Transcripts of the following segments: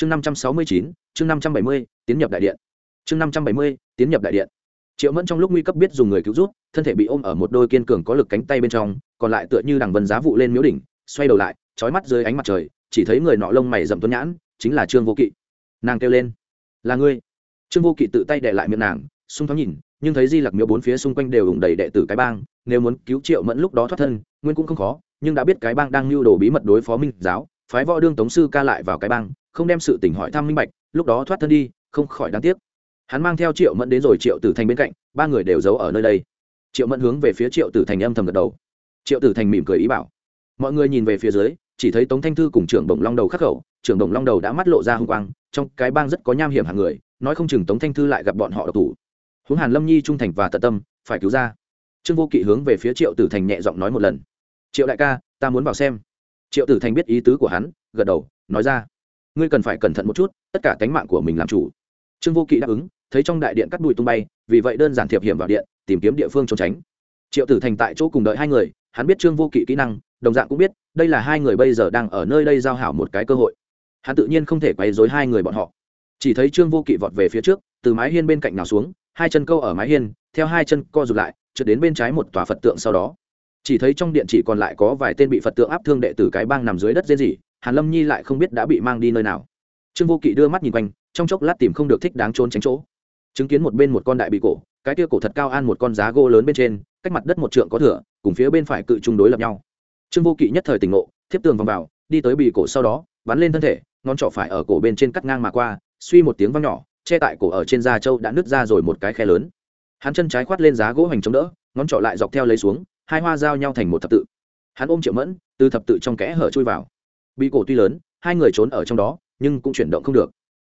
chương năm trăm sáu mươi chín, chương năm trăm bảy mươi, tiến nhập đại điện. Chương năm trăm bảy mươi, tiến nhập đại điện. Triệu mẫn trong lúc nguy cấp biết dùng người cứu rút thân thể bị ôm ở một đôi kiên cường có lực cánh tay bên trong, còn lại tựa như đằng vân giá vụ lên miếu đỉnh, xoay đầu lại, trói mắt dưới ánh mặt trời, chỉ thấy người nọ lông mày rậm tuấn nhãn, chính là trương vô kỵ. Nàng kêu lên, là ngươi? Trương vô kỵ tự tay đè lại miệng nàng, xung thoáng nhìn, nhưng thấy di lặc miếu bốn phía xung quanh đều ủng đầy đệ tử cái bang, nếu muốn cứu triệu mẫn lúc đó thoát thân, nguyên cũng không khó, nhưng đã biết cái bang đang lưu đồ bí mật đối phó minh giáo, phái võ đương tống sư ca lại vào cái bang không đem sự tỉnh hỏi thăm minh bạch, lúc đó thoát thân đi, không khỏi đáng tiếc. Hắn mang theo triệu mẫn đến rồi triệu tử thành bên cạnh, ba người đều giấu ở nơi đây. Triệu mẫn hướng về phía triệu tử thành âm thầm gật đầu. Triệu tử thành mỉm cười ý bảo. Mọi người nhìn về phía dưới, chỉ thấy tống thanh thư cùng trưởng đồng long đầu khắc khẩu, trưởng đồng long đầu đã mắt lộ ra hung quang, trong cái bang rất có nham hiểm hàng người, nói không chừng tống thanh thư lại gặp bọn họ độc thủ. Huống hàn lâm nhi trung thành và tận tâm, phải cứu ra. Trương vô kỵ hướng về phía triệu tử thành nhẹ giọng nói một lần. Triệu đại ca, ta muốn vào xem. Triệu tử thành biết ý tứ của hắn, gật đầu, nói ra ngươi cần phải cẩn thận một chút, tất cả cánh mạng của mình làm chủ. Trương vô kỵ đáp ứng, thấy trong đại điện cắt bụi tung bay, vì vậy đơn giản thiệp hiểm vào điện, tìm kiếm địa phương trốn tránh. Triệu tử thành tại chỗ cùng đợi hai người, hắn biết trương vô kỵ kỹ năng, đồng dạng cũng biết, đây là hai người bây giờ đang ở nơi đây giao hảo một cái cơ hội. Hắn tự nhiên không thể quấy dối hai người bọn họ. Chỉ thấy trương vô kỵ vọt về phía trước, từ mái hiên bên cạnh nào xuống, hai chân câu ở mái hiên, theo hai chân co rụt lại, trượt đến bên trái một tòa phật tượng sau đó. Chỉ thấy trong điện chỉ còn lại có vài tên bị phật tượng áp thương đệ tử cái bang nằm dưới đất dễ gì hàn lâm nhi lại không biết đã bị mang đi nơi nào. Trương vô kỵ đưa mắt nhìn quanh, trong chốc lát tìm không được thích đáng trốn tránh chỗ. Chứng kiến một bên một con đại bị cổ, cái kia cổ thật cao an một con giá gỗ lớn bên trên, cách mặt đất một trượng có thửa, cùng phía bên phải cự trung đối lập nhau. Trương vô kỵ nhất thời tỉnh ngộ, thiếp tường vòng vào, đi tới bị cổ sau đó bắn lên thân thể, ngón trỏ phải ở cổ bên trên cắt ngang mà qua, suy một tiếng văng nhỏ, che tại cổ ở trên da trâu đã nứt ra rồi một cái khe lớn. Hắn chân trái khoát lên giá gỗ hành chống đỡ, ngón trỏ lại dọc theo lấy xuống, hai hoa giao nhau thành một thập tự. Hắn ôm triệu mẫn, từ thập tự trong kẽ hở chui vào bị cổ tuy lớn, hai người trốn ở trong đó, nhưng cũng chuyển động không được.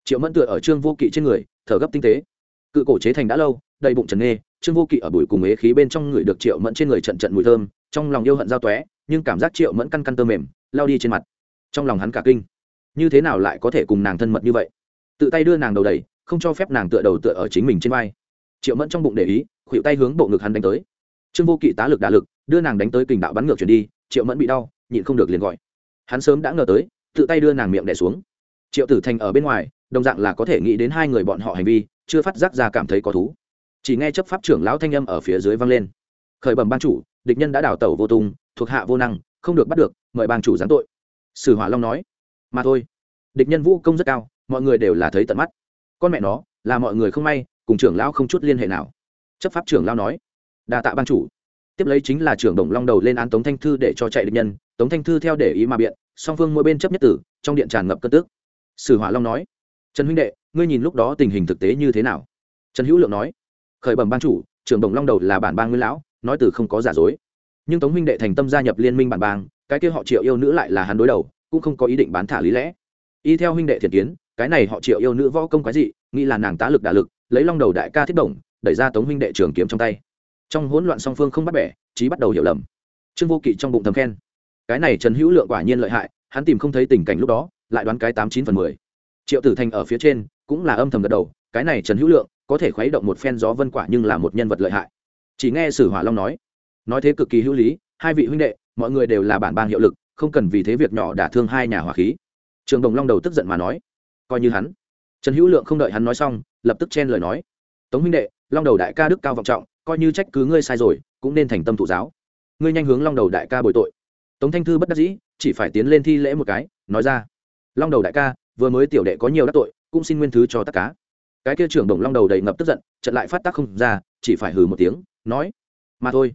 Triệu mẫn tựa ở trương vô kỵ trên người, thở gấp tinh tế. Cự cổ chế thành đã lâu, đầy bụng trần nghê, trương vô kỵ ở bụi cùng ế khí bên trong người được triệu mẫn trên người trận trận mùi thơm, trong lòng yêu hận giao tóe, nhưng cảm giác triệu mẫn căn căn tơ mềm, lao đi trên mặt. Trong lòng hắn cả kinh. Như thế nào lại có thể cùng nàng thân mật như vậy? Tự tay đưa nàng đầu đầy không cho phép nàng tựa đầu tựa ở chính mình trên vai. Triệu mẫn trong bụng để ý khuỵu tay hướng bộ ngực hắn đánh tới. Trương vô kỵ tá lực đả lực, đưa nàng đánh tới kình đạo bắn ngược chuyển đi, triệu mẫn bị đau, nhịn không được liền gọi hắn sớm đã ngờ tới, tự tay đưa nàng miệng đẻ xuống. Triệu tử thành ở bên ngoài, đồng dạng là có thể nghĩ đến hai người bọn họ hành vi, chưa phát giác ra cảm thấy có thú. Chỉ nghe chấp pháp trưởng lão thanh âm ở phía dưới vang lên. Khởi bẩm ban chủ, địch nhân đã đào tẩu vô tung, thuộc hạ vô năng, không được bắt được, mời ban chủ giáng tội. Sử hỏa long nói. Mà thôi, địch nhân vũ công rất cao, mọi người đều là thấy tận mắt. Con mẹ nó, là mọi người không may, cùng trưởng lão không chút liên hệ nào. Chấp pháp trưởng lão nói. Đa tạ ban chủ. Tiếp lấy chính là trưởng đồng long đầu lên án tống thanh thư để cho chạy địch nhân tống thanh thư theo để ý mà biện, song phương mỗi bên chấp nhất tử, trong điện tràn ngập cơn tức. Sử hỏa long nói, trần huynh đệ, ngươi nhìn lúc đó tình hình thực tế như thế nào? Trần hữu lượng nói, khởi bẩm ban chủ, trưởng đồng long đầu là bản bang nguyên lão, nói từ không có giả dối. Nhưng tống huynh đệ thành tâm gia nhập liên minh bản bang, cái kia họ triệu yêu nữ lại là hắn đối đầu, cũng không có ý định bán thả lý lẽ. Y theo huynh đệ thiện kiến, cái này họ triệu yêu nữ võ công quái dị, nghĩ là nàng tá lực đả lực, lấy long đầu đại ca thiết đồng đẩy ra tống huynh đệ trường kiếm trong tay. Trong hỗn loạn song phương không bắt bẻ, chí bắt đầu hiểu lầm. Trương vô kỵ trong bụng thầm khen cái này trần hữu lượng quả nhiên lợi hại, hắn tìm không thấy tình cảnh lúc đó, lại đoán cái tám chín phần mười. Triệu tử thành ở phía trên, cũng là âm thầm gật đầu, cái này trần hữu lượng, có thể khuấy động một phen gió vân quả nhưng là một nhân vật lợi hại. Chỉ nghe sử hỏa long nói nói thế cực kỳ hữu lý, hai vị huynh đệ, mọi người đều là bản bang hiệu lực, không cần vì thế việc nhỏ đả thương hai nhà hỏa khí. Trường đồng long đầu tức giận mà nói, coi như hắn. Trần hữu lượng không đợi hắn nói xong, lập tức chen lời nói, tống huynh đệ, long đầu đại ca đức cao vọng trọng, coi như trách cứ ngươi sai rồi, cũng nên thành tâm thụ giáo. Ngươi nhanh hướng long đầu đại ca bồi tội tống thanh thư bất đắc dĩ, chỉ phải tiến lên thi lễ một cái, nói ra, long đầu đại ca, vừa mới tiểu đệ có nhiều đắc tội, cũng xin nguyên thứ cho tất cá. Cái kia trưởng đồng long đầu đầy ngập tức giận trận lại phát tác không ra, chỉ phải hừ một tiếng, nói, mà thôi.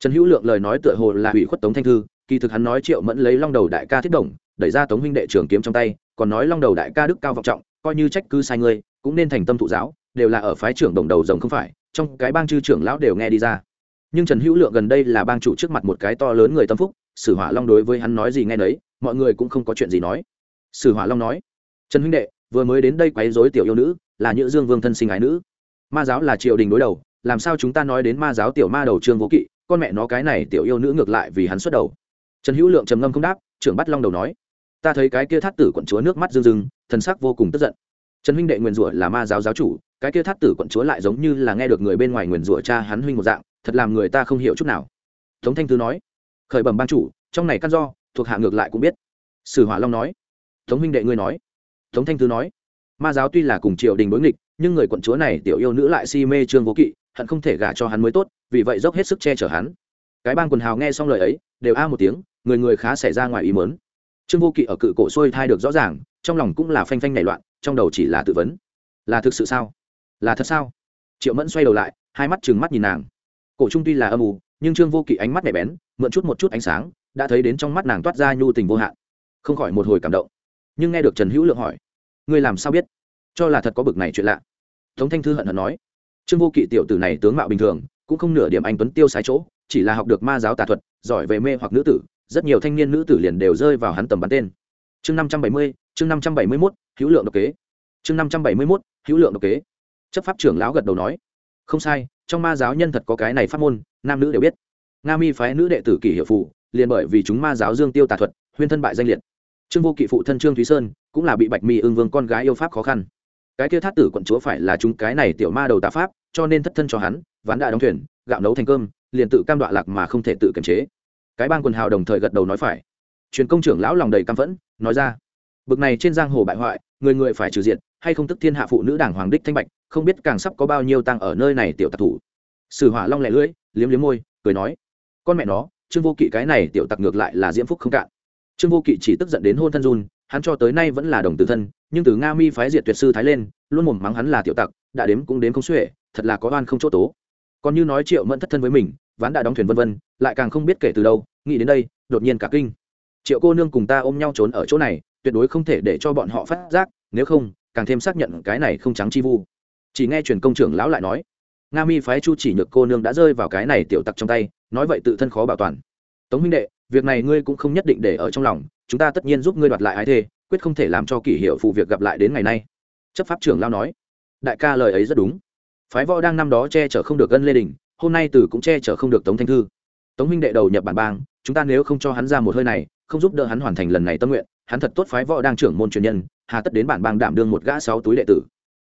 Trần hữu lượng lời nói tựa hồ là hủy khuất tống thanh thư, kỳ thực hắn nói triệu mẫn lấy long đầu đại ca thiết đồng đẩy ra tống huynh đệ trưởng kiếm trong tay, còn nói long đầu đại ca đức cao vọng trọng, coi như trách cứ sai ngươi cũng nên thành tâm thụ giáo, đều là ở phái trưởng đồng đầu rồng không phải, trong cái bang chư trưởng lão đều nghe đi ra. Nhưng trần hữu lượng gần đây là bang chủ trước mặt một cái to lớn người tâm phúc sử hỏa long đối với hắn nói gì nghe nấy, mọi người cũng không có chuyện gì nói. Sử hỏa long nói, trần huynh đệ, vừa mới đến đây quấy rối tiểu yêu nữ, là nhữ dương vương thân sinh ái nữ. Ma giáo là triều đình đối đầu, làm sao chúng ta nói đến ma giáo tiểu ma đầu trương vô kỵ, con mẹ nó cái này tiểu yêu nữ ngược lại vì hắn xuất đầu. Trần hữu lượng trầm ngâm không đáp, trưởng bắt long đầu nói, ta thấy cái kia thát tử quận chúa nước mắt rưng rưng, thần sắc vô cùng tức giận. Trần huynh đệ nguyền rủa là ma giáo giáo chủ, cái kia thát tử quận chúa lại giống như là nghe được người bên ngoài nguyền rủa cha hắn huynh một dạng, thật làm người ta không hiểu chút nào. Tống thanh thư nói khởi bẩm ban chủ, trong này căn do, thuộc hạ ngược lại cũng biết. Sử hỏa long nói. Tống huynh đệ ngươi nói. Tống thanh thứ nói. Ma giáo tuy là cùng triều đình đối nghịch, nhưng người quận chúa này tiểu yêu nữ lại si mê trương vô kỵ, hận không thể gả cho hắn mới tốt, vì vậy dốc hết sức che chở hắn. Cái bang quần hào nghe xong lời ấy, đều a một tiếng, người người khá xảy ra ngoài ý mớn trương vô kỵ ở cự cổ xuôi thai được rõ ràng, trong lòng cũng là phanh phanh nảy loạn, trong đầu chỉ là tự vấn. Là thực sự sao? Là thật sao? Triệu mẫn xoay đầu lại, hai mắt trừng mắt nhìn nàng. Cổ trung tuy là âm u nhưng trương vô kỵ ánh mắt nhạy bén, mượn chút một chút ánh sáng, đã thấy đến trong mắt nàng toát ra nhu tình vô hạn. Không khỏi một hồi cảm động. Nhưng nghe được trần hữu lượng hỏi, ngươi làm sao biết? Cho là thật có bực này chuyện lạ. Tống thanh thư hận hận nói, trương vô kỵ tiểu tử này tướng mạo bình thường, cũng không nửa điểm anh tuấn tiêu sái chỗ, chỉ là học được ma giáo tà thuật, giỏi về mê hoặc nữ tử, rất nhiều thanh niên nữ tử liền đều rơi vào hắn tầm bắn tên. Chương năm trăm bảy mươi, chương năm trăm bảy mươi mốt, hữu lượng độc kế. Chương năm trăm bảy mươi mốt, hữu lượng độc kế. Chấp pháp trưởng lão gật đầu nói, không sai, trong ma giáo nhân thật có cái này pháp môn nam nữ đều biết. Nga mi phái nữ đệ tử kỷ hiệu phụ, liền bởi vì chúng ma giáo dương tiêu tà thuật, huyên thân bại danh liệt. Trương vô kỵ phụ thân trương thúy sơn cũng là bị bạch mi ương vương con gái yêu pháp khó khăn. Cái kia thát tử quận chúa phải là chúng cái này tiểu ma đầu tà pháp, cho nên thất thân cho hắn, ván đã đóng thuyền, gạo nấu thành cơm, liền tự cam đoạ lạc mà không thể tự kiềm chế. Cái bang quần hào đồng thời gật đầu nói phải. Truyền công trưởng lão lòng đầy căm phẫn, nói ra. Bực này trên giang hồ bại hoại, người người phải trừ diện hay không tức thiên hạ phụ nữ đảng hoàng đích thanh bạch, không biết càng sắp có bao nhiêu tăng ở nơi này tiểu tạc thủ sử hỏa long lẻ lưỡi, liếm liếm môi, cười nói, con mẹ nó, trương vô kỵ cái này tiểu tặc ngược lại là diễm phúc không cạn. Trương vô kỵ chỉ tức giận đến hôn thân run, hắn cho tới nay vẫn là đồng tử thân, nhưng từ nga mi phái diệt tuyệt sư thái lên, luôn mồm mắng hắn là tiểu tặc, đã đếm cũng đếm không xuể, thật là có oan không chỗ tố. Còn như nói triệu mẫn thất thân với mình, ván đã đóng thuyền vân vân, lại càng không biết kể từ đâu, nghĩ đến đây, đột nhiên cả kinh. Triệu cô nương cùng ta ôm nhau trốn ở chỗ này, tuyệt đối không thể để cho bọn họ phát giác, nếu không, càng thêm xác nhận cái này không trắng chi vu. Chỉ nghe truyền công trưởng lão lại nói nga mi phái chu chỉ nhược cô nương đã rơi vào cái này tiểu tặc trong tay, nói vậy tự thân khó bảo toàn. Tống huynh đệ, việc này ngươi cũng không nhất định để ở trong lòng, chúng ta tất nhiên giúp ngươi đoạt lại ái thê, quyết không thể làm cho kỷ hiệu phụ việc gặp lại đến ngày nay. Chấp pháp trưởng lao nói. Đại ca lời ấy rất đúng. Phái võ đang năm đó che chở không được gân lê đình, hôm nay từ cũng che chở không được tống thanh thư. Tống huynh đệ đầu nhập bản bang, chúng ta nếu không cho hắn ra một hơi này, không giúp đỡ hắn hoàn thành lần này tâm nguyện, hắn thật tốt phái võ đang trưởng môn truyền nhân, hà tất đến bản bang đảm đương một gã sáu túi đệ tử.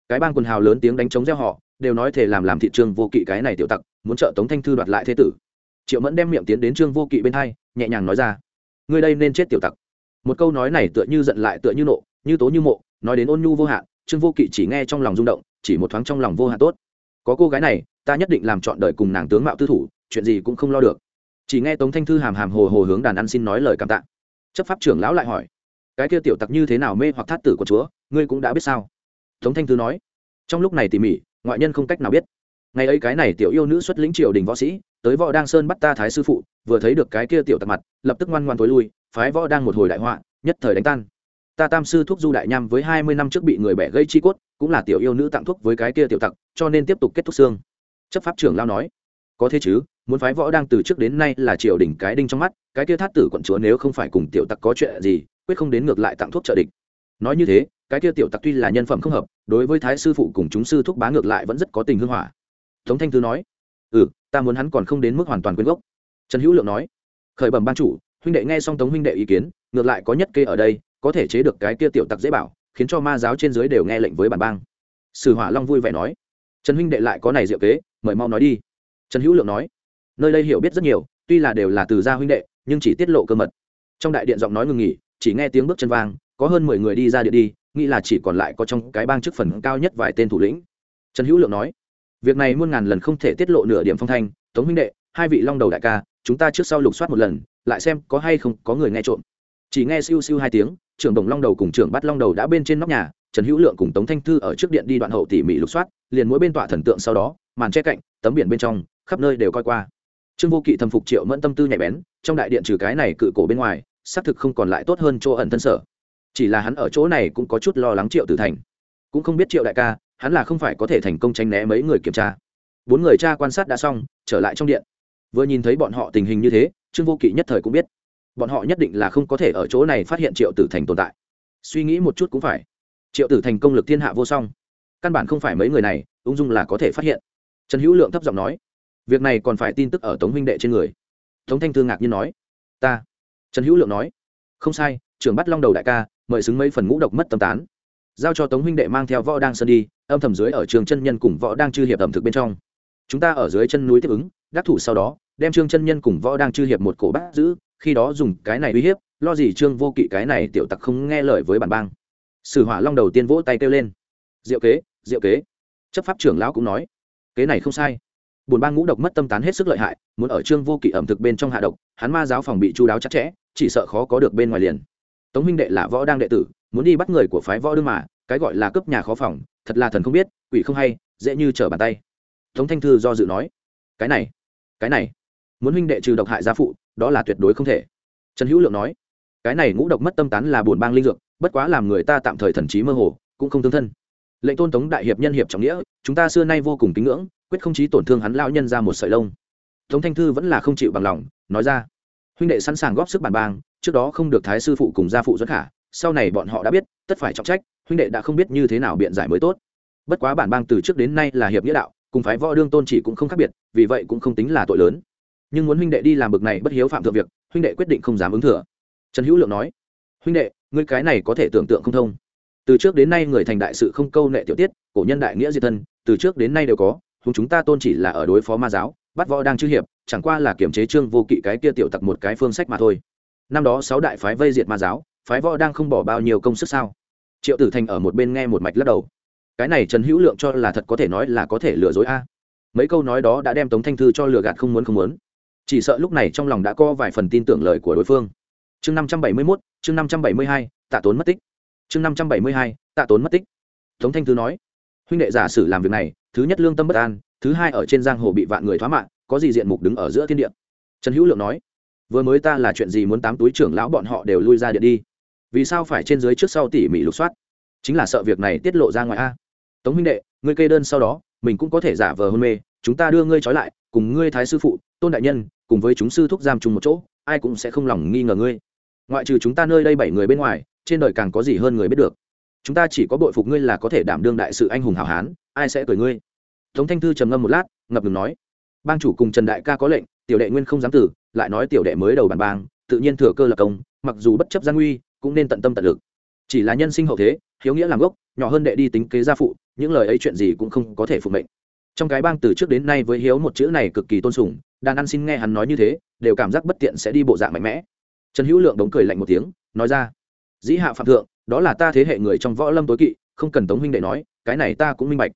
Cái bang quần hào lớn tiếng đánh chống gieo họ đều nói thể làm làm thị trương vô kỵ cái này tiểu tặc, muốn trợ tống thanh thư đoạt lại thế tử. Triệu mẫn đem miệng tiến đến trương vô kỵ bên hai, nhẹ nhàng nói ra, ngươi đây nên chết tiểu tặc. Một câu nói này tựa như giận lại tựa như nộ, như tố như mộ, nói đến ôn nhu vô hạn, trương vô kỵ chỉ nghe trong lòng rung động, chỉ một thoáng trong lòng vô hạn tốt. Có cô gái này, ta nhất định làm chọn đời cùng nàng tướng mạo tư thủ, chuyện gì cũng không lo được. Chỉ nghe tống thanh thư hàm hàm hồ hồ hướng đàn ăn xin nói lời cảm tạ. Chấp pháp trưởng lão lại hỏi, cái kia tiểu tặc như thế nào mê hoặc thát tử của chúa, ngươi cũng đã biết sao? Tống thanh thư nói, trong lúc này tỉ mỉ ngoại nhân không cách nào biết. Ngày ấy cái này tiểu yêu nữ xuất lĩnh triều đình võ sĩ, tới võ đang sơn bắt ta thái sư phụ, vừa thấy được cái kia tiểu tặc mặt, lập tức ngoan ngoan tối lui, phái võ đang một hồi đại họa, nhất thời đánh tan. Ta tam sư thuốc du đại nham với hai mươi năm trước bị người bẻ gây chi cốt, cũng là tiểu yêu nữ tặng thuốc với cái kia tiểu tặc, cho nên tiếp tục kết thúc xương. Chấp pháp trưởng lao nói, có thế chứ, muốn phái võ đang từ trước đến nay là triều đình cái đinh trong mắt, cái kia thát tử quận chúa nếu không phải cùng tiểu tặc có chuyện gì, quyết không đến ngược lại tặng thuốc trợ địch. Nói như thế, cái kia tiểu tặc tuy là nhân phẩm không hợp đối với thái sư phụ cùng chúng sư thúc bá ngược lại vẫn rất có tình hương hỏa. Tống thanh thư nói ừ ta muốn hắn còn không đến mức hoàn toàn quyên gốc. Trần hữu lượng nói, khởi bẩm ban chủ, huynh đệ nghe xong tống huynh đệ ý kiến, ngược lại có nhất kê ở đây, có thể chế được cái kia tiểu tặc dễ bảo, khiến cho ma giáo trên dưới đều nghe lệnh với bản bang. Sử hỏa long vui vẻ nói, trần huynh đệ lại có này diệu kế, mời mau nói đi. Trần hữu lượng nói, nơi đây hiểu biết rất nhiều, tuy là đều là từ gia huynh đệ, nhưng chỉ tiết lộ cơ mật. Trong đại điện giọng nói ngừng nghỉ, chỉ nghe tiếng bước chân vang có hơn mười người đi ra điện đi, nghĩ là chỉ còn lại có trong cái bang chức phần cao nhất vài tên thủ lĩnh. Trần hữu lượng nói, việc này muôn ngàn lần không thể tiết lộ nửa điểm phong thanh. Tống huynh đệ, hai vị long đầu đại ca, chúng ta trước sau lục soát một lần, lại xem có hay không có người nghe trộm. Chỉ nghe siêu siêu hai tiếng, trưởng đồng long đầu cùng trưởng bắt long đầu đã bên trên nóc nhà, trần hữu lượng cùng tống thanh thư ở trước điện đi đoạn hậu tỉ mỉ lục soát, liền mỗi bên tọa thần tượng sau đó, màn che cạnh, tấm biển bên trong, khắp nơi đều coi qua. Trương vô kỵ thầm phục triệu mẫn tâm tư nhạy bén, trong đại điện trừ cái này cự cổ bên ngoài, xác thực không còn lại tốt hơn chỗ ẩn thân sở chỉ là hắn ở chỗ này cũng có chút lo lắng triệu tử thành. Cũng không biết triệu đại ca, hắn là không phải có thể thành công tránh né mấy người kiểm tra. Bốn người cha quan sát đã xong, trở lại trong điện. Vừa nhìn thấy bọn họ tình hình như thế, trương vô kỵ nhất thời cũng biết. Bọn họ nhất định là không có thể ở chỗ này phát hiện triệu tử thành tồn tại. Suy nghĩ một chút cũng phải. Triệu tử thành công lực thiên hạ vô song. Căn bản không phải mấy người này, ung dung là có thể phát hiện. Trần hữu lượng thấp giọng nói, việc này còn phải tin tức ở tống huynh đệ trên người. Tống thanh thương ngạc nhiên nói, ta. Trần hữu lượng nói, không sai, trưởng bắt long đầu đại ca mời xứng mấy phần ngũ độc mất tâm tán. Giao cho tống huynh đệ mang theo võ đang sơn đi, âm thầm dưới ở trường chân nhân cùng võ đang chư hiệp ẩm thực bên trong. Chúng ta ở dưới chân núi tiếp ứng, đắc thủ sau đó, đem trương chân nhân cùng võ đang chư hiệp một cổ bát giữ, khi đó dùng cái này uy hiếp, lo gì trương vô kỵ cái này tiểu tặc không nghe lời với bản bang. Sử hỏa long đầu tiên vỗ tay kêu lên. Diệu kế diệu kế. Chấp pháp trưởng lão cũng nói, kế này không sai. Bùn bang ngũ độc mất tâm tán hết sức lợi hại, muốn ở trương vô kỵ ẩm thực bên trong hạ độc, hắn ma giáo phòng bị chú đáo chặt chẽ, chỉ sợ khó có được bên ngoài liền tống huynh đệ là võ đang đệ tử, muốn đi bắt người của phái võ đương mà, cái gọi là cướp nhà khó phòng, thật là thần không biết, quỷ không hay, dễ như trở bàn tay. Tống thanh thư do dự nói, cái này cái này, muốn huynh đệ trừ độc hại gia phụ, đó là tuyệt đối không thể. Trần hữu lượng nói, cái này ngũ độc mất tâm tán là buồn bang linh dược, bất quá làm người ta tạm thời thần trí mơ hồ, cũng không tương thân. Lệnh tôn tống đại hiệp nhân hiệp trọng nghĩa, chúng ta xưa nay vô cùng kính ngưỡng, quyết không chí tổn thương hắn lao nhân ra một sợi lông. Tống thanh thư vẫn là không chịu bằng lòng, nói ra, huynh đệ sẵn sàng góp sức bản bang trước đó không được thái sư phụ cùng gia phụ dẫn khả, sau này bọn họ đã biết, tất phải trọng trách, huynh đệ đã không biết như thế nào biện giải mới tốt. Bất quá bản bang từ trước đến nay là hiệp nghĩa đạo, cùng phái võ đương tôn chỉ cũng không khác biệt, vì vậy cũng không tính là tội lớn. Nhưng muốn huynh đệ đi làm bực này bất hiếu phạm thượng việc, huynh đệ quyết định không dám ứng thừa. Trần hữu lượng nói. Huynh đệ, ngươi cái này có thể tưởng tượng không thông. Từ trước đến nay người thành đại sự không câu nệ tiểu tiết, cổ nhân đại nghĩa diệt thân, từ trước đến nay đều có chúng chúng ta tôn chỉ là ở đối phó ma giáo, bắt võ đang chư hiệp, chẳng qua là kiểm chế trương vô kỵ cái kia tiểu tặc một cái phương sách mà thôi năm đó sáu đại phái vây diệt ma giáo, phái võ đang không bỏ bao nhiêu công sức sao? Triệu tử thành ở một bên nghe một mạch lắc đầu. Cái này trần hữu lượng cho là thật có thể nói là có thể lừa dối a. Mấy câu nói đó đã đem tống thanh thư cho lừa gạt không muốn không muốn. Chỉ sợ lúc này trong lòng đã có vài phần tin tưởng lời của đối phương. Chương năm trăm bảy mươi mốt, chương năm trăm bảy mươi hai, tạ tốn mất tích. Chương năm trăm bảy mươi hai, tạ tốn mất tích. Tống thanh thư nói, huynh đệ giả sử làm việc này, thứ nhất lương tâm bất an, thứ hai ở trên giang hồ bị vạn người thoá mạng, có gì diện mục đứng ở giữa thiên địa? Trần hữu lượng nói vừa mới ta là chuyện gì muốn tám túi trưởng lão bọn họ đều lui ra điện đi? Vì sao phải trên dưới trước sau tỉ mỉ lục soát? Chính là sợ việc này tiết lộ ra ngoài a. Tống huynh đệ, ngươi kê đơn sau đó, mình cũng có thể giả vờ hôn mê. Chúng ta đưa ngươi trói lại, cùng ngươi thái sư phụ, tôn đại nhân, cùng với chúng sư thúc giam chung một chỗ, ai cũng sẽ không lòng nghi ngờ ngươi. Ngoại trừ chúng ta nơi đây bảy người bên ngoài, trên đời càng có gì hơn người biết được? Chúng ta chỉ có bội phục ngươi là có thể đảm đương đại sự anh hùng hảo hán, ai sẽ cười ngươi? Tống thanh thư trầm ngâm một lát, ngập ngừng nói. Bang chủ cùng trần đại ca có lệnh, tiểu đệ nguyên không dám tử lại nói tiểu đệ mới đầu bàn bang, tự nhiên thừa cơ lập công, mặc dù bất chấp gian nguy, cũng nên tận tâm tận lực. Chỉ là nhân sinh hậu thế, hiếu nghĩa làm gốc, nhỏ hơn đệ đi tính kế gia phụ, những lời ấy chuyện gì cũng không có thể phục mệnh. Trong cái bang từ trước đến nay với hiếu một chữ này cực kỳ tôn sùng đàn ăn xin nghe hắn nói như thế, đều cảm giác bất tiện sẽ đi bộ dạng mạnh mẽ. Trần hữu lượng đống cười lạnh một tiếng, nói ra, dĩ hạ phạm thượng, đó là ta thế hệ người trong võ lâm tối kỵ, không cần tống huynh đệ nói, cái này ta cũng minh bạch.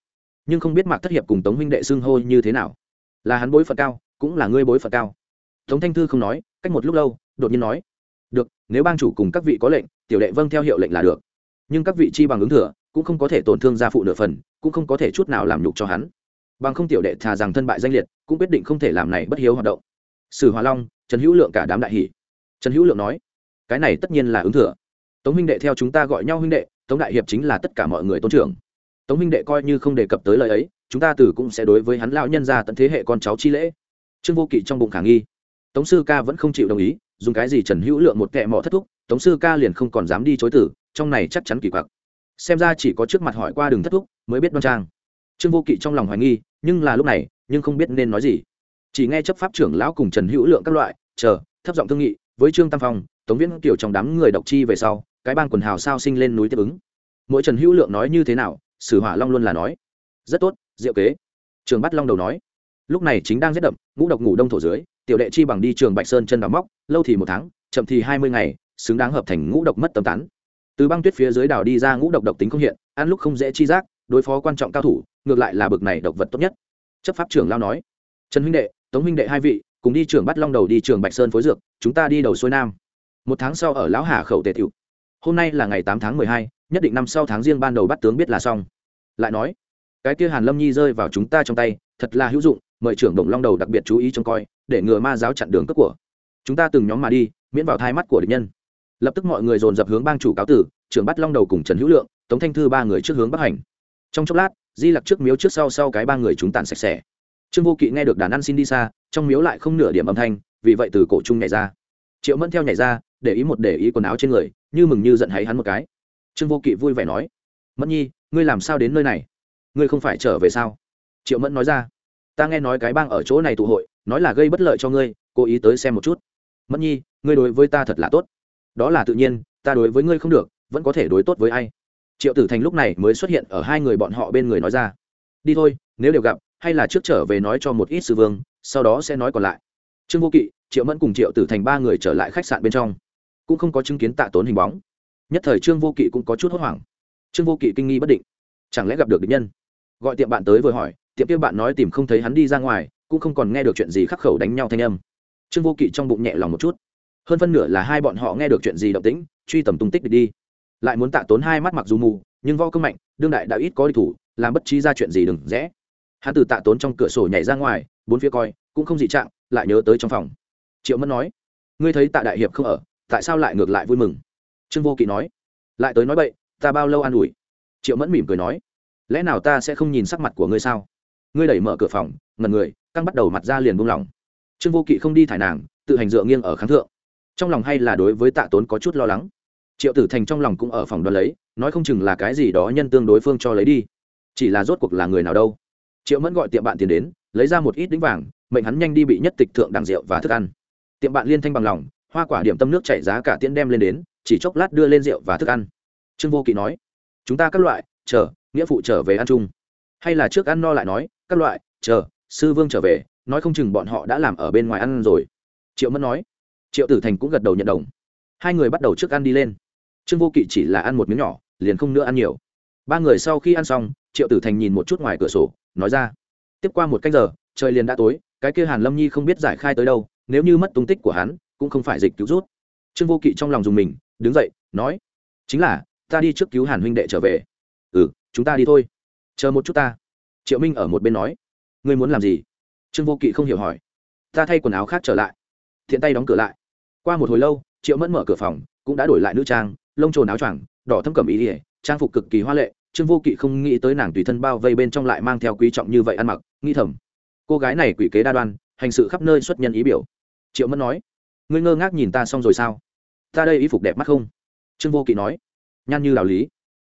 Nhưng không biết mạc thất hiệp cùng tống huynh đệ xưng hô như thế nào. Là hắn bối phận cao, cũng là ngươi bối phận cao tống thanh thư không nói, cách một lúc lâu, đột nhiên nói, được, nếu bang chủ cùng các vị có lệnh, tiểu đệ vâng theo hiệu lệnh là được. Nhưng các vị chi bằng ứng thừa, cũng không có thể tổn thương gia phụ nửa phần, cũng không có thể chút nào làm nhục cho hắn. Bằng không tiểu đệ thà rằng thân bại danh liệt, cũng quyết định không thể làm này bất hiếu hoạt động. Sử hòa long, trần hữu lượng cả đám đại hỷ trần hữu lượng nói, cái này tất nhiên là ứng thừa. Tống huynh đệ theo chúng ta gọi nhau huynh đệ, tống đại hiệp chính là tất cả mọi người tôn trưởng. Tống huynh đệ coi như không đề cập tới lời ấy, chúng ta từ cũng sẽ đối với hắn lão nhân ra tận thế hệ con cháu chi lễ. Trương vô kỵ trong bụng khả nghi tống sư ca vẫn không chịu đồng ý, dùng cái gì trần hữu lượng một kẹ mỏ thất thúc, tống sư ca liền không còn dám đi chối tử, trong này chắc chắn kỳ quặc. Xem ra chỉ có trước mặt hỏi qua đường thất thúc mới biết đoan trang. Trương vô kỵ trong lòng hoài nghi, nhưng là lúc này, nhưng không biết nên nói gì. Chỉ nghe chấp pháp trưởng lão cùng trần hữu lượng các loại, chờ, thấp giọng thương nghị, với trương tam phong, tống viễn kiều trong đám người độc chi về sau, cái bang quần hào sao sinh lên núi tiếp ứng. Mỗi trần hữu lượng nói như thế nào, sử hỏa long luôn là nói. Rất tốt, diệu kế. Trường bắt long đầu nói. Lúc này chính đang rét đậm, ngũ độc ngủ đông thổ dưới tiểu đệ chi bằng đi trường bạch sơn chân đào móc, lâu thì một tháng, chậm thì hai mươi ngày, xứng đáng hợp thành ngũ độc mất tầm tán. Từ băng tuyết phía dưới đào đi ra ngũ độc độc tính không hiện, ăn lúc không dễ chi giác, đối phó quan trọng cao thủ, ngược lại là bực này độc vật tốt nhất. Chấp pháp trưởng lao nói, trần huynh đệ, tống huynh đệ hai vị, cùng đi trường bắt long đầu đi trường bạch sơn phối dược, chúng ta đi đầu xuôi nam. Một tháng sau ở lão hà khẩu tề Thiệu. hôm nay là ngày tám tháng mười hai, nhất định năm sau tháng riêng ban đầu bắt tướng biết là xong. Lại nói, cái kia hàn lâm nhi rơi vào chúng ta trong tay, thật là hữu dụng, mời trưởng đồng long đầu đặc biệt chú ý trông coi để ngừa ma giáo chặn đường cướp của. Chúng ta từng nhóm mà đi, miễn vào thai mắt của địch nhân. Lập tức mọi người dồn dập hướng bang chủ cáo tử, trưởng bắt long đầu cùng trần hữu lượng, tống thanh thư ba người trước hướng bắc hành. Trong chốc lát, di lặc trước miếu trước sau sau cái ba người chúng tàn sạch sẽ. Trương vô kỵ nghe được đàn ăn xin đi xa, trong miếu lại không nửa điểm âm thanh, vì vậy từ cổ trung nhảy ra. Triệu mẫn theo nhảy ra, để ý một để ý quần áo trên người, như mừng như giận hay hắn một cái. Trương vô kỵ vui vẻ nói, mẫn nhi, ngươi làm sao đến nơi này? Ngươi không phải trở về sao? Triệu mẫn nói ra, ta nghe nói cái bang ở chỗ này tụ hội nói là gây bất lợi cho ngươi, cố ý tới xem một chút. Mẫn nhi, ngươi đối với ta thật là tốt. Đó là tự nhiên, ta đối với ngươi không được, vẫn có thể đối tốt với ai. Triệu tử thành lúc này mới xuất hiện ở hai người bọn họ bên người nói ra. Đi thôi, nếu đều gặp, hay là trước trở về nói cho một ít sư vương, sau đó sẽ nói còn lại. Trương vô kỵ, triệu mẫn cùng triệu tử thành ba người trở lại khách sạn bên trong. Cũng không có chứng kiến tạ tốn hình bóng. Nhất thời trương vô kỵ cũng có chút hốt hoảng. Trương vô kỵ kinh nghi bất định. Chẳng lẽ gặp được địch nhân? Gọi tiệm bạn tới vừa hỏi, tiệm kia bạn nói tìm không thấy hắn đi ra ngoài cũng không còn nghe được chuyện gì khắc khẩu đánh nhau thanh âm. Trương vô kỵ trong bụng nhẹ lòng một chút. Hơn phân nửa là hai bọn họ nghe được chuyện gì động tĩnh, truy tầm tung tích đi. Lại muốn tạ tốn hai mắt mặc dù mù, nhưng võ công mạnh, đương đại đã ít có địch thủ, làm bất trí ra chuyện gì đừng rẽ. Hắn từ tạ tốn trong cửa sổ nhảy ra ngoài, bốn phía coi, cũng không dị trạng, lại nhớ tới trong phòng. Triệu mẫn nói, ngươi thấy tạ đại hiệp không ở, tại sao lại ngược lại vui mừng? Trương vô kỵ nói, lại tới nói bậy, ta bao lâu an ủi? Triệu mẫn mỉm cười nói, lẽ nào ta sẽ không nhìn sắc mặt của ngươi sao? Ngươi đẩy mở cửa phòng ngần người, căng bắt đầu mặt ra liền buông lỏng. Trương vô kỵ không đi thải nàng, tự hành dựa nghiêng ở kháng thượng. Trong lòng hay là đối với tạ tốn có chút lo lắng. Triệu tử thành trong lòng cũng ở phòng đoán lấy, nói không chừng là cái gì đó nhân tương đối phương cho lấy đi. Chỉ là rốt cuộc là người nào đâu. Triệu mẫn gọi tiệm bạn tiền đến, lấy ra một ít đính vàng, mệnh hắn nhanh đi bị nhất tịch thượng đằng rượu và thức ăn. Tiệm bạn liên thanh bằng lòng, hoa quả điểm tâm nước chảy giá cả tiễn đem lên đến, chỉ chốc lát đưa lên rượu và thức ăn. Trương vô kỵ nói, chúng ta các loại, chờ, nghĩa phụ trở về ăn chung. Hay là trước ăn no lại nói, các loại, chờ sư vương trở về, nói không chừng bọn họ đã làm ở bên ngoài ăn rồi. Triệu mẫn nói. Triệu tử thành cũng gật đầu nhận đồng. Hai người bắt đầu trước ăn đi lên. Trương vô kỵ chỉ là ăn một miếng nhỏ, liền không nữa ăn nhiều. Ba người sau khi ăn xong, triệu tử thành nhìn một chút ngoài cửa sổ, nói ra. Tiếp qua một cách giờ, trời liền đã tối, cái kia hàn lâm nhi không biết giải khai tới đâu, nếu như mất tung tích của hắn, cũng không phải dịch cứu rút. Trương vô kỵ trong lòng dùng mình, đứng dậy, nói. Chính là, ta đi trước cứu hàn huynh đệ trở về. Ừ chúng ta đi thôi. Chờ một chút ta. Triệu minh ở một bên nói ngươi muốn làm gì? Trương vô kỵ không hiểu hỏi. Ta thay quần áo khác trở lại. Thiện tay đóng cửa lại. Qua một hồi lâu, triệu mẫn mở cửa phòng, cũng đã đổi lại nữ trang, lông trồn áo choàng, đỏ thâm cẩm ý ỉa trang phục cực kỳ hoa lệ. Trương vô kỵ không nghĩ tới nàng tùy thân bao vây bên trong lại mang theo quý trọng như vậy ăn mặc nghi thầm. Cô gái này quỷ kế đa đoan, hành sự khắp nơi xuất nhân ý biểu. Triệu mẫn nói, ngươi ngơ ngác nhìn ta xong rồi sao? Ta đây y phục đẹp mắt không? Trương vô kỵ nói, nhan như đạo lý.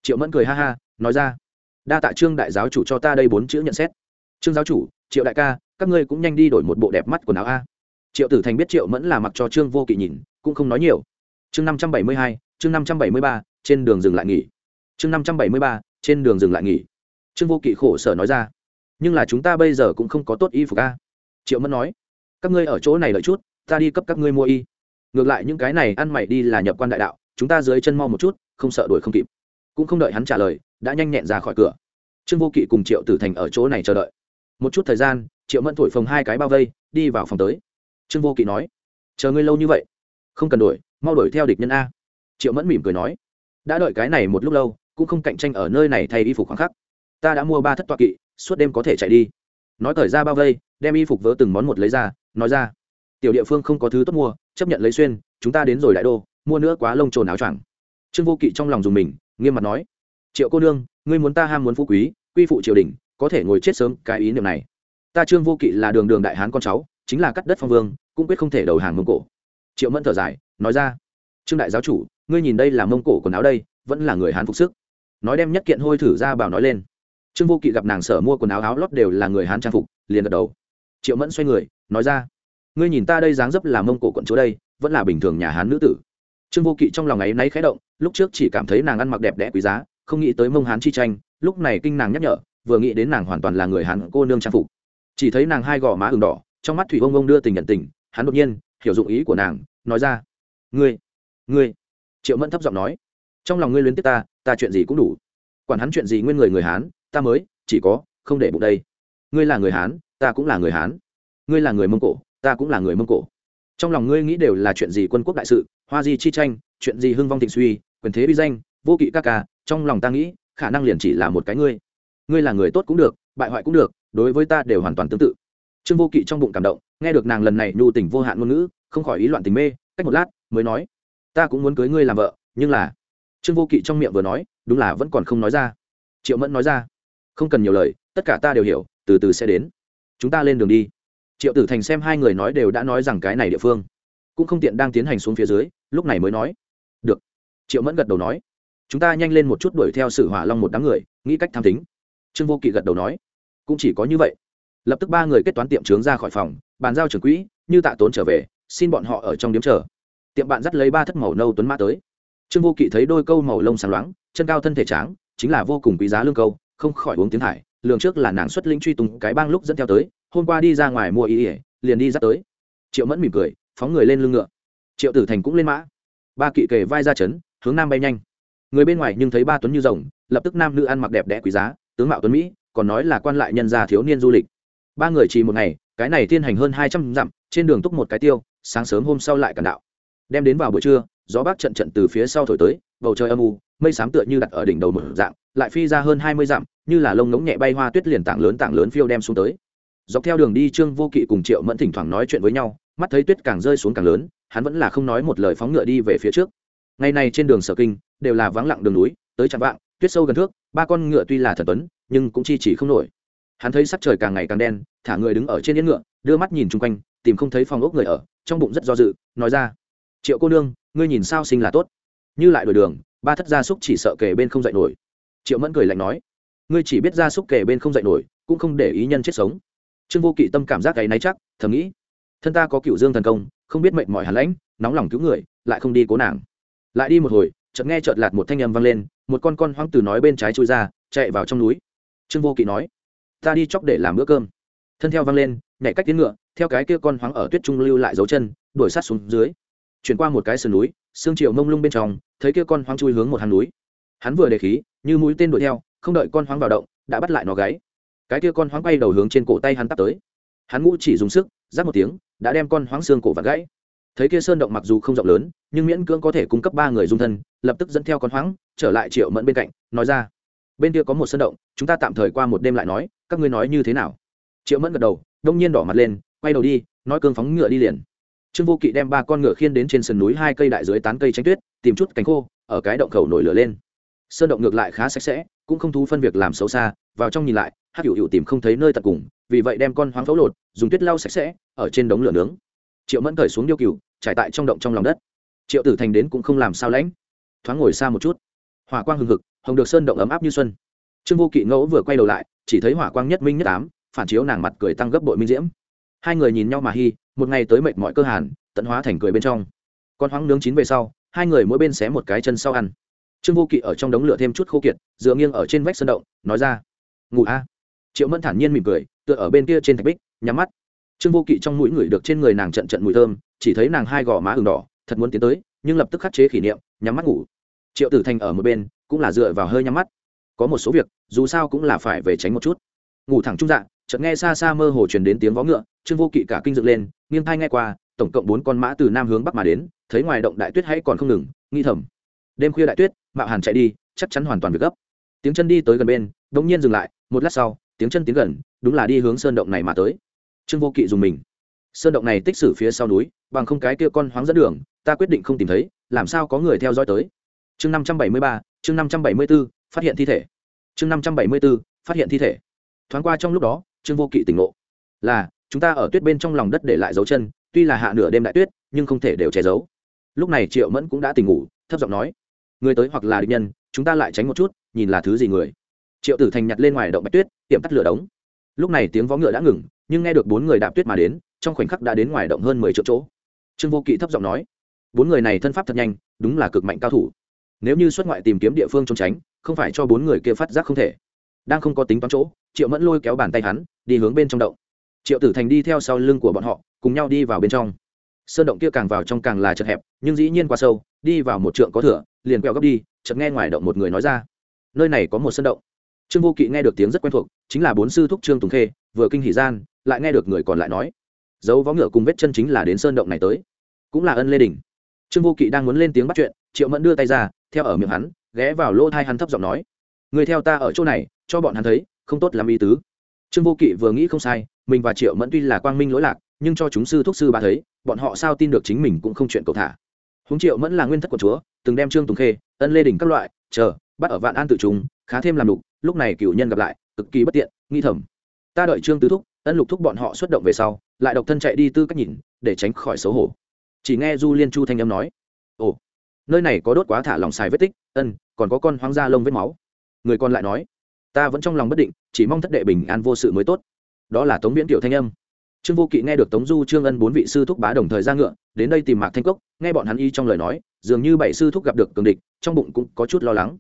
Triệu mẫn cười ha ha, nói ra, đa tạ trương đại giáo chủ cho ta đây bốn chữ nhận xét trương giáo chủ, triệu đại ca, các ngươi cũng nhanh đi đổi một bộ đẹp mắt quần áo a. Triệu tử thành biết triệu mẫn là mặc cho trương vô kỵ nhìn, cũng không nói nhiều. Chương năm trăm bảy mươi hai, chương năm trăm bảy mươi ba, trên đường dừng lại nghỉ. Chương năm trăm bảy mươi ba, trên đường dừng lại nghỉ. Trương vô kỵ khổ sở nói ra. Nhưng là chúng ta bây giờ cũng không có tốt y phục a. Triệu mẫn nói. Các ngươi ở chỗ này đợi chút, ta đi cấp các ngươi mua y. Ngược lại những cái này ăn mày đi là nhập quan đại đạo, chúng ta dưới chân mau một chút, không sợ đuổi không kịp. Cũng không đợi hắn trả lời, đã nhanh nhẹn ra khỏi cửa. Trương vô kỵ cùng triệu tử thành ở chỗ này chờ đợi một chút thời gian, triệu mẫn thổi phồng hai cái bao vây, đi vào phòng tới. Trương vô kỵ nói, chờ ngươi lâu như vậy, không cần đuổi mau đuổi theo địch nhân a. Triệu mẫn mỉm cười nói, đã đợi cái này một lúc lâu, cũng không cạnh tranh ở nơi này thay y phục khoảng khắc. Ta đã mua ba thất toa kỵ, suốt đêm có thể chạy đi. Nói thời ra bao vây, đem y phục vỡ từng món một lấy ra, nói ra, tiểu địa phương không có thứ tốt mua, chấp nhận lấy xuyên, chúng ta đến rồi đại đô, mua nữa quá lông trồn áo choàng. Trương vô kỵ trong lòng dùng mình, nghiêm mặt nói, triệu cô nương, ngươi muốn ta ham muốn phú quý, quy phụ triều đình có thể ngồi chết sớm, cái ý niệm này. Ta trương vô kỵ là đường đường đại hán con cháu, chính là cắt đất phong vương, cũng quyết không thể đầu hàng mông cổ. Triệu mẫn thở dài, nói ra, trương đại giáo chủ, ngươi nhìn đây là mông cổ quần áo đây, vẫn là người hán phục sức. Nói đem nhất kiện hôi thử ra bảo nói lên. Trương vô kỵ gặp nàng sở mua quần áo áo lót đều là người hán trang phục, liền gật đầu. Triệu mẫn xoay người, nói ra, ngươi nhìn ta đây dáng dấp là mông cổ quận chúa đây, vẫn là bình thường nhà hán nữ tử. Trương vô kỵ trong lòng ấy náy khẽ động, lúc trước chỉ cảm thấy nàng ăn mặc đẹp đẽ quý giá, không nghĩ tới mông hán chi tranh, lúc này kinh nàng nhắc nhở vừa nghĩ đến nàng hoàn toàn là người hán cô nương trang phục. Chỉ thấy nàng hai gò má ửng đỏ, trong mắt thủy ông ông đưa tình nhận tình, hắn đột nhiên hiểu dụng ý của nàng, nói ra, ngươi ngươi, triệu mẫn thấp giọng nói, trong lòng ngươi luyến tiếc ta ta chuyện gì cũng đủ. Quản hắn chuyện gì nguyên người người hán, ta mới chỉ có không để bụng đây. Ngươi là người hán, ta cũng là người hán. Ngươi là người mông cổ, ta cũng là người mông cổ. Trong lòng ngươi nghĩ đều là chuyện gì quân quốc đại sự, hoa di chi tranh, chuyện gì hưng vong thịnh suy, quyền thế bi danh, vô kỵ ca ca, trong lòng ta nghĩ khả năng liền chỉ là một cái ngươi ngươi là người tốt cũng được, bại hoại cũng được, đối với ta đều hoàn toàn tương tự. Trương vô kỵ trong bụng cảm động, nghe được nàng lần này nhu tình vô hạn ngôn ngữ, không khỏi ý loạn tình mê, cách một lát, mới nói, ta cũng muốn cưới ngươi làm vợ, nhưng là trương vô kỵ trong miệng vừa nói, đúng là vẫn còn không nói ra. Triệu mẫn nói ra, không cần nhiều lời, tất cả ta đều hiểu, từ từ sẽ đến. Chúng ta lên đường đi. Triệu tử thành xem hai người nói đều đã nói rằng cái này địa phương, cũng không tiện đang tiến hành xuống phía dưới, lúc này mới nói, được. Triệu mẫn gật đầu nói, chúng ta nhanh lên một chút đuổi theo sự hỏa long một đám người, nghĩ cách tham tính trương vô kỵ gật đầu nói, cũng chỉ có như vậy. Lập tức ba người kết toán tiệm trướng ra khỏi phòng, bàn giao trưởng quỹ, như tạ tốn trở về, xin bọn họ ở trong điếm chờ. Tiệm bạn dắt lấy ba thất màu nâu tuấn mã tới. Trương vô kỵ thấy đôi câu màu lông sáng loáng, chân cao thân thể tráng, chính là vô cùng quý giá lương câu, không khỏi uống tiếng hải lường trước là nàng xuất linh truy tùng cái bang lúc dẫn theo tới, hôm qua đi ra ngoài mua ý ỉa liền đi dắt tới. Triệu mẫn mỉm cười, phóng người lên lưng ngựa. Triệu tử thành cũng lên mã. Ba kỵ kề vai ra chấn, hướng nam bay nhanh. Người bên ngoài nhưng thấy ba tuấn như rồng, lập tức nam nữ ăn mặc đẹp đẽ quý giá tướng mạo tuấn mỹ, còn nói là quan lại nhân gia thiếu niên du lịch. Ba người chỉ một ngày, cái này tiên hành hơn hai trăm dặm, trên đường túc một cái tiêu, sáng sớm hôm sau lại cản đạo. Đem đến vào buổi trưa, gió bắc trận trận từ phía sau thổi tới, bầu trời âm u, mây xám tựa như đặt ở đỉnh đầu một dạng, lại phi ra hơn hai mươi dặm, như là lông ngỗng nhẹ bay hoa tuyết liền tảng lớn tảng lớn phiêu đem xuống tới. Dọc theo đường đi, trương vô kỵ cùng triệu mẫn thỉnh thoảng nói chuyện với nhau, mắt thấy tuyết càng rơi xuống càng lớn, hắn vẫn là không nói một lời phóng ngựa đi về phía trước. Ngày này trên đường sở kinh, đều là vắng lặng đường núi, tới chạm vạng tuyết sâu gần thước, ba con ngựa tuy là thần tuấn, nhưng cũng chi chỉ không nổi. Hắn thấy sắc trời càng ngày càng đen, thả người đứng ở trên yên ngựa, đưa mắt nhìn chung quanh, tìm không thấy phòng ốc người ở, trong bụng rất do dự, nói ra, triệu cô nương, ngươi nhìn sao sinh là tốt? Như lại đổi đường, ba thất gia súc chỉ sợ kề bên không dậy nổi. Triệu mẫn cười lạnh nói, ngươi chỉ biết gia súc kề bên không dậy nổi, cũng không để ý nhân chết sống. Trương vô kỵ tâm cảm giác gáy náy chắc, thầm nghĩ, thân ta có cựu dương thần công, không biết mệnh mọi hàn lãnh, nóng lòng cứu người, lại không đi cố nàng. Lại đi một hồi, chợt nghe chợt lạt một thanh âm vang lên một con con hoang từ nói bên trái chui ra, chạy vào trong núi. Trương vô kỵ nói, ta đi chóc để làm bữa cơm. Thân theo văng lên, nhảy cách tiến ngựa, theo cái kia con hoang ở tuyết trung lưu lại dấu chân, đuổi sát xuống dưới. Chuyển qua một cái sườn núi xương chiều mông lung bên trong, thấy kia con hoang chui hướng một hàng núi. Hắn vừa đề khí, như mũi tên đuổi theo, không đợi con hoang vào động, đã bắt lại nó gáy. Cái kia con hoang quay đầu hướng trên cổ tay hắn tắt tới. Hắn ngũ chỉ dùng sức giáp một tiếng, đã đem con hoang xương cổ vặt gãy. Thấy kia sơn động mặc dù không rộng lớn, nhưng miễn cưỡng có thể cung cấp ba người dung thân, lập tức dẫn theo con hoang trở lại triệu mẫn bên cạnh, nói ra, bên kia có một sân động, chúng ta tạm thời qua một đêm lại nói, các ngươi nói như thế nào? Triệu mẫn gật đầu, đông nhiên đỏ mặt lên, quay đầu đi, nói cương phóng ngựa đi liền. Trương vô kỵ đem ba con ngựa khiên đến trên sườn núi hai cây đại dưới tán cây tranh tuyết, tìm chút cánh khô, ở cái động khẩu nổi lửa lên. Sơn động ngược lại khá sạch sẽ, cũng không thú phân việc làm xấu xa, vào trong nhìn lại hát hữu hữu tìm không thấy nơi tận cùng, vì vậy đem con hoang phẫu lột, dùng tuyết lau sạch sẽ, ở trên đống lửa nướng. Triệu mẫn cởi xuống điêu cừu, trải tại trong động trong lòng đất. Triệu tử thành đến cũng không làm sao lãnh. Thoáng ngồi xa một chút hỏa quang hừng hực, hồng được sơn động ấm áp như xuân. Trương vô kỵ ngẫu vừa quay đầu lại, chỉ thấy hỏa quang nhất minh nhất ám, phản chiếu nàng mặt cười tăng gấp bội minh diễm. Hai người nhìn nhau mà hy một ngày tới mệt mọi cơ hàn, tận hóa thành cười bên trong. Con hoang nướng chín về sau, hai người mỗi bên xé một cái chân sau ăn. Trương vô kỵ ở trong đống lửa thêm chút khô kiệt, dựa nghiêng ở trên vách sơn động, nói ra, ngủ a. Triệu mẫn thản nhiên mỉm cười, tựa ở bên kia trên thạch bích, nhắm mắt. Trương vô kỵ trong mũi ngửi được trên người nàng trận trận mùi thơm, chỉ thấy nàng hai gò má ừng đỏ, thật muốn tiến tới, nhưng lập tức khắc chế kỷ niệm, nhắm mắt ngủ triệu tử thành ở một bên, cũng là dựa vào hơi nhắm mắt. Có một số việc, dù sao cũng là phải về tránh một chút. Ngủ thẳng trung dạ chợt nghe xa xa mơ hồ truyền đến tiếng vó ngựa, trương vô kỵ cả kinh dựng lên, nghiêng thai nghe qua, tổng cộng bốn con mã từ nam hướng bắc mà đến, thấy ngoài động đại tuyết hãy còn không ngừng nghi thầm. Đêm khuya đại tuyết, mạo hàn chạy đi, chắc chắn hoàn toàn việc gấp. Tiếng chân đi tới gần bên đ nhiên dừng lại, một lát sau, tiếng chân tiến gần, đúng là đi hướng sơn động này mà tới. Trương vô kỵ dùng mình. Sơn động này tích xử phía sau núi, bằng không cái kia con hoáng dẫn đường, ta quyết định không tìm thấy, làm sao có người theo dõi tới chương năm trăm bảy mươi ba, chương năm trăm bảy mươi b ố phát hiện thi thể. Chương năm trăm bảy mươi b ố phát hiện thi thể. Thoáng qua trong lúc đó, trương vô kỵ tỉnh ngộ. Là, chúng ta ở tuyết bên trong lòng đất để lại dấu chân, tuy là hạ nửa đêm đại tuyết, nhưng không thể đều che giấu. Lúc này triệu mẫn cũng đã tỉnh ngủ, thấp giọng nói, người tới hoặc là địch nhân, chúng ta lại tránh một chút, nhìn là thứ gì người. Triệu tử thành nhặt lên ngoài động bạch tuyết, tiệm tắt lửa đống lúc này tiếng vó ngựa đã ngừng, nhưng nghe được bốn người đạp tuyết mà đến, trong khoảnh khắc đã đến ngoài động hơn mười triệu chỗ. Trương vô kỵ thấp giọng nói, bốn người này thân pháp thật nhanh, đúng là cực mạnh cao thủ nếu như xuất ngoại tìm kiếm địa phương trốn tránh, không phải cho bốn người kia phát giác không thể. Đang không có tính toán chỗ, triệu mẫn lôi kéo bàn tay hắn, đi hướng bên trong động. Triệu tử thành đi theo sau lưng của bọn họ, cùng nhau đi vào bên trong. Sơn động kia càng vào trong càng là chật hẹp, nhưng dĩ nhiên quá sâu, đi vào một trượng có thửa, liền quẹo gấp đi, chợt nghe ngoài động một người nói ra. Nơi này có một sơn động. Trương vô kỵ nghe được tiếng rất quen thuộc, chính là bốn sư thúc trương tùng khê, vừa kinh hỉ gian, lại nghe được người còn lại nói, dấu vó ngựa cùng vết chân chính là đến sơn động này tới. Cũng là ân lê đình trương vô kỵ đang muốn lên tiếng bắt chuyện triệu mẫn đưa tay ra, theo ở miệng hắn, ghé vào lỗ thai hắn thấp giọng nói, người theo ta ở chỗ này, cho bọn hắn thấy, không tốt làm ý tứ. Trương vô kỵ vừa nghĩ không sai, mình và triệu mẫn tuy là quang minh lỗi lạc, nhưng cho chúng sư thúc sư bà thấy, bọn họ sao tin được chính mình cũng không chuyện cầu thả. Húng triệu mẫn là nguyên thất của chúa, từng đem trương tùng khê, ân lê đình các loại, chờ, bắt ở vạn an tự chúng khá thêm làm đục, lúc này cựu nhân gặp lại, cực kỳ bất tiện, nghi thầm. Ta đợi trương tứ thúc, ân lục thúc bọn họ xuất động về sau, lại độc thân chạy đi tư cách nhìn, để tránh khỏi xấu hổ. Chỉ nghe du liên chu thanh âm nói nơi này có đốt quá thả lòng xài vết tích, ân, còn có con hoang da lông vết máu. Người còn lại nói, ta vẫn trong lòng bất định, chỉ mong thất đệ bình an vô sự mới tốt. Đó là tống viễn tiểu thanh âm. Trương vô kỵ nghe được tống du, trương ân bốn vị sư thúc bá đồng thời ra ngựa, đến đây tìm mạc thanh cốc, nghe bọn hắn y trong lời nói, dường như bảy sư thúc gặp được cường địch, trong bụng cũng có chút lo lắng.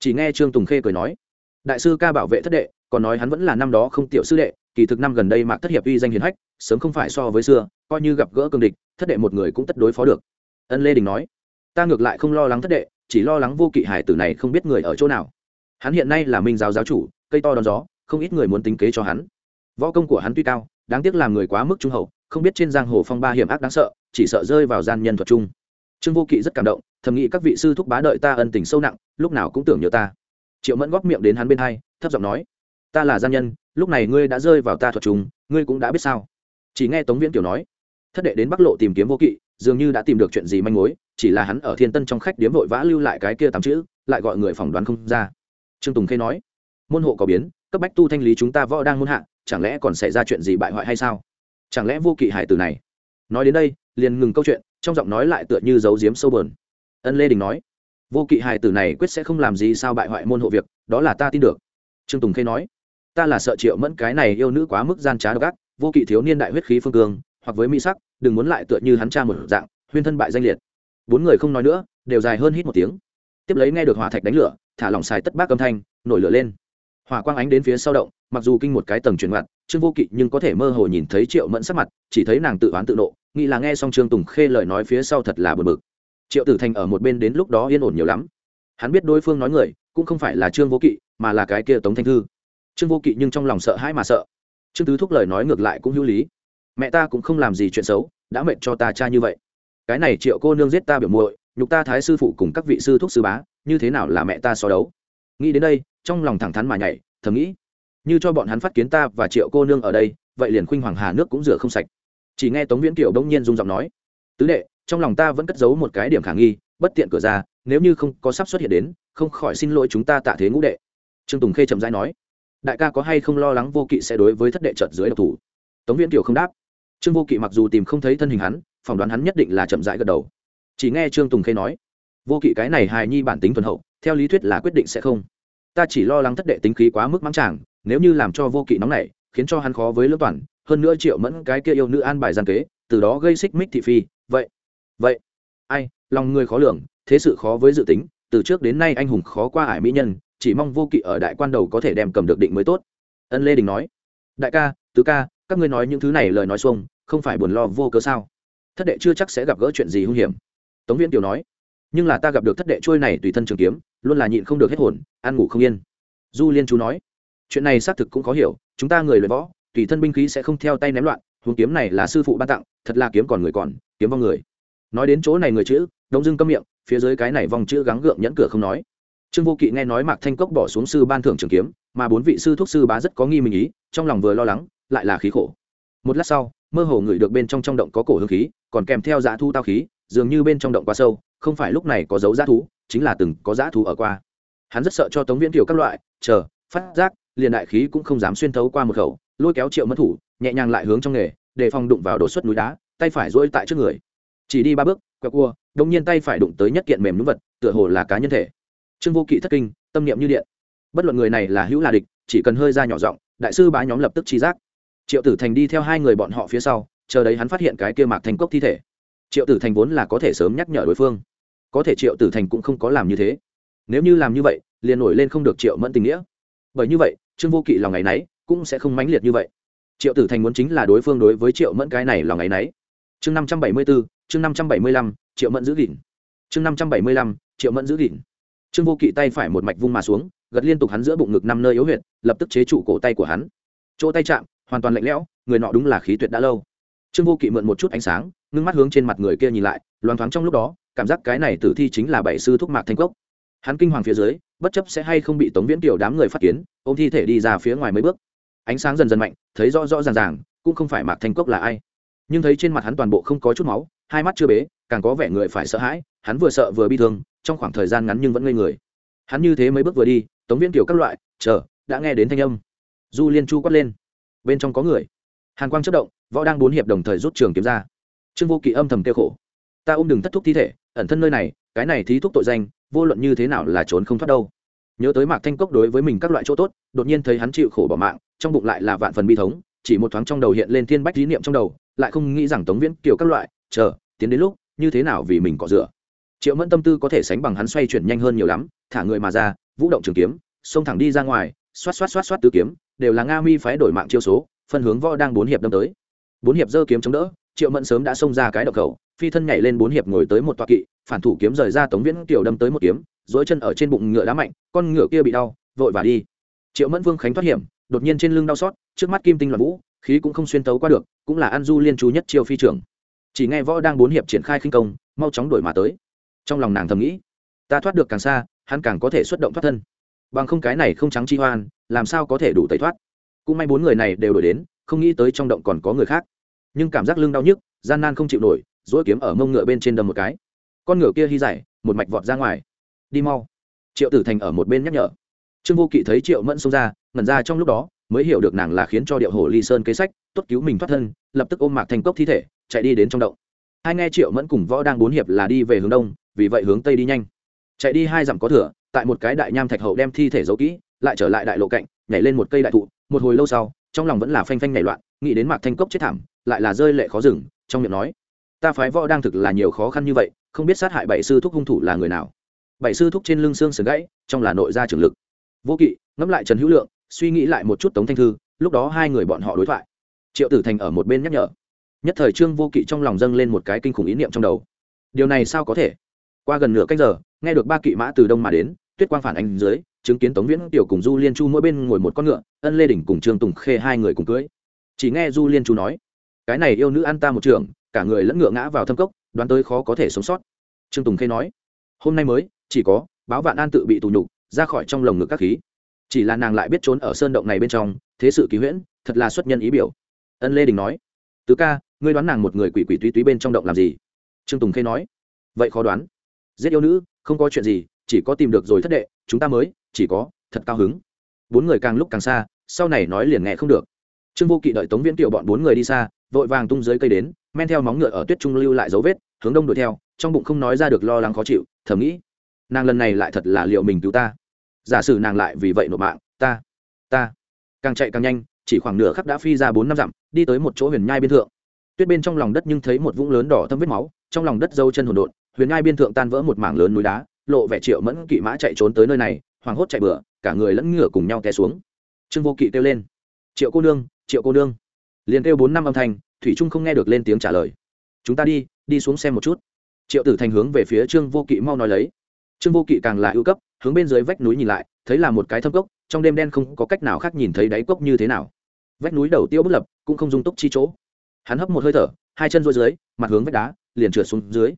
Chỉ nghe trương tùng khê cười nói, đại sư ca bảo vệ thất đệ, còn nói hắn vẫn là năm đó không tiểu sư đệ, kỳ thực năm gần đây mạc thất hiệp uy danh hiền hách, sớm không phải so với xưa, coi như gặp gỡ cường địch, thất đệ một người cũng tất đối phó được. Ân lê đình nói ta ngược lại không lo lắng thất đệ, chỉ lo lắng vô kỵ hải tử này không biết người ở chỗ nào. Hắn hiện nay là minh giáo giáo chủ, cây to đón gió, không ít người muốn tính kế cho hắn. Võ công của hắn tuy cao, đáng tiếc làm người quá mức trung hậu, không biết trên giang hồ phong ba hiểm ác đáng sợ, chỉ sợ rơi vào gian nhân thuật chung. Trương vô kỵ rất cảm động, thầm nghĩ các vị sư thúc bá đợi ta ân tình sâu nặng, lúc nào cũng tưởng nhớ ta. Triệu mẫn góp miệng đến hắn bên hai, thấp giọng nói, ta là gian nhân, lúc này ngươi đã rơi vào ta thuật chúng ngươi cũng đã biết sao? Chỉ nghe tống viễn kiểu nói, thất đệ đến bắc lộ tìm kiếm vô kỵ dường như đã tìm được chuyện gì manh mối, chỉ là hắn ở thiên tân trong khách điếm vội vã lưu lại cái kia tám chữ, lại gọi người phỏng đoán không ra. Trương tùng khê nói, môn hộ có biến, cấp bách tu thanh lý chúng ta võ đang muốn hạ, chẳng lẽ còn xảy ra chuyện gì bại hoại hay sao? Chẳng lẽ vô kỵ hải tử này? Nói đến đây, liền ngừng câu chuyện, trong giọng nói lại tựa như giấu giếm sâu bờn ân lê đình nói, vô kỵ hải tử này quyết sẽ không làm gì sao bại hoại môn hộ việc, đó là ta tin được. Trương tùng khê nói, ta là sợ triệu mẫn cái này yêu nữ quá mức gian trá độc ác, vô kỵ thiếu niên đại huyết khí phương cương, hoặc với mỹ sắc đừng muốn lại tựa như hắn cha một dạng, huyên thân bại danh liệt. Bốn người không nói nữa, đều dài hơn hít một tiếng. Tiếp lấy nghe được hỏa thạch đánh lửa, thả lỏng xài tất bác âm thanh, nổi lửa lên. Hỏa quang ánh đến phía sau động, mặc dù kinh một cái tầng chuyển ngoặt, trương vô kỵ nhưng có thể mơ hồ nhìn thấy triệu mẫn sắc mặt, chỉ thấy nàng tự oán tự nộ, nghĩ là nghe xong trương tùng khê lời nói phía sau thật là bờ bực. Triệu tử thành ở một bên đến lúc đó yên ổn nhiều lắm. Hắn biết đối phương nói người, cũng không phải là trương vô kỵ, mà là cái kia tống thanh thư. Trương vô kỵ nhưng trong lòng sợ hãi mà sợ. Trương tứ thúc lời nói ngược lại cũng hữu lý mẹ ta cũng không làm gì chuyện xấu, đã mệnh cho ta cha như vậy. Cái này triệu cô nương giết ta biểu muội, nhục ta thái sư phụ cùng các vị sư thúc sư bá, như thế nào là mẹ ta so đấu? Nghĩ đến đây, trong lòng thẳng thắn mà nhảy, thầm nghĩ, như cho bọn hắn phát kiến ta và triệu cô nương ở đây, vậy liền khuynh hoàng hà nước cũng rửa không sạch. Chỉ nghe tống viễn kiều đông nhiên dung giọng nói, tứ đệ, trong lòng ta vẫn cất giấu một cái điểm khả nghi, bất tiện cửa ra, nếu như không có sắp xuất hiện đến, không khỏi xin lỗi chúng ta tạ thế ngũ đệ. Trương tùng khê chậm rãi nói, đại ca có hay không lo lắng vô kỵ sẽ đối với thất đệ trợt dưới độc thủ? Tống viễn kiều không đáp trương vô kỵ mặc dù tìm không thấy thân hình hắn, phỏng đoán hắn nhất định là chậm rãi gật đầu. Chỉ nghe trương tùng khê nói, vô kỵ cái này hài nhi bản tính thuần hậu, theo lý thuyết là quyết định sẽ không. Ta chỉ lo lắng thất đệ tính khí quá mức mắng chàng, nếu như làm cho vô kỵ nóng nảy, khiến cho hắn khó với lương toàn, hơn nữa triệu mẫn cái kia yêu nữ an bài gian kế, từ đó gây xích mích thị phi, vậy vậy, ai, lòng người khó lường, thế sự khó với dự tính, từ trước đến nay anh hùng khó qua ải mỹ nhân, chỉ mong vô kỵ ở đại quan đầu có thể đem cầm được định mới tốt. Ân lê đình nói, đại ca, tứ ca các ngươi nói những thứ này lời nói xuông, không phải buồn lo vô cớ sao? Thất đệ chưa chắc sẽ gặp gỡ chuyện gì hung hiểm. Tống viễn tiểu nói. Nhưng là ta gặp được thất đệ trôi này tùy thân trường kiếm, luôn là nhịn không được hết hồn, ăn ngủ không yên. Du liên chú nói. Chuyện này xác thực cũng khó hiểu, chúng ta người luyện võ, tùy thân binh khí sẽ không theo tay ném loạn, huống kiếm này là sư phụ ban tặng, thật là kiếm còn người còn, kiếm vong người. Nói đến chỗ này người chữ, đông dưng câm miệng, phía dưới cái này vòng chữ gắng gượng nhẫn cửa không nói. Trương vô kỵ nghe nói mạc thanh cốc bỏ xuống sư ban thưởng trường kiếm, mà bốn vị sư thuốc sư bá rất có nghi mình ý, trong lòng vừa lo lắng lại là khí khổ. Một lát sau, mơ hồ ngửi được bên trong trong động có cổ hương khí, còn kèm theo dã thu tao khí, dường như bên trong động quá sâu, không phải lúc này có dấu dã thú, chính là từng có dã thú ở qua. Hắn rất sợ cho tống viễn kiều các loại, chờ, phát giác, liền đại khí cũng không dám xuyên thấu qua một khẩu, lôi kéo triệu mất thủ, nhẹ nhàng lại hướng trong nghề, để phòng đụng vào đổ xuất núi đá, tay phải duỗi tại trước người. Chỉ đi ba bước, quẹo cua đông nhiên tay phải đụng tới nhất kiện mềm núm vật, tựa hồ là cá nhân thể. Trương vô kỵ thất kinh, tâm niệm như điện. Bất luận người này là hữu là địch, chỉ cần hơi ra nhỏ giọng, đại sư bá nhóm lập tức chi giác triệu tử thành đi theo hai người bọn họ phía sau, chờ đấy hắn phát hiện cái kia mạc thành cốc thi thể. Triệu tử thành vốn là có thể sớm nhắc nhở đối phương. Có thể triệu tử thành cũng không có làm như thế. Nếu như làm như vậy, liền nổi lên không được triệu mẫn tình nghĩa. Bởi như vậy, trương vô kỵ lòng ngày nấy cũng sẽ không mãnh liệt như vậy. Triệu tử thành muốn chính là đối phương đối với triệu mẫn cái này lòng ngày nấy. Chương năm trăm bảy mươi bốn chương năm trăm bảy mươi lăm, triệu mẫn giữ gìn. Chương năm trăm bảy mươi lăm, triệu mẫn giữ gìn. Trương vô kỵ tay phải một mạch vung mà xuống, gật liên tục hắn giữa bụng ngực năm nơi yếu huyệt, lập tức chế trụ cổ tay của hắn. Chỗ tay chạm hoàn toàn lạnh lẽo, người nọ đúng là khí tuyệt đã lâu. Trương vô kỵ mượn một chút ánh sáng, ngưng mắt hướng trên mặt người kia nhìn lại, loáng thoáng trong lúc đó, cảm giác cái này tử thi chính là bảy sư thúc mạc thanh cốc. Hắn kinh hoàng phía dưới, bất chấp sẽ hay không bị tống viễn tiểu đám người phát kiến, ôm thi thể đi ra phía ngoài mấy bước. Ánh sáng dần dần mạnh, thấy rõ rõ ràng ràng, cũng không phải mạc thanh cốc là ai. Nhưng thấy trên mặt hắn toàn bộ không có chút máu, hai mắt chưa bế, càng có vẻ người phải sợ hãi, hắn vừa sợ vừa bi thương, trong khoảng thời gian ngắn nhưng vẫn ngây người. Hắn như thế mấy bước vừa đi, tống viễn kiểu các loại, chờ, đã nghe đến thanh âm. Du liên chu quát lên bên trong có người. Hàn quang chất động, võ đang bốn hiệp đồng thời rút trường kiếm ra. Trương vô kỵ âm thầm kêu khổ. Ta ôm đừng thất thúc thi thể, ẩn thân nơi này, cái này thí thúc tội danh, vô luận như thế nào là trốn không thoát đâu. Nhớ tới mạc thanh cốc đối với mình các loại chỗ tốt, đột nhiên thấy hắn chịu khổ bỏ mạng, trong bụng lại là vạn phần bi thống, chỉ một thoáng trong đầu hiện lên thiên bách lý niệm trong đầu, lại không nghĩ rằng tống viễn, kiểu các loại, chờ, tiến đến lúc, như thế nào vì mình cọ rửa. Triệu mẫn tâm tư có thể sánh bằng hắn xoay chuyển nhanh hơn nhiều lắm, thả người mà ra, vũ động trường kiếm, xông thẳng đi ra ngoài, xoát xoát xoát xoát tứ kiếm đều là nga mi phái đổi mạng chiêu số, phân hướng võ đang bốn hiệp đâm tới. Bốn hiệp giơ kiếm chống đỡ, triệu mẫn sớm đã xông ra cái độc khẩu, phi thân nhảy lên bốn hiệp ngồi tới một toa kỵ, phản thủ kiếm rời ra tống viễn tiểu đâm tới một kiếm dối chân ở trên bụng ngựa đá mạnh, con ngựa kia bị đau, vội và đi. Triệu mẫn vương khánh thoát hiểm, đột nhiên trên lưng đau xót, trước mắt kim tinh loạn vũ, khí cũng không xuyên tấu qua được, cũng là an du liên chú nhất chiêu phi trưởng. Chỉ nghe võ đang bốn hiệp triển khai khinh công, mau chóng đổi mà tới. Trong lòng nàng thầm nghĩ, ta thoát được càng xa, hắn càng có thể xuất động thoát thân bằng không cái này không trắng chi hoan, làm sao có thể đủ tẩy thoát? Cũng may bốn người này đều đổi đến, không nghĩ tới trong động còn có người khác. Nhưng cảm giác lưng đau nhức, gian nan không chịu nổi dỗi kiếm ở mông ngựa bên trên đâm một cái. Con ngựa kia hy giải, một mạch vọt ra ngoài. Đi mau. Triệu tử thành ở một bên nhắc nhở. Trương vô kỵ thấy triệu mẫn xông ra, ngẩn ra trong lúc đó, mới hiểu được nàng là khiến cho điệu hồ ly sơn kế sách, tốt cứu mình thoát thân, lập tức ôm mạc thành cốc thi thể, chạy đi đến trong động. Hai nghe triệu mẫn cùng võ đang bốn hiệp là đi về hướng đông, vì vậy hướng tây đi nhanh. Chạy đi hai dặm có thửa tại một cái đại nham thạch hậu đem thi thể giấu kỹ, lại trở lại đại lộ cạnh, nhảy lên một cây đại thụ, một hồi lâu sau, trong lòng vẫn là phanh phanh nảy loạn, nghĩ đến mạc thanh cốc chết thảm, lại là rơi lệ khó dừng, trong miệng nói, ta phái võ đang thực là nhiều khó khăn như vậy, không biết sát hại bảy sư thúc hung thủ là người nào. Bảy sư thúc trên lưng xương sườn gãy, trong là nội gia trưởng lực. Vô kỵ ngẫm lại trần hữu lượng, suy nghĩ lại một chút tống thanh thư, lúc đó hai người bọn họ đối thoại. Triệu tử thành ở một bên nhắc nhở. Nhất thời trương vô kỵ trong lòng dâng lên một cái kinh khủng ý niệm trong đầu. Điều này sao có thể? Qua gần nửa cách giờ, nghe được ba kỵ mã từ đông mà đến, tuyết quang phản ánh dưới, chứng kiến tống viễn, tiểu cùng du liên chu mỗi bên ngồi một con ngựa, ân lê đỉnh cùng trương tùng khê hai người cùng cưới. Chỉ nghe du liên chu nói, cái này yêu nữ ăn ta một trường, cả người lẫn ngựa ngã vào thâm cốc, đoán tới khó có thể sống sót. Trương tùng khê nói, hôm nay mới, chỉ có báo vạn an tự bị tù nhục, ra khỏi trong lồng ngực các khí. Chỉ là nàng lại biết trốn ở sơn động này bên trong, thế sự ký huyễn, thật là xuất nhân ý biểu. Ân lê đình nói, tứ ca, ngươi đoán nàng một người quỷ quỷ túy túy bên trong động làm gì? Trương tùng khê nói, vậy khó đoán giết yêu nữ, không có chuyện gì, chỉ có tìm được rồi thất đệ, chúng ta mới, chỉ có thật cao hứng. Bốn người càng lúc càng xa, sau này nói liền nghe không được. Trương vô kỵ đợi tống viễn tiểu bọn bốn người đi xa, vội vàng tung dưới cây đến, men theo móng ngựa ở tuyết trung lưu lại dấu vết, hướng đông đuổi theo, trong bụng không nói ra được lo lắng khó chịu, thầm nghĩ, nàng lần này lại thật là liệu mình cứu ta. Giả sử nàng lại vì vậy nộp mạng, ta ta. Càng chạy càng nhanh, chỉ khoảng nửa khắc đã phi ra bốn năm dặm, đi tới một chỗ huyền nhai biên thượng. Tuyết bên trong lòng đất nhưng thấy một vũng lớn đỏ thâm vết máu, trong lòng đất dâu chân hồn đột huyền ngai biên thượng tan vỡ một mảng lớn núi đá, lộ vẻ triệu mẫn kỵ mã chạy trốn tới nơi này, hoảng hốt chạy bựa cả người lẫn ngựa cùng nhau té xuống. Trương vô kỵ kêu lên, triệu cô nương, triệu cô nương. Liền kêu bốn năm âm thanh, thủy trung không nghe được lên tiếng trả lời. Chúng ta đi đi xuống xem một chút. Triệu tử thành hướng về phía trương vô kỵ mau nói lấy. Trương vô kỵ càng là ưu cấp, hướng bên dưới vách núi nhìn lại, thấy là một cái thâm cốc, trong đêm đen không có cách nào khác nhìn thấy đáy cốc như thế nào. Vách núi đầu tiêu bất lập, cũng không dung túc chi chỗ. Hắn hấp một hơi thở, hai chân rối dưới, mặt hướng vách đá, liền trượt xuống dưới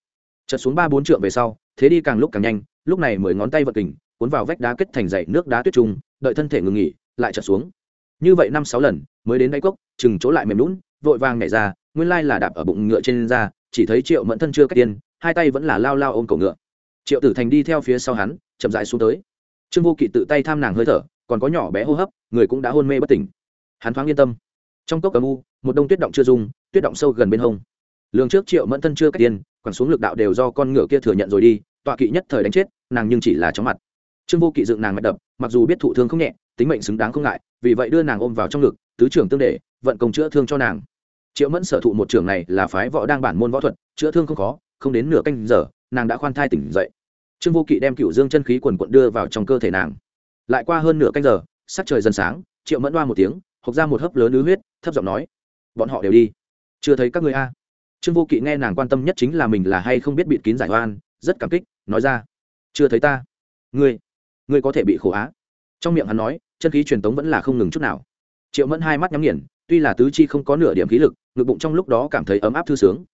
trượt xuống ba bốn trượng về sau, thế đi càng lúc càng nhanh, lúc này mười ngón tay vật kình, cuốn vào vách đá kết thành dậy nước đá tuyết trung, đợi thân thể ngừng nghỉ, lại trượt xuống. Như vậy năm sáu lần, mới đến đáy cốc, chừng chỗ lại mềm lún vội vàng nhảy ra, nguyên lai là đạp ở bụng ngựa trên ra chỉ thấy triệu mẫn thân chưa cách tiên hai tay vẫn là lao lao ôm cổ ngựa. Triệu tử thành đi theo phía sau hắn, chậm dại xuống tới. Trương vô kỵ tự tay tham nàng hơi thở, còn có nhỏ bé hô hấp, người cũng đã hôn mê bất tỉnh. Hắn thoáng yên tâm. Trong cốc cầm u, một đông tuyết động chưa dung tuyết động sâu gần bên hông. Lường trước triệu mẫn thân chưa cách tiên quẳng xuống lực đạo đều do con ngựa kia thừa nhận rồi đi, tọa kỵ nhất thời đánh chết, nàng nhưng chỉ là chóng mặt. Trương vô kỵ dựng nàng mạch đập, mặc dù biết thụ thương không nhẹ, tính mệnh xứng đáng không ngại, vì vậy đưa nàng ôm vào trong ngực, tứ trưởng tương để, vận công chữa thương cho nàng. Triệu mẫn sở thụ một trường này là phái võ đang bản môn võ thuật, chữa thương không khó, không đến nửa canh giờ, nàng đã khoan thai tỉnh dậy. Trương vô kỵ đem cựu dương chân khí quần quận đưa vào trong cơ thể nàng. Lại qua hơn nửa canh giờ, sắc trời dần sáng, triệu mẫn đoa một tiếng, hộc ra một hớp lớn ứ huyết, thấp giọng nói, bọn họ đều đi. Chưa thấy các người a trương vô kỵ nghe nàng quan tâm nhất chính là mình là hay không biết bịt kín giải oan, rất cảm kích, nói ra, chưa thấy ta. Ngươi ngươi có thể bị khổ á. Trong miệng hắn nói, chân khí truyền tống vẫn là không ngừng chút nào. Triệu mẫn hai mắt nhắm nghiền, tuy là tứ chi không có nửa điểm khí lực, ngực bụng trong lúc đó cảm thấy ấm áp thư sướng.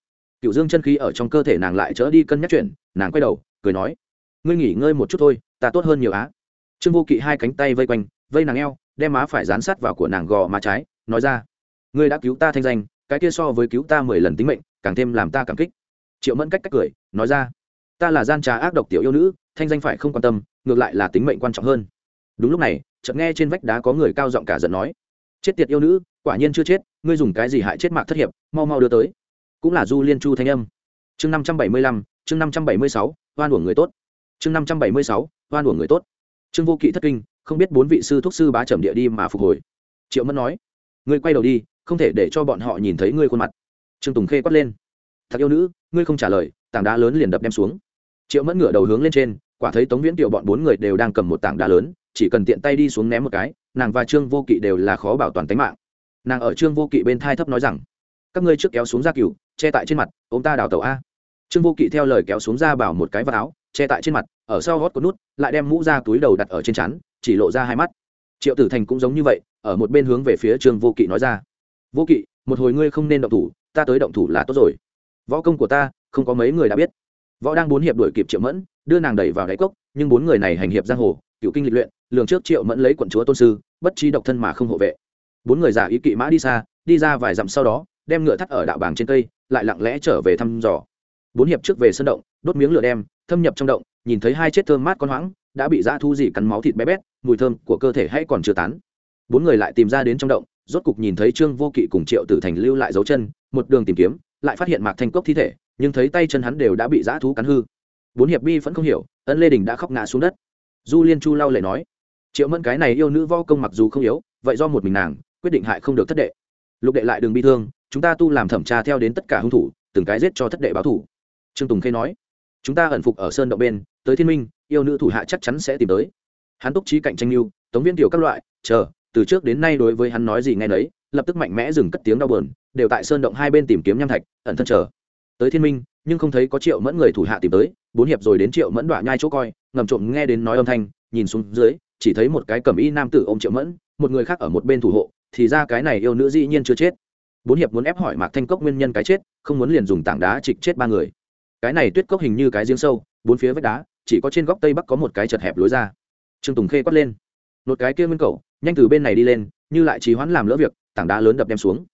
Cựu dương chân khí ở trong cơ thể nàng lại trở đi cân nhắc chuyện, nàng quay đầu, cười nói, ngươi nghỉ ngơi một chút thôi, ta tốt hơn nhiều á. Trương vô kỵ hai cánh tay vây quanh, vây nàng eo, đem má phải dán sát vào của nàng gò má trái, nói ra, ngươi đã cứu ta thanh danh cái kia so với cứu ta mười lần tính mệnh, càng thêm làm ta cảm kích. Triệu mẫn cách cách cười, nói ra, ta là gian trà ác độc tiểu yêu nữ, thanh danh phải không quan tâm, ngược lại là tính mệnh quan trọng hơn. Đúng lúc này, chợt nghe trên vách đá có người cao giọng cả giận nói, chết tiệt yêu nữ, quả nhiên chưa chết, ngươi dùng cái gì hại chết mạc thất hiệp, mau mau đưa tới. Cũng là du liên chu thanh âm. Chương năm trăm bảy mươi lăm, chương năm trăm bảy mươi sáu, oan uổng người tốt. Chương năm trăm bảy mươi sáu, oan uổng người tốt. Trương vô kỵ thất kinh, không biết bốn vị sư thuốc sư bá trầm địa đi mà phục hồi. Triệu mẫn nói, ngươi quay đầu đi không thể để cho bọn họ nhìn thấy ngươi khuôn mặt. Trương tùng khê quát lên. Thật yêu nữ, ngươi không trả lời, tảng đá lớn liền đập đem xuống. Triệu mẫn ngửa đầu hướng lên trên, quả thấy tống viễn tiểu bọn bốn người đều đang cầm một tảng đá lớn, chỉ cần tiện tay đi xuống ném một cái, nàng và trương vô kỵ đều là khó bảo toàn tính mạng. Nàng ở trương vô kỵ bên thai thấp nói rằng, các ngươi trước kéo xuống ra cừu, che tại trên mặt ông ta đào tàu a. Trương vô kỵ theo lời kéo xuống ra bảo một cái vạt áo, che tại trên mặt, ở sau gót có nút, lại đem mũ ra túi đầu đặt ở trên chắn chỉ lộ ra hai mắt. Triệu tử thành cũng giống như vậy, ở một bên hướng về phía trương vô kỵ nói ra vô kỵ, một hồi ngươi không nên động thủ, ta tới động thủ là tốt rồi. Võ công của ta, không có mấy người đã biết. Võ đang bốn hiệp đuổi kịp triệu mẫn, đưa nàng đẩy vào đáy cốc, nhưng bốn người này hành hiệp giang hồ, cựu kinh lịch luyện, lường trước triệu mẫn lấy quận chúa tôn sư, bất chi độc thân mà không hộ vệ. Bốn người giả ý kỵ mã đi xa, đi ra vài dặm sau đó, đem ngựa thắt ở đạo bảng trên cây, lại lặng lẽ trở về thăm dò. Bốn hiệp trước về sân động, đốt miếng lửa đem, thâm nhập trong động, nhìn thấy hai chết thơm mát con hoãng đã bị dã thu gì cắn máu thịt bé bét, mùi thơm của cơ thể hay còn chưa tán. Bốn người lại tìm ra đến trong động rốt cục nhìn thấy trương vô kỵ cùng triệu tử thành lưu lại dấu chân, một đường tìm kiếm, lại phát hiện mạc thanh cốc thi thể, nhưng thấy tay chân hắn đều đã bị dã thú cắn hư. Bốn hiệp bi vẫn không hiểu, ân lê đình đã khóc ngã xuống đất. Du liên chu lau lệ nói, triệu mẫn cái này yêu nữ võ công mặc dù không yếu, vậy do một mình nàng, quyết định hại không được thất đệ. Lục đệ lại đừng bi thương, chúng ta tu làm thẩm tra theo đến tất cả hung thủ, từng cái giết cho thất đệ báo thủ. Trương tùng khê nói, chúng ta ẩn phục ở sơn động bên, tới thiên minh, yêu nữ thủ hạ chắc chắn sẽ tìm tới. Hắn túc trí cạnh tranh lưu, tống viên tiểu các loại, chờ từ trước đến nay đối với hắn nói gì nghe nấy, lập tức mạnh mẽ dừng cất tiếng đau bờn đều tại sơn động hai bên tìm kiếm nham thạch, ẩn thân chờ. Tới thiên minh, nhưng không thấy có triệu mẫn người thủ hạ tìm tới, bốn hiệp rồi đến triệu mẫn đoạn nhai chỗ coi, ngầm trộm nghe đến nói âm thanh, nhìn xuống dưới, chỉ thấy một cái cầm y nam tử ô m triệu mẫn, một người khác ở một bên thủ hộ, thì ra cái này yêu nữ dĩ nhiên chưa chết. Bốn hiệp muốn ép hỏi mạc thanh cốc nguyên nhân cái chết, không muốn liền dùng tảng đá trịch chết ba người. Cái này tuyết cốc hình như cái giếng sâu, bốn phía vách đá, chỉ có trên góc tây bắc có một cái chật hẹp lối ra. Trương tùng khê quát lên. Một cái kia nguyên cầu nhanh từ bên này đi lên, như lại trì hoãn làm lỡ việc, tảng đá lớn đập đem xuống.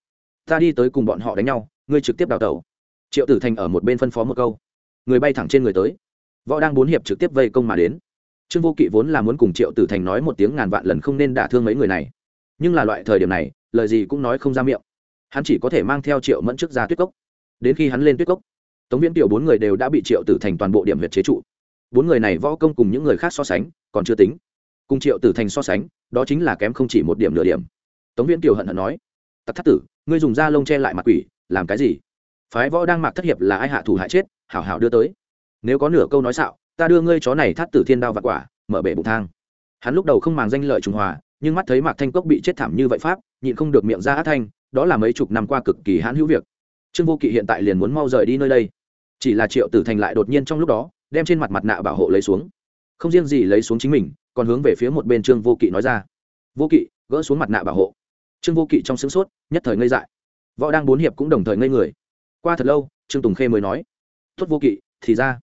Ta đi tới cùng bọn họ đánh nhau, ngươi trực tiếp đào tẩu. Triệu tử thành ở một bên phân phó một câu. Người bay thẳng trên người tới. Võ đang bốn hiệp trực tiếp vây công mà đến. Trương vô kỵ vốn là muốn cùng triệu tử thành nói một tiếng ngàn vạn lần không nên đả thương mấy người này. Nhưng là loại thời điểm này, lời gì cũng nói không ra miệng. Hắn chỉ có thể mang theo triệu mẫn trước ra tuyết cốc. Đến khi hắn lên tuyết cốc, tống viễn tiểu bốn người đều đã bị triệu tử thành toàn bộ điểm huyệt chế trụ. Bốn người này võ công cùng những người khác so sánh, còn chưa tính cùng triệu tử thành so sánh, đó chính là kém không chỉ một điểm nửa điểm. Tống viễn Kiều hận hận nói, tặc thắt tử, ngươi dùng da lông che lại mặt quỷ, làm cái gì? Phái võ đang mặc thất hiệp là ai hạ thủ hại chết, hảo hảo đưa tới. Nếu có nửa câu nói xạo, ta đưa ngươi chó này thắt tử thiên đao và quả, mở bể bụng thang. Hắn lúc đầu không màng danh lợi trùng hòa, nhưng mắt thấy mạc thanh cốc bị chết thảm như vậy pháp, nhịn không được miệng ra hát thanh, đó là mấy chục năm qua cực kỳ hãn hữu việc. Trương vô kỵ hiện tại liền muốn mau rời đi nơi đây. Chỉ là triệu tử thành lại đột nhiên trong lúc đó, đem trên mặt mặt nạ bảo hộ lấy xuống. Không riêng gì lấy xuống chính mình còn hướng về phía một bên trương vô kỵ nói ra. Vô kỵ, gỡ xuống mặt nạ bảo hộ. Trương vô kỵ trong sướng sốt, nhất thời ngây dại. Võ đang bốn hiệp cũng đồng thời ngây người. Qua thật lâu, trương tùng khê mới nói, tốt vô kỵ, thì ra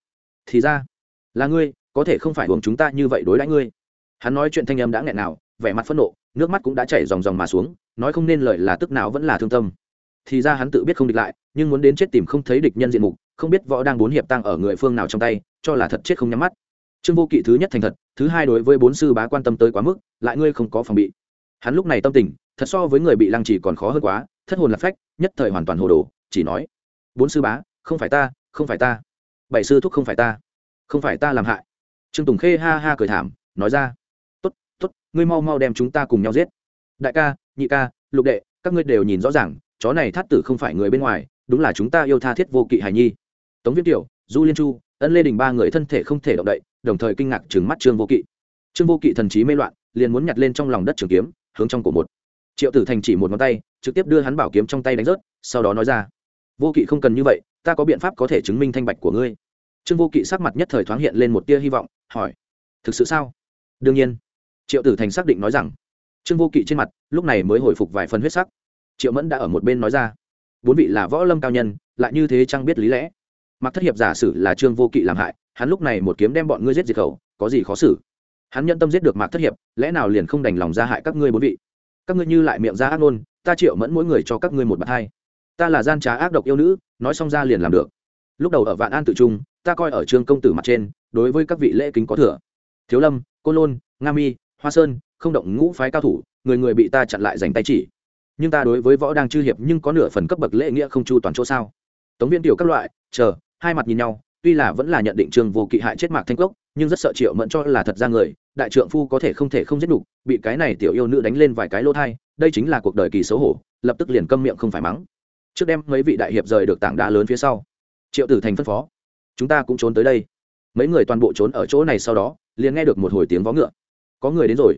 thì ra. Là ngươi, có thể không phải hưởng chúng ta như vậy đối đãi ngươi. Hắn nói chuyện thanh âm đã nghẹn nào, vẻ mặt phẫn nộ, nước mắt cũng đã chảy ròng ròng mà xuống, nói không nên lời là tức nào vẫn là thương tâm. Thì ra hắn tự biết không địch lại, nhưng muốn đến chết tìm không thấy địch nhân diện mục, không biết võ đang bốn hiệp tăng ở người phương nào trong tay, cho là thật chết không nhắm mắt trương vô kỵ thứ nhất thành thật, thứ hai đối với bốn sư bá quan tâm tới quá mức, lại ngươi không có phòng bị. Hắn lúc này tâm tình, thật so với người bị lăng trì còn khó hơn quá, thất hồn lạc phách, nhất thời hoàn toàn hồ đồ, chỉ nói, bốn sư bá, không phải ta, không phải ta. Bảy sư thúc không phải ta, không phải ta làm hại. Trương tùng khê ha ha cười thảm, nói ra t ố t t ố t ngươi mau mau đem chúng ta cùng nhau giết. Đại ca, nhị ca, lục đệ, các ngươi đều nhìn rõ ràng, chó này thắt tử không phải người bên ngoài, đúng là chúng ta yêu tha thiết vô kỵ hài nhi. Tống viết tiểu, du liên chu, ân lê đình ba người thân thể không thể động đậy đồng thời kinh ngạc trừng mắt trương vô kỵ. Trương vô kỵ thần trí mê loạn, liền muốn nhặt lên trong lòng đất trường kiếm, hướng trong cổ một. Triệu tử thành chỉ một ngón tay, trực tiếp đưa hắn bảo kiếm trong tay đánh rớt, sau đó nói ra, vô kỵ không cần như vậy, ta có biện pháp có thể chứng minh thanh bạch của ngươi. Trương vô kỵ sắc mặt nhất thời thoáng hiện lên một tia hy vọng, hỏi, thực sự sao? Đương nhiên. Triệu tử thành xác định nói rằng, trương vô kỵ trên mặt, lúc này mới hồi phục vài phần huyết sắc. Triệu mẫn đã ở một bên nói ra, bốn vị là võ lâm cao nhân, lại như thế chăng biết lý lẽ? Mặc thất hiệp giả sử là trương vô kỵ làm hại hắn lúc này một kiếm đem bọn ngươi giết diệt khẩu, có gì khó xử? Hắn nhận tâm giết được mạc thất hiệp, lẽ nào liền không đành lòng ra hại các ngươi bốn vị? Các ngươi như lại miệng ra ác ngôn, ta triệu mẫn mỗi người cho các ngươi một bạt hai. Ta là gian trá ác độc yêu nữ, nói xong ra liền làm được. Lúc đầu ở vạn an tự trung, ta coi ở trương công tử mặt trên, đối với các vị lễ kính có thừa. Thiếu lâm, côn lôn, nga mi, hoa sơn, không động ngũ phái cao thủ, người người bị ta chặn lại dành tay chỉ. Nhưng ta đối với võ đang chư hiệp nhưng có nửa phần cấp bậc lễ nghĩa không chu toàn chỗ sao? Tống viên tiểu các loại, chờ, hai mặt nhìn nhau tuy là vẫn là nhận định trương vô kỵ hại chết mạc thanh cốc nhưng rất sợ triệu mẫn cho là thật ra người đại trượng phu có thể không thể không giết đủ, bị cái này tiểu yêu nữ đánh lên vài cái lỗ thai đây chính là cuộc đời kỳ xấu hổ lập tức liền câm miệng không phải mắng. Trước đem mấy vị đại hiệp rời được tảng đá lớn phía sau. Triệu tử thành phân phó chúng ta cũng trốn tới đây. Mấy người toàn bộ trốn ở chỗ này sau đó liền nghe được một hồi tiếng vó ngựa. Có người đến rồi.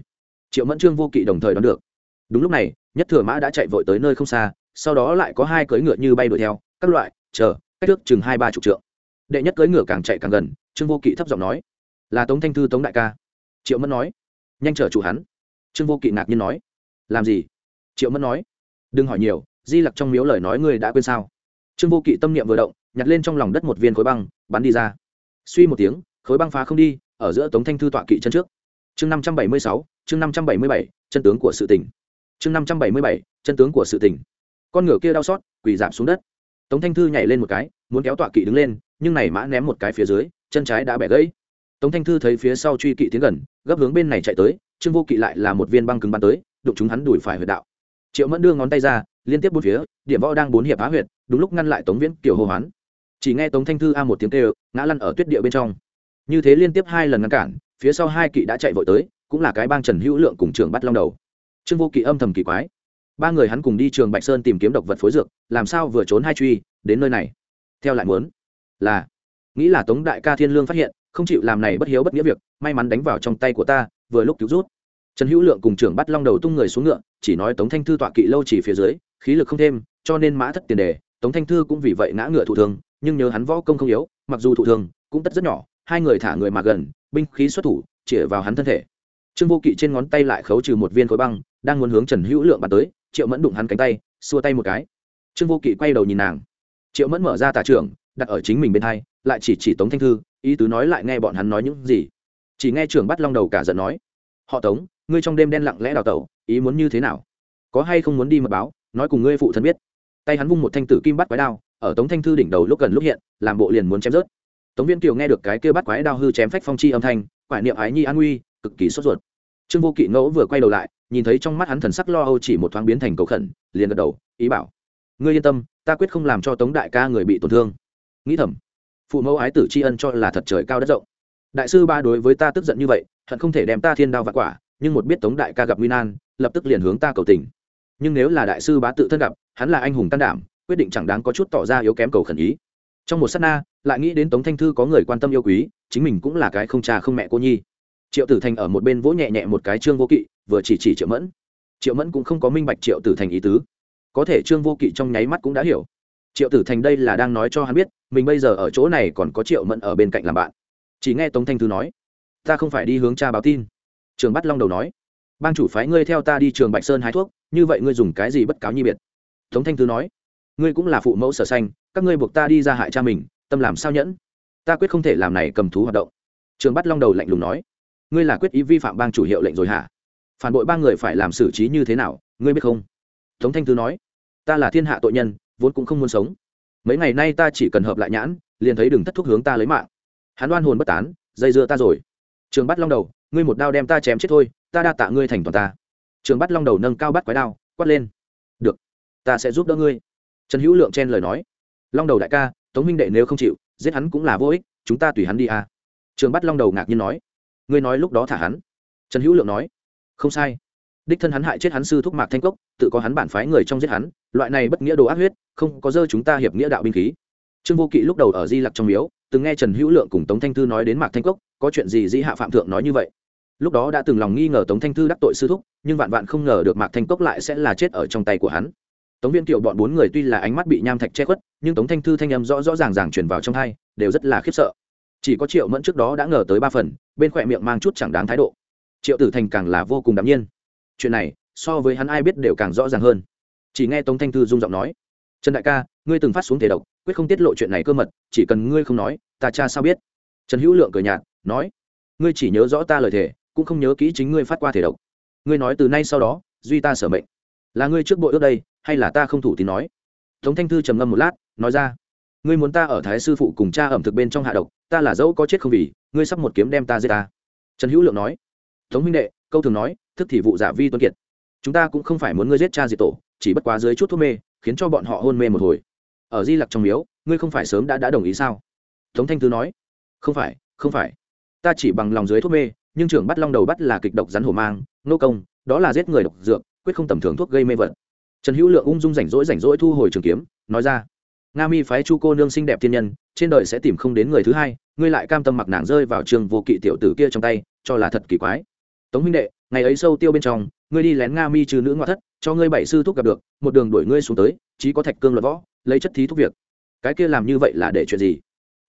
Triệu mẫn trương vô kỵ đồng thời đón được. Đúng lúc này nhất thừa mã đã chạy vội tới nơi không xa sau đó lại có hai cưỡi ngựa như bay đuổi theo các loại chờ cách trước chừng hai ba chục trượng đệ nhất cưỡi ngựa càng chạy càng gần, trương vô kỵ thấp giọng nói. Là tống thanh thư tống đại ca. Triệu mẫn nói. Nhanh trở chủ hắn. Trương vô kỵ ngạc nhiên nói. Làm gì? Triệu mẫn nói. Đừng hỏi nhiều, di lặc trong miếu lời nói ngươi đã quên sao? Trương vô kỵ tâm niệm vừa động, nhặt lên trong lòng đất một viên khối băng, bắn đi ra. Suy một tiếng, khối băng phá không đi, ở giữa tống thanh thư tọa kỵ chân trước. Chương năm trăm bảy mươi sáu, chương năm trăm bảy mươi bảy, chân tướng của sự tỉnh chương năm trăm bảy mươi bảy, chân tướng của sự tỉnh con ngựa kia đau xót, quỳ giảm xuống đất tống thanh thư nhảy lên một cái, muốn kéo tọa kỵ đứng lên, nhưng này mã ném một cái phía dưới, chân trái đã bẻ gãy. Tống thanh thư thấy phía sau truy kỵ tiến gần, gấp hướng bên này chạy tới, trương vô kỵ lại là một viên băng cứng bắn tới, đụng chúng hắn đuổi phải huyệt đạo. Triệu mẫn đưa ngón tay ra, liên tiếp bốn phía, điểm võ đang bốn hiệp á huyệt, đúng lúc ngăn lại tống viễn kiểu hô hoán. Chỉ nghe tống thanh thư a một tiếng kêu, ngã lăn ở tuyết địa bên trong. Như thế liên tiếp hai lần ngăn cản, phía sau hai kỵ đã chạy vội tới, cũng là cái bang trần hữu lượng cùng trường bắt long đầu. Trương vô kỵ âm thầm kỳ quái ba người hắn cùng đi trường bạch sơn tìm kiếm độc vật phối dược làm sao vừa trốn hai truy đến nơi này theo lại muốn là nghĩ là tống đại ca thiên lương phát hiện không chịu làm này bất hiếu bất nghĩa việc may mắn đánh vào trong tay của ta vừa lúc cứu rút trần hữu lượng cùng trưởng bắt long đầu tung người xuống ngựa chỉ nói tống thanh thư tọa kỵ lâu chỉ phía dưới khí lực không thêm cho nên mã thất tiền đề tống thanh thư cũng vì vậy ngã ngựa thụ thương nhưng nhớ hắn võ công không yếu mặc dù thụ thương cũng tất rất nhỏ hai người thả người mà gần binh khí xuất thủ chĩa vào hắn thân thể trương vô kỵ trên ngón tay lại khấu trừ một viên khối băng đang muốn hướng trần hữu lượng bắn tới triệu mẫn đụng hắn cánh tay, xua tay một cái. Trương vô kỵ quay đầu nhìn nàng. Triệu mẫn mở ra tà trưởng, đặt ở chính mình bên hai, lại chỉ chỉ tống thanh thư, ý tứ nói lại nghe bọn hắn nói những gì. Chỉ nghe trưởng bắt long đầu cả giận nói, họ tống, ngươi trong đêm đen lặng lẽ đào tẩu, ý muốn như thế nào? Có hay không muốn đi mật báo, nói cùng ngươi phụ thân biết. Tay hắn vung một thanh tử kim bắt quái đao, ở tống thanh thư đỉnh đầu lúc gần lúc hiện, làm bộ liền muốn chém rớt. Tống viên kiều nghe được cái kia bắt quái đao hư chém phách phong chi âm thanh, quải niệm ái nhi an nguy, cực kỳ sốt ruột. Trương vô kỵ ngẫu vừa quay đầu lại nhìn thấy trong mắt hắn thần sắc lo âu chỉ một thoáng biến thành cầu khẩn, liền gật đầu, ý bảo, ngươi yên tâm, ta quyết không làm cho tống đại ca người bị tổn thương. Nghĩ thầm, phụ mẫu ái tử tri ân cho là thật trời cao đất rộng. Đại sư ba đối với ta tức giận như vậy, hận không thể đem ta thiên đao vặt quả, nhưng một biết tống đại ca gặp nguy nan, lập tức liền hướng ta cầu tình. Nhưng nếu là đại sư bá tự thân gặp, hắn là anh hùng can đảm, quyết định chẳng đáng có chút tỏ ra yếu kém cầu khẩn ý. Trong một s á t na, lại nghĩ đến tống thanh thư có người quan tâm yêu quý, chính mình cũng là cái không cha không mẹ cô nhi. Triệu tử thành ở một bên vỗ nhẹ nhẹ một cái trương vô kỵ vừa chỉ chỉ triệu mẫn. Triệu mẫn cũng không có minh bạch triệu tử thành ý tứ. Có thể trương vô kỵ trong nháy mắt cũng đã hiểu. Triệu tử thành đây là đang nói cho hắn biết, mình bây giờ ở chỗ này còn có triệu mẫn ở bên cạnh làm bạn. Chỉ nghe tống thanh thư nói, ta không phải đi hướng cha báo tin. Trường bắt long đầu nói ban chủ phái ngươi theo ta đi trường bạch sơn hái thuốc, như vậy ngươi dùng cái gì bất cáo nhi biệt? Tống thanh thư nói, ngươi cũng là phụ mẫu sở xanh các ngươi buộc ta đi ra hại cha mình, tâm làm sao nhẫn? Ta quyết không thể làm này cầm thú hoạt động. Trường bắt long đầu lạnh lùng nói, ngươi là quyết ý vi phạm bang chủ hiệu lệnh rồi hả? Phản bội ba người phải làm xử trí như thế nào, ngươi biết không? Tống thanh thư nói, ta là thiên hạ tội nhân, vốn cũng không muốn sống. Mấy ngày nay ta chỉ cần hợp lại nhãn, liền thấy đừng thất thúc hướng ta lấy mạng. Hắn oan hồn bất tán, dây dưa ta rồi. Trường bắt long đầu, ngươi một đao đem ta chém chết thôi, ta đa tạ ngươi thành toàn ta. Trường bắt long đầu nâng cao bắt quái đao, quát lên, được, ta sẽ giúp đỡ ngươi. Trần hữu lượng chen lời nói, long đầu đại ca, tống minh đệ nếu không chịu, giết hắn cũng là vô ích, chúng ta tùy hắn đi à. trường bắt long đầu ngạc nhiên nói, ngươi nói lúc đó thả hắn. Trần hữu lượng nói không sai. Đích thân hắn hại chết hắn sư thúc mạc thanh cốc, tự có hắn bản phái người trong giết hắn, loại này bất nghĩa đồ ác huyết, không có dơ chúng ta hiệp nghĩa đạo binh khí. Trương vô kỵ lúc đầu ở di lặc trong miếu, từng nghe trần hữu lượng cùng tống thanh thư nói đến mạc thanh cốc, có chuyện gì dĩ hạ phạm thượng nói như vậy. Lúc đó đã từng lòng nghi ngờ tống thanh thư đắc tội sư thúc, nhưng vạn vạn không ngờ được mạc thanh cốc lại sẽ là chết ở trong tay của hắn. Tống viên kiệu bọn bốn người tuy là ánh mắt bị nham thạch che khuất, nhưng tống thanh thư thanh âm rõ rõ ràng ràng chuyển vào trong hai đều rất là khiếp sợ. Chỉ có triệu mẫn trước đó đã ngờ tới ba phần, bên khỏe miệng mang chút chẳng đáng thái độ triệu tử thành càng là vô cùng đạm nhiên. Chuyện này, so với hắn ai biết đều càng rõ ràng hơn. Chỉ nghe tống thanh thư rung giọng nói, trần đại ca, ngươi từng phát xuống thể độc, quyết không tiết lộ chuyện này cơ mật, chỉ cần ngươi không nói, ta cha sao biết? Trần hữu lượng cười nhạt, nói, ngươi chỉ nhớ rõ ta lời thề, cũng không nhớ kỹ chính ngươi phát qua thể độc. Ngươi nói từ nay sau đó, duy ta sở mệnh. Là ngươi trước bội ước đây, hay là ta không thủ thì nói? Tống thanh thư trầm ngâm một lát, nói ra, ngươi muốn ta ở thái sư phụ cùng cha ẩm thực bên trong hạ độc, ta là dẫu có chết không vì, ngươi sắp một kiếm đem ta giết ta. Trần hữu lượng nói tống minh đệ, câu thường nói, thức thì vụ giả vi tuân kiệt. Chúng ta cũng không phải muốn ngươi giết cha diệt tổ, chỉ bất quá dưới chút thuốc mê, khiến cho bọn họ hôn mê một hồi. Ở di lặc trong miếu, ngươi không phải sớm đã đã đồng ý sao? Tống thanh thư nói, không phải không phải. Ta chỉ bằng lòng dưới thuốc mê, nhưng trưởng bắt long đầu bắt là kịch độc rắn hổ mang, nô công, đó là giết người độc dược, quyết không tầm thường thuốc gây mê vật. Trần hữu lượng ung dung rảnh rỗi rảnh rỗi thu hồi trường kiếm, nói ra, nga mi phái chu cô nương xinh đẹp thiên nhân, trên đời sẽ tìm không đến người thứ hai, ngươi lại cam tâm mặc nàng rơi vào trường vô kỵ tiểu tử kia trong tay, cho là thật kỳ quái tống huynh đệ, ngày ấy sâu tiêu bên trong, ngươi đi lén nga mi trừ nữ ngoại thất, cho ngươi bảy sư thúc gặp được, một đường đuổi ngươi xuống tới, chí có thạch cương luật võ, lấy chất thí thúc việc. Cái kia làm như vậy là để chuyện gì?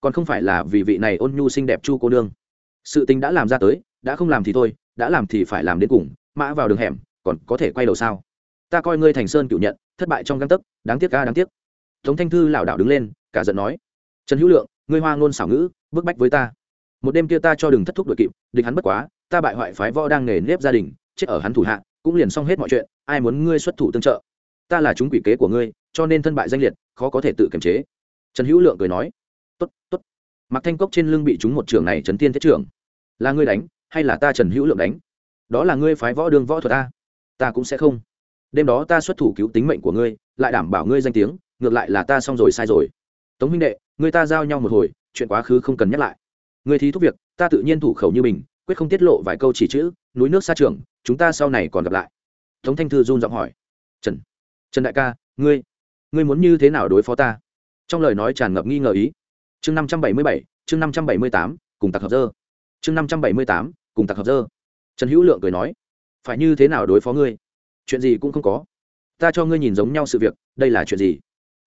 Còn không phải là vì vị này ôn nhu xinh đẹp chu cô nương. Sự tình đã làm ra tới, đã không làm thì thôi, đã làm thì phải làm đến cùng, mã vào đường hẻm, còn có thể quay đầu sao? Ta coi ngươi thành sơn cựu nhận, thất bại trong găng tấc, đáng tiếc ca đáng tiếc. Tống thanh thư lảo đảo đứng lên, cả giận nói, trần hữu lượng, ngươi hoa ngôn xảo ngữ, bức bách với ta. Một đêm kia ta cho đừng thất thúc đội kịp, địch hắn bất quá ta bại hoại phái võ đang nghề nếp gia đình, chết ở hắn thủ hạ, cũng liền xong hết mọi chuyện, ai muốn ngươi xuất thủ tương trợ? Ta là chúng quỷ kế của ngươi, cho nên thân bại danh liệt, khó có thể tự kiềm chế. Trần hữu lượng cười nói, tốt tốt. Mặc thanh cốc trên lưng bị chúng một trường này trấn tiên thiết trưởng. Là ngươi đánh, hay là ta trần hữu lượng đánh? Đó là ngươi phái võ đường võ thuật ta. Ta cũng sẽ không. Đêm đó ta xuất thủ cứu tính mệnh của ngươi, lại đảm bảo ngươi danh tiếng, ngược lại là ta xong rồi sai rồi. Tống minh đệ người ta giao nhau một hồi, chuyện quá khứ không cần nhắc lại. Người thí thúc việc, ta tự nhiên thủ khẩu như mình quyết không tiết lộ vài câu chỉ chữ, núi nước xa trường, chúng ta sau này còn gặp lại. Tống thanh thư run giọng hỏi, trần trần đại ca, ngươi ngươi muốn như thế nào đối phó ta? Trong lời nói tràn ngập nghi ngờ ý. Chương năm trăm bảy mươi bảy, chương năm trăm bảy mươi tám, cùng tặc hợp dơ. Chương năm trăm bảy mươi tám, cùng tặc hợp dơ. Trần hữu lượng cười nói, phải như thế nào đối phó ngươi? Chuyện gì cũng không có. Ta cho ngươi nhìn giống nhau sự việc, đây là chuyện gì?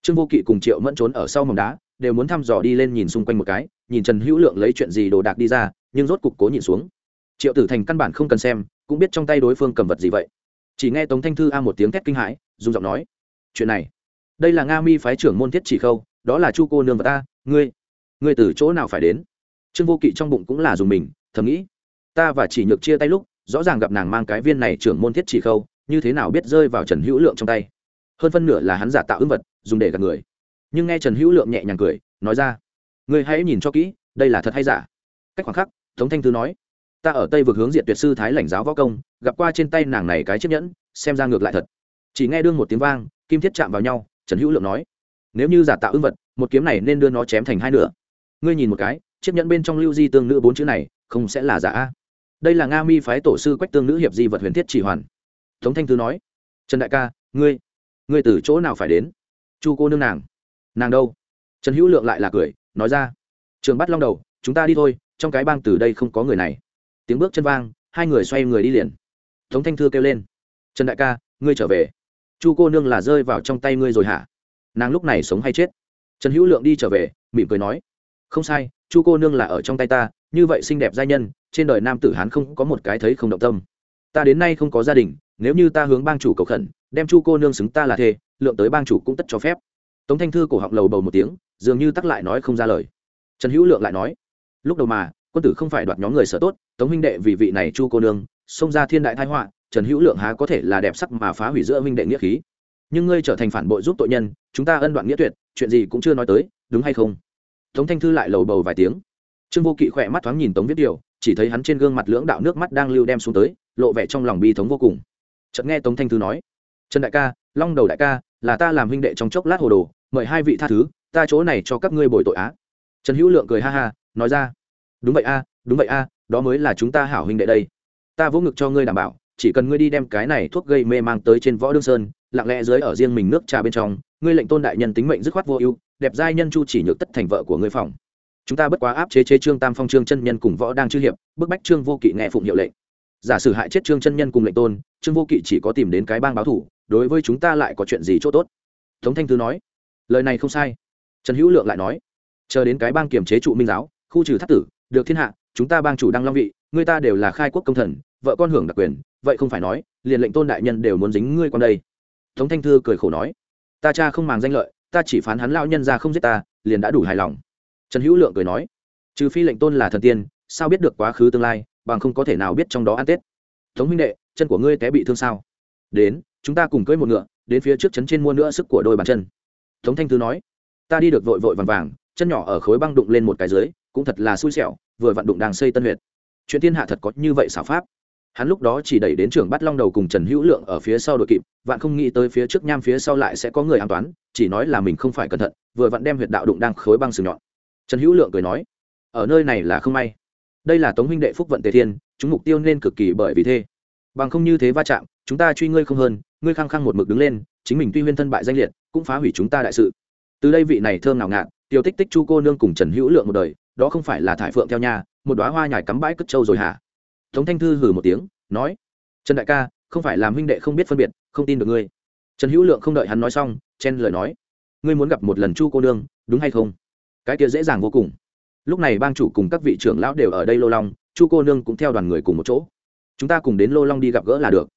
Trương vô kỵ cùng triệu mẫn trốn ở sau mỏng đá, đều muốn thăm dò đi lên nhìn xung quanh một cái nhìn trần hữu lượng lấy chuyện gì đồ đạc đi ra, nhưng rốt cục cố nhìn xuống. Triệu tử thành căn bản không cần xem, cũng biết trong tay đối phương cầm vật gì vậy. Chỉ nghe tống thanh thư a một tiếng thét kinh hãi, dùng giọng nói, chuyện này, đây là nga mi phái trưởng môn thiết chỉ khâu, đó là chu cô nương và ta, ngươi ngươi từ chỗ nào phải đến? Trương vô kỵ trong bụng cũng là dùng mình, thầm nghĩ, ta và chỉ nhược chia tay lúc, rõ ràng gặp nàng mang cái viên này trưởng môn thiết chỉ khâu, như thế nào biết rơi vào trần hữu lượng trong tay? Hơn phân nửa là hắn giả tạo ứng vật, dùng để gạt người. Nhưng nghe trần hữu lượng nhẹ nhàng cười, nói ra người hãy nhìn cho kỹ, đây là thật hay giả? Cách khoảng khắc, tống thanh thư nói, ta ở tây vực hướng diện tuyệt sư thái lãnh giáo võ công, gặp qua trên tay nàng này cái chiếc nhẫn, xem ra ngược lại thật. Chỉ nghe đương một tiếng vang, kim thiết chạm vào nhau, trần hữu lượng nói, nếu như giả tạo ưng vật, một kiếm này nên đưa nó chém thành hai nửa. Ngươi nhìn một cái, chiếc nhẫn bên trong lưu di tương nữ bốn chữ này, không sẽ là giả a. Đây là nga mi phái tổ sư quách tương nữ hiệp di vật huyền thiết chỉ hoàn. Tống thanh thư nói, trần đại ca, ngươi ngươi từ chỗ nào phải đến? Chu cô nương nàng nàng đâu? Trần hữu lượng lại là cười nói ra. Trường bắt long đầu, chúng ta đi thôi, trong cái bang từ đây không có người này. Tiếng bước chân vang, hai người xoay người đi liền. Tống thanh thư kêu lên. Trần đại ca, ngươi trở về. Chu cô nương là rơi vào trong tay ngươi rồi hả? Nàng lúc này sống hay chết? Trần hữu lượng đi trở về, mỉm cười nói. Không sai, chu cô nương là ở trong tay ta, như vậy xinh đẹp giai nhân, trên đời nam tử hán không có một cái thấy không động tâm. Ta đến nay không có gia đình, nếu như ta hướng bang chủ cầu khẩn, đem chu cô nương xứng ta là thê lượng tới bang chủ cũng tất cho phép tống thanh thư cổ họng lầu bầu một tiếng, dường như tắc lại nói không ra lời. Trần hữu lượng lại nói, lúc đầu mà, quân tử không phải đoạt nhóm người sở tốt, tống huynh đệ vì vị này chu cô nương, xông ra thiên đại thái họa, trần hữu lượng há có thể là đẹp sắc mà phá hủy giữa huynh đệ nghĩa khí. Nhưng ngươi trở thành phản bội giúp tội nhân, chúng ta ân đoạn nghĩa tuyệt, chuyện gì cũng chưa nói tới, đúng hay không? Tống thanh thư lại lầu bầu vài tiếng. Trương vô kỵ khỏe mắt thoáng nhìn tống viết điều, chỉ thấy hắn trên gương mặt lưỡng đạo nước mắt đang lưu đem xuống tới, lộ vẻ trong lòng bi thống vô cùng. Chợt nghe tống thanh thư nói, trần đại ca, long đầu đại ca, là ta làm huynh đệ trong chốc lát hồ đồ mời hai vị tha thứ, ta chỗ này cho các ngươi bồi tội á. Trần hữu lượng cười ha ha, nói ra. Đúng vậy a, đúng vậy a, đó mới là chúng ta hảo huynh đệ đây. Ta vỗ ngực cho ngươi đảm bảo, chỉ cần ngươi đi đem cái này thuốc gây mê mang tới trên võ đương sơn, lặng lẽ dưới ở riêng mình nước trà bên trong, ngươi lệnh tôn đại nhân tính mệnh dứt khoát vô ưu, đẹp giai nhân chu chỉ nhược tất thành vợ của ngươi phòng. Chúng ta bất quá áp chế chế trương tam phong trương chân nhân cùng võ đang chư hiệp, bức bách trương vô kỵ nghe phụng hiệu lệnh. Giả sử hại chết trương chân nhân cùng lệnh tôn, trương vô kỵ chỉ có tìm đến cái bang báo thủ, đối với chúng ta lại có chuyện gì chỗ tốt? Tống thanh thư nói lời này không sai. Trần hữu lượng lại nói, chờ đến cái bang kiểm chế trụ minh giáo, khu trừ thất tử, được thiên hạ, chúng ta bang chủ đăng long vị, người ta đều là khai quốc công thần, vợ con hưởng đặc quyền, vậy không phải nói, liền lệnh tôn đại nhân đều muốn dính ngươi con đây. Tống thanh thư cười khổ nói, ta cha không màng danh lợi, ta chỉ phán hắn lao nhân ra không giết ta, liền đã đủ hài lòng. Trần hữu lượng cười nói, trừ phi lệnh tôn là thần tiên, sao biết được quá khứ tương lai, bằng không có thể nào biết trong đó ăn tết. Tống minh đệ, chân của ngươi té bị thương sao? Đến, chúng ta cùng cưỡi một ngựa, đến phía trước chấn trên mua nữa sức của đôi bàn chân tống thanh thư nói, ta đi được vội vội vàng vàng, chân nhỏ ở khối băng đụng lên một cái dưới, cũng thật là xui xẻo, vừa vặn đụng đang xây tân huyệt. Chuyện thiên hạ thật có như vậy xảo pháp. Hắn lúc đó chỉ đẩy đến trưởng bắt long đầu cùng trần hữu lượng ở phía sau đội kịp, vạn không nghĩ tới phía trước nham phía sau lại sẽ có người an toán, chỉ nói là mình không phải cẩn thận, vừa vặn đem huyệt đạo đụng đang khối băng sừng nhọn. Trần hữu lượng cười nói, ở nơi này là không may. Đây là tống huynh đệ phúc vận tề thiên, chúng mục tiêu nên cực kỳ bởi vì thế. Bằng không như thế va chạm, chúng ta truy ngươi không hơn ngươi khăng khăng một mực đứng lên, chính mình tuy huyên thân bại danh liệt, cũng phá hủy chúng ta đại sự. Từ đây vị này thơm nào ngạn tiêu tích tích chu cô nương cùng trần hữu lượng một đời, đó không phải là thải phượng theo nhà, một đoá hoa nhài cắm bãi cất trâu rồi hả? Tống thanh thư hử một tiếng, nói, trần đại ca, không phải làm huynh đệ không biết phân biệt, không tin được ngươi. Trần hữu lượng không đợi hắn nói xong, chen lời nói, ngươi muốn gặp một lần chu cô nương, đúng hay không? Cái kia dễ dàng vô cùng. Lúc này bang chủ cùng các vị trưởng lão đều ở đây lô long, chu cô nương cũng theo đoàn người cùng một chỗ. Chúng ta cùng đến lô long đi gặp gỡ là được.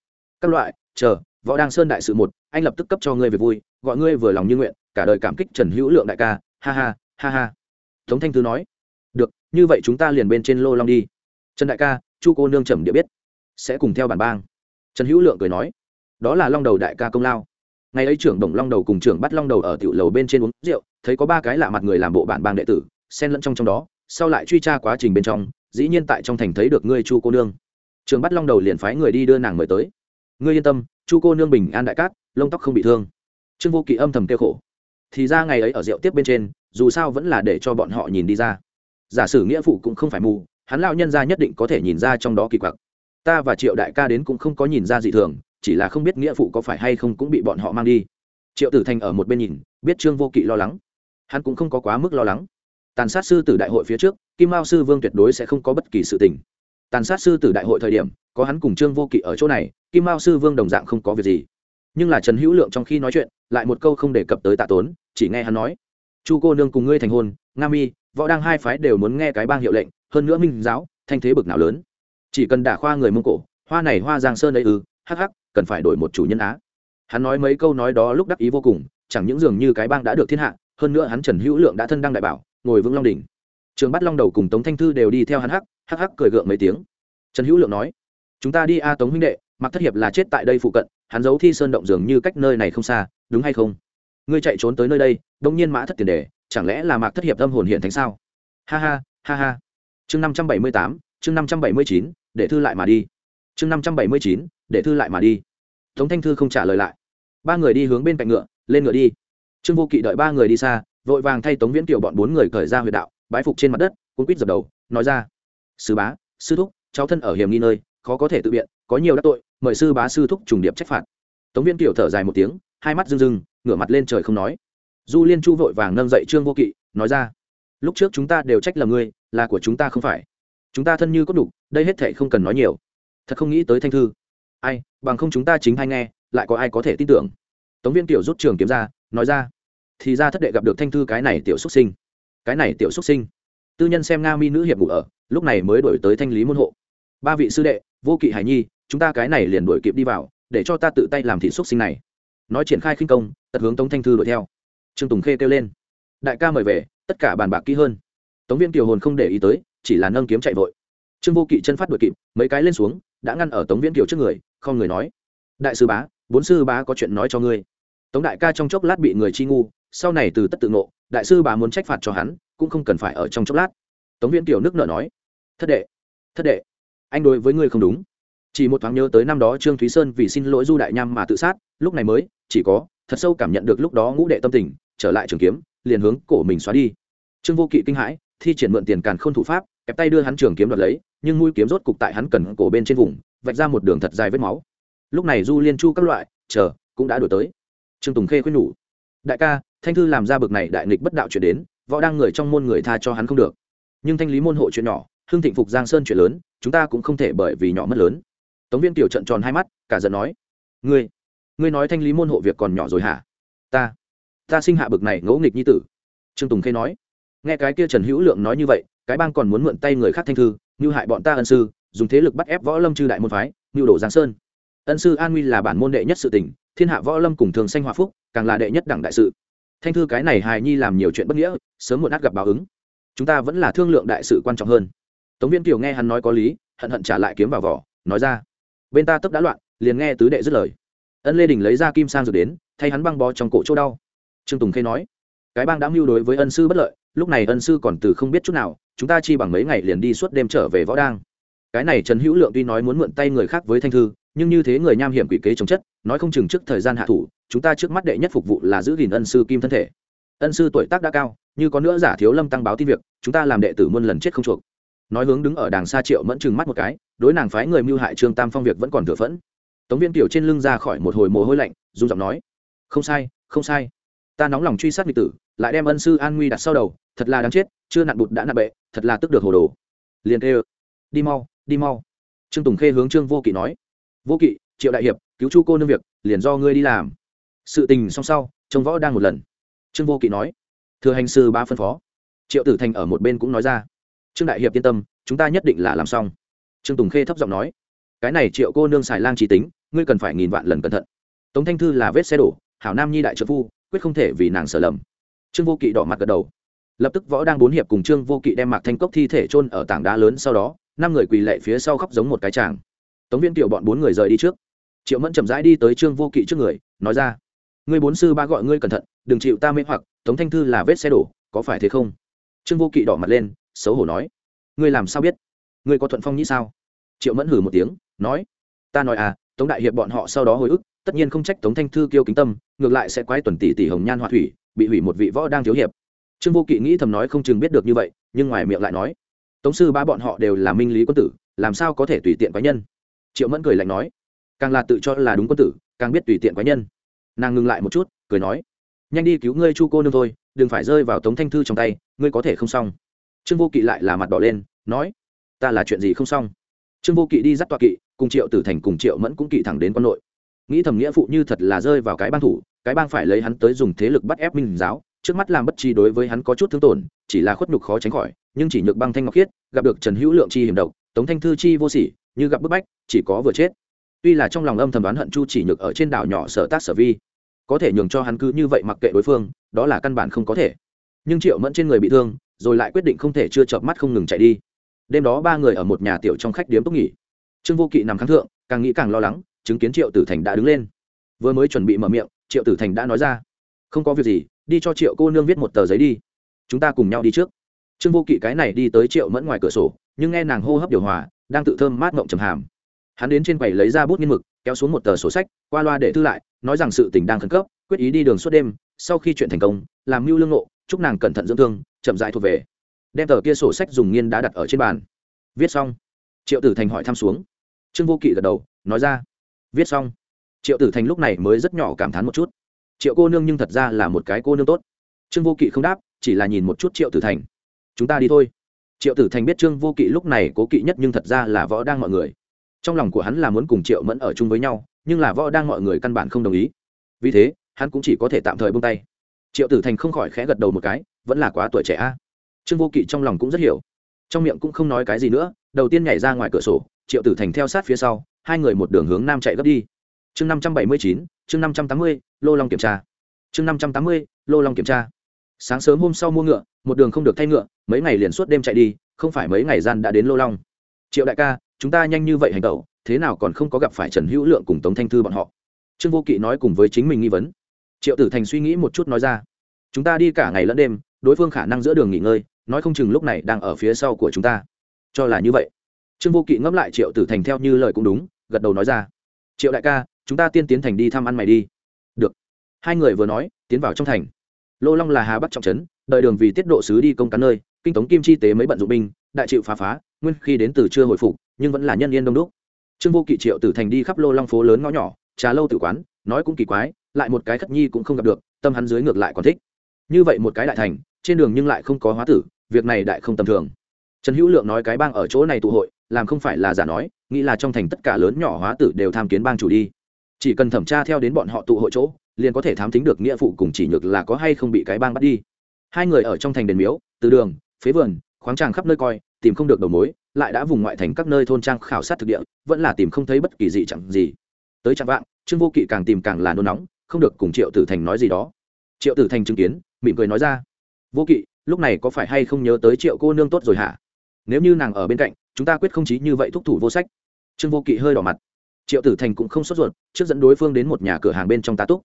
Các loại, chờ võ đăng sơn đại sự một, anh lập tức cấp cho ngươi về vui, gọi ngươi vừa lòng như nguyện, cả đời cảm kích trần hữu lượng đại ca, ha ha ha ha. Tống thanh thư nói, được, như vậy chúng ta liền bên trên lô long đi. Trần đại ca, chu cô nương trầm địa biết, sẽ cùng theo bản bang. Trần hữu lượng cười nói, đó là long đầu đại ca công lao. Ngày ấy trưởng đồng long đầu cùng trưởng bắt long đầu ở tiểu lầu bên trên uống rượu, thấy có ba cái lạ mặt người làm bộ bản bang đệ tử, xen lẫn trong trong đó, sau lại truy tra quá trình bên trong, dĩ nhiên tại trong thành thấy được ngươi chu cô nương. Trường bắt long đầu liền phái người đi đưa nàng mời tới. Ngươi yên tâm chu cô nương bình an đại cát, lông tóc không bị thương. Trương vô kỵ âm thầm kêu khổ. Thì ra ngày ấy ở rượu tiếp bên trên, dù sao vẫn là để cho bọn họ nhìn đi ra. Giả sử nghĩa phụ cũng không phải mù, hắn lão nhân ra nhất định có thể nhìn ra trong đó kỳ quặc. Ta và triệu đại ca đến cũng không có nhìn ra gì thường, chỉ là không biết nghĩa phụ có phải hay không cũng bị bọn họ mang đi. Triệu tử thành ở một bên nhìn, biết trương vô kỵ lo lắng. Hắn cũng không có quá mức lo lắng. Tàn sát sư tử đại hội phía trước, kim mao sư vương tuyệt đối sẽ không có bất kỳ sự tình tàn sát sư tử đại hội thời điểm, có hắn cùng trương vô kỵ ở chỗ này, kim mao sư vương đồng dạng không có việc gì. Nhưng là trần hữu lượng trong khi nói chuyện, lại một câu không đề cập tới tạ tốn, chỉ nghe hắn nói, chu cô nương cùng ngươi thành hôn, nga mi, võ đang hai phái đều muốn nghe cái bang hiệu lệnh, hơn nữa minh giáo, thanh thế bực nào lớn. Chỉ cần đả khoa người mông cổ, hoa này hoa giang sơn ấy ư, hắc hắc, cần phải đổi một chủ nhân á. Hắn nói mấy câu nói đó lúc đắc ý vô cùng, chẳng những dường như cái bang đã được thiên hạ, hơn nữa hắn trần hữu lượng đã thân đăng đại bảo, ngồi vững long đỉnh. Trường bắt long đầu cùng tống thanh thư đều đi theo hắn hắc hắc hắc cười gượng mấy tiếng. Trần hữu lượng nói, chúng ta đi a tống huynh đệ mặc thất hiệp là chết tại đây phụ cận, hắn giấu thi sơn động dường như cách nơi này không xa, đúng hay không? Ngươi chạy trốn tới nơi đây, đông nhiên mã thất tiền đề, chẳng lẽ là mạc thất hiệp tâm hồn hiện thánh sao? Ha ha ha ha. Chương năm trăm bảy mươi tám, chương năm trăm bảy mươi chín, để thư lại mà đi. Chương năm trăm bảy mươi chín, để thư lại mà đi. Tống thanh thư không trả lời lại. Ba người đi hướng bên cạnh ngựa, lên ngựa đi. Trương vô kỵ đợi ba người đi xa, vội vàng thay tống viễn kiều bọn bốn người cởi ra huyệt đạo, bái phục trên mặt đất, cuốn quýt dập đầu, nói ra sư bá, sư thúc, cháu thân ở hiểm nghi nơi, khó có thể tự biện, có nhiều đắc tội, mời sư bá, sư thúc trùng điệp trách phạt. Tống viên kiều thở dài một tiếng, hai mắt rưng rưng, ngửa mặt lên trời không nói. Du liên chu vội vàng nâng dậy trương vô kỵ, nói ra, lúc trước chúng ta đều trách là ngươi, là của chúng ta không phải. Chúng ta thân như có đủ đây hết thể không cần nói nhiều. Thật không nghĩ tới thanh thư. Ai, bằng không chúng ta chính hay nghe, lại có ai có thể tin tưởng? Tống viên tiểu rút trường kiếm ra, nói ra, thì ra thất đệ gặp được thanh thư cái này tiểu xuất sinh. Cái này tiểu xuất sinh. Tư nhân xem nga mi nữ hiệp ngủ ở lúc này mới đổi tới thanh lý môn hộ. Ba vị sư đệ, vô kỵ hải nhi, chúng ta cái này liền đổi kịp đi vào, để cho ta tự tay làm thị xuất sinh này. Nói triển khai khinh công, tật hướng tống thanh thư đuổi theo. Trương tùng khê kêu lên. Đại ca mời về, tất cả bàn bạc kỹ hơn. Tống viên kiều hồn không để ý tới, chỉ là nâng kiếm chạy vội. Trương vô kỵ chân phát đuổi kịp, mấy cái lên xuống, đã ngăn ở tống viễn kiều trước người, không người nói. Đại sư bá, bốn sư bá có chuyện nói cho ngươi. Tống đại ca trong chốc lát bị người chi ngu, sau này từ tất tự ngộ, đại sư bá muốn trách phạt cho hắn, cũng không cần phải ở trong chốc lát. Tống viễn kiều nước nợ nói thất đệ thất đệ, anh đối với ngươi không đúng. Chỉ một thoáng nhớ tới năm đó trương thúy sơn vì xin lỗi du đại nham mà tự sát, lúc này mới, chỉ có, thật sâu cảm nhận được lúc đó ngũ đệ tâm tình, trở lại trường kiếm, liền hướng cổ mình xóa đi. Trương vô kỵ kinh hãi, thi triển mượn tiền càn k h ô n thủ pháp, kẹp tay đưa hắn trường kiếm đoạt lấy, nhưng mũi kiếm rốt cục tại hắn cần cổ bên trên vùng, vạch ra một đường thật dài vết máu. Lúc này du liên chu các loại, chờ, cũng đã đổi tới. Trương tùng khê khuyên nhủ, đại ca, thanh thư làm ra bực này đại nghịch bất đạo chuyển đến, võ đang người trong môn người tha cho hắn không được. Nhưng thanh lý môn hộ chuyện nhỏ hưng thịnh phục giang sơn chuyện lớn, chúng ta cũng không thể bởi vì nhỏ mất lớn. Tống viên tiểu trận tròn hai mắt, cả giận nói, ngươi ngươi nói thanh lý môn hộ việc còn nhỏ rồi hả? Ta ta sinh hạ bực này ngẫu nghịch như tử. Trương tùng khê nói, nghe cái kia trần hữu lượng nói như vậy, cái bang còn muốn mượn tay người khác thanh thư, như hại bọn ta ân sư, dùng thế lực bắt ép võ lâm chư đại môn phái, như đổ giang sơn. Ân sư an nguy là bản môn đệ nhất sự tỉnh thiên hạ võ lâm cùng thường sanh hòa phúc, càng là đệ nhất đẳng đại sự. Thanh thư cái này hài nhi làm nhiều chuyện bất nghĩa, sớm muộn át gặp báo ứng. Chúng ta vẫn là thương lượng đại sự quan trọng hơn tống viên kiều nghe hắn nói có lý, hận hận trả lại kiếm vào vỏ, nói ra, bên ta tấp đã loạn, liền nghe tứ đệ dứt lời. Ân lê đình lấy ra kim sang rồi đến, thay hắn băng bó trong cổ chỗ đau. Trương tùng khê nói, cái bang đã mưu đối với ân sư bất lợi, lúc này ân sư còn từ không biết chút nào, chúng ta chi bằng mấy ngày liền đi suốt đêm trở về võ đang cái này trần hữu lượng tuy nói muốn mượn tay người khác với thanh thư, nhưng như thế người nham hiểm quỷ kế chống chất, nói không chừng trước thời gian hạ thủ, chúng ta trước mắt đệ nhất phục vụ là giữ gìn ân sư kim thân thể. Ân sư tuổi tác đã cao, như có nữa giả thiếu lâm tăng báo tin việc, chúng ta làm đệ tử muôn lần chết không chuộc nói hướng đứng ở đàng xa triệu mẫn chừng mắt một cái, đối nàng phái người mưu hại trương tam phong việc vẫn còn thừa phẫn. Tống viên tiểu trên lưng ra khỏi một hồi mồ hôi lạnh dù giọng nói, không sai không sai. Ta nóng lòng truy sát nghịch tử, lại đem ân sư an nguy đặt sau đầu, thật là đáng chết, chưa nặn bụt đã nặn bệ, thật là tức được hồ đồ. Liền kêu, đi mau đi mau. Trương tùng khê hướng trương vô kỵ nói, vô kỵ, triệu đại hiệp, cứu chu cô nương việc, liền do ngươi đi làm. Sự tình xong sau trông võ đang một lần. Trương vô kỵ nói, thừa hành sư ba phân phó. Triệu tử thành ở một bên cũng nói ra trương đại hiệp yên tâm, chúng ta nhất định là làm xong. Trương tùng khê thấp giọng nói, cái này triệu cô nương xài lang trí tính, ngươi cần phải nghìn vạn lần cẩn thận. Tống thanh thư là vết xe đổ, hảo nam nhi đại trợ phu, quyết không thể vì nàng sở lầm. Trương vô kỵ đỏ mặt gật đầu. Lập tức võ đang bốn hiệp cùng trương vô kỵ đem mạc thanh cốc thi thể chôn ở tảng đá lớn sau đó, năm người quỳ lệ phía sau khóc giống một cái chàng tống viên kiệu bọn bốn người rời đi trước. Triệu mẫn chậm rãi đi tới trương vô kỵ trước người, nói ra, ngươi bốn sư ba gọi ngươi cẩn thận, đừng chịu ta mê hoặc, tống thanh thư là vết xe đổ, có phải thế không? Trương vô kỵ đỏ mặt lên xấu hổ nói, ngươi làm sao biết? Ngươi có thuận phong nhĩ sao? Triệu mẫn hử một tiếng, nói, ta nói à tống đại hiệp bọn họ sau đó hồi ức, tất nhiên không trách tống thanh thư kiêu kính tâm, ngược lại sẽ quái tuần tỷ tỷ hồng nhan hoa thủy, bị hủy một vị võ đang thiếu hiệp. Trương vô kỵ nghĩ thầm nói không chừng biết được như vậy, nhưng ngoài miệng lại nói, tống sư ba bọn họ đều là minh lý quân tử, làm sao có thể tùy tiện quái nhân? Triệu mẫn cười lạnh nói, càng là tự cho là đúng quân tử, càng biết tùy tiện quái nhân. Nàng ngừng lại một chút, cười nói, nhanh đi cứu ngươi chu cô nương thôi, đừng phải rơi vào tống thanh thư trong tay, ngươi có thể không xong trương vô kỵ lại là mặt đỏ lên, nói, ta là chuyện gì không xong? Trương vô kỵ đi dắt tọa kỵ, cùng triệu tử thành cùng triệu mẫn cũng kỵ thẳng đến quân nội. Nghĩ thầm nghĩa phụ như thật là rơi vào cái bang thủ, cái bang phải lấy hắn tới dùng thế lực bắt ép minh giáo, trước mắt làm bất chi đối với hắn có chút thương tổn, chỉ là khuất nhục khó tránh khỏi, nhưng chỉ nhược băng thanh ngọc khiết, gặp được trần hữu lượng chi hiểm độc, tống thanh thư chi vô sỉ, như gặp bức bách, chỉ có vừa chết. Tuy là trong lòng âm thầm đoán hận chu chỉ nhược ở trên đảo nhỏ sở tác sở vi, có thể nhường cho hắn cứ như vậy mặc kệ đối phương, đó là căn bản không có thể. Nhưng triệu mẫn trên người bị thương rồi lại quyết định không thể chưa chợp mắt không ngừng chạy đi. Đêm đó ba người ở một nhà tiểu trong khách điếm túc nghỉ. Trương vô kỵ nằm kháng thượng, càng nghĩ càng lo lắng, chứng kiến triệu tử thành đã đứng lên. Vừa mới chuẩn bị mở miệng, triệu tử thành đã nói ra, không có việc gì, đi cho triệu cô nương viết một tờ giấy đi. Chúng ta cùng nhau đi trước. Trương vô kỵ cái này đi tới triệu mẫn ngoài cửa sổ, nhưng nghe nàng hô hấp điều hòa, đang tự thơm mát ngộng trầm hàm. Hắn đến trên quầy lấy ra bút nghiên mực, kéo xuống một tờ sổ sách, qua loa để thư lại, nói rằng sự tình đang khẩn cấp, quyết ý đi đường suốt đêm, sau khi chuyện thành công, làm mưu lương nộ chúc nàng cẩn thận dưỡng thương chậm rãi thuộc về. Đem tờ kia sổ sách dùng nghiên đã đặt ở trên bàn. Viết xong, triệu tử thành hỏi thăm xuống. Trương vô kỵ gật đầu, nói ra. Viết xong, triệu tử thành lúc này mới rất nhỏ cảm thán một chút. Triệu cô nương nhưng thật ra là một cái cô nương tốt. Trương vô kỵ không đáp, chỉ là nhìn một chút triệu tử thành. Chúng ta đi thôi. Triệu tử thành biết trương vô kỵ lúc này cố kỵ nhất nhưng thật ra là võ đang mọi người. Trong lòng của hắn là muốn cùng triệu mẫn ở chung với nhau, nhưng là võ đang mọi người căn bản không đồng ý. Vì thế, hắn cũng chỉ có thể tạm thời bông tay. Triệu tử thành không khỏi khẽ gật đầu một cái vẫn là quá tuổi trẻ a. Trương vô kỵ trong lòng cũng rất hiểu. Trong miệng cũng không nói cái gì nữa, đầu tiên nhảy ra ngoài cửa sổ, triệu tử thành theo sát phía sau, hai người một đường hướng nam chạy gấp đi. Chương năm trăm bảy mươi chín, chương năm trăm tám mươi, lô long kiểm tra. Chương năm trăm tám mươi, lô long kiểm tra. Sáng sớm hôm sau mua ngựa, một đường không được thay ngựa, mấy ngày liền suốt đêm chạy đi, không phải mấy ngày gian đã đến lô long. Triệu đại ca, chúng ta nhanh như vậy hành tẩu, thế nào còn không có gặp phải trần hữu lượng cùng tống thanh thư bọn họ? Trương vô kỵ nói cùng với chính mình nghi vấn. Triệu tử thành suy nghĩ một chút nói ra, chúng ta đi cả ngày lẫn đêm đối phương khả năng giữa đường nghỉ ngơi, nói không chừng lúc này đang ở phía sau của chúng ta. Cho là như vậy. Trương vô kỵ ngẫm lại triệu tử thành theo như lời cũng đúng, gật đầu nói ra. Triệu đại ca, chúng ta tiên tiến thành đi thăm ăn mày đi. Được. Hai người vừa nói, tiến vào trong thành. Lô long là hà bắc trọng trấn đợi đường vì tiết độ sứ đi công cán nơi, kinh tống kim chi tế mấy bận dụng binh, đại chịu phá phá, nguyên khi đến từ chưa hồi phục, nhưng vẫn là nhân yên đông đúc. Trương vô kỵ triệu tử thành đi khắp lô long phố lớn ngõ nhỏ, trà lâu tử quán, nói cũng kỳ quái, lại một cái khất nhi cũng không gặp được, tâm hắn dưới ngược lại còn thích. Như vậy một cái đại thành trên đường nhưng lại không có hóa tử, việc này đại không tầm thường. Trần hữu lượng nói cái bang ở chỗ này tụ hội, làm không phải là giả nói, nghĩ là trong thành tất cả lớn nhỏ hóa tử đều tham kiến bang chủ đi. Chỉ cần thẩm tra theo đến bọn họ tụ hội chỗ, liền có thể thám tính được nghĩa phụ cùng chỉ nhược là có hay không bị cái bang bắt đi. Hai người ở trong thành đền miếu, từ đường, phế vườn, khoáng tràng khắp nơi coi, tìm không được đầu mối, lại đã vùng ngoại thành các nơi thôn trang khảo sát thực địa, vẫn là tìm không thấy bất kỳ gì chẳng gì. Tới trạng vạng, trương vô kỵ càng tìm càng là nôn nóng, không được cùng triệu tử thành nói gì đó. Triệu tử thành chứng kiến, mỉm cười nói ra vô kỵ, lúc này có phải hay không nhớ tới triệu cô nương tốt rồi hả? Nếu như nàng ở bên cạnh, chúng ta quyết không chí như vậy thúc thủ vô sách. Trương vô kỵ hơi đỏ mặt. Triệu tử thành cũng không sốt ruột, trước dẫn đối phương đến một nhà cửa hàng bên trong tá túc.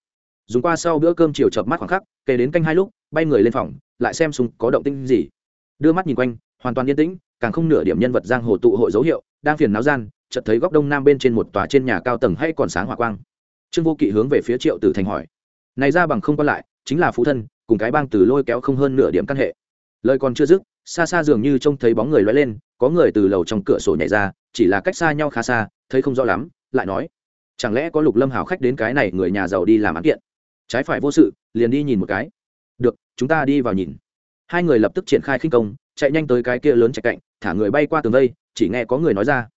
Dùng qua sau bữa cơm chiều chợp mắt khoảng khắc, kể đến canh hai lúc, bay người lên phòng, lại xem súng có động tinh gì. Đưa mắt nhìn quanh, hoàn toàn yên tĩnh, càng không nửa điểm nhân vật giang hồ tụ hội dấu hiệu, đang phiền náo gian, chợt thấy góc đông nam bên trên một tòa trên nhà cao tầng hay còn sáng hỏa quang. Trương vô kỵ hướng về phía triệu tử thành hỏi. Này ra bằng không quan lại, chính là phú thân cùng cái bang từ lôi kéo không hơn nửa điểm căn hệ. Lời còn chưa dứt, xa xa dường như trông thấy bóng người lóe lên, có người từ lầu trong cửa sổ nhảy ra, chỉ là cách xa nhau khá xa, thấy không rõ lắm, lại nói, chẳng lẽ có lục lâm hào khách đến cái này người nhà giàu đi làm án kiện? Trái phải vô sự, liền đi nhìn một cái. Được, chúng ta đi vào nhìn. Hai người lập tức triển khai khinh công, chạy nhanh tới cái kia lớn chạy cạnh, thả người bay qua tường vây, chỉ nghe có người nói ra.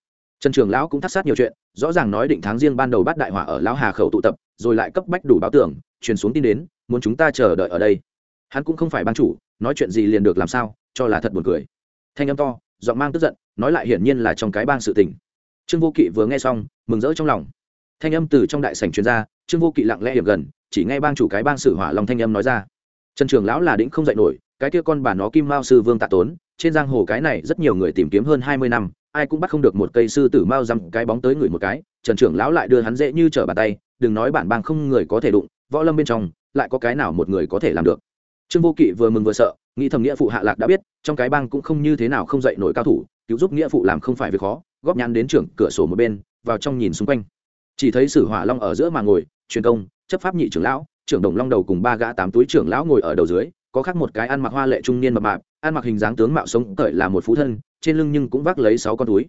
Trần trường lão cũng thắt sát nhiều chuyện, rõ ràng nói định tháng riêng ban đầu bắt đại hỏa ở lão hà khẩu tụ tập, rồi lại cấp bách đủ báo tưởng truyền xuống tin đến, muốn chúng ta chờ đợi ở đây. Hắn cũng không phải ban chủ, nói chuyện gì liền được làm sao, cho là thật buồn cười. Thanh âm to, giọng mang tức giận, nói lại hiển nhiên là trong cái bang sự tình. Trương vô kỵ vừa nghe xong, mừng rỡ trong lòng. Thanh âm từ trong đại sảnh truyền ra, trương vô kỵ lặng lẽ hiểm gần, chỉ nghe bang chủ cái bang sử hỏa lòng thanh âm nói ra. Trần trường lão là đĩnh không dạy nổi, cái kia con bà nó kim mao sư vương tạ tốn, trên giang hồ cái này rất nhiều người tìm kiếm hơn hai mươi năm, ai cũng bắt không được một cây sư tử mao dăm cái bóng tới người một cái. Trần trưởng lão lại đưa hắn dễ như trở bàn tay, đừng nói bản bang không người có thể đụng võ lâm bên trong, lại có cái nào một người có thể làm được? Trương vô kỵ vừa mừng vừa sợ, nghĩ thầm nghĩa phụ hạ lạc đã biết, trong cái bang cũng không như thế nào không dạy nổi cao thủ, cứu giúp nghĩa phụ làm không phải việc khó, góp nhắn đến trưởng cửa sổ một bên, vào trong nhìn xung quanh. Chỉ thấy sử hỏa long ở giữa mà ngồi, truyền công, chấp pháp nhị trưởng lão, trưởng đồng long đầu cùng ba gã tám túi trưởng lão ngồi ở đầu dưới, có khác một cái ăn mặc hoa lệ trung niên mập mạp, ăn mặc hình dáng tướng mạo sống cởi là một phú thân, trên lưng nhưng cũng vác lấy sáu con túi.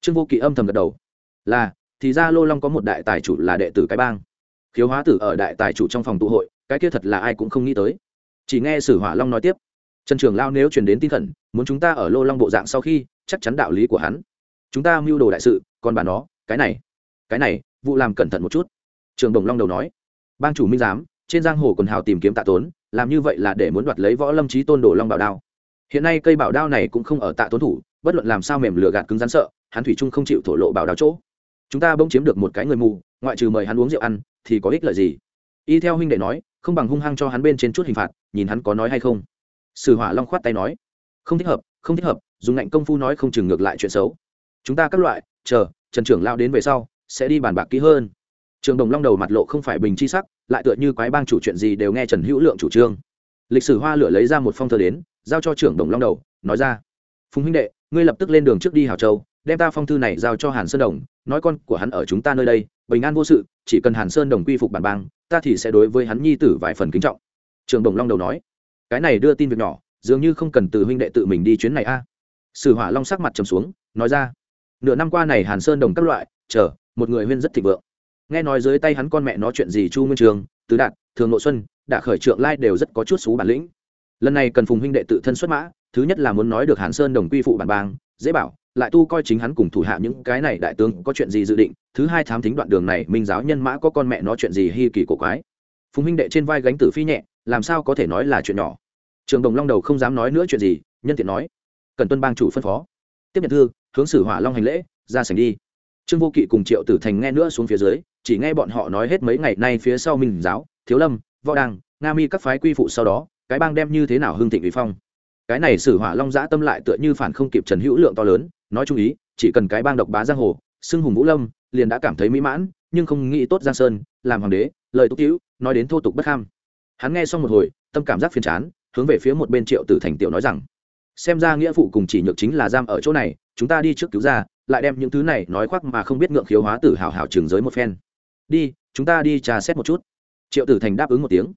Trương vô kỵ âm thầm gật đầu. Là, thì ra lô long có một đại tài chủ là đệ tử cái bang khiếu hóa tử ở đại tài chủ trong phòng tụ hội, cái kia thật là ai cũng không nghĩ tới. Chỉ nghe sử hỏa long nói tiếp, trần trường lao nếu truyền đến tinh thần muốn chúng ta ở lô long bộ dạng sau khi, chắc chắn đạo lý của hắn. Chúng ta mưu đồ đại sự, còn bà nó, cái này cái này, vụ làm cẩn thận một chút. Trường đồng long đầu nói, bang chủ minh giám, trên giang hồ quần hào tìm kiếm tạ tốn, làm như vậy là để muốn đoạt lấy võ lâm trí tôn đồ long bảo đao. Hiện nay cây bảo đao này cũng không ở tạ tốn thủ, bất luận làm sao mềm lửa gạt cứng rắn sợ, hắn thủy trung không chịu thổ lộ bảo đao chỗ. Chúng ta bỗng chiếm được một cái người mù ngoại trừ mời hắn uống rượu ăn, thì có ích lợi gì? Y theo huynh đệ nói, không bằng hung hăng cho hắn bên trên chút hình phạt, nhìn hắn có nói hay không. Sử hỏa long khoát tay nói, không thích hợp, không thích hợp, dùng ngạnh công phu nói không chừng ngược lại chuyện xấu. Chúng ta các loại, chờ, trần trưởng lao đến về sau, sẽ đi bàn bạc kỹ hơn. Trường đồng long đầu mặt lộ không phải bình chi sắc, lại tựa như quái bang chủ chuyện gì đều nghe trần hữu lượng chủ trương. Lịch sử hoa lửa lấy ra một phong thơ đến, giao cho trưởng đồng long đầu, nói ra, phùng huynh đệ, ngươi lập tức lên đường trước đi hào châu, đem ta phong thư này giao cho hàn sơn đồng, nói con của hắn ở chúng ta nơi đây bình an vô sự, chỉ cần hàn sơn đồng quy phục bản bang, ta thì sẽ đối với hắn nhi tử vài phần kính trọng. Trường đồng long đầu nói. Cái này đưa tin việc nhỏ, dường như không cần từ huynh đệ tự mình đi chuyến này a. Sử hỏa long sắc mặt trầm xuống, nói ra. Nửa năm qua này hàn sơn đồng các loại, chờ, một người huyên rất thịnh vượng. Nghe nói dưới tay hắn con mẹ nói chuyện gì chu nguyên trường, tứ đạt, thường nội xuân, đã khởi trượng lai đều rất có chút xú bản lĩnh. Lần này cần phùng huynh đệ tự thân xuất mã, thứ nhất là muốn nói được hàn sơn đồng quy phụ bản bang, dễ bảo lại tu coi chính hắn cùng thủ hạ những cái này đại tướng có chuyện gì dự định, thứ hai thám thính đoạn đường này, minh giáo nhân mã có con mẹ nó chuyện gì hi kỳ cổ quái. Phùng huynh đệ trên vai gánh tử phi nhẹ, làm sao có thể nói là chuyện nhỏ. Trường đồng long đầu không dám nói nữa chuyện gì, nhân tiện nói. Cần tuân bang chủ phân phó. Tiếp nhận thư, hướng xử hỏa long hành lễ, ra sảnh đi. Trương vô kỵ cùng triệu tử thành nghe nữa xuống phía dưới, chỉ nghe bọn họ nói hết mấy ngày nay phía sau minh giáo, thiếu lâm, võ đăng, nga mi các phái quy phụ sau đó, cái bang đem như thế nào hưng thịnh Vị phong cái này sử hỏa long giã tâm lại tựa như phản không kịp trần hữu lượng to lớn, nói chung ý, chỉ cần cái bang độc bá giang hồ, xưng hùng vũ lâm, liền đã cảm thấy mỹ mãn, nhưng không nghĩ tốt giang sơn, làm hoàng đế, lời túc hữu, nói đến thô tục bất kham. Hắn nghe xong một hồi, tâm cảm giác phiền chán, hướng về phía một bên triệu tử thành tiểu nói rằng, xem ra nghĩa phụ cùng chỉ nhược chính là giam ở chỗ này, chúng ta đi trước cứu ra, lại đem những thứ này nói khoác mà không biết ngượng khiếu hóa tử hào hào trường giới một phen. Đi, chúng ta đi trà xét một chút. Triệu tử thành đáp ứng một tiếng.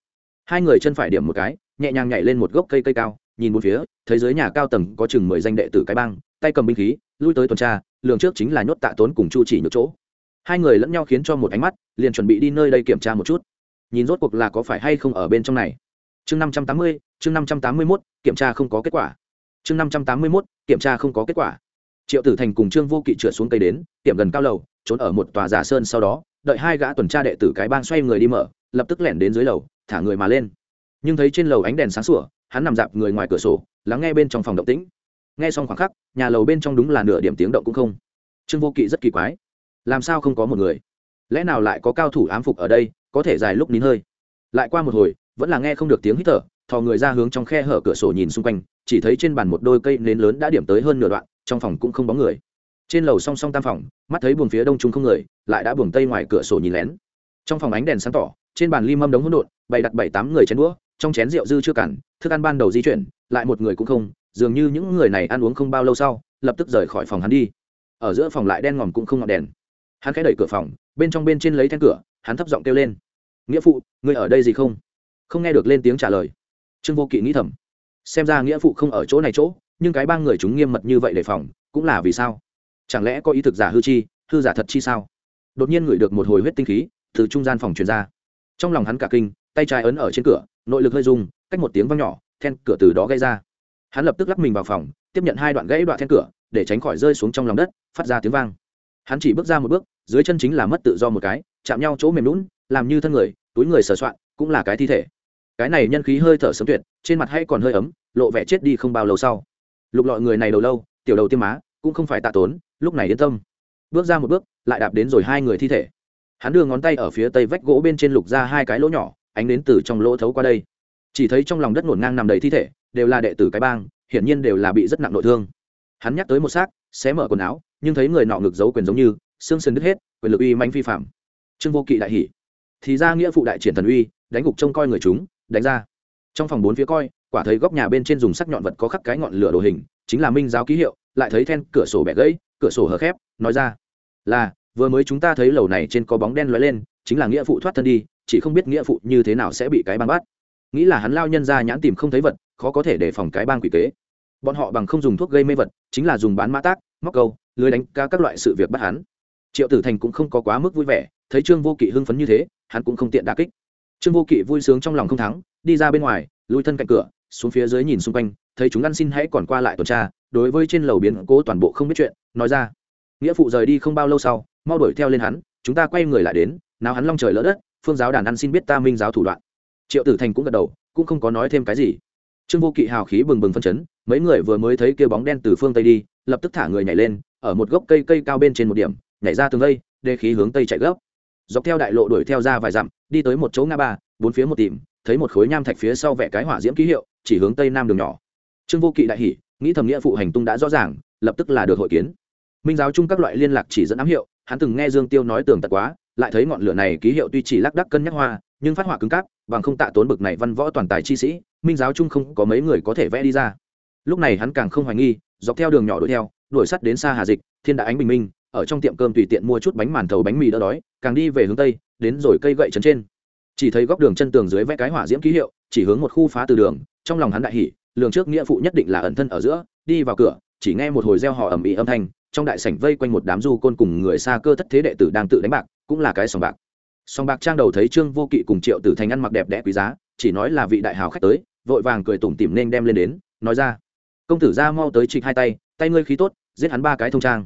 Hai người chân phải điểm một cái, nhẹ nhàng nhảy lên một gốc cây cây cao nhìn một phía, thấy dưới nhà cao tầng có chừng mười danh đệ tử cái bang, tay cầm binh khí, lui tới tuần tra, lường trước chính là nhốt tạ tốn cùng chu chỉ nhược chỗ. Hai người lẫn nhau khiến cho một ánh mắt, liền chuẩn bị đi nơi đây kiểm tra một chút. Nhìn rốt cuộc là có phải hay không ở bên trong này. Chương năm trăm tám mươi, chương năm trăm tám mươi mốt, kiểm tra không có kết quả. Chương năm trăm tám mươi mốt, kiểm tra không có kết quả. Triệu tử thành cùng trương vô kỵ trượt xuống cây đến, tiệm gần cao lầu, trốn ở một tòa giả sơn sau đó, đợi hai gã tuần tra đệ tử cái bang xoay người đi mở, lập tức lẻn đến dưới lầu, thả người mà lên. Nhưng thấy trên lầu ánh đèn sáng sủa hắn nằm dạp người ngoài cửa sổ, lắng nghe bên trong phòng động tĩnh. Nghe xong khoảng khắc, nhà lầu bên trong đúng là nửa điểm tiếng động cũng không. Trương vô kỵ rất kỳ quái, làm sao không có một người? Lẽ nào lại có cao thủ ám phục ở đây, có thể dài lúc nín hơi? Lại qua một hồi, vẫn là nghe không được tiếng hít thở, thò người ra hướng trong khe hở cửa sổ nhìn xung quanh, chỉ thấy trên bàn một đôi cây nến lớn đã điểm tới hơn nửa đoạn, trong phòng cũng không bóng người. Trên lầu song song tam phòng, mắt thấy buồng phía đông trung không người, lại đã buồng tây ngoài cửa sổ nhìn lén. Trong phòng ánh đèn sáng tỏ, trên bàn ly mâm đống hỗn độn, bày đặt bảy tám người chén đũa trong chén rượu dư chưa cản thức ăn ban đầu di chuyển, lại một người cũng không, dường như những người này ăn uống không bao lâu sau, lập tức rời khỏi phòng hắn đi. Ở giữa phòng lại đen ngòm cũng không ngọn đèn. Hắn khẽ đẩy cửa phòng, bên trong bên trên lấy then cửa, hắn thấp giọng kêu lên. Nghĩa phụ, ngươi ở đây gì không? Không nghe được lên tiếng trả lời. Trương vô kỵ nghĩ thầm. Xem ra nghĩa phụ không ở chỗ này chỗ, nhưng cái ba người chúng nghiêm mật như vậy đề phòng, cũng là vì sao? Chẳng lẽ có ý thực giả hư chi, hư giả thật chi sao? Đột nhiên ngửi được một hồi huyết tinh khí từ trung gian phòng truyền ra. Trong lòng hắn cả kinh, tay trái ấn ở trên cửa nội lực hơi rung, cách một tiếng văng nhỏ, then cửa từ đó gây ra. Hắn lập tức lắc mình vào phòng, tiếp nhận hai đoạn gãy đoạn then cửa, để tránh khỏi rơi xuống trong lòng đất, phát ra tiếng vang. Hắn chỉ bước ra một bước, dưới chân chính là mất tự do một cái, chạm nhau chỗ mềm lún làm như thân người, túi người sờ soạn, cũng là cái thi thể. Cái này nhân khí hơi thở sớm tuyệt, trên mặt hay còn hơi ấm, lộ vẻ chết đi không bao lâu sau. Lục lọi người này đầu lâu, tiểu đầu tiêm má, cũng không phải tạ tốn, lúc này yên tâm. Bước ra một bước, lại đạp đến rồi hai người thi thể. Hắn đưa ngón tay ở phía tây vách gỗ bên trên lục ra hai cái lỗ nhỏ ánh đến từ trong lỗ thấu qua đây. Chỉ thấy trong lòng đất ngổn ngang nằm đầy thi thể, đều là đệ tử cái bang, hiển nhiên đều là bị rất nặng nội thương. Hắn nhắc tới một xác, xé mở quần áo, nhưng thấy người nọ ngực giấu quyền giống như, xương sườn đứt hết, quyền lực uy manh phi phạm. Trương vô kỵ đại hỉ. Thì ra nghĩa phụ đại triển thần uy, đánh gục trông coi người chúng, đánh ra. Trong phòng bốn phía coi, quả thấy góc nhà bên trên dùng sắc nhọn vật có khắc cái ngọn lửa đồ hình, chính là minh giáo ký hiệu, lại thấy then cửa sổ bẻ gãy, cửa sổ hở khép, nói ra. Là, vừa mới chúng ta thấy lầu này trên có bóng đen lóe lên, chính là nghĩa phụ thoát thân đi chỉ không biết nghĩa phụ như thế nào sẽ bị cái bang bắt. Nghĩ là hắn lao nhân ra nhãn tìm không thấy vật, khó có thể đề phòng cái bang quỷ kế. Bọn họ bằng không dùng thuốc gây mê vật, chính là dùng bán mã tác, móc câu, lưới đánh cá các loại sự việc bắt hắn. Triệu tử thành cũng không có quá mức vui vẻ, thấy trương vô kỵ hưng phấn như thế, hắn cũng không tiện đà kích. Trương vô kỵ vui sướng trong lòng không thắng, đi ra bên ngoài, lui thân cạnh cửa, xuống phía dưới nhìn xung quanh, thấy chúng ăn xin hãy còn qua lại tuần tra, đối với trên lầu biến cố toàn bộ không biết chuyện, nói ra. Nghĩa phụ rời đi không bao lâu sau, mau đuổi theo lên hắn, chúng ta quay người lại đến, nào hắn long trời lỡ đất phương giáo đàn ăn xin biết ta minh giáo thủ đoạn. Triệu tử thành cũng gật đầu, cũng không có nói thêm cái gì. Trương vô kỵ hào khí bừng bừng phân chấn, mấy người vừa mới thấy kia bóng đen từ phương tây đi, lập tức thả người nhảy lên, ở một gốc cây cây cao bên trên một điểm, nhảy ra tường cây đê khí hướng tây chạy gấp. Dọc theo đại lộ đuổi theo ra vài dặm, đi tới một chỗ ngã ba, bốn phía một tìm, thấy một khối nham thạch phía sau vẽ cái hỏa diễm ký hiệu, chỉ hướng tây nam đường nhỏ. Trương vô kỵ đại hỉ, nghĩ thầm nghĩa phụ hành tung đã rõ ràng, lập tức là được hội kiến. Minh giáo chung các loại liên lạc chỉ dẫn ám hiệu, hắn từng nghe dương tiêu nói tường tật quá lại thấy ngọn lửa này ký hiệu tuy chỉ lác đắc cân nhắc hoa, nhưng phát hỏa cứng cáp, bằng không tạ tốn bực này văn võ toàn tài chi sĩ, minh giáo chung không có mấy người có thể vẽ đi ra. Lúc này hắn càng không hoài nghi, dọc theo đường nhỏ đuổi theo, đuổi sắt đến xa hà dịch, thiên đại ánh bình minh, ở trong tiệm cơm tùy tiện mua chút bánh màn thầu bánh mì đỡ đói, càng đi về hướng tây, đến rồi cây gậy trấn trên. Chỉ thấy góc đường chân tường dưới vẽ cái hỏa diễm ký hiệu, chỉ hướng một khu phá từ đường, trong lòng hắn đại hỉ, lường trước nghĩa phụ nhất định là ẩn thân ở giữa, đi vào cửa, chỉ nghe một hồi reo hò ầm ĩ âm thanh, trong đại sảnh vây quanh một đám du côn cùng người xa cơ thất thế đệ tử đang tự đánh bạc cũng là cái sòng bạc. Sòng bạc trang đầu thấy trương vô kỵ cùng triệu tử thành ăn mặc đẹp đẽ quý giá, chỉ nói là vị đại hào khách tới, vội vàng cười tủm tỉm nên đem lên đến, nói ra, công tử ra mau tới trịch hai tay tay ngươi khí tốt, giết hắn ba cái thông trang.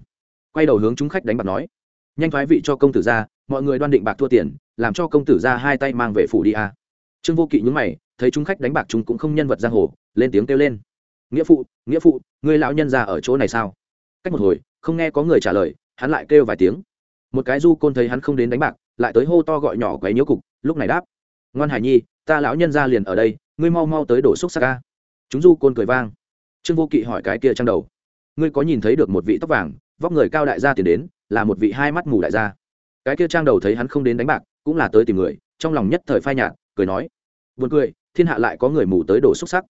Quay đầu hướng chúng khách đánh bạc nói, nhanh thoái vị cho công tử ra, mọi người đoan định bạc thua tiền, làm cho công tử ra hai tay mang về phủ đi a. Trương vô kỵ nhúng mày, thấy chúng khách đánh bạc chúng cũng không nhân vật giang hồ, lên tiếng kêu lên, nghĩa phụ nghĩa phụ người lão nhân ra ở chỗ này sao? Cách một hồi, không nghe có người trả lời, hắn lại kêu vài tiếng một cái du côn thấy hắn không đến đánh bạc, lại tới hô to gọi nhỏ quấy nhiễu cục, lúc này đáp. Ngoan hải nhi, ta lão nhân ra liền ở đây, ngươi mau mau tới đổ xúc xa ca chúng du côn cười vang. Trương vô kỵ hỏi cái kia trang đầu. Ngươi có nhìn thấy được một vị tóc vàng, vóc người cao đại gia tiền đến, là một vị hai mắt mù đại gia. Cái kia trang đầu thấy hắn không đến đánh bạc, cũng là tới tìm người, trong lòng nhất thời phai nhạt, cười nói. Buồn cười, thiên hạ lại có người mù tới đổ xúc sắc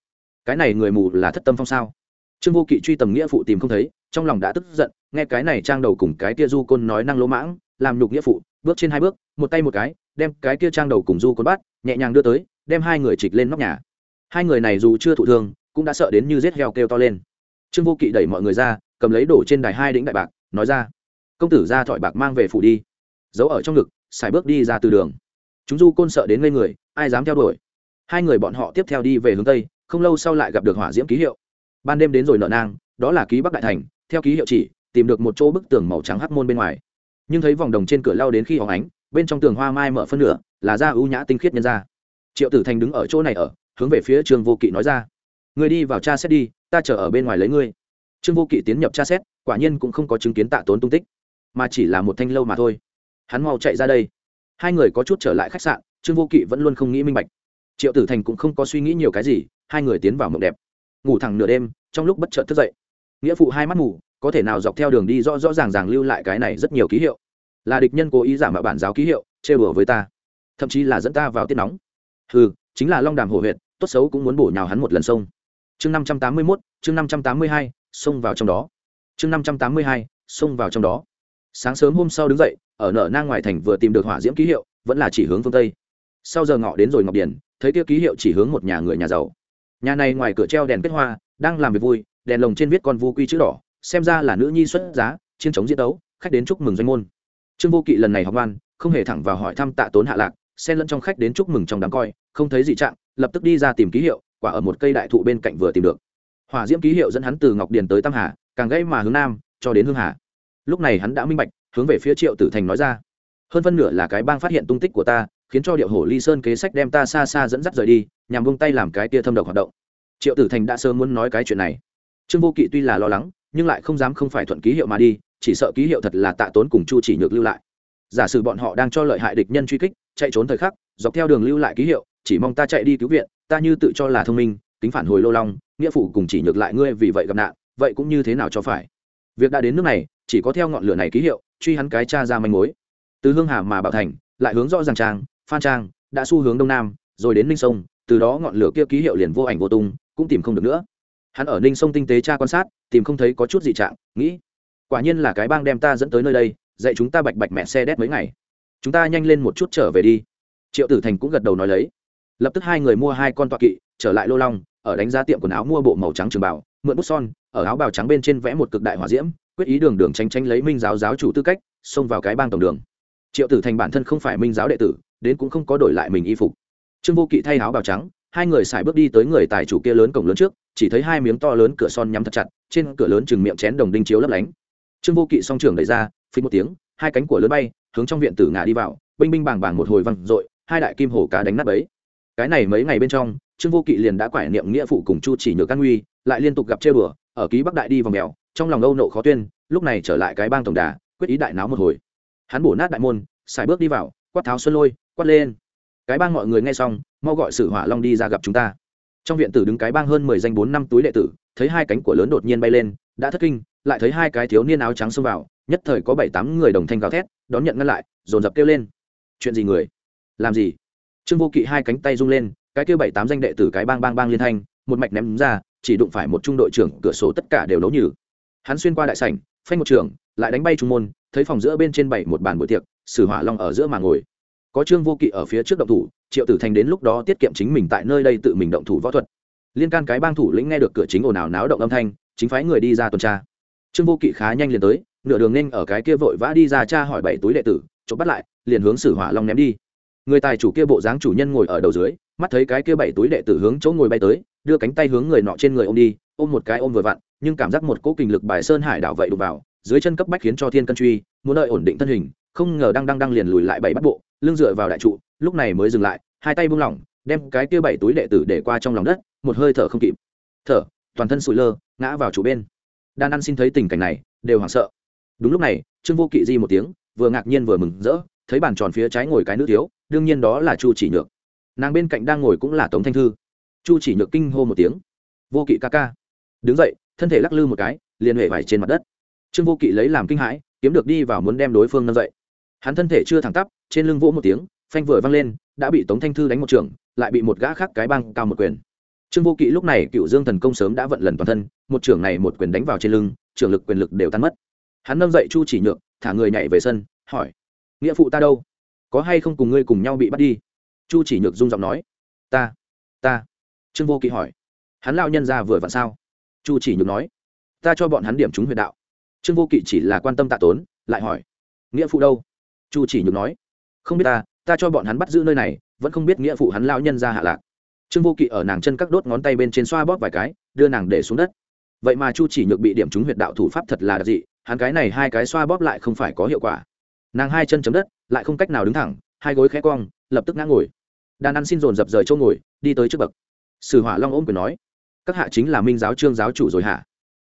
cái này người mù là thất tâm phong sao? Trương vô kỵ truy tầm nghĩa phụ tìm không thấy, trong lòng đã tức giận nghe cái này trang đầu cùng cái kia du côn nói năng lỗ mãng, làm nhục nghĩa phụ, bước trên hai bước, một tay một cái, đem cái kia trang đầu cùng du côn bắt, nhẹ nhàng đưa tới, đem hai người trịch lên nóc nhà. Hai người này dù chưa thụ thương, cũng đã sợ đến như rết heo kêu to lên. Trương vô kỵ đẩy mọi người ra, cầm lấy đổ trên đài hai đĩnh đại bạc, nói ra, công tử ra thỏi bạc mang về phủ đi. Giấu ở trong ngực, xài bước đi ra từ đường. Chúng du côn sợ đến ngây người, ai dám theo đuổi? Hai người bọn họ tiếp theo đi về hướng tây, không lâu sau lại gặp được hỏa diễm ký hiệu. Ban đêm đến rồi nợ nang, đó là ký bắc đại thành, theo ký hiệu chỉ tìm được một chỗ bức tường màu trắng hắc môn bên ngoài. Nhưng thấy vòng đồng trên cửa lao đến khi hóng ánh, bên trong tường hoa mai mở phân nửa, là da ưu nhã tinh khiết nhân ra triệu tử thành đứng ở chỗ này ở, hướng về phía trương vô kỵ nói ra người đi vào cha xét đi, ta chờ ở bên ngoài lấy ngươi. Trương vô kỵ tiến nhập tra xét, quả nhiên cũng không có chứng kiến tạ tốn tung tích, mà chỉ là một thanh lâu mà thôi. Hắn mau chạy ra đây. Hai người có chút trở lại khách sạn, trương vô kỵ vẫn luôn không nghĩ minh bạch. Triệu tử thành cũng không có suy nghĩ nhiều cái gì, hai người tiến vào mộng đẹp. Ngủ thẳng nửa đêm, trong lúc bất chợt thức dậy, nghĩa phụ hai mắt ngủ có thể nào dọc theo đường đi rõ rõ ràng ràng lưu lại cái này rất nhiều ký hiệu? Là địch nhân cố ý giả mạo bản giáo ký hiệu chê bừa với ta. Thậm chí là dẫn ta vào tiết nóng. Ừ chính là long đàm hổ huyện tốt xấu cũng muốn bổ nhào hắn một lần sông. Chương năm trăm tám mươi mốt, chương năm trăm tám mươi hai, xông vào trong đó. Chương năm trăm tám mươi hai, xông vào trong đó. Sáng sớm hôm sau đứng dậy, ở nở nang ngoài thành vừa tìm được hỏa diễm ký hiệu, vẫn là chỉ hướng phương tây. Sau giờ ngọ đến rồi ngọc điển thấy kia ký hiệu chỉ hướng một nhà người nhà giàu. Nhà này ngoài cửa treo đèn kết hoa, đang làm việc vui, đèn lồng trên viết con vu quy chữ đỏ xem ra là nữ nhi xuất giá, chiến chống diễn đấu, khách đến chúc mừng doanh môn. Trương vô kỵ lần này học ngoan, không hề thẳng vào hỏi thăm tạ tốn hạ lạc, xen lẫn trong khách đến chúc mừng trong đám coi, không thấy gì trạng, lập tức đi ra tìm ký hiệu, quả ở một cây đại thụ bên cạnh vừa tìm được. Hỏa diễm ký hiệu dẫn hắn từ ngọc điền tới tam hà, càng gãy mà hướng nam, cho đến hương hà. Lúc này hắn đã minh bạch, hướng về phía triệu tử thành nói ra. Hơn phân nửa là cái bang phát hiện tung tích của ta, khiến cho điệu hổ ly sơn kế sách đem ta xa xa dẫn dắt rời đi, nhằm vung tay làm cái tia thâm độc hoạt động. Triệu tử thành đã sớm muốn nói cái chuyện này. Trương vô kỵ tuy là lo lắng nhưng lại không dám không phải thuận ký hiệu mà đi, chỉ sợ ký hiệu thật là tạ tốn cùng chu chỉ nhược lưu lại. Giả sử bọn họ đang cho lợi hại địch nhân truy kích, chạy trốn thời khắc, dọc theo đường lưu lại ký hiệu, chỉ mong ta chạy đi cứu viện, ta như tự cho là thông minh tính phản hồi lô long, nghĩa phụ cùng chỉ nhược lại ngươi vì vậy gặp nạn, vậy cũng như thế nào cho phải? Việc đã đến nước này, chỉ có theo ngọn lửa này ký hiệu, truy hắn cái cha ra manh mối. Từ hương hà mà bảo thành, lại hướng rõ ràng trang, phan trang, đã xu hướng đông nam, rồi đến ninh sông, từ đó ngọn lửa kia ký hiệu liền vô ảnh vô tung, cũng tìm không được nữa hắn ở ninh sông tinh tế tra quan sát, tìm không thấy có chút gì trạng, nghĩ, quả nhiên là cái bang đem ta dẫn tới nơi đây, dạy chúng ta bạch bạch mẹ xe đét mấy ngày. Chúng ta nhanh lên một chút trở về đi. Triệu tử thành cũng gật đầu nói lấy. Lập tức hai người mua hai con toa kỵ, trở lại lô long, ở đánh giá tiệm quần áo mua bộ màu trắng trường bảo mượn bút son, ở áo bào trắng bên trên vẽ một cực đại hỏa diễm, quyết ý đường đường tranh tranh lấy minh giáo giáo chủ tư cách, xông vào cái bang tổng đường. Triệu tử thành bản thân không phải minh giáo đệ tử, đến cũng không có đổi lại mình y phục. Trương vô kỵ thay áo bào trắng hai người xài bước đi tới người tài chủ kia lớn cổng lớn trước, chỉ thấy hai miếng to lớn cửa son nhắm thật chặt, trên cửa lớn chừng miệng chén đồng đinh chiếu lấp lánh. Trương vô kỵ song trường đẩy ra phí một tiếng, hai cánh của lớn bay, hướng trong viện tử ngã đi vào, binh binh bàng bàng một hồi văng dội, hai đại kim hổ cá đánh nát ấy cái này mấy ngày bên trong, trương vô kỵ liền đã quải niệm nghĩa phụ cùng chu chỉ nhược căn nguy lại liên tục gặp chơi bừa ở ký bắc đại đi vào mèo, trong lòng âu nộ khó tuyên, lúc này trở lại cái bang tổng đà, quyết ý đại náo một hồi. Hắn bổ nát đại môn, xài bước đi vào, quát tháo xuân lôi, quát lên cái bang mọi người nghe xong, mau gọi sử hỏa long đi ra gặp chúng ta. Trong viện tử đứng cái bang hơn mười danh bốn năm túi đệ tử, thấy hai cánh của lớn đột nhiên bay lên, đã thất kinh, lại thấy hai cái thiếu niên áo trắng xông vào, nhất thời có bảy tám người đồng thanh gào thét, đón nhận ngăn lại, dồn dập kêu lên. Chuyện gì người? Làm gì? Trương vô kỵ hai cánh tay rung lên, cái kêu bảy tám danh đệ tử cái bang bang bang liên thanh, một mạch ném ra, chỉ đụng phải một trung đội trưởng, cửa sổ tất cả đều nấu nhừ. Hắn xuyên qua đại sảnh, phanh một trường, lại đánh bay trung môn, thấy phòng giữa bên trên bảy một bàn buổi tiệc, sử hỏa long ở giữa mà ngồi có trương vô kỵ ở phía trước động thủ, triệu tử thành đến lúc đó tiết kiệm chính mình tại nơi đây tự mình động thủ võ thuật. Liên can cái bang thủ lĩnh nghe được cửa chính ồn ào náo động âm thanh, chính phái người đi ra tuần tra. Trương vô kỵ khá nhanh liền tới, nửa đường nên ở cái kia vội vã đi ra cha hỏi bảy túi đệ tử, chụp bắt lại, liền hướng sử hỏa long ném đi. Người tài chủ kia bộ dáng chủ nhân ngồi ở đầu dưới, mắt thấy cái kia bảy túi đệ tử hướng chỗ ngồi bay tới, đưa cánh tay hướng người nọ trên người ôm đi, ôm một cái ôm vừa vặn, nhưng cảm giác một cỗ kình lực bài sơn hải đảo vậy đụng vào, dưới chân cấp bách khiến cho thiên cân truy, muốn đợi ổn định thân hình, không ngờ đang đang đang liền lùi lại bảy bắt bộ lưng dựa vào đại trụ, lúc này mới dừng lại, hai tay buông lỏng, đem cái kia bảy túi đệ tử để qua trong lòng đất, một hơi thở không kịp. Thở, toàn thân sụi lơ, ngã vào chủ bên. Đan ăn xin thấy tình cảnh này, đều hoảng sợ. Đúng lúc này, trương vô kỵ di một tiếng, vừa ngạc nhiên vừa mừng rỡ, thấy bàn tròn phía trái ngồi cái nữ thiếu, đương nhiên đó là chu chỉ nhược. Nàng bên cạnh đang ngồi cũng là tống thanh thư. Chu chỉ nhược kinh hô một tiếng. Vô kỵ ca ca. Đứng dậy, thân thể lắc lư một cái, liền huệ vải trên mặt đất. Trương vô kỵ lấy làm kinh hãi, kiếm được đi vào muốn đem đối phương nâng dậy hắn thân thể chưa thẳng tắp, trên lưng vỗ một tiếng, phanh vừa văng lên, đã bị tống thanh thư đánh một trường, lại bị một gã khác cái băng cao một quyền. Trương vô kỵ lúc này cựu dương thần công sớm đã vận lần toàn thân, một trưởng này một quyền đánh vào trên lưng trưởng lực quyền lực đều tan mất. Hắn nâng dậy chu chỉ nhược, thả người nhảy về sân, hỏi, nghĩa phụ ta đâu? Có hay không cùng ngươi cùng nhau bị bắt đi? Chu chỉ nhược rung giọng nói, ta ta. Trương vô kỵ hỏi, hắn lao nhân ra vừa vặn sao? Chu chỉ nhược nói, ta cho bọn hắn điểm chúng huyền đạo. Trương vô kỵ chỉ là quan tâm tạ tốn, lại hỏi, nghĩa phụ đâu? Chu chỉ nhược nói, không biết ta ta cho bọn hắn bắt giữ nơi này, vẫn không biết nghĩa phụ hắn lao nhân ra hạ lạc. Trương vô kỵ ở nàng chân các đốt ngón tay bên trên xoa bóp vài cái, đưa nàng để xuống đất. Vậy mà chu chỉ nhược bị điểm trúng huyệt đạo thủ pháp thật là đặc dị, hắn cái này hai cái xoa bóp lại không phải có hiệu quả. Nàng hai chân chấm đất, lại không cách nào đứng thẳng, hai gối khẽ cong, lập tức ngã ngồi. Đàn ăn xin dồn dập rời chỗ ngồi, đi tới trước bậc. Sử hỏa long ôm quyền nói, các hạ chính là minh giáo trương giáo chủ rồi hả?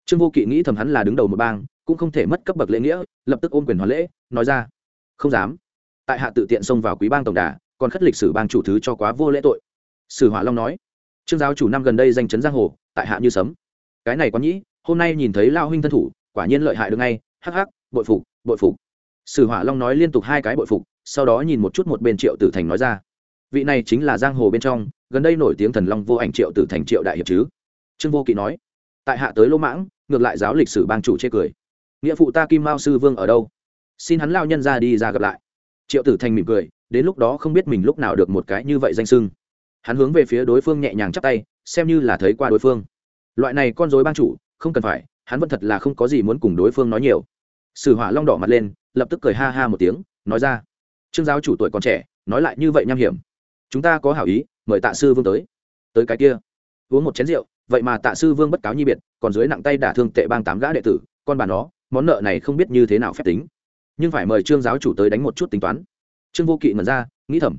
Trương vô kỵ nghĩ thầm hắn là đứng đầu một bang, cũng không thể mất cấp bậc lễ nghĩa, lập tức ôm quyền hoàn lễ, nói ra không dám. Tại hạ tự tiện xông vào quý bang tổng đà, còn khất lịch sử bang chủ thứ cho quá vô lễ tội. Sử hỏa long nói, trương giáo chủ năm gần đây danh chấn giang hồ, tại hạ như sấm. Cái này có nhĩ, hôm nay nhìn thấy lao huynh thân thủ, quả nhiên lợi hại được ngay. Hắc hắc, bội phục bội phục. Sử hỏa long nói liên tục hai cái bội phục, sau đó nhìn một chút một bên triệu tử thành nói ra, vị này chính là giang hồ bên trong, gần đây nổi tiếng thần long vô ảnh triệu tử thành triệu đại hiệp chứ? Trương vô kỵ nói, tại hạ tới lỗ mãng, ngược lại giáo lịch sử bang chủ chê cười. Nghĩa phụ ta kim mao sư vương ở đâu? Xin hắn lao nhân ra đi ra gặp lại. Triệu tử thành mỉm cười, đến lúc đó không biết mình lúc nào được một cái như vậy danh sưng. Hắn hướng về phía đối phương nhẹ nhàng chắp tay, xem như là thấy qua đối phương. Loại này con dối ban chủ, không cần phải, hắn vẫn thật là không có gì muốn cùng đối phương nói nhiều. Sử hỏa long đỏ mặt lên, lập tức cười ha ha một tiếng, nói ra, trương giáo chủ tuổi còn trẻ, nói lại như vậy nham hiểm. Chúng ta có hảo ý, mời tạ sư vương tới. Tới cái kia, uống một chén rượu, vậy mà tạ sư vương bất cáo nhi biệt, còn dưới nặng tay đả thương tệ bang tám gã đệ tử, con bà nó, món nợ này không biết như thế nào phép tính nhưng phải mời trương giáo chủ tới đánh một chút tính toán. Trương vô kỵ ngẩn ra, nghĩ thầm,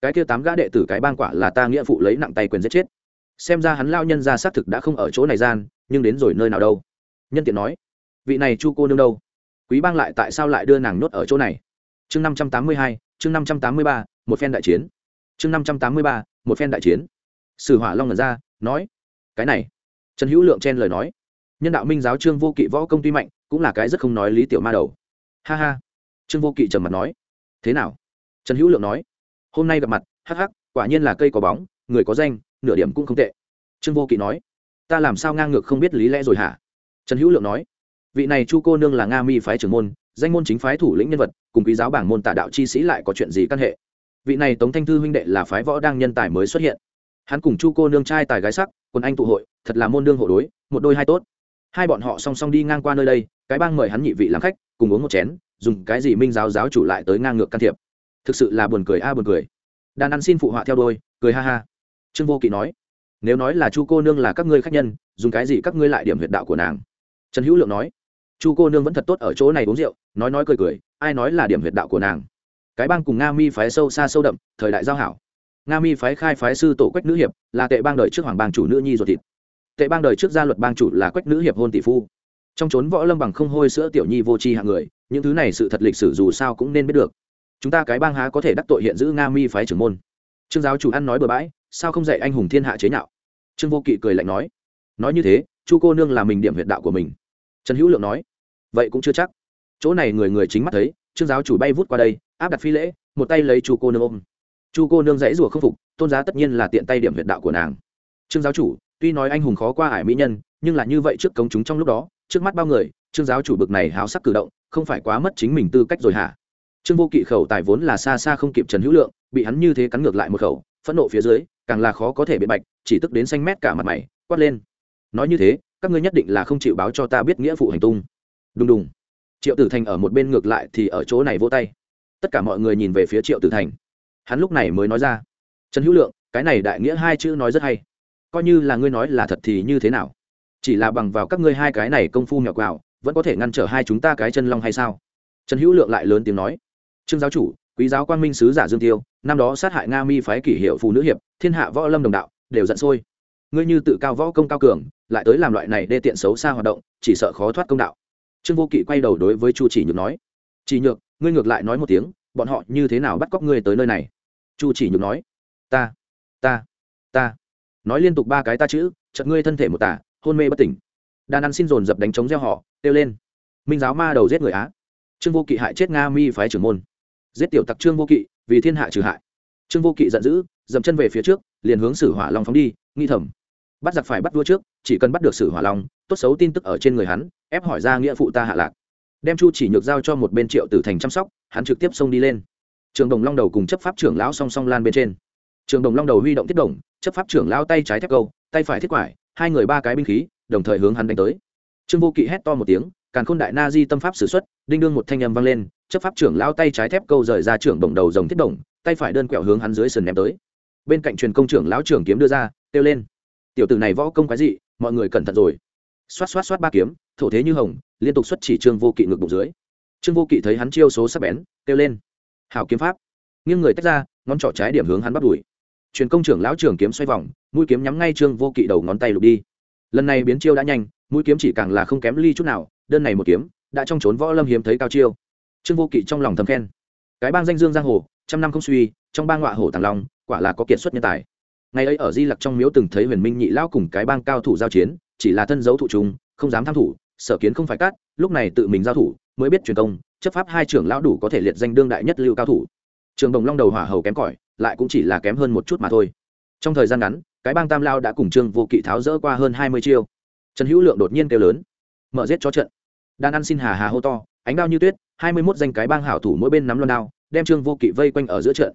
cái kia tám gã đệ tử cái bang quả là ta nghĩa phụ lấy nặng tay quyền giết chết. Xem ra hắn lao nhân ra xác thực đã không ở chỗ này gian, nhưng đến rồi nơi nào đâu. Nhân tiện nói, vị này chu cô nương đâu? Quý bang lại tại sao lại đưa nàng nhốt ở chỗ này? Chương năm trăm tám mươi hai, chương năm trăm tám mươi ba, một phen đại chiến. Chương năm trăm tám mươi ba, một phen đại chiến. Sử hỏa long ngẩn ra, nói, cái này. Trần hữu lượng chen lời nói, nhân đạo minh giáo trương vô kỵ võ công tuy mạnh, cũng là cái rất không nói lý tiểu ma đầu ha ha. Trương vô kỵ trầm mặt nói, thế nào? Trần hữu lượng nói, hôm nay gặp mặt, hắc hắc, quả nhiên là cây có bóng, người có danh, nửa điểm cũng không tệ. Trương vô kỵ nói, ta làm sao ngang ngược không biết lý lẽ rồi hả? Trần hữu lượng nói, vị này chu cô nương là nga mi phái trưởng môn, danh môn chính phái thủ lĩnh nhân vật, cùng quý giáo bảng môn tả đạo chi sĩ lại có chuyện gì căn hệ? Vị này tống thanh thư huynh đệ là phái võ đang nhân tài mới xuất hiện. Hắn cùng chu cô nương trai tài gái sắc quân anh tụ hội, thật là môn đương hộ đối, một đôi hai tốt hai bọn họ song song đi ngang qua nơi đây, cái bang mời hắn nhị vị làm khách, cùng uống một chén, dùng cái gì minh giáo giáo chủ lại tới ngang ngược can thiệp. Thực sự là buồn cười a, buồn cười. Đàn ăn xin phụ họa theo đôi cười ha ha. Trương vô kỵ nói, nếu nói là chu cô nương là các ngươi khách nhân, dùng cái gì các ngươi lại điểm huyệt đạo của nàng? Trần hữu lượng nói, chu cô nương vẫn thật tốt ở chỗ này uống rượu, nói nói cười cười, ai nói là điểm huyệt đạo của nàng? Cái bang cùng nga mi phái sâu xa sâu đậm, thời đại giao hảo. Nga mi phái khai phái sư tổ quách nữ hiệp, là tệ bang đời trước hoàng bang chủ nữ nhi ruột thịt tệ bang đời trước gia luật bang chủ là quách nữ hiệp hôn tỷ phu. Trong trốn võ lâm bằng không hôi sữa tiểu nhi vô tri hạng người, những thứ này sự thật lịch sử dù sao cũng nên biết được. Chúng ta cái bang há có thể đắc tội hiện giữ nga mi phái trưởng môn. Trương giáo chủ ăn nói bừa bãi, sao không dạy anh hùng thiên hạ chế nhạo? Trương vô kỵ cười lạnh nói. Nói như thế, chu cô nương là mình điểm huyệt đạo của mình. Trần hữu lượng nói. Vậy cũng chưa chắc. Chỗ này người người chính mắt thấy, trương giáo chủ bay vút qua đây, áp đặt phi lễ, một tay lấy chu cô nương ôm. Chu cô nương dãy rủa không phục, tôn giá tất nhiên là tiện tay điểm huyệt đạo của nàng. Trương giáo chủ tuy nói anh hùng khó qua ải mỹ nhân, nhưng là như vậy trước công chúng trong lúc đó, trước mắt bao người, trương giáo chủ bực này háo sắc cử động, không phải quá mất chính mình tư cách rồi hả? Trương vô kỵ khẩu tài vốn là xa xa không kịp trần hữu lượng, bị hắn như thế cắn ngược lại một khẩu, phẫn nộ phía dưới, càng là khó có thể bị bạch, chỉ tức đến xanh mét cả mặt mày, quát lên. Nói như thế, các ngươi nhất định là không chịu báo cho ta biết nghĩa phụ hành tung. Đùng đùng. Triệu tử thành ở một bên ngược lại thì ở chỗ này vô tay. Tất cả mọi người nhìn về phía triệu tử thành. Hắn lúc này mới nói ra. Trần hữu lượng, cái này đại nghĩa hai chữ nói rất hay coi như là ngươi nói là thật thì như thế nào? Chỉ là bằng vào các ngươi hai cái này công phu mẹo quào vẫn có thể ngăn trở hai chúng ta cái chân long hay sao? Trần hữu lượng lại lớn tiếng nói. Trương giáo chủ, quý giáo quan minh sứ giả dương tiêu, năm đó sát hại nga mi phái kỷ hiệu phụ nữ hiệp, thiên hạ võ lâm đồng đạo, đều giận sôi. Ngươi như tự cao võ công cao cường, lại tới làm loại này đê tiện xấu xa hoạt động, chỉ sợ khó thoát công đạo. Trương vô kỵ quay đầu đối với chu chỉ nhược nói. Chỉ nhược, ngươi ngược lại nói một tiếng, bọn họ như thế nào bắt cóc ngươi tới nơi này? Chu chỉ nhược nói. Ta ta ta nói liên tục ba cái ta chữ chật ngươi thân thể một tả, hôn mê bất tỉnh. Đàn ăn xin dồn dập đánh chống gieo họ, kêu lên. Minh giáo ma đầu giết người á. Trương vô kỵ hại chết nga mi phái trưởng môn. Giết tiểu tặc trương vô kỵ, vì thiên hạ trừ hại. Trương vô kỵ giận dữ, dậm chân về phía trước, liền hướng sử hỏa long phóng đi, nghi thầm. Bắt giặc phải bắt vua trước, chỉ cần bắt được sử hỏa long, tốt xấu tin tức ở trên người hắn, ép hỏi ra nghĩa phụ ta hạ lạc. Đem chu chỉ nhược giao cho một bên triệu tử thành chăm sóc, hắn trực tiếp xông đi lên. Trường đồng long đầu cùng chấp pháp trưởng lão song song lan bên trên trường đồng long đầu huy động thiết đồng, chấp pháp trưởng lao tay trái thép câu, tay phải thiết quải, hai người ba cái binh khí, đồng thời hướng hắn đánh tới. Trương vô kỵ hét to một tiếng, càn khôn đại na di tâm pháp s ử x u ấ t đinh đương một thanh âm vang lên, chấp pháp trưởng lao tay trái thép câu rời ra trưởng đồng đầu dòng thiết đồng, tay phải đơn quẹo hướng hắn dưới sườn ném tới. Bên cạnh truyền công trưởng lão trưởng kiếm đưa ra, kêu lên. Tiểu tử này võ công cái gì mọi người cẩn thận rồi. Xoát xoát xoát ba kiếm, thổ thế như hồng, liên tục xuất chỉ trương vô kỵ ngược bụng dưới. Trương vô kỵ thấy hắn chiêu số sắc bén, kêu lên. Hảo kiếm pháp. Nghiêng người tách ra, ngón trỏ trái điểm hướng hắn bắt đùi truyền công trưởng lão trưởng kiếm xoay vòng mũi kiếm nhắm ngay trương vô kỵ đầu ngón tay lục đi. Lần này biến chiêu đã nhanh mũi kiếm chỉ càng là không kém ly chút nào đơn này một kiếm đã trong trốn võ lâm hiếm thấy cao chiêu. Trương vô kỵ trong lòng thầm khen. Cái bang danh dương giang hồ trăm năm không suy trong bang ngọa hổ tàng long quả là có kiệt xuất nhân tài. Ngày ấy ở di lặc trong miếu từng thấy huyền minh nhị lao cùng cái bang cao thủ giao chiến chỉ là thân dấu thụ trùng, không dám tham thủ sở kiến không phải cát lúc này tự mình giao thủ mới biết truyền công chấp pháp hai trưởng lão đủ có thể liệt danh đương đại nhất lưu cao thủ. Trường đồng long đầu hỏa hầu kém cỏi lại cũng chỉ là kém hơn một chút mà thôi. Trong thời gian ngắn, cái bang tam lao đã cùng trương vô kỵ tháo rỡ qua hơn hai mươi chiêu. Trần hữu lượng đột nhiên kêu lớn, mở giết cho trận. Đan ăn xin hà hà hô to, ánh đao như tuyết, hai mươi mốt danh cái bang hảo thủ mỗi bên nắm loan đao, đem trương vô kỵ vây quanh ở giữa trận.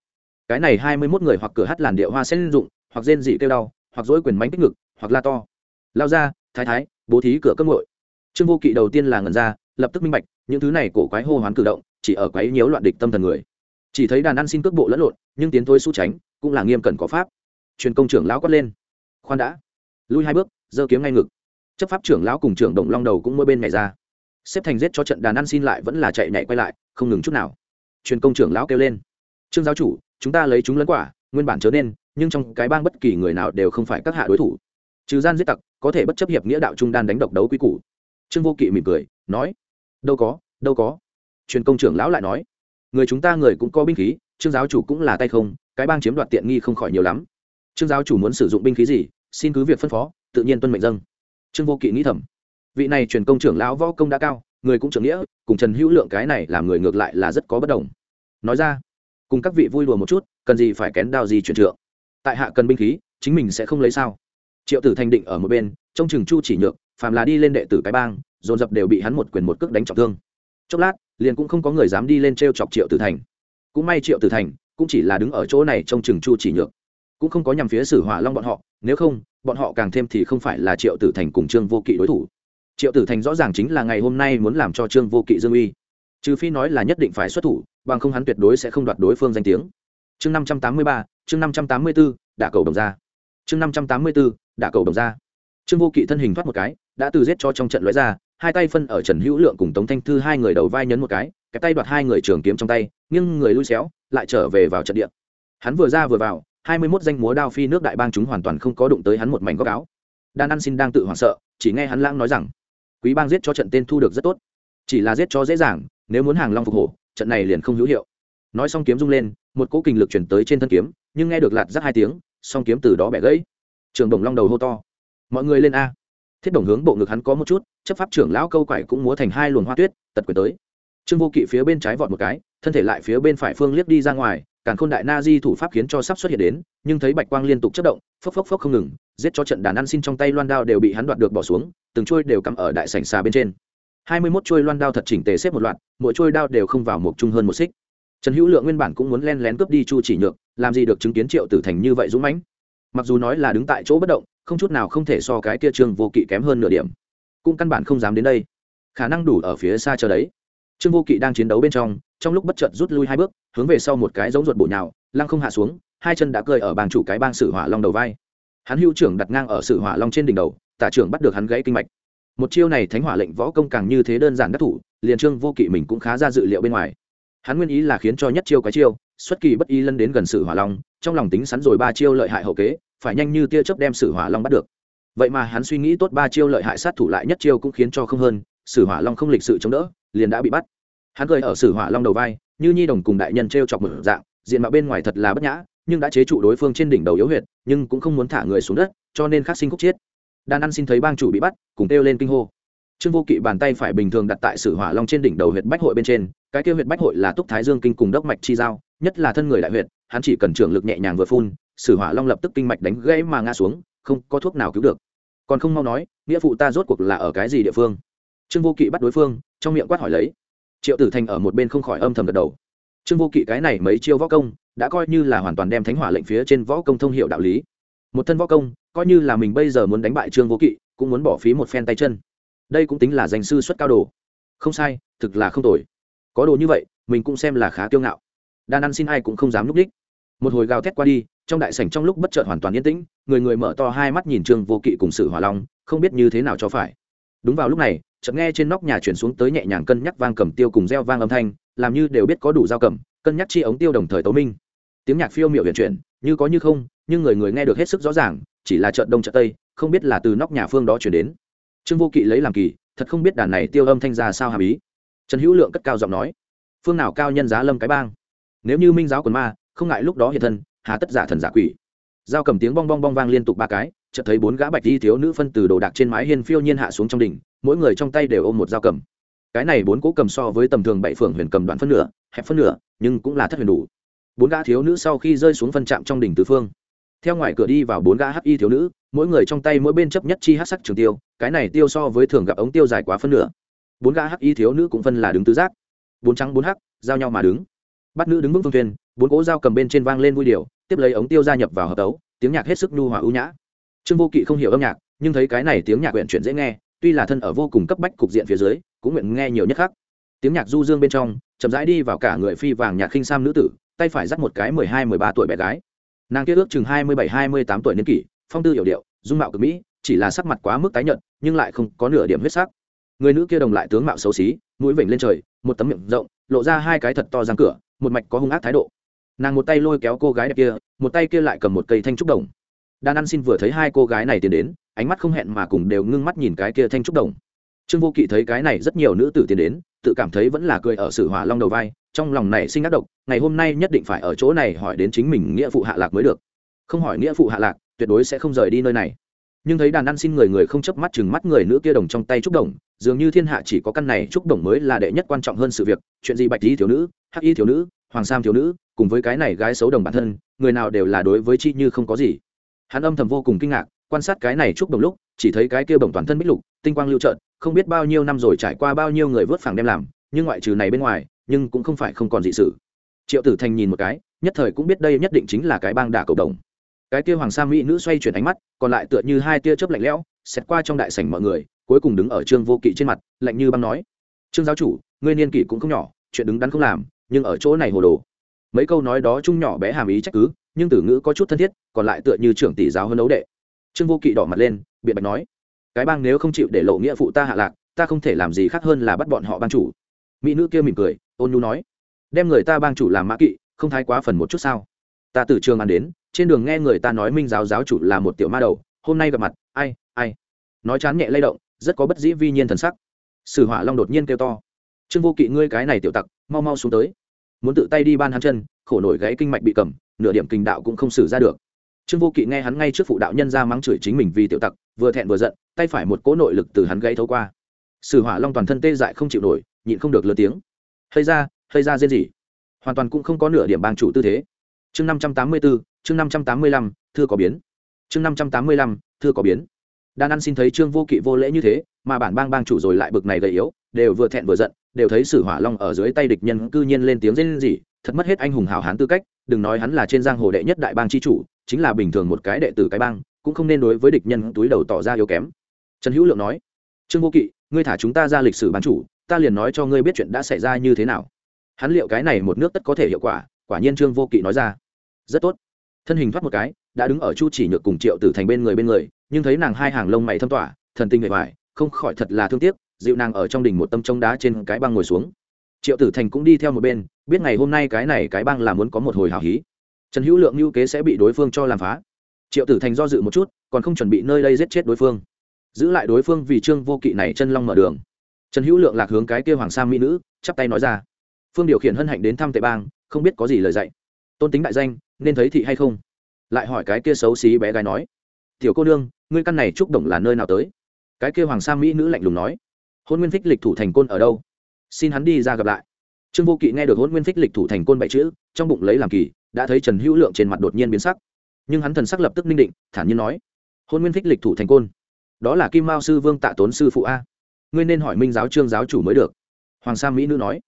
Cái này hai mươi mốt người hoặc cửa hát làn điệu hoa sen dụng hoặc rên dị kêu đau, hoặc dỗi quyền mánh tích ngực, hoặc la to. Lao ra, thái thái, bố thí cửa cơm ngội trương vô kỵ đầu tiên là ngần ra, lập tức minh bạch, những thứ này cổ quái hô hoán cử động, chỉ ở quái nhiễu loạn địch tâm thần người chỉ thấy đàn ăn xin cước bộ lẫn lộn, nhưng tiến thôi su tránh, cũng là nghiêm cẩn có pháp. Truyền công trưởng lão quát lên. Khoan đã. Lui hai bước, giơ kiếm ngay ngực. Chấp pháp trưởng lão cùng trưởng động long đầu cũng mỗi bên nhảy ra. Xếp thành giết cho trận đàn ăn xin lại vẫn là chạy nhảy quay lại, không ngừng chút nào. Truyền công trưởng lão kêu lên. Trương giáo chủ, chúng ta lấy chúng lẫn quả, nguyên bản chớ nên, nhưng trong cái bang bất kỳ người nào đều không phải các hạ đối thủ. Trừ gian giết tặc, có thể bất chấp hiệp nghĩa đạo trung đan đánh độc đấu quý củ. Trương vô kỵ mỉm cười, nói, đâu có đâu có. Truyền công trưởng lão lại nói người chúng ta người cũng có binh khí, trương giáo chủ cũng là tay không, cái bang chiếm đoạt tiện nghi không khỏi nhiều lắm. Trương giáo chủ muốn sử dụng binh khí gì, xin cứ việc phân phó, tự nhiên tuân mệnh dâng. Trương vô kỵ nghĩ thầm. Vị này truyền công trưởng lão võ công đã cao, người cũng trưởng nghĩa, cùng trần hữu lượng cái này làm người ngược lại là rất có bất đồng. Nói ra, cùng các vị vui đùa một chút, cần gì phải kén đao gì chuyển trượng. Tại hạ cần binh khí, chính mình sẽ không lấy sao. Triệu tử thành định ở một bên trong trường chu chỉ nhược, phàm là đi lên đệ tử cái bang, dồn dập đều bị hắn một quyền một cước đánh trọng thương chốc lát, liền cũng không có người dám đi lên t r e o chọc triệu tử thành. Cũng may triệu tử thành cũng chỉ là đứng ở chỗ này trong chừng chu chỉ nhược, cũng không có nhằm phía sử hỏa long bọn họ, nếu không, bọn họ càng thêm thì không phải là triệu tử thành cùng trương vô kỵ đối thủ. Triệu tử thành rõ ràng chính là ngày hôm nay muốn làm cho trương vô kỵ dương uy, trừ phi nói là nhất định phải xuất thủ, bằng không hắn tuyệt đối sẽ không đoạt đối phương danh tiếng. Chương năm trăm tám mươi ba, chương năm trăm tám mươi b ố đả cầu đồng ra chương năm trăm tám mươi b ố đả cầu đồng ra trương vô kỵ thân hình thoát một cái đã từ giết cho trong trận lóe ra, hai tay phân ở trần hữu lượng cùng tống thanh thư hai người đầu vai nhấn một cái cái tay đoạt hai người trường kiếm trong tay, nhưng người lui xéo, lại trở về vào trận địa. Hắn vừa ra vừa vào, hai mươi mốt danh múa đao phi nước đại bang chúng hoàn toàn không có đụng tới hắn một mảnh góc áo. Đan ăn xin đang tự hoảng sợ, chỉ nghe hắn lãng nói rằng, quý bang giết cho trận tên thu được rất tốt, chỉ là giết cho dễ dàng, nếu muốn hàng long phục hổ, trận này liền không hữu hiệu. Nói xong kiếm rung lên, một cỗ kình lực chuyển tới trên thân kiếm, nhưng nghe được lạt rắc hai tiếng, song kiếm từ đó bẻ gãy. Trường đồng long đầu hô to, mọi người lên a thiết đồng hướng bộ ngực hắn có một chút, chấp pháp trưởng lão câu quải cũng múa thành hai luồng hoa tuyết, tật quyền tới. Trương vô kỵ phía bên trái vọt một cái, thân thể lại phía bên phải phương liếc đi ra ngoài, càn khôn đại na di thủ pháp khiến cho sắp xuất hiện đến, nhưng thấy bạch quang liên tục chất động, phốc phốc phốc không ngừng, giết cho trận đàn ăn xin trong tay loan đao đều bị hắn đoạt được bỏ xuống, từng trôi đều cắm ở đại sảnh xà bên trên. Hai mươi mốt trôi loan đao thật chỉnh tề xếp một loạt, mỗi trôi đao đều không vào một chung hơn một xích. Trần hữu lượng nguyên bản cũng muốn len lén cướp đi chu chỉ nhược, làm gì được chứng kiến triệu tử thành như vậy dũng mãnh? Mặc dù nói là đứng tại chỗ bất động không chút nào không thể so cái kia trương vô kỵ kém hơn nửa điểm. Cũng căn bản không dám đến đây. Khả năng đủ ở phía xa chờ đấy. Trương vô kỵ đang chiến đấu bên trong trong lúc bất chợt rút lui hai bước, hướng về sau một cái giống ruột bổ nhào, lăng không hạ xuống, hai chân đã cơi ở bàn chủ cái bang sử hỏa long đầu vai. Hắn hữu trưởng đặt ngang ở sử hỏa long trên đỉnh đầu, tả trưởng bắt được hắn gãy kinh mạch. Một chiêu này thánh hỏa lệnh võ công càng như thế đơn giản đắc thủ, liền trương vô kỵ mình cũng khá ra dự liệu bên ngoài. Hắn nguyên ý là khiến cho nhất chiêu cái chiêu, xuất kỳ bất y lân đến gần sử hỏa long, trong lòng tính sắn rồi ba chiêu lợi hại hậu kế phải nhanh như tia chớp đem sử hỏa long bắt được. Vậy mà hắn suy nghĩ tốt ba chiêu lợi hại sát thủ lại nhất chiêu cũng khiến cho không hơn, sử hỏa long không lịch sự chống đỡ, liền đã bị bắt. Hắn cười ở sử hỏa long đầu vai, như nhi đồng cùng đại nhân t r e o chọc mở dạng, diện mạo bên ngoài thật là bất nhã, nhưng đã chế trụ đối phương trên đỉnh đầu yếu huyệt, nhưng cũng không muốn thả người xuống đất, cho nên khắc sinh khúc chiết đàn ăn xin thấy bang chủ bị bắt, cùng kêu lên kinh hô. Trương vô kỵ bàn tay phải bình thường đặt tại sử hỏa long trên đỉnh đầu huyệt bách hội bên trên, cái kêu huyệt bách hội là túc thái dương kinh cùng đốc mạch chi giao, nhất là thân người đại huyệt, hắn chỉ cần trưởng lực nhẹ nhàng vừa phun sử hỏa long lập tức kinh mạch đánh gãy mà ngã xuống, không có thuốc nào cứu được. Còn không mau nói, nghĩa phụ ta rốt cuộc là ở cái gì địa phương? Trương vô kỵ bắt đối phương, trong miệng quát hỏi lấy. Triệu tử thành ở một bên không khỏi âm thầm gật đầu. Trương vô kỵ cái này mấy chiêu võ công, đã coi như là hoàn toàn đem thánh hỏa lệnh phía trên võ công thông hiệu đạo lý. Một thân võ công, coi như là mình bây giờ muốn đánh bại trương vô kỵ, cũng muốn bỏ phí một phen tay chân. Đây cũng tính là danh sư xuất cao đồ. Không sai, thực là không tồi. Có đồ như vậy, mình cũng xem là khá kiêu ngạo. Đan ăn xin ai cũng không dám núp đích. Một hồi gào thét qua đi trong đại sảnh trong lúc bất chợt hoàn toàn yên tĩnh, người người mở to hai mắt nhìn trương vô kỵ cùng sử hỏa long, không biết như thế nào cho phải. Đúng vào lúc này, chợt nghe trên nóc nhà chuyển xuống tới nhẹ nhàng cân nhắc vang cầm tiêu cùng reo vang âm thanh, làm như đều biết có đủ dao cầm, cân nhắc chi ống tiêu đồng thời tấu minh. Tiếng nhạc phiêu miệu huyền chuyển, như có như không, nhưng người người nghe được hết sức rõ ràng, chỉ là chợt đông chợt tây, không biết là từ nóc nhà phương đó chuyển đến. Trương vô kỵ lấy làm kỳ, thật không biết đàn này tiêu âm thanh ra sao hàm ý. Trần hữu lượng cất cao giọng nói, phương nào cao nhân giá lâm cái bang? Nếu như minh giáo quần ma, không ngại lúc đó hiện thân hà tất giả thần giả quỷ. Dao cầm tiếng bong bong bong vang liên tục ba cái, chợt thấy bốn gã bạch di thiếu nữ phân từ đồ đạc trên mái hiên phiêu nhiên hạ xuống trong đỉnh, mỗi người trong tay đều ôm một dao cầm. Cái này bốn cỗ cầm so với tầm thường bảy phường huyền cầm đoạn phân nửa, hẹp phân nửa, nhưng cũng là thất huyền đủ. Bốn gã thiếu nữ sau khi rơi xuống phân trạm trong đỉnh tứ phương. Theo ngoài cửa đi vào bốn gã hắc y thiếu nữ, mỗi người trong tay mỗi bên chấp nhất chi hắc sắc trường tiêu, cái này tiêu so với thường gặp ống tiêu dài quá phân nửa. Bốn gã hắc y thiếu nữ cũng phân là đứng tứ giác. Bốn trắng bốn hắc, giao nhau mà đứng. Bắt nữ đứng vững phương thuyền bốn cỗ dao cầm bên trên vang lên vui điều tiếp lấy ống tiêu gia nhập vào hợp tấu, tiếng nhạc hết sức nhu hòa ưu nhã. Trương vô kỵ không hiểu âm nhạc, nhưng thấy cái này tiếng nhạc quyện chuyển dễ nghe, tuy là thân ở vô cùng cấp bách cục diện phía dưới, cũng nguyện nghe nhiều nhất khác. Tiếng nhạc du dương bên trong, chậm rãi đi vào cả người phi vàng nhạc khinh sam nữ tử, tay phải dắt một cái mười hai, mười ba tuổi bé gái. Nàng kia ước chừng hai mươi bảy, hai mươi tám tuổi niên kỷ, phong tư hiểu điệu, dung mạo cực mỹ, chỉ là sắc mặt quá mức tái nhợt, nhưng lại không có nửa điểm huyết sắc. Người nữ kia đồng lại tướng mạo xấu xí, mũi vểnh lên trời, một tấm miệng rộng, lộ ra hai cái thật to răng cửa, một mạch có hung ác thái độ nàng một tay lôi kéo cô gái đẹp kia, một tay kia lại cầm một cây thanh trúc đồng. Đan ăn xin vừa thấy hai cô gái này tiến đến, ánh mắt không hẹn mà cùng đều ngưng mắt nhìn cái kia thanh trúc đồng. Trương vô kỵ thấy cái này rất nhiều nữ tử tiến đến, tự cảm thấy vẫn là cười ở sử hỏa long đầu vai, trong lòng này sinh ác độc, ngày hôm nay nhất định phải ở chỗ này hỏi đến chính mình nghĩa phụ hạ lạc mới được. Không hỏi nghĩa phụ hạ lạc, tuyệt đối sẽ không rời đi nơi này. Nhưng thấy đàn ăn xin người người không chớp mắt chừng mắt người nữ kia đồng trong tay trúc đồng, dường như thiên hạ chỉ có căn này trúc đồng mới là đệ nhất quan trọng hơn sự việc, chuyện gì bạch y thiếu nữ, hắc y thiếu nữ, hoàng sam thiếu nữ cùng với cái này gái xấu đồng bản thân, người nào đều là đối với chi như không có gì. Hắn âm thầm vô cùng kinh ngạc, quan sát cái này chúc đồng lúc, chỉ thấy cái kia bồng toàn thân bích lục, tinh quang lưu trợn, không biết bao nhiêu năm rồi trải qua bao nhiêu người vớt phẳng đem làm, nhưng ngoại trừ này bên ngoài, nhưng cũng không phải không còn dị sự. Triệu tử thành nhìn một cái, nhất thời cũng biết đây nhất định chính là cái bang đả cầu đồng. Cái kia hoàng sa mỹ nữ xoay chuyển ánh mắt, còn lại tựa như hai tia chớp lạnh lẽo xét qua trong đại sảnh mọi người, cuối cùng đứng ở trương vô kỵ trên mặt, lạnh như băng nói. Trương giáo chủ, ngươi niên kỷ cũng không nhỏ, chuyện đứng đắn không làm, nhưng ở chỗ này hồ đồ mấy câu nói đó chung nhỏ bé hàm ý trách cứ, nhưng tử ngữ có chút thân thiết, còn lại tựa như trưởng tỷ giáo hơn ấu đệ. Trương vô kỵ đỏ mặt lên, biện bạch nói, cái bang nếu không chịu để lộ nghĩa phụ ta hạ lạc, ta không thể làm gì khác hơn là bắt bọn họ bang chủ. Mỹ nữ kia mỉm cười, ôn nhu nói, đem người ta bang chủ làm mã kỵ, không thái quá phần một chút sao? Ta từ trường ăn đến, trên đường nghe người ta nói minh giáo giáo chủ là một tiểu ma đầu, hôm nay gặp mặt, ai ai? Nói chán nhẹ lay động, rất có bất dĩ vi nhiên thần sắc. Sử hỏa long đột nhiên kêu to, trương vô kỵ, ngươi cái này tiểu tặc, mau mau xuống tới muốn tự tay đi ban hắn chân, khổ nổi gãy kinh mạch bị cầm, nửa điểm kinh đạo cũng không xử ra được. Trương vô kỵ nghe hắn ngay trước phụ đạo nhân ra mắng chửi chính mình vì tiểu tặc, vừa thẹn vừa giận, tay phải một cỗ nội lực từ hắn gãy thấu qua. Sử hỏa long toàn thân tê dại không chịu nổi, nhịn không được lớn tiếng. Hơi ra hơi ra riêng gì hoàn toàn cũng không có nửa điểm bang chủ tư thế. Chương năm trăm tám mươi bốn chương năm trăm tám mươi lăm, thưa có biến. Chương năm trăm tám mươi lăm, thưa có biến. Đan ăn xin thấy trương vô kỵ vô lễ như thế, mà bản bang bang chủ rồi lại bực này gầy yếu, đều vừa thẹn vừa giận đều thấy sử hỏa long ở dưới tay địch nhân cư nhiên lên tiếng rên gì thật mất hết anh hùng hào hán tư cách, đừng nói hắn là trên giang hồ đệ nhất đại bang chi chủ, chính là bình thường một cái đệ tử cái bang, cũng không nên đối với địch nhân túi đầu tỏ ra yếu kém. Trần hữu lượng nói, trương vô kỵ, ngươi thả chúng ta ra lịch sử bán chủ, ta liền nói cho ngươi biết chuyện đã xảy ra như thế nào. Hắn liệu cái này một nước tất có thể hiệu quả? Quả nhiên trương vô kỵ nói ra, rất tốt. Thân hình thoát một cái, đã đứng ở chu chỉ nhược cùng triệu tử thành bên người bên người, nhưng thấy nàng hai hàng lông mày thâm tỏa, thần tinh vệ vải không khỏi thật là thương tiếc dịu nàng ở trong đỉnh một tâm trống đá trên cái băng ngồi xuống. Triệu tử thành cũng đi theo một bên, biết ngày hôm nay cái này cái băng là muốn có một hồi hào hí. Trần hữu lượng lưu kế sẽ bị đối phương cho làm phá. Triệu tử thành do dự một chút, còn không chuẩn bị nơi đây giết chết đối phương. Giữ lại đối phương vì trương vô kỵ này chân long mở đường. Trần hữu lượng lạc hướng cái kêu hoàng sa mỹ nữ, chắp tay nói ra. Phương điều khiển hân hạnh đến thăm tệ bang, không biết có gì lời dạy. Tôn tính đại danh, nên thấy thị hay không? Lại hỏi cái kia xấu xí bé gái nói. Tiểu cô nương, ngươi căn này trúc đồng là nơi nào tới? Cái kia hoàng sa mỹ nữ lạnh lùng nói hôn nguyên phích lịch thủ thành côn ở đâu? Xin hắn đi ra gặp lại. Trương vô kỵ nghe được hôn nguyên phích lịch thủ thành côn bảy chữ, trong bụng lấy làm kỳ, đã thấy trần hữu lượng trên mặt đột nhiên biến sắc. Nhưng hắn thần sắc lập tức ninh định, thản nhiên nói hôn nguyên phích lịch thủ thành côn, đó là kim mao sư vương tạ tốn sư phụ a. Ngươi nên hỏi minh giáo trương giáo chủ mới được. Hoàng sa mỹ nữ nói,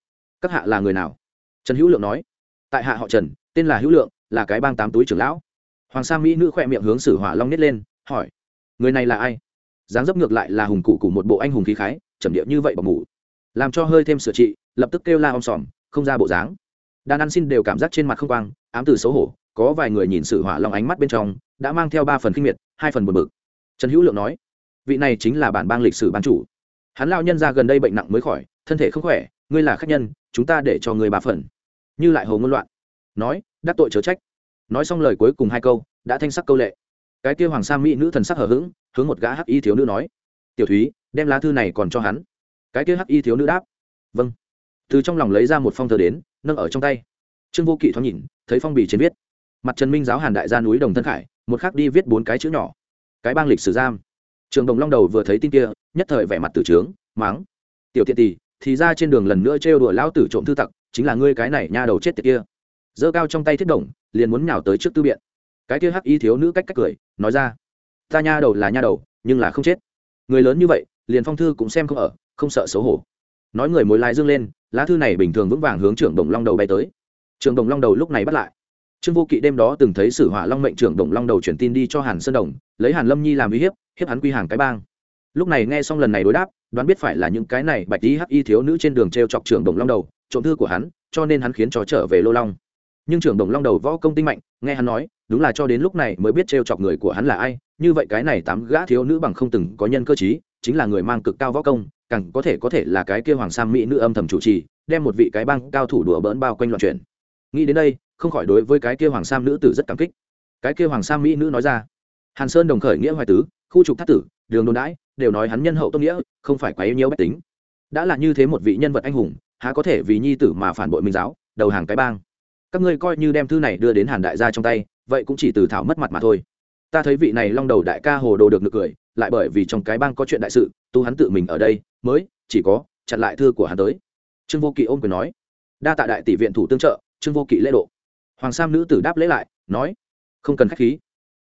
các hạ là người nào? Trần hữu lượng nói, tại hạ họ trần, tên là hữu lượng, là cái bang tám túi trưởng lão. Hoàng sa mỹ nữ khỏe miệng hướng sử hỏa long nít lên, hỏi, người này là ai? Dáng dấp ngược lại là hùng cụ của một bộ anh hùng khí khái trầm điệu như vậy bỏ ngủ làm cho hơi thêm sửa trị, lập tức kêu la om sòm, không ra bộ dáng. Đàn ăn xin đều cảm giác trên mặt không quang, ám từ xấu hổ, có vài người nhìn sự hỏa long ánh mắt bên trong, đã mang theo ba phần kinh miệt, hai phần buồn bực. Trần hữu lượng nói, vị này chính là bản bang lịch sử ban chủ. Hắn lao nhân ra gần đây bệnh nặng mới khỏi, thân thể không khỏe, ngươi là khách nhân, chúng ta để cho người ba phần. Như lại hồ ngôn loạn. Nói, đắc tội chớ trách. Nói xong lời cuối cùng hai câu, đã thanh sắc câu lệ. Cái kia hoàng sa mỹ nữ thần sắc hờ hững, hướng một gã hắc y thiếu nữ nói, tiểu thúy đem lá thư này còn cho hắn. Cái kia hắc y thiếu nữ đáp. Vâng. Từ trong lòng lấy ra một phong thơ đến, nâng ở trong tay. Trương vô kỵ thoáng nhìn, thấy phong bì trên viết. Mặt trần minh giáo hàn đại gia núi đồng thân khải, một khác đi viết bốn cái chữ nhỏ. Cái bang lịch sử giam. Trường đồng long đầu vừa thấy tin kia, nhất thời vẻ mặt tử trướng máng tiểu tiện tỷ, thì ra trên đường lần nữa trêu đùa lão tử trộm thư tặc, chính là ngươi cái này nha đầu chết tiệt kia. Giơ cao trong tay thiết đồng, liền muốn nhào tới trước tư biện. Cái kia hắc y thiếu nữ cách cách cười, nói ra. Ta nha đầu là nha đầu, nhưng là không chết. Người lớn như vậy liền phong thư cũng xem không ở, không sợ xấu hổ. Nói người mối lái dương lên, lá thư này bình thường vững vàng hướng trưởng đồng long đầu bay tới. Trưởng đồng long đầu lúc này bắt lại. Trương vô kỵ đêm đó từng thấy sử hỏa long mệnh trưởng đồng long đầu chuyển tin đi cho hàn sơn đồng, lấy hàn lâm nhi làm uy hiếp hiếp hắn quy hàng cái bang. Lúc này nghe xong lần này đối đáp, đoán biết phải là những cái này bạch y hắc y thiếu nữ trên đường t r e o chọc trưởng đồng long đầu, trộm thư của hắn, cho nên hắn khiến chó trở về lô long. Nhưng trưởng đồng long đầu võ công tinh mạnh, nghe hắn nói, đúng là cho đến lúc này mới biết t r e o chọc người của hắn là ai, như vậy cái này tám gã thiếu nữ bằng không từng có nhân cơ t chính là người mang cực cao võ công, càng có thể có thể là cái kia hoàng sam mỹ nữ âm thầm chủ trì, đem một vị cái băng cao thủ đùa bỡn bao quanh loạn chuyển. Nghĩ đến đây, không khỏi đối với cái kia hoàng sam nữ tử rất cảm kích. Cái kia hoàng sam mỹ nữ nói ra, hàn sơn đồng khởi nghĩa hoài tứ, khu trục thác tử, đường đồn đãi, đều nói hắn nhân hậu tôn nghĩa, không phải quá yêu nhiều bách tính. Đã là như thế một vị nhân vật anh hùng, há có thể vì nhi tử mà phản bội minh giáo, đầu hàng cái bang. Các ngươi coi như đem thư này đưa đến hàn đại gia trong tay, vậy cũng chỉ từ thảo mất mặt mà thôi. Ta thấy vị này long đầu đại ca hồ đồ được nực cười lại bởi vì trong cái bang có chuyện đại sự, tu hắn tự mình ở đây, mới, chỉ có, chặn lại thư của hắn tới. Trương vô kỵ ôm quyền nói. Đa tạ đại tỷ viện thủ tương trợ, trương vô kỵ lễ độ. Hoàng sam nữ tử đáp lễ lại, nói, không cần k h á c h khí.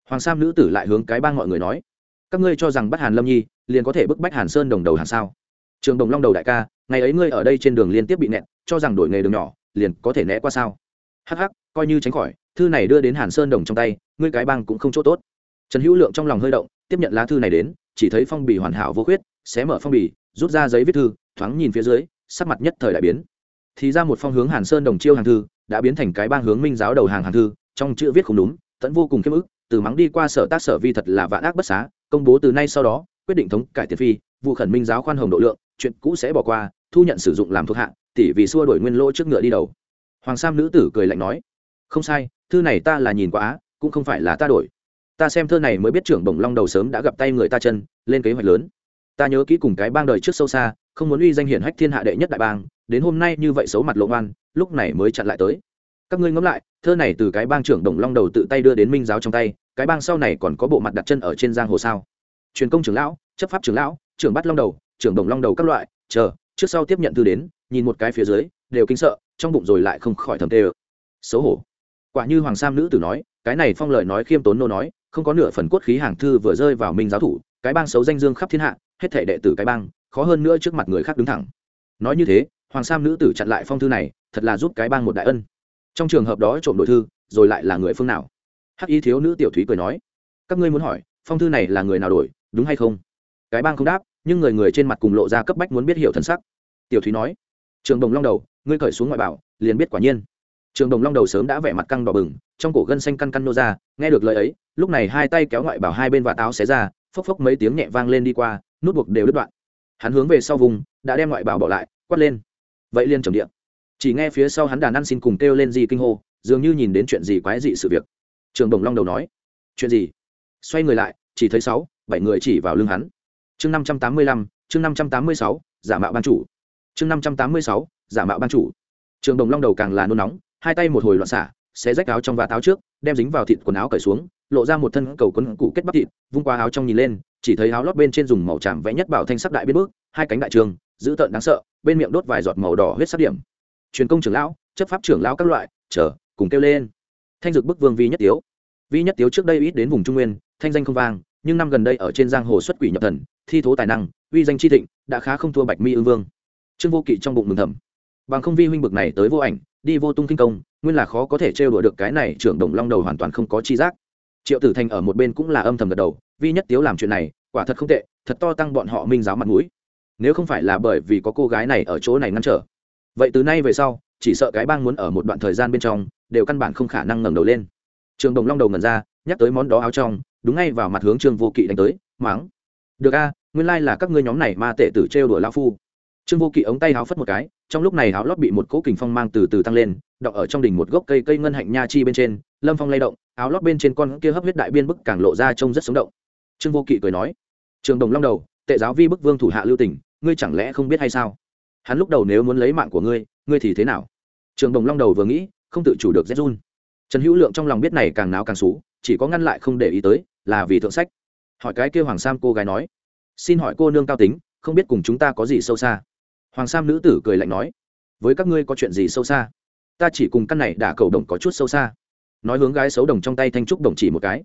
Hoàng sam nữ tử lại hướng cái bang mọi người nói, các ngươi cho rằng bắt hàn lâm nhi liền có thể bức bách hàn sơn đồng đầu hàn sao? Trường đồng long đầu đại ca, ngày ấy ngươi ở đây trên đường liên tiếp bị nẹt, cho rằng đổi nghề đường nhỏ liền có thể né qua sao? Hắc hắc, coi như tránh khỏi, thư này đưa đến hàn sơn đồng trong tay, ngươi cái bang cũng không chỗ tốt. Trần hữu lượng trong lòng hơi động tiếp nhận lá thư này đến, chỉ thấy phong bì hoàn hảo vô khuyết, xé mở phong bì, rút ra giấy viết thư, thoáng nhìn phía dưới, sắc mặt nhất thời đại biến. Thì ra một phong hướng hàn sơn đồng chiêu hàng thư, đã biến thành cái bang hướng minh giáo đầu hàng hàng thư, trong chữ viết không đúng, tẫn vô cùng khiêm ức, từ mắng đi qua sở tác sở vi thật là vạn ác bất xá, công bố từ nay sau đó, quyết định thống cải tiền phi, vụ khẩn minh giáo khoan hồng độ lượng, chuyện cũ sẽ bỏ qua, thu nhận sử dụng làm thuộc hạ tỷ vì xua đổi nguyên lỗ trước ngựa đi đầu. Hoàng sam nữ tử cười lạnh nói, không sai, thư này ta là nhìn quá, cũng không phải là ta đổi ta xem thơ này mới biết trưởng bổng long đầu sớm đã gặp tay người ta chân, lên kế hoạch lớn. Ta nhớ kỹ cùng cái bang đời trước sâu xa, không muốn uy danh hiển hách thiên hạ đệ nhất đại bang, đến hôm nay như vậy xấu mặt lộ oan, lúc này mới chặn lại tới. Các ngươi ngẫm lại, thơ này từ cái bang trưởng đồng long đầu tự tay đưa đến minh giáo trong tay, cái bang sau này còn có bộ mặt đặt chân ở trên giang hồ sao? Truyền công trưởng lão, chấp pháp trưởng lão, trưởng bắt long đầu, trưởng đồng long đầu các loại, chờ, trước sau tiếp nhận thư đến, nhìn một cái phía dưới, đều kinh sợ, trong bụng rồi lại không khỏi thầm tê ơ. Xấu hổ. Quả như hoàng sam nữ tử nói, cái này phong lời nói khiêm tốn nô nói không có nửa phần cốt khí hàng thư vừa rơi vào minh giáo thủ, cái bang xấu danh dương khắp thiên hạ, hết thể đệ tử cái bang, khó hơn nữa trước mặt người khác đứng thẳng. Nói như thế, hoàng sam nữ tử chặn lại phong thư này, thật là giúp cái bang một đại ân. Trong trường hợp đó trộm đội thư, rồi lại là người phương nào? Hắc y thiếu nữ tiểu thúy cười nói, các ngươi muốn hỏi, phong thư này là người nào đổi, đúng hay không? Cái bang không đáp, nhưng người người trên mặt cùng lộ ra cấp bách muốn biết hiểu thân sắc. Tiểu thúy nói, trường đồng long đầu, ngươi cởi xuống ngoại bảo, liền biết quả nhiên trường đồng long đầu sớm đã vẻ mặt căng đỏ bừng, trong cổ gân xanh căn căn nô ra, nghe được lời ấy, lúc này hai tay kéo ngoại bảo hai bên và táo xé ra, phốc phốc mấy tiếng nhẹ vang lên đi qua, nút buộc đều đứt đoạn. Hắn hướng về sau vùng, đã đem ngoại bảo bỏ lại, quát lên. Vậy liên trầm điện chỉ nghe phía sau hắn đàn ăn xin cùng kêu lên gì kinh hô, dường như nhìn đến chuyện gì quái dị sự việc. Trường đồng long đầu nói. Chuyện gì? Xoay người lại, chỉ thấy sáu, bảy người chỉ vào lưng hắn. Chương năm trăm tám mươi lăm, chương năm trăm tám mươi sáu, giả mạo ban chủ. Chương năm trăm tám mươi sáu, giả mạo ban chủ. Trường đồng long đầu càng là nôn nóng hai tay một hồi loạn xả, xé rách áo trong và táo trước, đem dính vào thịt quần áo cởi xuống, lộ ra một thân cầu quấn cụ kết bắp thịt, vung qua áo trong nhìn lên, chỉ thấy áo lót bên trên dùng màu tràm vẽ nhất bảo thanh sắc đại biến bước, hai cánh đại trường, giữ tợn đáng sợ, bên miệng đốt vài giọt màu đỏ huyết sắc điểm. Truyền công trưởng lão, chấp pháp trưởng lão các loại, chờ, cùng kêu lên. Thanh dực bức vương vi nhất tiếu. Vi nhất tiếu trước đây ít đến vùng trung nguyên, thanh danh không vang, nhưng năm gần đây ở trên giang hồ xuất quỷ nhập thần, thi thố tài năng, uy danh chi thịnh, đã khá không thua bạch mi ương vương. Trương vô kỵ trong bụng mừng thầm. Bằng không vi huynh bực này tới vô ảnh đi vô tung kinh công, nguyên là khó có thể trêu đùa được cái này trưởng đồng long đầu hoàn toàn không có chi giác. Triệu tử thành ở một bên cũng là âm thầm gật đầu, vi nhất tiếu làm chuyện này, quả thật không tệ, thật to tăng bọn họ minh giáo mặt mũi. Nếu không phải là bởi vì có cô gái này ở chỗ này ngăn trở. Vậy từ nay về sau, chỉ sợ cái bang muốn ở một đoạn thời gian bên trong, đều căn bản không khả năng ngẩng đầu lên. Trường đồng long đầu ngẩn ra, nhắc tới món đó áo trong, đúng ngay vào mặt hướng trương vô kỵ đánh tới máng được a, nguyên lai là các ngươi nhóm này ma tệ tử trêu đùa lao phu trương vô kỵ ống tay áo phất một cái, trong lúc này áo lót bị một cỗ kình phong mang từ từ tăng lên, đọc ở trong đỉnh một gốc cây cây ngân hạnh nha chi bên trên, lâm phong lay động, áo lót bên trên con kia hấp huyết đại biên bức càng lộ ra trông rất sống động. Trương vô kỵ cười nói, trường đồng long đầu, tệ giáo vi bức vương thủ hạ lưu tỉnh ngươi chẳng lẽ không biết hay sao? Hắn lúc đầu nếu muốn lấy mạng của ngươi ngươi thì thế nào? Trường đồng long đầu vừa nghĩ, không tự chủ được rét run. Trần hữu lượng trong lòng biết này càng náo càng xú, chỉ có ngăn lại không để ý tới, là vì thượng sách. Hỏi cái kêu hoàng sam cô gái nói, xin hỏi cô nương cao tính, không biết cùng chúng ta có gì sâu xa? Hoàng sam nữ tử cười lạnh nói, với các ngươi có chuyện gì sâu xa? Ta chỉ cùng căn này đả cầu đồng có chút sâu xa. Nói hướng gái xấu đồng trong tay thanh trúc đồng chỉ một cái.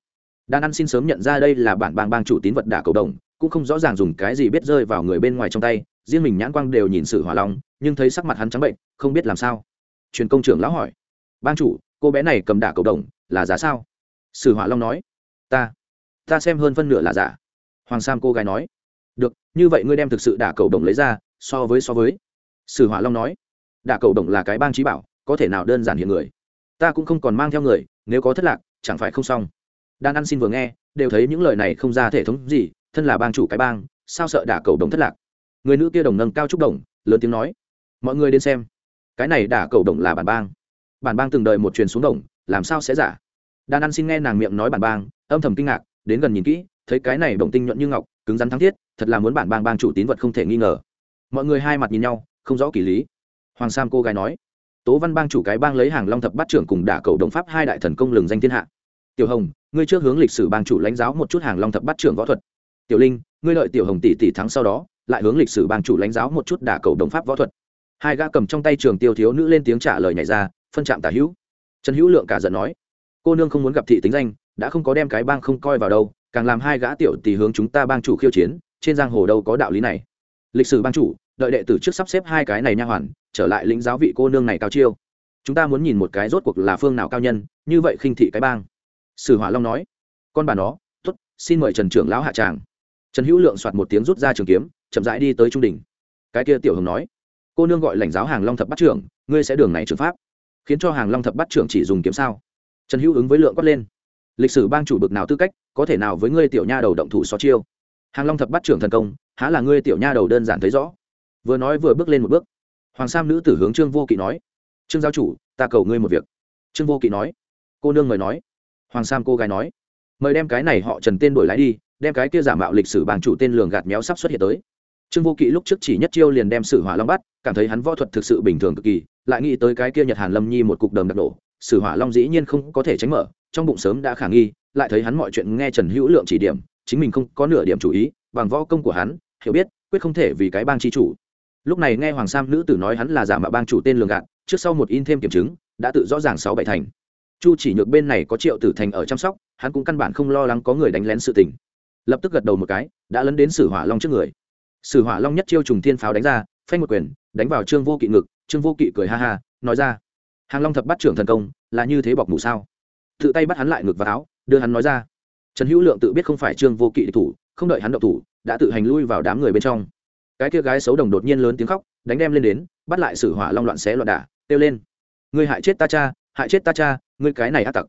Đan ăn xin sớm nhận ra đây là bản bang bang chủ tín vật đả cầu đồng, cũng không rõ ràng dùng cái gì biết rơi vào người bên ngoài trong tay, riêng mình nhãn quang đều nhìn sự hỏa long, nhưng thấy sắc mặt hắn trắng bệnh, không biết làm sao. Truyền công trưởng lão hỏi, bang chủ, cô bé này cầm đả cầu đồng là giá sao? Sử hỏa long nói, ta ta xem hơn phân nửa là giả. Hoàng sam cô gái nói, được, như vậy ngươi đem thực sự đả cầu đồng lấy ra so với so với. Sử hỏa long nói, đả cầu đồng là cái bang trí bảo, có thể nào đơn giản hiện người? Ta cũng không còn mang theo người, nếu có thất lạc, chẳng phải không xong. Đan ăn xin vừa nghe, đều thấy những lời này không ra thể thống gì, thân là bang chủ cái bang, sao sợ đả cầu đồng thất lạc? Người nữ kia đồng nâng cao trúc đồng, lớn tiếng nói, mọi người đến xem, cái này đả cầu đồng là bản bang. Bản bang từng đợi một truyền xuống đồng, làm sao sẽ giả? Đan ăn xin nghe nàng miệng nói bản bang, âm thầm kinh ngạc, đến gần nhìn kỹ, thấy cái này đồng tinh nhuận như ngọc, cứng rắn thắng thiết, thật là muốn bản bang bang chủ tín vật không thể nghi ngờ mọi người hai mặt nhìn nhau, không rõ kỳ lý. Hoàng sam cô gái nói, tố văn bang chủ cái bang lấy hàng long thập bát trưởng cùng đả cầu đồng pháp hai đại thần công lừng danh thiên hạ. Tiểu hồng, ngươi trước hướng lịch sử bang chủ lãnh giáo một chút hàng long thập bát trưởng võ thuật. Tiểu linh, ngươi lợi tiểu hồng tỷ tỷ thắng sau đó, lại hướng lịch sử bang chủ lãnh giáo một chút đả cầu đồng pháp võ thuật. Hai gã cầm trong tay trường tiêu thiếu nữ lên tiếng trả lời nhảy ra, phân trạm tả hữu. Trần hữu lượng cả giận nói, cô nương không muốn gặp thị tính danh, đã không có đem cái bang không coi vào đâu, càng làm hai gã tiểu tỷ hướng chúng ta bang chủ khiêu chiến, trên giang hồ đâu có đạo lý này lịch sử bang chủ, đợi đệ tử trước sắp xếp hai cái này nha hoàn, trở lại lĩnh giáo vị cô nương này cao chiêu. Chúng ta muốn nhìn một cái rốt cuộc là phương nào cao nhân, như vậy khinh thị cái bang. Sử hỏa long nói. Con bà nó t ố t xin mời trần trưởng lão hạ tràng. Trần hữu lượng soạt một tiếng rút ra trường kiếm, chậm rãi đi tới trung đình cái kia tiểu hồng nói. Cô nương gọi lãnh giáo hàng long thập bắt trưởng, ngươi sẽ đường này trường pháp, khiến cho hàng long thập bắt trưởng chỉ dùng kiếm sao? Trần hữu ứng với lượng quát lên. Lịch sử bang chủ bực nào tư cách, có thể nào với ngươi tiểu nha đầu động thủ so chiêu? Hàng long thập bắt trưởng thần công há là ngươi tiểu nha đầu đơn giản thấy rõ. Vừa nói vừa bước lên một bước. Hoàng sam nữ tử hướng trương vô kỵ nói, trương giáo chủ, ta cầu ngươi một việc. Trương vô kỵ nói, cô nương mời nói. Hoàng sam cô gái nói, mời đem cái này họ trần tên đổi lái đi, đem cái kia giả mạo lịch sử bang chủ tên lường gạt méo sắp xuất hiện tới. Trương vô kỵ lúc trước chỉ nhất chiêu liền đem sử hỏa long bắt, cảm thấy hắn võ thuật thực sự bình thường cực kỳ, lại nghĩ tới cái kia nhật hàn lâm nhi một cục đầm đặc nổ, sử hỏa long dĩ nhiên không có thể tránh mở, trong bụng sớm đã khả nghi, lại thấy hắn mọi chuyện nghe trần hữu lượng chỉ điểm, chính mình không có nửa điểm chủ ý, bằng võ công của hắn hiểu biết, quyết không thể vì cái bang chi chủ. Lúc này nghe hoàng sam nữ tử nói hắn là giả mạo bang chủ tên lường gạt, trước sau một in thêm kiểm chứng, đã tự rõ ràng sáu bảy thành. Chu chỉ nhược bên này có triệu tử thành ở chăm sóc, hắn cũng căn bản không lo lắng có người đánh lén sự tình. Lập tức gật đầu một cái, đã lấn đến sử hỏa long trước người. Sử hỏa long nhất chiêu trùng thiên pháo đánh ra, phanh một quyền, đánh vào trương vô kỵ ngực, trương vô kỵ cười ha ha, nói ra, hàng long thập bắt trưởng thần công, là như thế bọc mù sao? Tự tay bắt hắn lại ngực vào áo, đưa hắn nói ra, trần hữu lượng tự biết không phải trương vô kỵ địch thủ, không đợi hắn động thủ đã tự hành lui vào đám người bên trong. Cái kia gái xấu đồng đột nhiên lớn tiếng khóc, đánh đem lên đến, bắt lại sử hỏa long loạn xé loạn đả, kêu lên. Ngươi hại chết ta cha, hại chết ta cha, ngươi cái này ác tặc.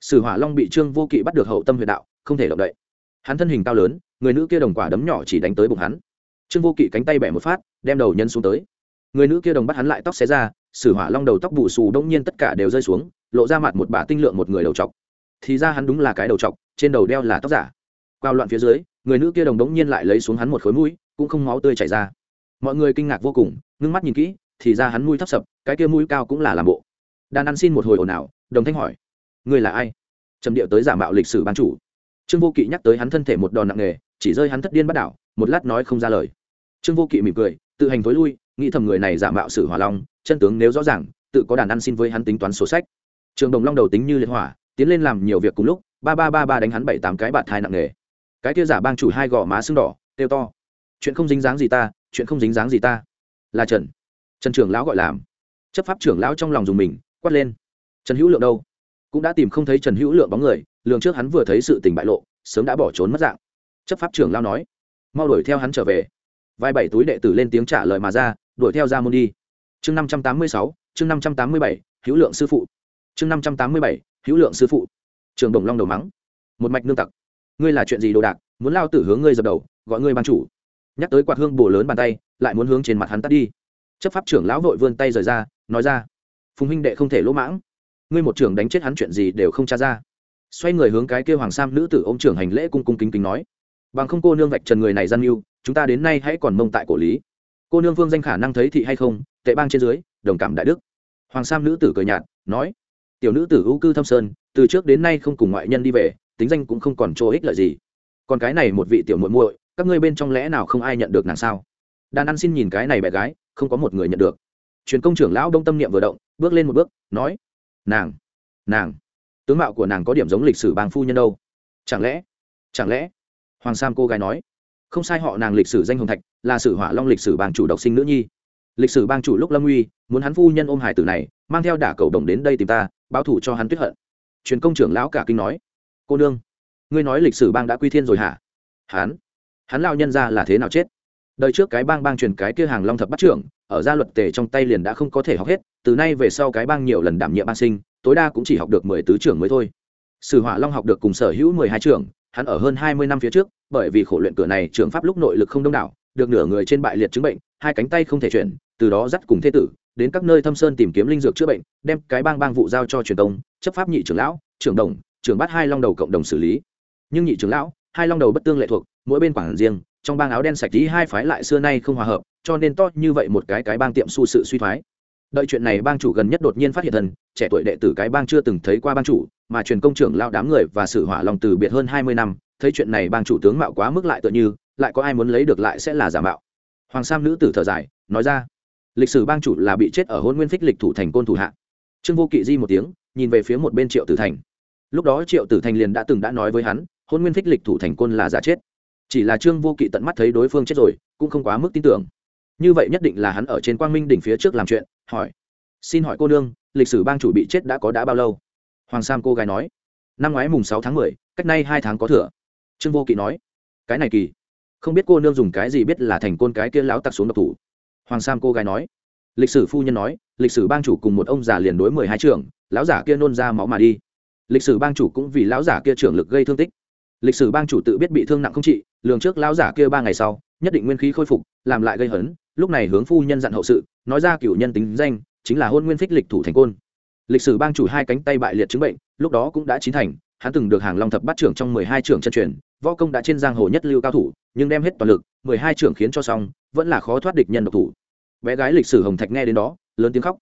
Sử hỏa long bị trương vô kỵ bắt được hậu tâm huyệt đạo, không thể động đậy. Hắn thân hình cao lớn, người nữ kia đồng quả đấm nhỏ chỉ đánh tới bụng hắn. Trương vô kỵ cánh tay bẻ một phát, đem đầu nhân xuống tới. Người nữ kia đồng bắt hắn lại tóc xé ra, sử hỏa long đầu tóc bù xù đông nhiên tất cả đều rơi xuống, lộ ra mặt một bả tinh lượng một người đầu t thì ra hắn đúng là cái đầu t trên đầu đeo là tóc giả. Quao loạn phía dưới người nữ kia đồng đống nhiên lại lấy xuống hắn một khối mũi, cũng không máu tươi chảy ra. Mọi người kinh ngạc vô cùng, ngưng mắt nhìn kỹ, thì ra hắn mũi thấp sập, cái kia mũi cao cũng là làm bộ. Đàn ăn xin một hồi ồn ào, đồng thanh hỏi người là ai? Trầm điệu tới giả mạo lịch sử ban chủ. Trương vô kỵ nhắc tới hắn thân thể một đòn nặng nề, chỉ rơi hắn thất điên bắt đảo, một lát nói không ra lời. Trương vô kỵ mỉm cười, tự hành thối lui, nghĩ thầm người này giả mạo sử hỏa long, chân tướng nếu rõ ràng, tự có đàn ăn xin với hắn tính toán sổ sách. Trường đồng long đầu tính như liệt hỏa, tiến lên làm nhiều việc cùng lúc, ba ba ba ba đánh hắn bảy tám cái bạt thai nặng nề cái kia giả bang chủ hai gò má sưng đỏ tiêu to. Chuyện không dính dáng gì ta, chuyện không dính dáng gì ta. Là trần. Trần trưởng lão gọi làm. Chấp pháp trưởng lão trong lòng dùng mình, quát lên. Trần hữu lượng đâu? Cũng đã tìm không thấy trần hữu lượng bóng người, lường trước hắn vừa thấy sự tình bại lộ, sớm đã bỏ trốn mất dạng. Chấp pháp trưởng lão nói. Mau đuổi theo hắn trở về. Vài bảy túi đệ tử lên tiếng trả lời mà ra, đuổi theo ra môn đi. Chương năm trăm tám mươi sáu, chương năm trăm tám mươi bảy, hữu lượng sư phụ. Chương năm trăm tám mươi bảy, hữu lượng sư phụ. Trường đồng long đầu mắng. Một mạch nương tặc ngươi là chuyện gì đồ đạc, muốn lao tử hướng ngươi dập đầu, gọi ngươi ban chủ. Nhắc tới quạt hương bổ lớn bàn tay, lại muốn hướng trên mặt hắn tắt đi. Chấp pháp trưởng lão vội vươn tay rời ra, nói ra, phùng huynh đệ không thể lỗ mãng. Ngươi một trưởng đánh chết hắn chuyện gì đều không tra ra. Xoay người hướng cái kêu hoàng sam nữ tử ô m trưởng hành lễ cung cung kính kính nói, bằng không cô nương vạch trần người này gian mưu, chúng ta đến nay hãy còn mông tại cổ lý. Cô nương vương danh khả năng thấy thị hay không, tệ bang trên dưới, đồng cảm đại đức. Hoàng sam nữ tử cười nhạt, nói, tiểu nữ tử ưu cư thâm sơn, từ trước đến nay không cùng ngoại nhân đi về tính danh cũng không còn chỗ ích lợi gì. Còn cái này một vị tiểu muội muội, các ngươi bên trong lẽ nào không ai nhận được nàng sao? Đàn ăn xin nhìn cái này bé gái, không có một người nhận được. Truyền công trưởng lão đông tâm niệm vừa động, bước lên một bước, nói, nàng nàng, tướng mạo của nàng có điểm giống lịch sử bang phu nhân đâu. Chẳng lẽ chẳng lẽ? Hoàng sam cô gái nói, không sai họ nàng lịch sử danh hồng thạch, là sử hỏa long lịch sử bang chủ độc sinh nữ nhi. Lịch sử bang chủ lúc lâm uy, muốn hắn phu nhân ôm hải tử này, mang theo đả cầu đồng đến đây tìm ta, báo thủ cho hắn tuyết hận. Truyền công trưởng lão cả kinh nói cô nương, ngươi nói lịch sử bang đã quy thiên rồi hả? Hắn hắn lao nhân ra là thế nào chết? Đời trước cái bang bang truyền cái kia hàng long thập bắt trưởng, ở gia luật tề trong tay liền đã không có thể học hết, từ nay về sau cái bang nhiều lần đảm nhiệm ban sinh, tối đa cũng chỉ học được mười tứ trưởng mới thôi. Sử hỏa long học được cùng sở hữu mười hai trưởng, hắn ở hơn hai mươi năm phía trước, bởi vì khổ luyện cửa này trường pháp lúc nội lực không đông đảo, được nửa người trên bại liệt chứng bệnh, hai cánh tay không thể chuyển, từ đó dắt cùng thế tử, đến các nơi thâm sơn tìm kiếm linh dược chữa bệnh, đem cái bang bang vụ giao cho truyền tông, chấp pháp nhị trưởng lão, trưởng đồng trưởng bắt hai long đầu cộng đồng xử lý. Nhưng nhị trưởng lão, hai long đầu bất tương lệ thuộc, mỗi bên quản riêng, trong bang áo đen sạch tí hai phái lại xưa nay không hòa hợp, cho nên to như vậy một cái cái bang tiệm su sự suy thoái. Đợi chuyện này bang chủ gần nhất đột nhiên phát hiện thần, trẻ tuổi đệ tử cái bang chưa từng thấy qua bang chủ, mà truyền công trưởng lao đám người và sự hỏa lòng từ biệt hơn hai mươi năm, thấy chuyện này bang chủ tướng mạo quá mức lại tựa như, lại có ai muốn lấy được lại sẽ là giả mạo. Hoàng sam nữ tử thở dài, nói ra, lịch sử bang chủ là bị chết ở hôn nguyên phích lịch thủ thành côn thủ hạ. Trương vô kỵ di một tiếng, nhìn về phía một bên triệu tử thành lúc đó triệu tử thành liền đã từng đã nói với hắn, hôn nguyên phích lịch thủ thành côn là giả chết. Chỉ là trương vô kỵ tận mắt thấy đối phương chết rồi, cũng không quá mức tin tưởng. Như vậy nhất định là hắn ở trên quang minh đỉnh phía trước làm chuyện, hỏi. Xin hỏi cô nương, lịch sử bang chủ bị chết đã có đã bao lâu? Hoàng sam cô gái nói. Năm ngoái mùng sáu tháng mười, cách nay hai tháng có thừa. Trương vô kỵ nói. Cái này kỳ. Không biết cô nương dùng cái gì biết là thành côn cái kia láo tặc xuống độc thủ. Hoàng sam cô gái nói. Lịch sử phu nhân nói, lịch sử bang chủ cùng một ông già liền đối mười hai trưởng, lão giả kia nôn ra máu mà đi lịch sử bang chủ cũng vì lão giả kia trưởng lực gây thương tích. Lịch sử bang chủ tự biết bị thương nặng không trị, lường trước lão giả kia ba ngày sau, nhất định nguyên khí khôi phục, làm lại gây hấn, lúc này hướng phu nhân dặn hậu sự, nói ra cựu nhân tính danh, chính là hôn nguyên phích lịch thủ thành côn. Lịch sử bang chủ hai cánh tay bại liệt chứng bệnh, lúc đó cũng đã chín thành, hắn từng được hàng long thập bát trưởng trong mười hai trưởng chân truyền, võ công đã trên giang hồ nhất lưu cao thủ, nhưng đem hết toàn lực, mười hai trưởng khiến cho xong, vẫn là khó thoát địch nhân độc thủ. Bé gái lịch sử hồng thạch nghe đến đó, lớn tiếng khóc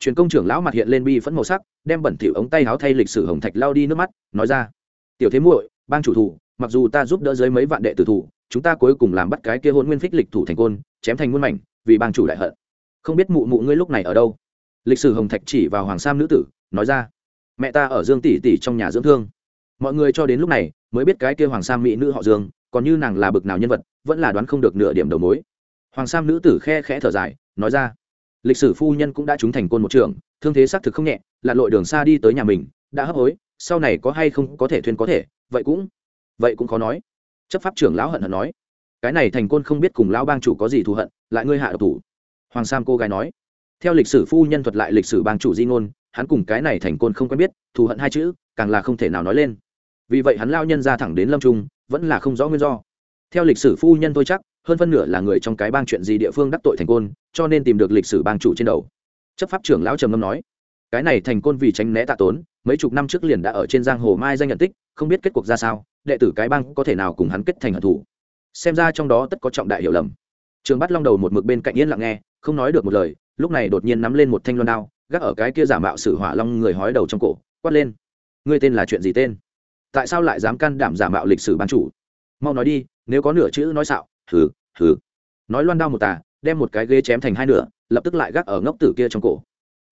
truyền công trưởng lão mặt hiện lên bi phẫn màu sắc, đem bẩn thỉu ống tay áo thay lịch sử hồng thạch lao đi nước mắt, nói ra, tiểu thế muội, bang chủ thủ, mặc dù ta giúp đỡ dưới mấy vạn đệ tử thủ, chúng ta cuối cùng làm bắt cái kia hôn nguyên phích lịch thủ thành côn, chém thành muôn mảnh, vì bang chủ đại hận. Không biết mụ mụ ngươi lúc này ở đâu? Lịch sử hồng thạch chỉ vào hoàng sam nữ tử, nói ra, mẹ ta ở dương tỷ tỷ trong nhà dưỡng thương. Mọi người cho đến lúc này mới biết cái kia hoàng sam mỹ nữ họ dương, còn như nàng là bực nào nhân vật, vẫn là đoán không được nửa điểm đầu mối. Hoàng sam nữ tử khe khẽ thở dài, nói ra lịch sử phu nhân cũng đã trúng thành côn một trường, thương thế xác thực không nhẹ, lặn lội đường xa đi tới nhà mình, đã hấp hối, sau này có hay không có thể thuyên có thể, vậy cũng vậy cũng khó nói. Chấp pháp trưởng lão hận hận nói, cái này thành côn không biết cùng lão bang chủ có gì thù hận, lại ngươi hạ độc thủ. Hoàng sam cô gái nói, theo lịch sử phu nhân thuật lại lịch sử bang chủ di ngôn, hắn cùng cái này thành côn không quen biết, thù hận hai chữ, càng là không thể nào nói lên. Vì vậy hắn lao nhân ra thẳng đến lâm trung, vẫn là không rõ nguyên do theo lịch sử phu nhân tôi chắc, hơn phân nửa là người trong cái bang chuyện gì địa phương đắc tội thành côn, cho nên tìm được lịch sử bang chủ trên đầu. Chấp pháp trưởng lão trầm ngâm nói, cái này thành côn vì tránh né tạ tốn, mấy chục năm trước liền đã ở trên giang hồ mai danh nhận tích, không biết kết cuộc ra sao, đệ tử cái bang có thể nào cùng hắn kết thành hận thủ xem ra trong đó tất có trọng đại hiểu lầm. Trường bắt long đầu một mực bên cạnh yên lặng nghe, không nói được một lời, lúc này đột nhiên nắm lên một thanh loan đao, gác ở cái kia giả mạo sử hỏa long người hói đầu trong cổ, quát lên, ngươi tên là chuyện gì tên? Tại sao lại dám can đảm giả mạo lịch sử ban chủ? Mau nói đi nếu có nửa chữ nói xạo thử thử nói loan đao một tà, đem một cái ghế chém thành hai nửa, lập tức lại gác ở ngốc tử kia trong cổ.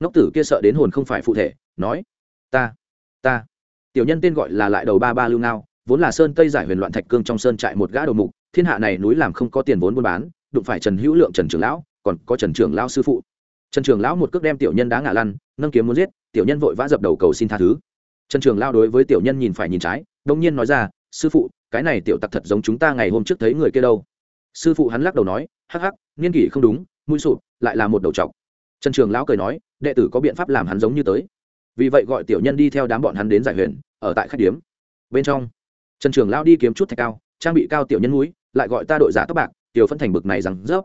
Ngốc tử kia sợ đến hồn không phải phụ thể, nói, ta ta. Tiểu nhân tên gọi là lại đầu ba ba lưu nao vốn là sơn tây giải huyền loạn thạch cương trong sơn trại một gã đầu mục, thiên hạ này núi làm không có tiền vốn buôn bán, đụng phải trần hữu lượng trần trưởng lão, còn có trần trưởng lão sư phụ. Trần trưởng lão một cước đem tiểu nhân đá ngã lăn, nâng kiếm muốn giết, tiểu nhân vội vã dập đầu cầu xin tha thứ. Trần trường lao đối với tiểu nhân nhìn phải nhìn trái, đông nhiên nói ra sư phụ, cái này tiểu tặc thật giống chúng ta ngày hôm trước thấy người kia đâu. Sư phụ hắn lắc đầu nói, hắc hắc, niên kỷ không đúng, mũi sụp, lại là một đầu trọc. Trần trường lão cười nói, đệ tử có biện pháp làm hắn giống như tới. Vì vậy gọi tiểu nhân đi theo đám bọn hắn đến giải huyền, ở tại khách điếm. Bên trong, trần trường lão đi kiếm chút thạch cao, trang bị cao tiểu nhân núi lại gọi ta đội giả tóc bạc, tiểu phân thành bực này rằng rớp.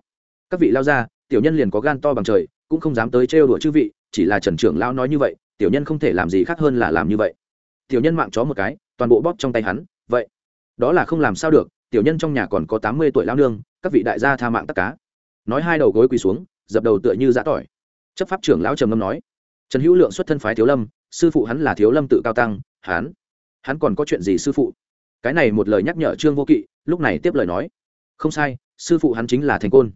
Các vị lao ra, tiểu nhân liền có gan to bằng trời, cũng không dám tới trêu đùa chư vị, chỉ là trần trưởng lão nói như vậy, tiểu nhân không thể làm gì khác hơn là làm như vậy. Tiểu nhân mạng chó một cái, toàn bộ bóp trong tay hắn vậy, đó là không làm sao được, tiểu nhân trong nhà còn có tám mươi tuổi lao nương, các vị đại gia tha mạng tất cá nói hai đầu gối quỳ xuống, dập đầu tựa như giã tỏi. Chấp pháp trưởng lão trầm ngâm nói, trần hữu lượng xuất thân phái thiếu lâm, sư phụ hắn là thiếu lâm tự cao tăng, hắn hắn còn có chuyện gì sư phụ? Cái này một lời nhắc nhở trương vô kỵ, lúc này tiếp lời nói, không sai, sư phụ hắn chính là thành côn.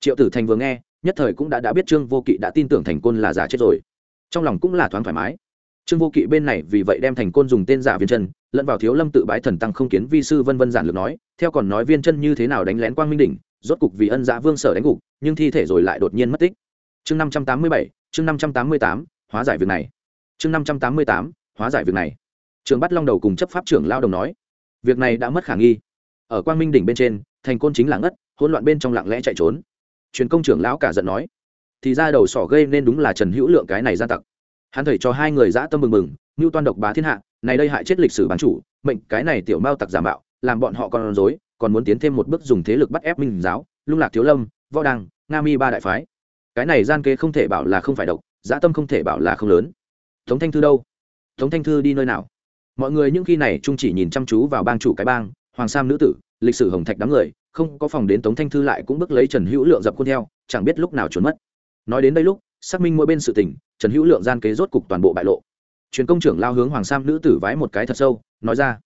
Triệu tử thành vừa nghe, nhất thời cũng đã đã biết trương vô kỵ đã tin tưởng thành côn là giả chết rồi. Trong lòng cũng là thoáng thoải mái trương vô kỵ bên này vì vậy đem thành côn dùng tên giả viên chân, lẫn vào thiếu lâm tự bái thần tăng không kiến vi sư vân vân giản lược nói, theo còn nói viên chân như thế nào đánh lén quang minh đỉnh, rốt cục vì ân dạ vương sở đánh gục, nhưng thi thể rồi lại đột nhiên mất tích. Chương năm trăm tám mươi bảy, chương năm trăm tám mươi tám, hóa giải việc này. Chương năm trăm tám mươi tám, hóa giải việc này. Trường bắt long đầu cùng chấp pháp trưởng lao đồng nói, việc này đã mất khả nghi. Ở quang minh đỉnh bên trên, thành côn chính là ngất, hỗn loạn bên trong lặng lẽ chạy trốn. Truyền công trưởng lão cả giận nói, thì ra đầu sỏ gây nên đúng là trần hữu lượng cái này gian tặc hắn thầy cho hai người dã tâm mừng mừng, ngưu toan độc bá thiên hạ, này đây hại chết lịch sử bán chủ, mệnh cái này tiểu mao tặc giả mạo, làm bọn họ còn dối còn muốn tiến thêm một bước dùng thế lực bắt ép minh giáo, lung lạc thiếu lâm, võ đăng, nga mi ba đại phái. Cái này gian kế không thể bảo là không phải độc, dã tâm không thể bảo là không lớn. Tống thanh thư đâu? Tống thanh thư đi nơi nào? Mọi người những khi này trung chỉ nhìn chăm chú vào bang chủ cái bang, hoàng sam nữ tử, lịch sử hồng thạch đám người, không có phòng đến tống thanh thư lại cũng bước lấy trần hữu lượng dập khuôn theo, chẳng biết lúc nào trốn mất. Nói đến đây lúc, xác minh mỗi bên sự tình trần hữu lượng gian kế rốt cục toàn bộ bại lộ. Truyền công trưởng lao hướng hoàng sam nữ tử vái một cái thật sâu, nói ra,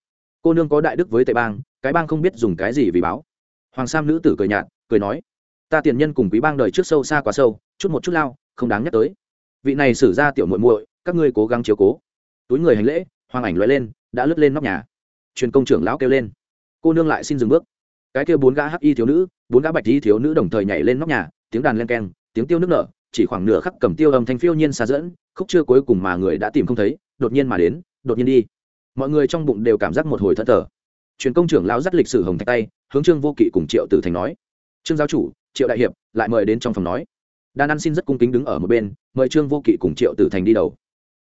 cô nương có đại đức với tệ bang, cái bang không biết dùng cái gì vì báo. Hoàng sam nữ tử cười nhạt, cười nói, ta tiền nhân cùng quý bang đời trước sâu xa quá sâu, chút một chút lao, không đáng nhắc tới. Vị này xử ra tiểu muội muội, các ngươi cố gắng chiếu cố. Túi người hành lễ, hoàng ảnh loại lên, đã lướt lên nóc nhà. Truyền công trưởng lão kêu lên, cô nương lại xin dừng bước. Cái kêu bốn gã hắc y thiếu nữ, bốn gã bạch y thiếu nữ đồng thời nhảy lên nóc nhà, tiếng đàn len keng, tiếng tiêu nước nở chỉ khoảng nửa khắc cầm tiêu âm thanh phiêu nhiên xa dẫn, khúc chưa cuối cùng mà người đã tìm không thấy, đột nhiên mà đến, đột nhiên đi. Mọi người trong bụng đều cảm giác một hồi thất thờ. Truyền công trưởng lão dắt lịch sử hồng thạch tay, hướng trương vô kỵ cùng triệu tử thành nói. Trương giáo chủ, triệu đại hiệp, lại mời đến trong phòng nói. Đan ăn xin rất cung kính đứng ở một bên, mời trương vô kỵ cùng triệu tử thành đi đầu.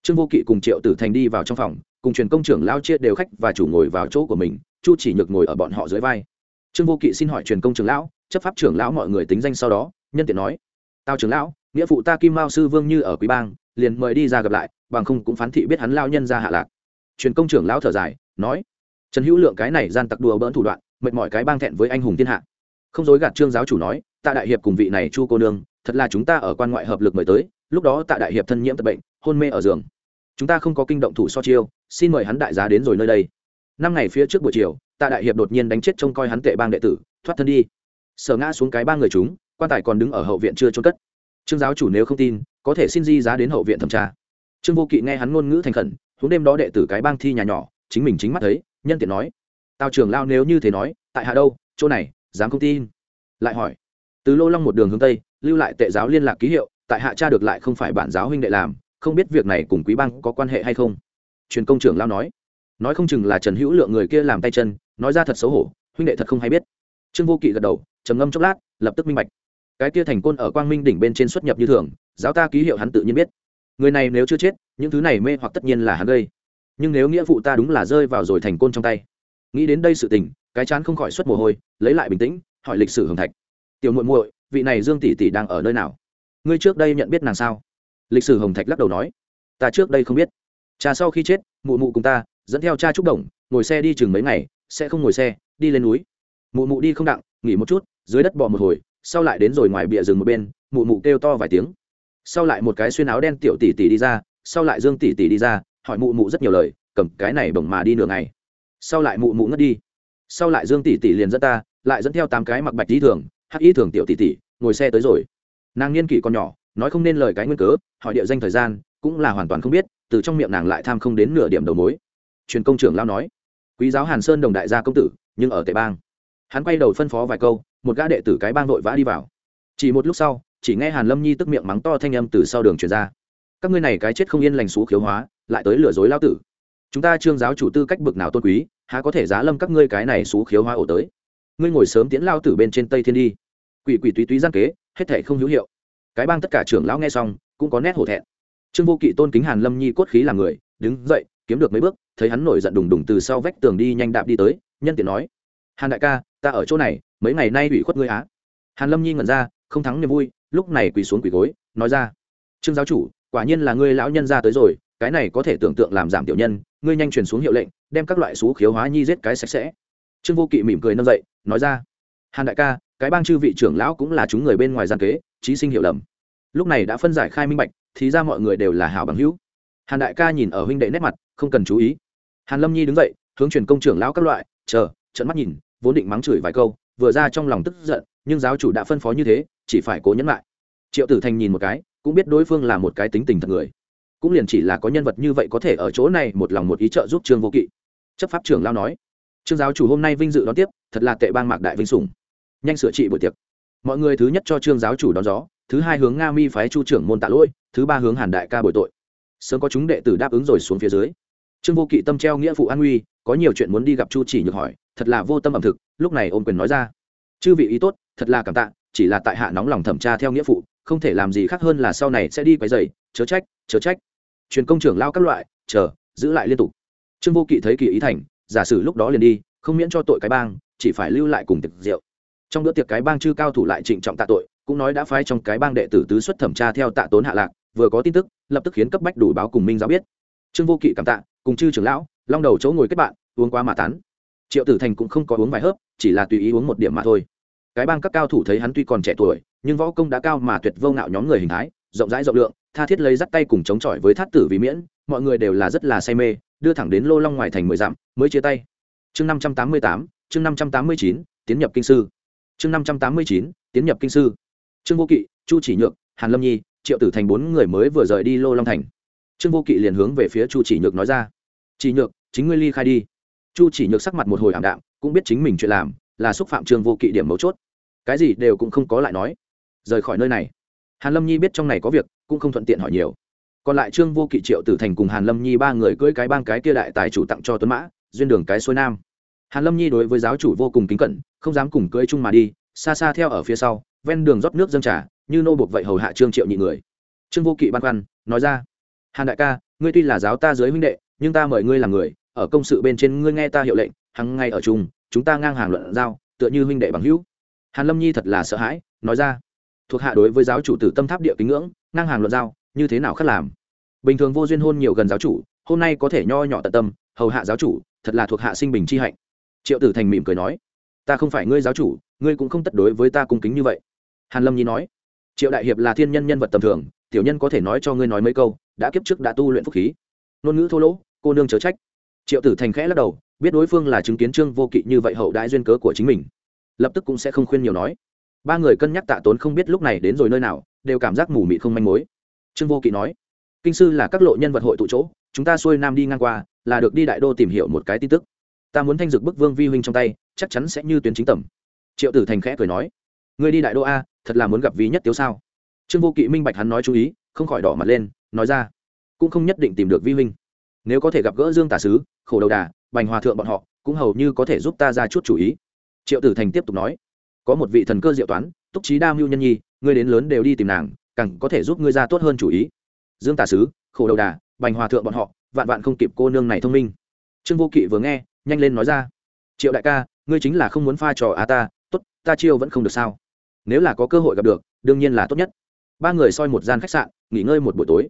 Trương vô kỵ cùng triệu tử thành đi vào trong phòng, cùng truyền công trưởng lao chia đều khách và chủ ngồi vào chỗ của mình, chu chỉ nhược ngồi ở bọn họ dưới vai. Trương vô kỵ xin hỏi truyền công trưởng lão, chấp pháp trưởng lão mọi người tính danh sau đó, nhân tiện nói. Tao trưởng lão nghĩa phụ ta kim mao sư vương như ở quý bang, liền mời đi ra gặp lại, bằng không cũng phán thị biết hắn lao nhân ra hạ lạc. Truyền công trưởng lão thở dài, nói, trần hữu lượng cái này gian tặc đùa bỡn thủ đoạn, mệt mỏi cái bang thẹn với anh hùng thiên hạ. Không dối gạt trương giáo chủ nói, tạ đại hiệp cùng vị này chu cô nương, thật là chúng ta ở quan ngoại hợp lực mời tới, lúc đó tạ đại hiệp thân nhiễm tật bệnh, hôn mê ở giường. Chúng ta không có kinh động thủ so chiêu, xin mời hắn đại giá đến rồi nơi đây. Năm ngày phía trước buổi chiều, tạ đại hiệp đột nhiên đánh chết trông coi hắn tệ bang đệ tử, thoát thân đi. Sở ngã xuống cái ba người chúng, quan tài còn đứng ở hậu viện chưa trôn cất trương giáo chủ nếu không tin, có thể xin di giá đến hậu viện thẩm tra. Trương vô kỵ nghe hắn ngôn ngữ thành khẩn, huống đêm đó đệ tử cái bang thi nhà nhỏ, chính mình chính mắt thấy, nhân tiện nói. Tào trưởng lao nếu như thế nói, tại hạ đâu, chỗ này, dám không tin? Lại hỏi. Từ lô long một đường hướng tây, lưu lại tệ giáo liên lạc ký hiệu, tại hạ cha được lại không phải bản giáo huynh đệ làm, không biết việc này cùng quý bang có quan hệ hay không? Truyền công trưởng lao nói. Nói không chừng là trần hữu lượng người kia làm tay chân, nói ra thật xấu hổ, huynh đệ thật không hay biết. Trương vô kỵ gật đầu, trầm ngâm chốc lát, lập tức minh bạch cái kia thành côn ở quang minh đỉnh bên trên xuất nhập như thường, giáo ta ký hiệu hắn tự nhiên biết. Người này nếu chưa chết, những thứ này mê hoặc tất nhiên là hắn gây. Nhưng nếu nghĩa vụ ta đúng là rơi vào rồi thành côn trong tay. Nghĩ đến đây sự tình, cái chán không khỏi xuất mồ hôi, lấy lại bình tĩnh, hỏi lịch sử hồng thạch. Tiểu muội muội, vị này dương tỷ tỷ đang ở nơi nào? Ngươi trước đây nhận biết nàng sao? Lịch sử hồng thạch lắc đầu nói. Ta trước đây không biết. Cha sau khi chết, mụ mụ cùng ta, dẫn theo cha trúc đồng, ngồi xe đi chừng mấy ngày, sẽ không ngồi xe, đi lên núi. Mụ mụ đi không đặng, nghỉ một chút, dưới đất bỏ một hồi sau lại đến rồi ngoài bìa rừng một bên, mụ mụ kêu to vài tiếng. Sau lại một cái xuyên áo đen tiểu tỷ tỷ đi ra, sau lại dương tỷ tỷ đi ra, hỏi mụ mụ rất nhiều lời, cầm cái này bổng mà đi nửa ngày. Sau lại mụ mụ ngất đi. Sau lại dương tỷ tỷ liền dẫn ta, lại dẫn theo tám cái mặc bạch lý thường, hắc ý thường tiểu tỷ tỷ, ngồi xe tới rồi. Nàng niên kỷ còn nhỏ, nói không nên lời cái nguyên cớ, hỏi địa danh thời gian, cũng là hoàn toàn không biết, từ trong miệng nàng lại tham không đến nửa điểm đầu mối. Truyền công trưởng lao nói, quý giáo hàn sơn đồng đại gia công tử, nhưng ở tệ bang. Hắn quay đầu phân phó vài câu một gã đệ tử cái bang vội vã đi vào. Chỉ một lúc sau, chỉ nghe hàn lâm nhi tức miệng mắng to thanh âm từ sau đường truyền ra. Các ngươi này cái chết không yên lành xú khiếu hóa, lại tới lừa dối lao tử. Chúng ta trương giáo chủ tư cách bực nào tôn quý, há có thể giá lâm các ngươi cái này xú khiếu hóa ổ tới? Ngươi ngồi sớm tiễn lao tử bên trên tây thiên đi. Quỷ quỷ túy túy gian kế, hết thể không hữu hiệu. Cái bang tất cả trưởng lão nghe xong, cũng có nét hổ thẹn. Trương vô kỵ tôn kính hàn lâm nhi cốt khí làm người, đứng dậy, kiếm được mấy bước, thấy hắn nổi giận đùng đùng từ sau vách tường đi nhanh đạp đi tới, nhân tiện nói, hàn đại ca, ta ở chỗ này mấy ngày nay ủy khuất ngươi á. Hàn lâm nhi ngẩn ra, không thắng niềm vui, lúc này quỳ xuống quỳ gối, nói ra, trương giáo chủ, quả nhiên là ngươi lão nhân ra tới rồi, cái này có thể tưởng tượng làm giảm tiểu nhân, ngươi nhanh truyền xuống hiệu lệnh, đem các loại xú khiếu hóa nhi giết cái sạch sẽ. Trương vô kỵ mỉm cười nâng dậy, nói ra, hàn đại ca, cái bang chư vị trưởng lão cũng là chúng người bên ngoài gian kế, trí sinh hiểu lầm. Lúc này đã phân giải khai minh bạch, thì ra mọi người đều là hảo bằng hữu. Hàn đại ca nhìn ở huynh đệ nét mặt, không cần chú ý. Hàn lâm nhi đứng dậy, hướng truyền công trưởng lão các loại, chờ trận mắt nhìn, vốn định mắng chửi vài câu vừa ra trong lòng tức giận, nhưng giáo chủ đã phân phó như thế, chỉ phải cố nhẫn lại. Triệu tử thành nhìn một cái, cũng biết đối phương là một cái tính tình thật người. Cũng liền chỉ là có nhân vật như vậy có thể ở chỗ này một lòng một ý trợ giúp trương vô kỵ. Chấp pháp trưởng lao nói, trương giáo chủ hôm nay vinh dự đón tiếp, thật là tệ bang mạc đại vinh sủng. Nhanh sửa trị buổi tiệc. Mọi người thứ nhất cho trương giáo chủ đón gió, thứ hai hướng nga mi phái chu trưởng môn tạ lỗi, thứ ba hướng hàn đại ca bồi tội. Sớm có chúng đệ tử đáp ứng rồi xuống phía dưới trương vô kỵ tâm treo nghĩa phụ an uy có nhiều chuyện muốn đi gặp chu chỉ nhược hỏi, thật là vô tâm ẩm thực, lúc này ôm quyền nói ra. Chư vị ý tốt, thật là cảm tạ, chỉ là tại hạ nóng lòng thẩm tra theo nghĩa phụ, không thể làm gì khác hơn là sau này sẽ đi quấy dày chớ trách chớ trách. Truyền công trưởng lao các loại, chờ, giữ lại liên tục. Trương vô kỵ thấy kỳ ý thành, giả sử lúc đó liền đi, không miễn cho tội cái bang, chỉ phải lưu lại cùng tiệc rượu. Trong bữa tiệc cái bang chư cao thủ lại trịnh trọng tạ tội, cũng nói đã phái trong cái bang đệ tử tứ xuất thẩm tra theo tạ tốn hạ lạc, vừa có tin tức, lập tức khiến cấp bách đủ báo cùng minh giáo biết trương vô kỵ cảm tạ, cùng chư trưởng lão, long đầu chỗ ngồi kết bạn, uống qua mà tán. Triệu tử thành cũng không có uống vài hớp, chỉ là tùy ý uống một điểm mà thôi. Cái bang các cao thủ thấy hắn tuy còn trẻ tuổi, nhưng võ công đã cao mà tuyệt vô ngạo nhóm người hình thái, rộng rãi rộng lượng, tha thiết lấy dắt tay cùng chống chọi với thát tử vì miễn, mọi người đều là rất là say mê, đưa thẳng đến lô long ngoài thành mười dặm, mới chia tay. Chương năm trăm tám mươi tám, chương năm trăm tám mươi chín, tiến nhập kinh sư. Chương năm trăm tám mươi chín, tiến nhập kinh sư. Trương vô kỵ, chu chỉ nhược, hàn lâm nhi, triệu tử thành bốn người mới vừa rời đi lô long thành trương vô kỵ liền hướng về phía chu chỉ nhược nói ra. Chỉ nhược, chính ngươi ly khai đi. Chu chỉ nhược sắc mặt một hồi ảm đạm, cũng biết chính mình chuyện làm, là xúc phạm trương vô kỵ điểm mấu chốt. Cái gì đều cũng không có lại nói. Rời khỏi nơi này. Hàn lâm nhi biết trong này có việc, cũng không thuận tiện hỏi nhiều. Còn lại trương vô kỵ, triệu tử thành cùng hàn lâm nhi ba người cưỡi cái bang cái kia đại tài chủ tặng cho tuấn mã, duyên đường cái xuôi nam. Hàn lâm nhi đối với giáo chủ vô cùng kính cẩn, không dám cùng cưỡi chung mà đi, xa xa theo ở phía sau, ven đường rót nước dâng trà, như nô buộc vậy hầu hạ trương triệu nhị người. Trương vô kỵ băn khoăn, nói ra hàn đại ca, ngươi tuy là giáo ta dưới huynh đệ, nhưng ta mời ngươi làm người, ở công sự bên trên ngươi nghe ta hiệu lệnh, hằng ngày ở chung, chúng ta ngang hàng luận giao, tựa như huynh đệ bằng hữu. Hàn lâm nhi thật là sợ hãi, nói ra, thuộc hạ đối với giáo chủ tử tâm tháp địa kính ngưỡng, ngang hàng luận giao, như thế nào khác làm? Bình thường vô duyên hôn nhiều gần giáo chủ, hôm nay có thể nho nhỏ tận tâm, hầu hạ giáo chủ, thật là thuộc hạ sinh bình chi hạnh. Triệu tử thành mỉm cười nói, ta không phải ngươi giáo chủ, ngươi cũng không tất đối với ta cung kính như vậy. Hàn lâm nhi nói triệu đại hiệp là thiên nhân nhân vật tầm thường, tiểu nhân có thể nói cho ngươi nói mấy câu, đã kiếp trước đã tu luyện phúc khí. Ngôn ngữ thô lỗ, cô nương chớ trách. Triệu tử thành khẽ lắc đầu, biết đối phương là chứng kiến trương vô kỵ như vậy hậu đại duyên cớ của chính mình. Lập tức cũng sẽ không khuyên nhiều nói. Ba người cân nhắc tạ tốn không biết lúc này đến rồi nơi nào, đều cảm giác mù mị không manh mối. Trương vô kỵ nói, kinh sư là các lộ nhân vật hội tụ chỗ, chúng ta xuôi nam đi ngang qua, là được đi đại đô tìm hiểu một cái tin tức. Ta muốn thanh dực bức vương vi huynh trong tay, chắc chắn sẽ như tuyến chính tầm. Triệu tử thành khẽ cười nói Ngươi đi đại đô a, thật là muốn gặp ví nhất tiếu sao? Trương vô kỵ minh bạch hắn nói chú ý, không khỏi đỏ mặt lên, nói ra, cũng không nhất định tìm được vi huynh. Nếu có thể gặp gỡ dương tả sứ, khổ đầu đà, bành hòa thượng bọn họ, cũng hầu như có thể giúp ta ra chút chủ ý. Triệu tử thành tiếp tục nói, có một vị thần cơ diệu toán, túc trí đa mưu nhân nhi, ngươi đến lớn đều đi tìm nàng, càng có thể giúp ngươi ra tốt hơn chủ ý. Dương tả sứ, khổ đầu đà, bành hòa thượng bọn họ, vạn vạn không kịp cô nương này thông minh. Trương vô kỵ vừa nghe, nhanh lên nói ra, triệu đại ca, ngươi chính là không muốn pha trò à ta, tốt, ta chiêu vẫn không được sao? Nếu là có cơ hội gặp được, đương nhiên là tốt nhất. Ba người soi một gian khách sạn, nghỉ ngơi một buổi tối.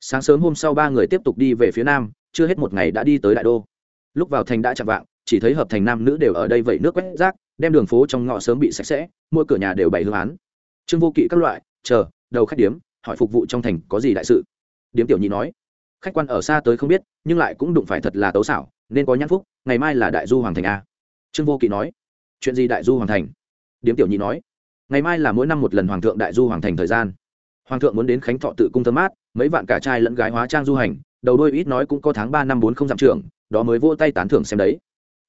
Sáng sớm hôm sau ba người tiếp tục đi về phía nam, chưa hết một ngày đã đi tới đại đô. Lúc vào thành đã chạm vạng, chỉ thấy hợp thành nam nữ đều ở đây vẩy nước quét rác, đem đường phố trong ngõ sớm bị sạch sẽ, mỗi cửa nhà đều bày hương án. Trương vô kỵ các loại, chờ, đầu khách điếm, hỏi phục vụ trong thành có gì đại sự. Điếm tiểu nhị nói, khách quan ở xa tới không biết, nhưng lại cũng đụng phải thật là tấu xảo, nên có nhãn phúc, ngày mai là đại du hoàng thành a. Trương vô kỵ nói, chuyện gì đại du hoàng thành? Điếm tiểu nhị nói ngày mai là mỗi năm một lần hoàng thượng đại du hoàng thành thời gian. Hoàng thượng muốn đến khánh thọ tự cung thơm mát, mấy vạn cả trai lẫn gái hóa trang du hành, đầu đôi ít nói cũng có tháng ba năm bốn không dặm trưởng đó mới vỗ tay tán thưởng xem đấy.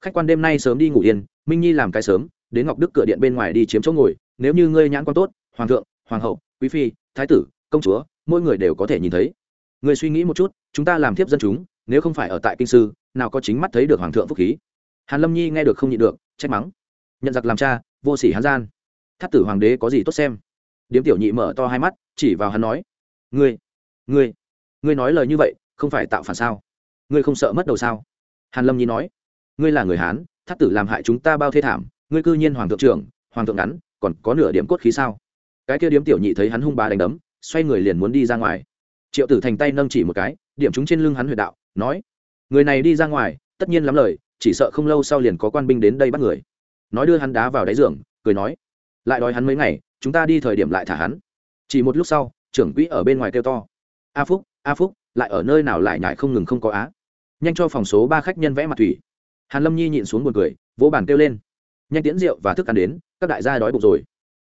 Khách quan đêm nay sớm đi ngủ yên, minh nhi làm cái sớm, đến ngọc đức cửa điện bên ngoài đi chiếm chỗ ngồi, nếu như ngươi nhãn quan tốt, hoàng thượng, hoàng hậu, quý phi, thái tử, công chúa, mỗi người đều có thể nhìn thấy. Người suy nghĩ một chút, chúng ta làm thiếp dân chúng, nếu không phải ở tại kinh sư, nào có chính mắt thấy được hoàng thượng phúc khí. Hàn lâm nhi nghe được không nhịn được, trách mắng. Nhận giặc làm cha, vô sỉ hán gian tháp tử hoàng đế có gì tốt xem? Điếm tiểu nhị mở to hai mắt, chỉ vào hắn nói, ngươi ngươi ngươi nói lời như vậy, không phải tạo phản sao? Ngươi không sợ mất đầu sao? Hàn lâm nhi nói, ngươi là người hán, tháp tử làm hại chúng ta bao thê thảm, ngươi cư nhiên hoàng thượng trưởng, hoàng thượng ngắn, còn có nửa điểm cốt khí sao? Cái kia điếm tiểu nhị thấy hắn hung bá đánh đấm, xoay người liền muốn đi ra ngoài. Triệu tử thành tay nâng chỉ một cái, điểm chúng trên lưng hắn huyệt đạo, nói, người này đi ra ngoài, tất nhiên lắm lời, chỉ sợ không lâu sau liền có quan binh đến đây bắt người. Nói đưa hắn đá vào đáy giường, cười nói lại đói hắn mấy ngày, chúng ta đi thời điểm lại thả hắn. Chỉ một lúc sau, trưởng quỹ ở bên ngoài kêu to. A phúc a phúc, lại ở nơi nào lại nhải không ngừng không có á. Nhanh cho phòng số ba khách nhân vẽ mặt thủy. Hàn lâm nhi nhịn xuống buồn cười, vỗ bàn kêu lên. Nhanh tiễn rượu và thức ăn đến, các đại gia đói bụng rồi.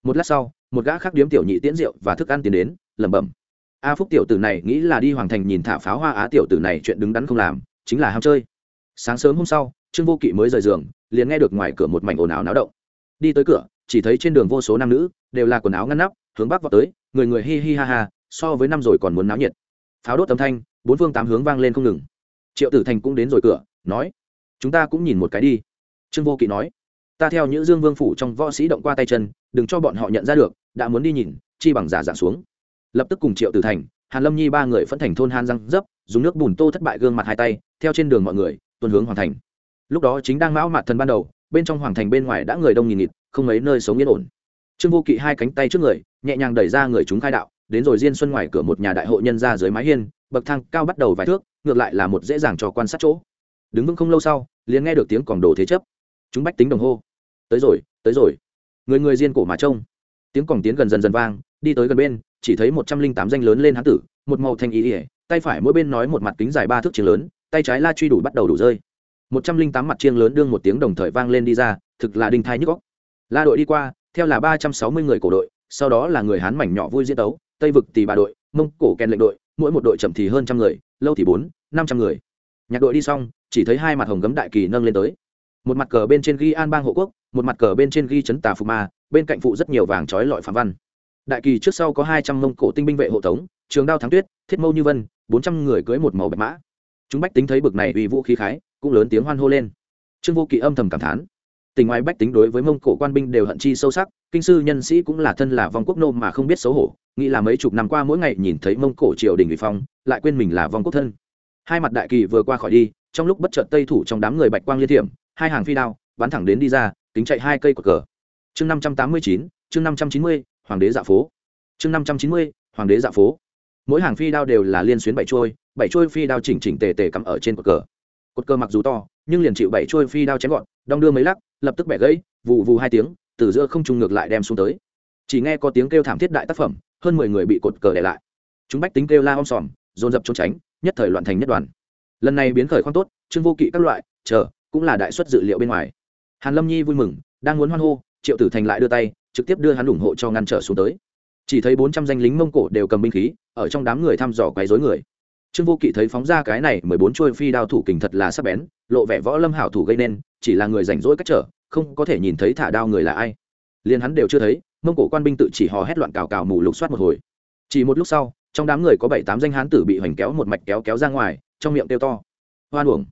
Một lát sau, một gã khác điếm tiểu nhị tiễn rượu và thức ăn tiến đến, lẩm bẩm. A phúc tiểu tử này nghĩ là đi hoàng thành nhìn thả pháo hoa á tiểu tử này chuyện đứng đắn không làm, chính là ham chơi. Sáng sớm hôm sau, trương vô kỵ mới rời giường, liền nghe được ngoài cửa một mảnh ồn ào náo động. Đi tới cửa chỉ thấy trên đường vô số nam nữ, đều là quần áo ngăn nắp, hướng bắc vào tới, người người hi hi ha ha, so với năm rồi còn muốn náo nhiệt. Pháo đốt âm thanh, bốn phương tám hướng vang lên không ngừng. Triệu tử thành cũng đến rồi cửa, nói, chúng ta cũng nhìn một cái đi. Trương vô kỵ nói, ta theo những dương vương phủ trong võ sĩ động qua tay chân, đừng cho bọn họ nhận ra được, đã muốn đi nhìn, chi bằng giả dạng xuống. Lập tức cùng triệu tử thành, hàn lâm nhi ba người phân thành thôn han răng dấp, dùng nước bùn tô thất bại gương mặt hai tay, theo trên đường mọi người, tuần hướng hoàng thành. Lúc đó chính đang mão mạt thần ban đầu, bên trong hoàng thành bên ngoài đã người đông nghìn nghịt không mấy nơi sống yên ổn. Trương vô kỵ hai cánh tay trước người, nhẹ nhàng đẩy ra người chúng khai đạo, đến rồi diên xuân ngoài cửa một nhà đại hội nhân ra dưới mái hiên, bậc thang cao bắt đầu vài thước, ngược lại là một dễ dàng cho quan sát chỗ. Đứng vững không lâu sau, liền nghe được tiếng còn đồ thế chấp. Chúng bách tính đồng hô. Tới rồi tới rồi. Người người diên cổ mà trông. Tiếng còn tiến gần dần dần vang, đi tới gần bên, chỉ thấy một trăm linh tám danh lớn lên hán tử, một màu thanh ý ỉa tay phải mỗi bên nói một mặt kính dài ba thước chiếng lớn, tay trái la truy đủ bắt đầu đủ rơi. Một trăm linh tám mặt chiêng lớn đương một tiếng đồng thời vang lên đi ra, thực là đinh thai nhức góc la đội đi qua, theo là ba trăm sáu mươi người cổ đội, sau đó là người hán mảnh nhỏ vui diễn tấu, tây vực tì bà đội, mông cổ kèn lệnh đội, mỗi một đội chậm thì hơn trăm người, lâu thì bốn, năm trăm người. Nhạc đội đi xong, chỉ thấy hai mặt hồng gấm đại kỳ nâng lên tới. Một mặt cờ bên trên ghi an bang hộ quốc, một mặt cờ bên trên ghi chấn tà Phù ma, bên cạnh phụ rất nhiều vàng trói lọi phạm văn. Đại kỳ trước sau có hai trăm mông cổ tinh binh vệ hộ tống, trường đao thắng tuyết, thiết mâu như vân, bốn trăm người cưới một màu bạch mã. Chúng bách tính thấy bực này uy vũ khí khái, cũng lớn tiếng hoan hô lên. Trương vô kỵ âm thầm cảm thán tình ngoài bách tính đối với mông cổ quan binh đều hận chi sâu sắc, kinh sư nhân sĩ cũng là thân là vong quốc nô mà không biết xấu hổ, nghĩ là mấy chục năm qua mỗi ngày nhìn thấy mông cổ triều đình bị phong, lại quên mình là vong quốc thân. Hai mặt đại kỳ vừa qua khỏi đi, trong lúc bất chợt tây thủ trong đám người bạch quang liên thiểm, hai hàng phi đao, bắn thẳng đến đi ra tính chạy hai cây cột cờ. Chương năm trăm tám mươi chín, chương năm trăm chín mươi, hoàng đế dạ phố. Chương năm trăm chín mươi, hoàng đế dạ phố. Mỗi hàng phi đao đều là liên xuyến bảy trôi bảy trôi phi đao chỉnh chỉnh tề tề cắm ở trên cột cờ. Cột cờ mặc dù to, nhưng liền chịu bảy trôi phi đao chém gọn, đong đưa mấy lắc lập tức bẻ gãy vụ vù hai tiếng, từ giữa không trung ngược lại đem xuống tới. Chỉ nghe có tiếng kêu thảm thiết đại tác phẩm, hơn mười người bị cột cờ để lại. Chúng bách tính kêu la om sòm, dồn dập trốn tránh, nhất thời loạn thành nhất đoàn. Lần này biến khởi khoan tốt, trương vô kỵ các loại, chờ, cũng là đại suất dự liệu bên ngoài. Hàn lâm nhi vui mừng, đang muốn hoan hô, triệu tử thành lại đưa tay, trực tiếp đưa hắn ủng hộ cho ngăn trở xuống tới. Chỉ thấy bốn trăm danh lính mông cổ đều cầm binh khí, ở trong đám người thăm dò quấy rối người trương vô kỵ thấy phóng ra cái này mười bốn chuôi phi đao thủ kình thật là sắc bén, lộ vẻ võ lâm hảo thủ gây nên, chỉ là người rảnh rỗi cách trở, không có thể nhìn thấy thả đao người là ai. Liền hắn đều chưa thấy, mông cổ quan binh tự chỉ hò hét loạn cào cào mù lục soát một hồi. Chỉ một lúc sau, trong đám người có bảy tám danh hán tử bị hoành kéo một mạch kéo kéo ra ngoài, trong miệng kêu to. Hoan uổng.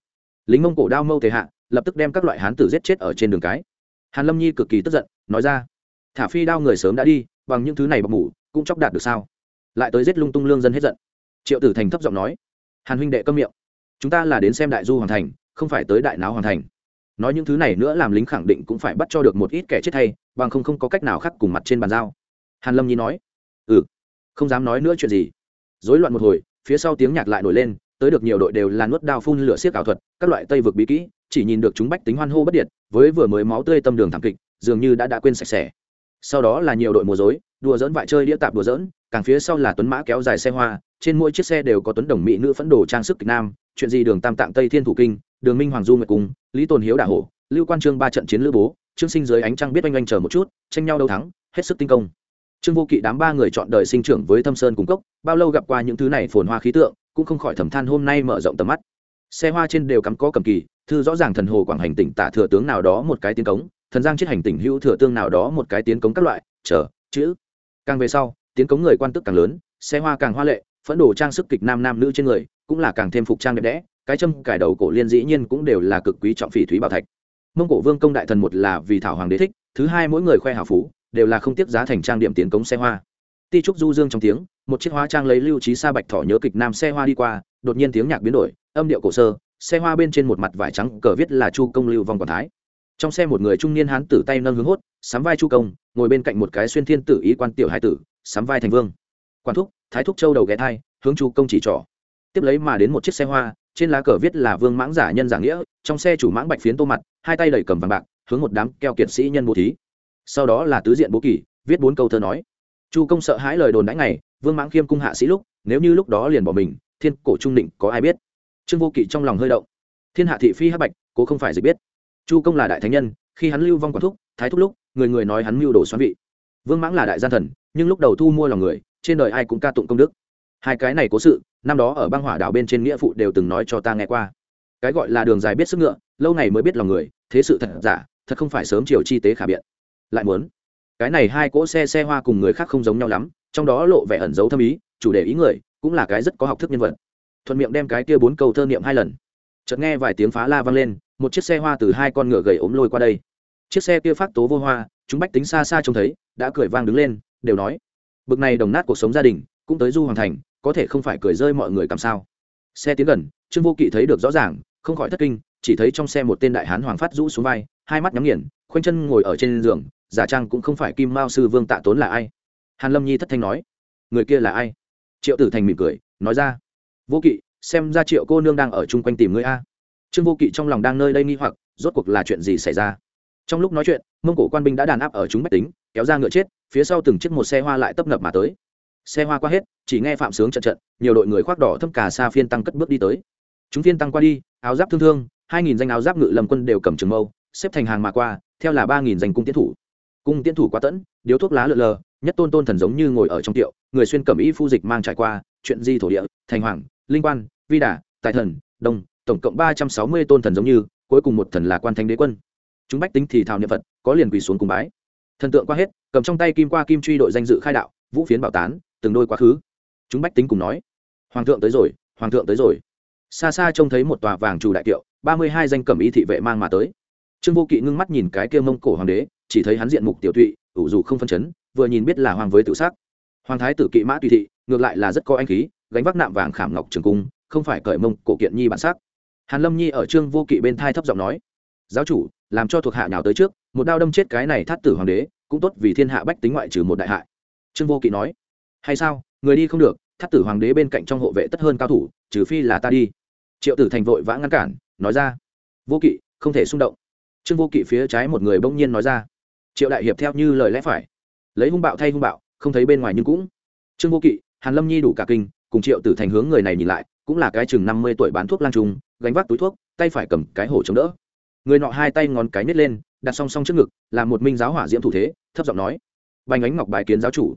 Lính mông cổ đao mâu tề hạ, lập tức đem các loại hán tử giết chết ở trên đường cái. Hàn lâm nhi cực kỳ tức giận, nói ra, thả phi đao người sớm đã đi, bằng những thứ này bọc mủ, cũng chóc đạt được sao? Lại tới giết lung tung lương dân hết giận triệu tử thành thấp giọng nói, hàn huynh đệ câm miệng. Chúng ta là đến xem đại du hoàng thành, không phải tới đại náo hoàng thành. Nói những thứ này nữa làm lính khẳng định cũng phải bắt cho được một ít kẻ chết thay, bằng không không có cách nào khác cùng mặt trên bàn giao. Hàn lâm nhi nói ừ không dám nói nữa chuyện gì. Rối loạn một hồi, phía sau tiếng nhạc lại nổi lên, tới được nhiều đội đều là nuốt đao phun lửa xiết ảo thuật, các loại tây vực bí kỹ, chỉ nhìn được chúng bách tính hoan hô bất điện với vừa mới máu tươi tâm đường thảm kịch, dường như đã đã quên sạch sẽ. Sau đó là nhiều đội múa dối đùa dỡn vại chơi đĩa tạp đùa dỡn càng phía sau là tuấn mã kéo dài xe hoa trên mỗi chiếc xe đều có tuấn đồng mỹ nữ phẫn đồ trang sức kịch nam, chuyện gì đường tam tạng tây thiên thủ kinh, đường minh hoàng du nguyệt cung, lý tồn hiếu đả hổ, lưu quan trương ba trận chiến lữ bố, trương sinh dưới ánh trăng biết oanh oanh chờ một chút, tranh nhau đâu thắng, hết sức tinh công. Trương vô kỵ đám ba người chọn đời sinh trưởng với thâm sơn cung cốc, bao lâu gặp qua những thứ này phồn hoa khí tượng, cũng không khỏi thầm than hôm nay mở rộng tầm mắt. Xe hoa trên đều cắm có cầm kỳ, thư rõ ràng thần hồ quảng hành tỉnh tả thừa tướng nào đó một cái tiến cống, thần giang chết hành tỉnh hữu thừa tương nào đó một cái tiến cống các loại, chờ, chữ. Càng về sau, tiến cống người quan tức càng lớn, xe hoa càng hoa lệ phẫn đồ trang sức kịch nam nam nữ trên người, cũng là càng thêm phục trang đẹp đẽ, cái châm cải đầu cổ liên dĩ nhiên cũng đều là cực quý trọng phỉ thúy bảo thạch. Mông cổ vương công đại thần một là vì thảo hoàng đế thích, thứ hai mỗi người khoe hào phú, đều là không tiếc giá thành trang điểm tiến cống xe hoa. Ti trúc du dương trong tiếng, một chiếc hóa trang lấy lưu trí sa bạch thỏ nhớ kịch nam xe hoa đi qua, đột nhiên tiếng nhạc biến đổi, âm điệu cổ sơ, xe hoa bên trên một mặt vải trắng, cờ viết là chu công lưu vong quản thái. Trong xe một người trung niên hán tử tay nâng hướng hốt, sắm vai chu công, ngồi bên cạnh một cái xuyên thiên tử ý quan tiểu hai tử, sắm vai thành vương. Quan thúc thái thúc châu đầu ghé thai, hướng chu công chỉ trỏ. Tiếp lấy mà đến một chiếc xe hoa, trên lá cờ viết là vương mãng giả nhân giả nghĩa, trong xe chủ mãng bạch phiến tô mặt, hai tay đẩy cầm vàng bạc, hướng một đám keo kiệt sĩ nhân bố thí. Sau đó là tứ diện bố kỳ viết bốn câu thơ nói. Chu công sợ hãi lời đồn đãi ngày, vương mãng khiêm cung hạ sĩ lúc, nếu như lúc đó liền bỏ mình, thiên cổ trung định có ai biết? Trương vô kỵ trong lòng hơi động. Thiên hạ thị phi hắc bạch, cố không phải dịch biết. Chu công là đại thánh nhân, khi hắn lưu vong quản thúc, thái thúc lúc, người người nói hắn mưu đồ xoắn vị. Vương mãng là đại gian thần, nhưng lúc đầu thu mua lòng người trên đời ai cũng ca tụng công đức. Hai cái này cố sự, năm đó ở băng hỏa đảo bên trên nghĩa phụ đều từng nói cho ta nghe qua. Cái gọi là đường dài biết sức ngựa, lâu ngày mới biết lòng người, thế sự thật giả, thật không phải sớm chiều chi tế khả biện. Lại muốn, cái này hai cỗ xe xe hoa cùng người khác không giống nhau lắm, trong đó lộ vẻ ẩn giấu thâm ý, chủ đề ý người, cũng là cái rất có học thức nhân vật. Thuận miệng đem cái kia bốn câu thơ niệm hai lần. Chợt nghe vài tiếng phá la vang lên, một chiếc xe hoa từ hai con ngựa gầy ốm lôi qua đây. Chiếc xe kia phát tố vô hoa, chúng bách tính xa xa trông thấy, đã cười vang đứng lên, đều nói bực này đồng nát cuộc sống gia đình, cũng tới du hoàng thành, có thể không phải cười rơi mọi người cảm sao. Xe tiến gần, trương vô kỵ thấy được rõ ràng, không khỏi thất kinh, chỉ thấy trong xe một tên đại hán hoàng phát rũ xuống vai, hai mắt nhắm nghiền, khoanh chân ngồi ở trên giường, giả trang cũng không phải kim mao sư vương tạ tốn là ai. Hàn lâm nhi thất thanh nói, người kia là ai? Triệu tử thành mỉm cười, nói ra, vô kỵ, xem ra triệu cô nương đang ở chung quanh tìm ngươi a. Trương vô kỵ trong lòng đang nơi đây nghi hoặc, rốt cuộc là chuyện gì xảy ra? Trong lúc nói chuyện, mông cổ quan binh đã đàn áp ở chúng bách tính kéo ra ngựa chết, phía sau từng chiếc một xe hoa lại tấp nập mà tới. Xe hoa qua hết, chỉ nghe phạm sướng trận trận nhiều đội người khoác đỏ thâm cà sa phiên tăng cất bước đi tới. Chúng phiên tăng qua đi, áo giáp thương thương, hai nghìn danh áo giáp ngự lâm quân đều cầm trường mâu, xếp thành hàng mà qua, theo là ba nghìn danh cung tiến thủ. Cung tiến thủ quá tẫn, điếu thuốc lá lượn lờ, nhất tôn tôn thần giống như ngồi ở trong tiệu, người xuyên cẩm y phu dịch mang trải qua, chuyện di thổ địa, thành hoàng, linh quan, vi đà, tài thần, đông, tổng cộng ba trăm sáu mươi tôn thần giống như, cuối cùng một thần là quan thánh đế quân. Chúng bách tính thì thào niệm phật, có liền quỳ xuống cùng bái thần tượng qua hết, cầm trong tay kim qua kim truy đội danh dự khai đạo, vũ phiến bảo tán, từng đôi quá khứ. Chúng bách tính cùng nói, hoàng thượng tới rồi, hoàng thượng tới rồi. Xa xa trông thấy một tòa vàng trù đại kiệu, ba mươi hai danh cẩm y thị vệ mang mà tới. Trương vô kỵ ngưng mắt nhìn cái kia mông cổ hoàng đế, chỉ thấy hắn diện mục tiểu tụy, ủ dù không phân chấn, vừa nhìn biết là hoàng với tự xác hoàng thái tử kỵ mã tùy thị, ngược lại là rất có anh khí, gánh vác nạm vàng khảm ngọc trường cung, không phải cởi mông cổ kiện nhi bản sắc. Hàn lâm nhi ở trương vô kỵ bên thai thấp giọng nói, giáo chủ làm cho thuộc hạ nhào tới trước, một đao đâm chết cái này thát tử hoàng đế, cũng tốt vì thiên hạ bách tính ngoại trừ một đại hại. Trương vô kỵ nói, hay sao? Người đi không được thát tử hoàng đế bên cạnh trong hộ vệ tất hơn cao thủ, trừ phi là ta đi. Triệu tử thành vội vã ngăn cản, nói ra, vô kỵ, không thể xung động. Trương vô kỵ phía trái một người bỗng nhiên nói ra, triệu đại hiệp theo như lời lẽ phải, lấy hung bạo thay hung bạo, không thấy bên ngoài nhưng cũng. Trương vô kỵ, hàn lâm nhi đủ cả kinh, cùng triệu tử thành hướng người này nhìn lại, cũng là cái chừng năm mươi tuổi bán thuốc lang trung, gánh vác túi thuốc, tay phải cầm cái hổ chống đỡ người nọ hai tay ngón cái nết lên, đặt song song trước ngực làm một minh giáo hỏa diễm thủ thế, thấp giọng nói, bành ánh ngọc bài kiến giáo chủ.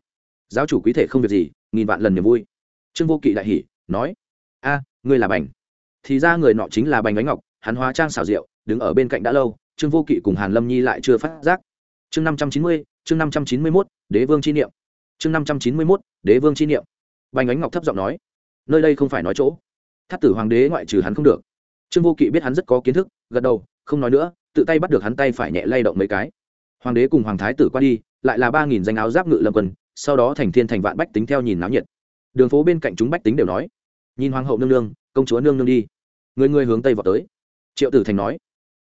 Giáo chủ quý thể không việc gì, nghìn vạn lần niềm vui. Trương vô kỵ đại hỉ, nói, a, ngươi là bành. Thì ra người nọ chính là bành ánh ngọc, hắn hóa trang xảo diệu, đứng ở bên cạnh đã lâu, trương vô kỵ cùng hàn lâm nhi lại chưa phát giác. Chương năm trăm chín mươi, chương năm trăm chín mươi mốt, đế vương chi niệm. Chương năm trăm chín mươi mốt, đế vương chi niệm. Bành ánh ngọc thấp giọng nói, nơi đây không phải nói chỗ. Thắt tử hoàng đế ngoại trừ hắn không được trương vô kỵ biết hắn rất có kiến thức, gật đầu, không nói nữa, tự tay bắt được hắn tay phải nhẹ lay động mấy cái. Hoàng đế cùng hoàng thái tử qua đi, lại là ba nghìn danh áo giáp ngự lâm quân, sau đó thành thiên thành vạn bách tính theo nhìn náo nhiệt. Đường phố bên cạnh chúng bách tính đều nói, nhìn hoàng hậu nương nương, công chúa nương nương đi. Người người hướng tây vào tới. Triệu tử thành nói,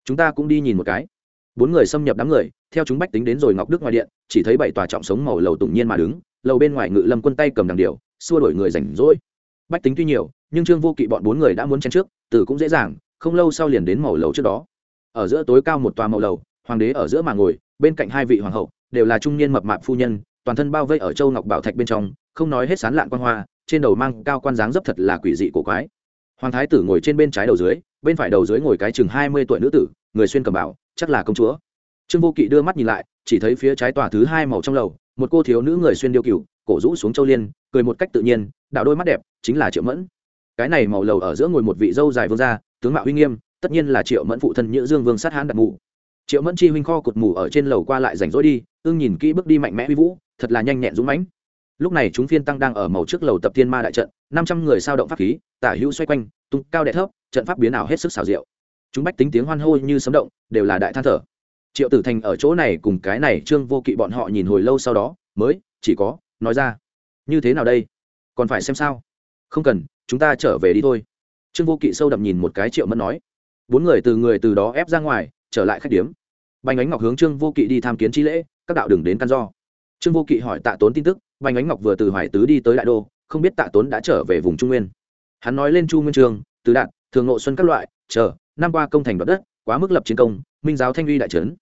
chúng ta cũng đi nhìn một cái. Bốn người xâm nhập đám người, theo chúng bách tính đến rồi ngọc đức ngoài điện, chỉ thấy bảy tòa trọng sống màu lầu tủng nhiên mà đứng, lầu bên ngoài ngự lâm quân tay cầm đằng điều, xua đổi người rảnh rỗi. Bách tính tuy nhiều nhưng trương vô kỵ bọn bốn người đã muốn chen trước, từ cũng dễ dàng, không lâu sau liền đến màu lầu trước đó. Ở giữa tối cao một tòa màu lầu, hoàng đế ở giữa mà ngồi, bên cạnh hai vị hoàng hậu, đều là trung niên mập mạp phu nhân, toàn thân bao vây ở châu ngọc bảo thạch bên trong, không nói hết sán lạn quan hoa, trên đầu mang cao quan dáng dấp thật là quỷ dị cổ quái. Hoàng thái tử ngồi trên bên trái đầu dưới, bên phải đầu dưới ngồi cái chừng hai mươi tuổi nữ tử, người xuyên cầm bảo, chắc là công chúa. Trương vô kỵ đưa mắt nhìn lại, chỉ thấy phía trái tòa thứ hai màu trong lầu, một cô thiếu nữ người xuyên điêu cựu cổ rũ xuống châu liên, cười một cách tự nhiên, đạo đôi mắt đẹp, chính là triệu mẫn cái này màu lầu ở giữa ngồi một vị dâu dài vương gia, tướng mạo uy nghiêm, tất nhiên là triệu mẫn phụ thân nhữ dương vương sát hãn đặt mù. Triệu mẫn chi huynh kho cột mù ở trên lầu qua lại rảnh rỗi đi ương nhìn kỹ bước đi mạnh mẽ uy vũ, thật là nhanh nhẹn dũng mãnh. Lúc này chúng phiên tăng đang ở màu trước lầu tập thiên ma đại trận, năm trăm người sao động pháp khí, tả hữu xoay quanh, tung cao đẹp thấp, trận pháp biến ảo hết sức xảo diệu. Chúng bách tính tiếng hoan hô như sấm động, đều là đại than thở. Triệu tử thành ở chỗ này cùng cái này trương vô kỵ bọn họ nhìn hồi lâu sau đó, mới, chỉ có, nói ra, như thế nào đây? Còn phải xem sao? Không cần chúng ta trở về đi thôi. Trương vô kỵ sâu đậm nhìn một cái triệu mẫn nói. Bốn người từ người từ đó ép ra ngoài, trở lại khách điếm. Bành ánh ngọc hướng trương vô kỵ đi tham kiến chi lễ, các đạo đừng đến căn do. Trương vô kỵ hỏi tạ tốn tin tức, bành ánh ngọc vừa từ hoài tứ đi tới đại đô, không biết tạ tốn đã trở về vùng trung nguyên. Hắn nói lên chu nguyên trường, tứ đạn thường ngộ xuân các loại, chờ, năm qua công thành đoạt đất, quá mức lập chiến công, minh giáo thanh uy đại trấn.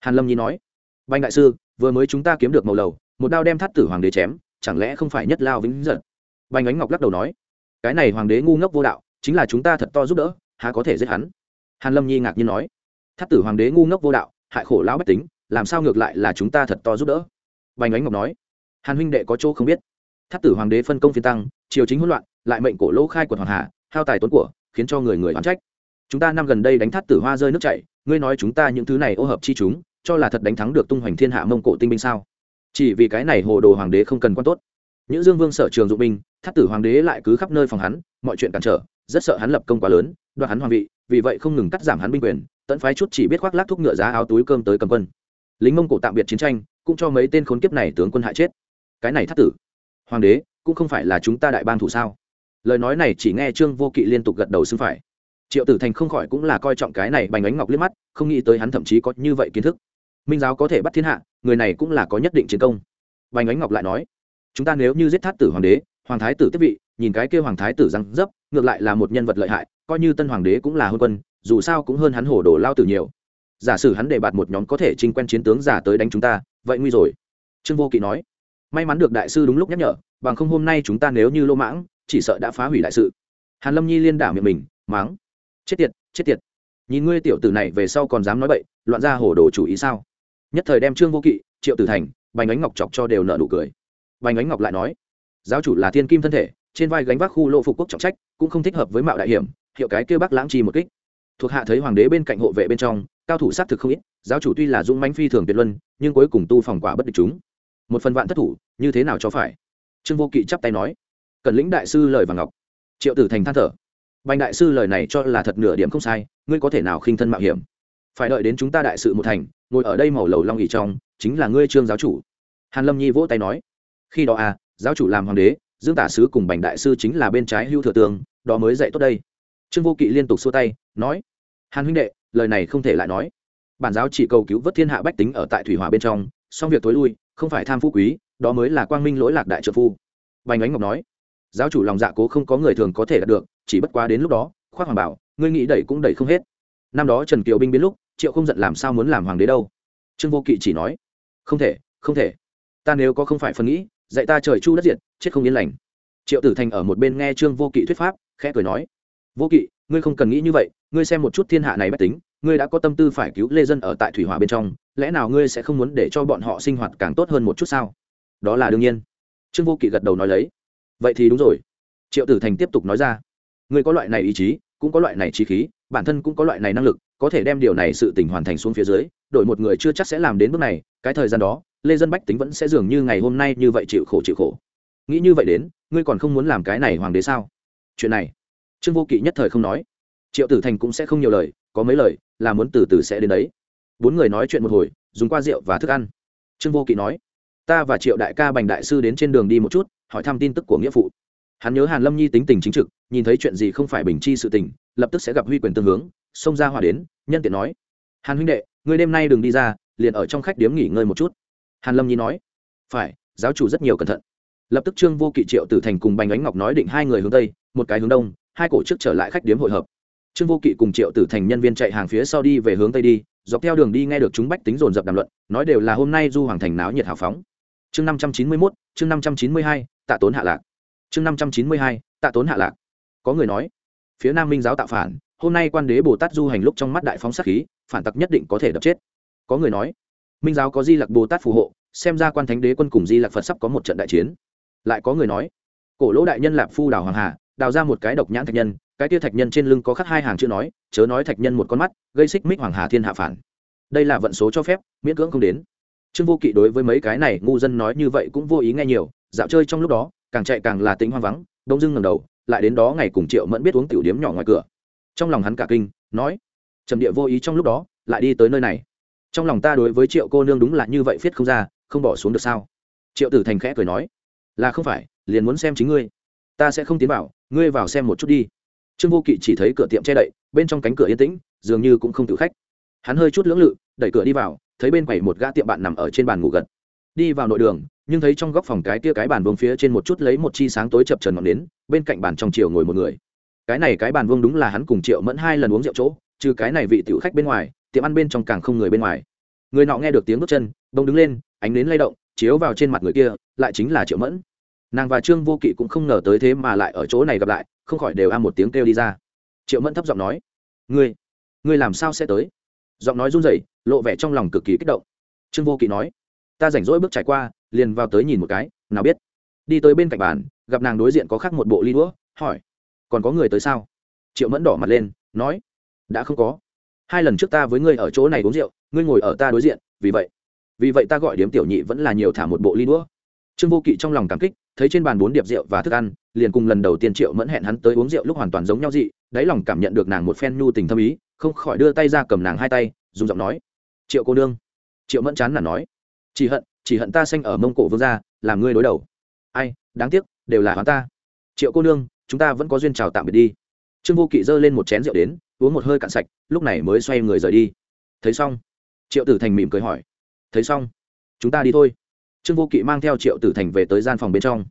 Hàn lâm nhi nói, bành đại sư, vừa mới chúng ta kiếm được màu lầu, một đao đem thắt tử hoàng đế chém, chẳng lẽ không phải nhất lao vĩnh giận? Bành ánh ngọc lắc đầu nói cái này hoàng đế ngu ngốc vô đạo, chính là chúng ta thật to giúp đỡ, há có thể giết hắn? Hàn lâm nhi ngạc nhiên nói. Thắt tử hoàng đế ngu ngốc vô đạo, hại khổ lão bách tính, làm sao ngược lại là chúng ta thật to giúp đỡ? Bành ánh ngọc nói. Hàn huynh đệ có chỗ không biết. Thắt tử hoàng đế phân công phiên tăng, triều chính hỗn loạn, lại mệnh cổ lỗ khai quật hoàng hà, hao tài tốn của, khiến cho người người oán trách. Chúng ta năm gần đây đánh thắt tử hoa rơi nước chảy, ngươi nói chúng ta những thứ này ô hợp chi chúng, cho là thật đánh thắng được tung hoành thiên hạ mông cổ tinh binh sao? Chỉ vì cái này hồ đồ hoàng đế không cần quan tốt những dương vương sở trường dụng binh thất tử hoàng đế lại cứ khắp nơi phòng hắn, mọi chuyện cản trở, rất sợ hắn lập công quá lớn, đoạt hắn hoàng vị, vì vậy không ngừng cắt giảm hắn binh quyền, tận phái chút chỉ biết khoác lác thuốc ngựa giá áo túi cơm tới cầm quân. Lính mông cổ tạm biệt chiến tranh, cũng cho mấy tên khốn kiếp này tướng quân hại chết. Cái này thất tử, hoàng đế, cũng không phải là chúng ta đại bang thủ sao? Lời nói này chỉ nghe trương vô kỵ liên tục gật đầu xưng phải. Triệu tử thành không khỏi cũng là coi trọng cái này bành ánh ngọc liếc mắt, không nghĩ tới hắn thậm chí có như vậy kiến thức. Minh giáo có thể bắt thiên hạ, người này cũng là có nhất định chiến công. Bành ánh ngọc lại nói chúng ta nếu như giết thát tử hoàng đế, hoàng thái tử tiếp vị, nhìn cái kêu hoàng thái tử răng dấp, ngược lại là một nhân vật lợi hại, coi như tân hoàng đế cũng là hôn quân, dù sao cũng hơn hắn hổ đồ lao tử nhiều. Giả sử hắn để bạt một nhóm có thể trinh quen chiến tướng giả tới đánh chúng ta, vậy nguy rồi. Trương vô kỵ nói, may mắn được đại sư đúng lúc nhắc nhở, bằng không hôm nay chúng ta nếu như lô mãng, chỉ sợ đã phá hủy đại sự. Hàn lâm nhi liên đảo miệng mình máng chết tiệt chết tiệt. Nhìn ngươi tiểu tử này về sau còn dám nói bậy, loạn ra hồ đồ chủ ý sao? Nhất thời đem trương vô kỵ, triệu tử thành, bành ánh ngọc chọc cho đều nợ nụ cười bành ánh ngọc lại nói, giáo chủ là thiên kim thân thể, trên vai gánh vác khu lộ phục quốc trọng trách, cũng không thích hợp với mạo đại hiểm, hiệu cái kêu bác lãng chi một kích. Thuộc hạ thấy hoàng đế bên cạnh hộ vệ bên trong, cao thủ xác thực không ít, giáo chủ tuy là dũng mãnh phi thường tuyệt luân, nhưng cuối cùng tu phòng quả bất địch chúng. Một phần vạn thất thủ, như thế nào cho phải? Trương vô kỵ chắp tay nói, cần lĩnh đại sư lời và ngọc. Triệu tử thành than thở, bành đại sư lời này cho là thật nửa điểm không sai, ngươi có thể nào khinh thân mạo hiểm? Phải đợi đến chúng ta đại sự một thành, ngồi ở đây màu lầu long ỉ trong, chính là ngươi trương giáo chủ. Hàn lâm nhi vỗ tay nói khi đó à giáo chủ làm hoàng đế, dương tả sứ cùng bành đại sư chính là bên trái hưu thừa tướng đó mới dạy tốt đây. Trương vô kỵ liên tục xua tay, nói, hàn huynh đệ, lời này không thể lại nói. Bản giáo chỉ cầu cứu vớt thiên hạ bách tính ở tại thủy hòa bên trong song việc tối lui, không phải tham phú quý, đó mới là quang minh lỗi lạc đại trợ phu. Bành ánh ngọc nói, giáo chủ lòng dạ cố không có người thường có thể đạt được, chỉ bất quá đến lúc đó, khoác hoàng bảo, ngươi nghĩ đẩy cũng đẩy không hết. Năm đó trần kiều binh biến lúc, triệu không giận làm sao muốn làm hoàng đế đâu? Trương vô kỵ chỉ nói, không thể không thể. Ta nếu có không phải phần nghĩ dạy ta trời chu đất diệt, chết không yên lành. Triệu tử thành ở một bên nghe trương vô kỵ thuyết pháp, khẽ cười nói, vô kỵ, ngươi không cần nghĩ như vậy, ngươi xem một chút thiên hạ này bất tính, ngươi đã có tâm tư phải cứu lê dân ở tại thủy hòa bên trong, lẽ nào ngươi sẽ không muốn để cho bọn họ sinh hoạt càng tốt hơn một chút sao? Đó là đương nhiên. Trương vô kỵ gật đầu nói lấy. Vậy thì đúng rồi. Triệu tử thành tiếp tục nói ra, ngươi có loại này ý chí, cũng có loại này trí khí, bản thân cũng có loại này năng lực, có thể đem điều này sự tình hoàn thành xuống phía dưới đổi một người chưa chắc sẽ làm đến bước này, cái thời gian đó, lê dân bách tính vẫn sẽ dường như ngày hôm nay như vậy chịu khổ chịu khổ. Nghĩ như vậy đến, ngươi còn không muốn làm cái này hoàng đế sao? Chuyện này, trương vô kỵ nhất thời không nói. Triệu tử thành cũng sẽ không nhiều lời, có mấy lời là muốn từ từ sẽ đến đấy. Bốn người nói chuyện một hồi, dùng qua rượu và thức ăn. Trương vô kỵ nói, ta và triệu đại ca bành đại sư đến trên đường đi một chút, hỏi thăm tin tức của nghĩa phụ. Hắn nhớ hàn lâm nhi tính tình chính trực, nhìn thấy chuyện gì không phải bình chi sự tình, lập tức sẽ gặp huy quyền tương hướng, xông ra hòa đến, nhân tiện nói, hàn huynh đệ người đêm nay đừng đi ra, liền ở trong khách điếm nghỉ ngơi một chút. Hàn lâm nhi nói. Phải, giáo chủ rất nhiều cẩn thận. Lập tức trương vô kỵ, triệu tử thành cùng bành ánh ngọc nói định hai người hướng tây, một cái hướng đông, hai cổ trước trở lại khách điếm hội hợp. Trương vô kỵ cùng triệu tử thành nhân viên chạy hàng phía sau đi về hướng tây đi, dọc theo đường đi nghe được chúng bách tính dồn dập đàm luận, nói đều là hôm nay du hoàng thành náo nhiệt hào phóng. Chương năm trăm chín mươi mốt, chương năm trăm chín mươi hai, tạ tốn hạ lạc. Chương năm trăm chín mươi hai, tạ tốn hạ lạc. Có người nói, phía nam minh giáo tạo phản, hôm nay quan đế bồ tát du hành lúc trong mắt đại phóng sát khí phản tặc nhất định có thể đập chết. Có người nói, minh giáo có di lặc bồ tát phù hộ, xem ra quan thánh đế quân cùng di lặc phật sắp có một trận đại chiến. Lại có người nói, cổ lỗ đại nhân lạp phu đào hoàng hà, đào ra một cái độc nhãn thạch nhân, cái tia thạch nhân trên lưng có khắc hai hàng chữ nói, chớ nói thạch nhân một con mắt, gây xích mích hoàng hà thiên hạ phản. Đây là vận số cho phép, miễn cưỡng không đến. Trương vô kỵ đối với mấy cái này ngu dân nói như vậy cũng vô ý nghe nhiều, dạo chơi trong lúc đó, càng chạy càng là tính hoang vắng, đông dưng ngầm đầu, lại đến đó ngày cùng triệu mẫn biết uống tiểu điếm nhỏ ngoài cửa. Trong lòng hắn cả kinh, nói trầm địa vô ý trong lúc đó, lại đi tới nơi này. Trong lòng ta đối với triệu cô nương đúng là như vậy viết không ra, không bỏ xuống được sao? Triệu tử thành khẽ cười nói, là không phải, liền muốn xem chính ngươi. Ta sẽ không tiến vào, ngươi vào xem một chút đi. Trương vô kỵ chỉ thấy cửa tiệm che đậy, bên trong cánh cửa yên tĩnh, dường như cũng không tự khách. Hắn hơi chút lưỡng lự, đẩy cửa đi vào, thấy bên quầy một gã tiệm bạn nằm ở trên bàn ngủ gật. Đi vào nội đường, nhưng thấy trong góc phòng cái kia cái bàn vương phía trên một chút lấy một chi sáng tối chập trần ngọn đến bên cạnh bàn trong chiều ngồi một người. Cái này cái bàn vương đúng là hắn cùng triệu mẫn hai lần uống rượu chỗ trừ cái này vị tiểu khách bên ngoài, tiệm ăn bên trong càng không người bên ngoài. Người nọ nghe được tiếng bước chân bông đứng lên, ánh nến lay động, chiếu vào trên mặt người kia, lại chính là triệu mẫn. Nàng và trương vô kỵ cũng không ngờ tới thế mà lại ở chỗ này gặp lại, không khỏi đều a một tiếng kêu đi ra. Triệu mẫn thấp giọng nói, ngươi ngươi làm sao sẽ tới? Giọng nói run rẩy, lộ vẻ trong lòng cực kỳ kích động. Trương vô kỵ nói, ta rảnh rỗi bước trải qua, liền vào tới nhìn một cái, nào biết. Đi tới bên cạnh bàn, gặp nàng đối diện có khác một bộ ly đũa, hỏi, còn có người tới sao? Triệu mẫn đỏ mặt lên, nói đã không có. Hai lần trước ta với ngươi ở chỗ này uống rượu, ngươi ngồi ở ta đối diện, vì vậy vì vậy ta gọi điếm tiểu nhị vẫn là nhiều thả một bộ ly đũa. Trương vô kỵ trong lòng cảm kích, thấy trên bàn bốn điệp rượu và thức ăn, liền cùng lần đầu tiên triệu mẫn hẹn hắn tới uống rượu lúc hoàn toàn giống nhau dị, đáy lòng cảm nhận được nàng một phen nhu tình thâm ý, không khỏi đưa tay ra cầm nàng hai tay, dùng giọng nói, triệu cô nương. Triệu mẫn chán là nói, chỉ hận chỉ hận ta sanh ở mông cổ vương gia, làm ngươi đối đầu. Ai, đáng tiếc, đều là hắn ta. Triệu cô nương, chúng ta vẫn có duyên chào tạm biệt đi. Trương vô kỵ giơ lên một chén rượu đến uống một hơi cạn sạch, lúc này mới xoay người rời đi. Thấy xong, triệu tử thành mỉm cười hỏi, thấy xong, chúng ta đi thôi. Trương vô kỵ mang theo triệu tử thành về tới gian phòng bên trong.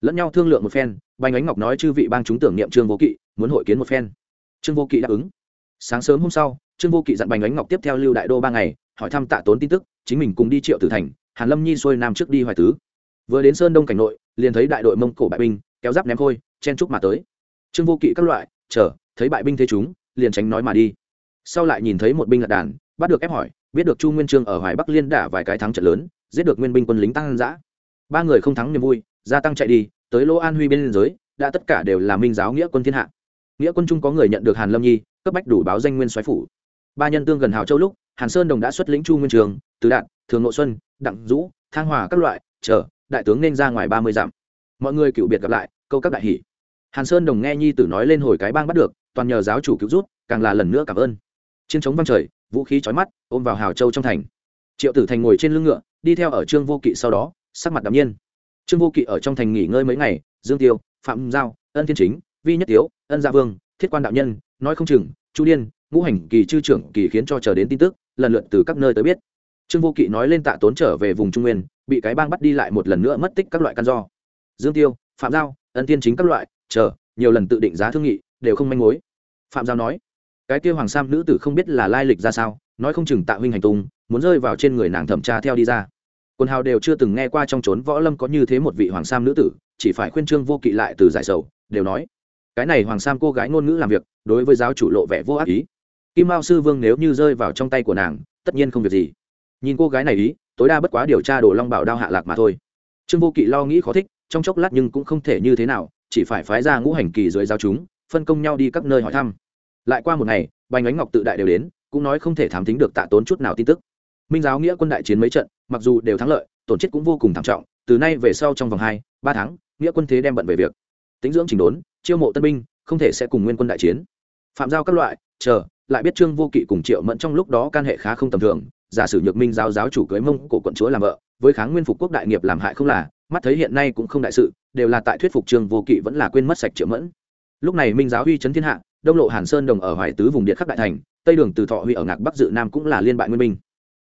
Lẫn nhau thương lượng một phen banh ánh ngọc nói chư vị bang chúng tưởng niệm trương vô kỵ, muốn hội kiến một phen. Trương vô kỵ đáp ứng. Sáng sớm hôm sau, trương vô kỵ dặn bành ánh ngọc tiếp theo lưu đại đô ba ngày, hỏi thăm tạ tốn tin tức, chính mình cùng đi triệu tử thành, hàn lâm nhi xuôi nam trước đi hoài tứ. Vừa đến sơn đông cảnh nội, liền thấy đại đội mông cổ bại binh, kéo giáp ném khôi, chen trúc mà tới. Trương vô kỵ các loại, chờ, thấy bại binh thế chúng liền tránh nói mà đi. Sau lại nhìn thấy một binh lật đàn, bắt được ép hỏi, biết được chu nguyên trương ở hoài bắc liên đả vài cái thắng trận lớn, giết được nguyên binh quân lính tăng giã ba người không thắng niềm vui, gia tăng chạy đi, tới lỗ an huy bên liên giới, đã tất cả đều là minh giáo nghĩa quân thiên hạ. Nghĩa quân trung có người nhận được hàn lâm nhi, cấp bách đủ báo danh nguyên soái phủ. Ba nhân tương gần hào châu lúc, hàn sơn đồng đã xuất lĩnh chu nguyên trường tứ đạn thường nội xuân, đặng dũ, thang hòa các loại, chờ, đại tướng nên ra ngoài ba mươi dặm. Mọi người cựu biệt gặp lại, câu các đại hỷ. Hàn sơn đồng nghe nhi tử nói lên hồi cái bang bắt được toàn nhờ giáo chủ cứu rút càng là lần nữa cảm ơn. Chiến chống văng trời, vũ khí chói mắt, ôm vào hào châu trong thành. Triệu tử thành ngồi trên lưng ngựa, đi theo ở trương vô kỵ sau đó, sắc mặt đ nhiên. Trương vô kỵ ở trong thành nghỉ ngơi mấy ngày, dương tiêu, phạm giao, ân thiên chính, vi nhất tiếu, ân gia vương, thiết quan đạo nhân, nói không chừng, chu điên, ngũ hành kỳ chư trưởng kỳ khiến cho chờ đến tin tức, lần lượt từ các nơi tới biết. Trương vô kỵ nói lên tạ tốn trở về vùng trung nguyên, bị cái bang bắt đi lại một lần nữa mất tích các loại căn do. Dương tiêu, phạm giao, ân thiên chính các loại, chờ, nhiều lần tự định giá thương nghị đều không manh mối. Phạm giao nói, cái kia hoàng sam nữ tử không biết là lai lịch ra sao, nói không chừng tạ huynh hành tung, muốn rơi vào trên người nàng thẩm tra theo đi ra. Quần hào đều chưa từng nghe qua trong trốn võ lâm có như thế một vị hoàng sam nữ tử, chỉ phải khuyên trương vô kỵ lại từ giải sầu, đều nói, cái này hoàng sam cô gái ngôn ngữ làm việc, đối với giáo chủ lộ vẻ vô ác ý. Kim mao sư vương nếu như rơi vào trong tay của nàng, tất nhiên không việc gì. Nhìn cô gái này ý, tối đa bất quá điều tra đồ long bảo đao hạ lạc mà thôi. Trương vô kỵ lo nghĩ khó thích, trong chốc lát nhưng cũng không thể như thế nào, chỉ phải phái ra ngũ hành kỳ dưới giáo chúng phân công nhau đi các nơi hỏi thăm. Lại qua một ngày, bành ánh ngọc tự đại đều đến, cũng nói không thể thám tính được tạ tốn chút nào tin tức. Minh giáo nghĩa quân đại chiến mấy trận, mặc dù đều thắng lợi, tổn chết cũng vô cùng thảm trọng, từ nay về sau trong vòng hai, ba tháng, nghĩa quân thế đem bận về việc. Tính dưỡng chỉnh đốn, chiêu mộ tân binh, không thể sẽ cùng nguyên quân đại chiến. Phạm giao các loại, chờ, lại biết trương vô kỵ cùng triệu mẫn trong lúc đó can hệ khá không tầm thường, giả sử nhược minh giáo giáo chủ cưới mông cổ quận chúa làm vợ, với kháng nguyên phục quốc đại nghiệp làm hại không là, mắt thấy hiện nay cũng không đại sự, đều là tại thuyết phục trương vô kỵ vẫn là quên mất sạch triệu mẫn lúc này minh giáo huy chấn thiên hạ, đông lộ hàn sơn đồng ở hoài tứ vùng điện khắc đại thành, tây đường từ thọ huy ở ngạc bắc dự nam cũng là liên bại nguyên minh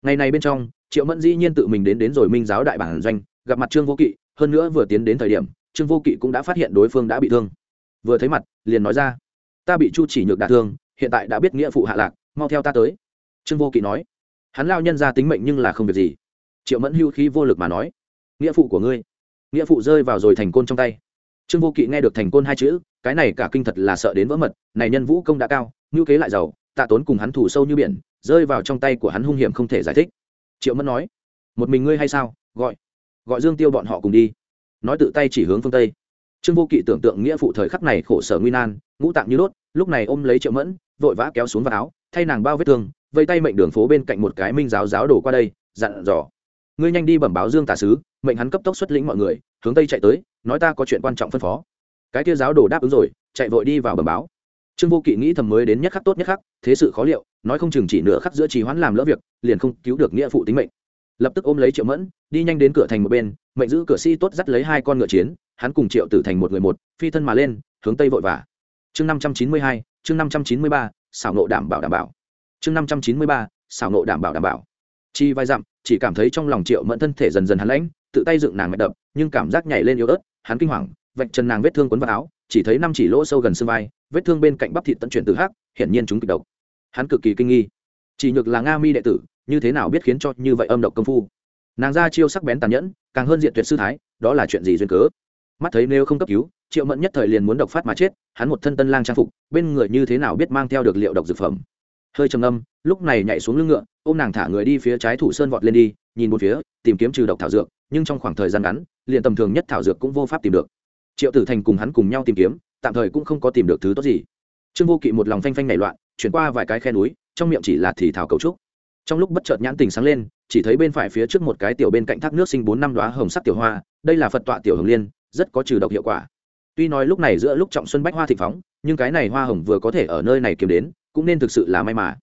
ngày này bên trong, triệu mẫn dĩ nhiên tự mình đến đến rồi minh giáo đại bản doanh, gặp mặt trương vô kỵ, hơn nữa vừa tiến đến thời điểm, trương vô kỵ cũng đã phát hiện đối phương đã bị thương. Vừa thấy mặt, liền nói ra, ta bị chu chỉ nhược đả thương, hiện tại đã biết nghĩa phụ hạ lạc, mau theo ta tới. Trương vô kỵ nói, hắn lao nhân ra tính mệnh nhưng là không việc gì. Triệu mẫn hưu khí vô lực mà nói, nghĩa phụ của ngươi. Nghĩa phụ rơi vào rồi thành côn trong tay trương vô kỵ nghe được thành côn hai chữ, cái này cả kinh thật là sợ đến vỡ mật, này nhân vũ công đã cao ngữ kế lại giàu, tạ tốn cùng hắn thủ sâu như biển, rơi vào trong tay của hắn hung hiểm không thể giải thích. Triệu mẫn nói, một mình ngươi hay sao? Gọi gọi dương tiêu bọn họ cùng đi. Nói tự tay chỉ hướng phương tây. Trương vô kỵ tưởng tượng nghĩa phụ thời khắc này khổ sở nguy nan, ngũ tạng như đốt, lúc này ôm lấy triệu mẫn, vội vã kéo xuống vào áo, thay nàng bao vết thương, vây tay mệnh đường phố bên cạnh một cái minh giáo giáo đổ qua đây, dặn dò, ngươi nhanh đi bẩm báo dương tả sứ, mệnh hắn cấp tốc xuất lĩnh mọi người hướng tây chạy tới, nói ta có chuyện quan trọng phân phó. Cái kia giáo đồ đáp ứng rồi, chạy vội đi vào bẩm báo. Trương vô kỵ nghĩ thầm mới đến nhất khắc tốt nhất khắc, thế sự khó liệu, nói không chừng chỉ nửa khắc giữa trì hoãn làm lỡ việc, liền không cứu được nghĩa phụ tính mệnh. Lập tức ôm lấy triệu mẫn, đi nhanh đến cửa thành một bên, mệnh giữ cửa sĩ tốt dắt lấy hai con ngựa chiến, hắn cùng triệu tử thành một người một, phi thân mà lên, hướng tây vội vã. Chương năm trăm chín mươi hai, chương năm trăm chín mươi ba, xảo nộ đảm bảo đảm bảo. Chương năm trăm chín mươi ba, xảo nộ đảm bảo đảm bảo. Chi vai dặm, chỉ cảm thấy trong lòng triệu mẫn thân thể dần dần hắn lãnh tự tay dựng nàng mạch đập, nhưng cảm giác nhảy lên yếu ớt, hắn kinh hoàng, vạch chân nàng vết thương quấn vào áo, chỉ thấy năm chỉ lỗ sâu gần xương vai, vết thương bên cạnh bắp thịt tận chuyển từ hắc, hiển nhiên chúng kịch độc. Hắn cực kỳ kinh nghi. Chỉ nhược là nga mi đệ tử, như thế nào biết khiến cho như vậy âm độc công phu? Nàng ra chiêu sắc bén tàn nhẫn, càng hơn diện tuyệt sư thái, đó là chuyện gì duyên cớ? Mắt thấy nếu không cấp cứu, triệu mẫn nhất thời liền muốn độc phát mà chết, hắn một thân tân lang trang phục, bên người như thế nào biết mang theo được liệu độc dược phẩm? Hơi trầm âm lúc này nhảy xuống lưng ngựa, ôm nàng thả người đi phía trái thủ sơn vọt lên đi, nhìn một phía, tìm kiếm trừ độc thảo dược nhưng trong khoảng thời gian ngắn, liền tầm thường nhất thảo dược cũng vô pháp tìm được. Triệu tử thành cùng hắn cùng nhau tìm kiếm, tạm thời cũng không có tìm được thứ tốt gì. Trương vô kỵ một lòng phanh phanh nảy loạn, chuyển qua vài cái khe núi, trong miệng chỉ là thì thảo cầu trúc. Trong lúc bất chợt nhãn tình sáng lên, chỉ thấy bên phải phía trước một cái tiểu bên cạnh thác nước sinh bốn năm đoá hồng sắc tiểu hoa, đây là phật tọa tiểu hồng liên, rất có trừ độc hiệu quả. Tuy nói lúc này giữa lúc trọng xuân bách hoa thịnh phóng, nhưng cái này hoa hồng vừa có thể ở nơi này kiếm đến, cũng nên thực sự là may mà.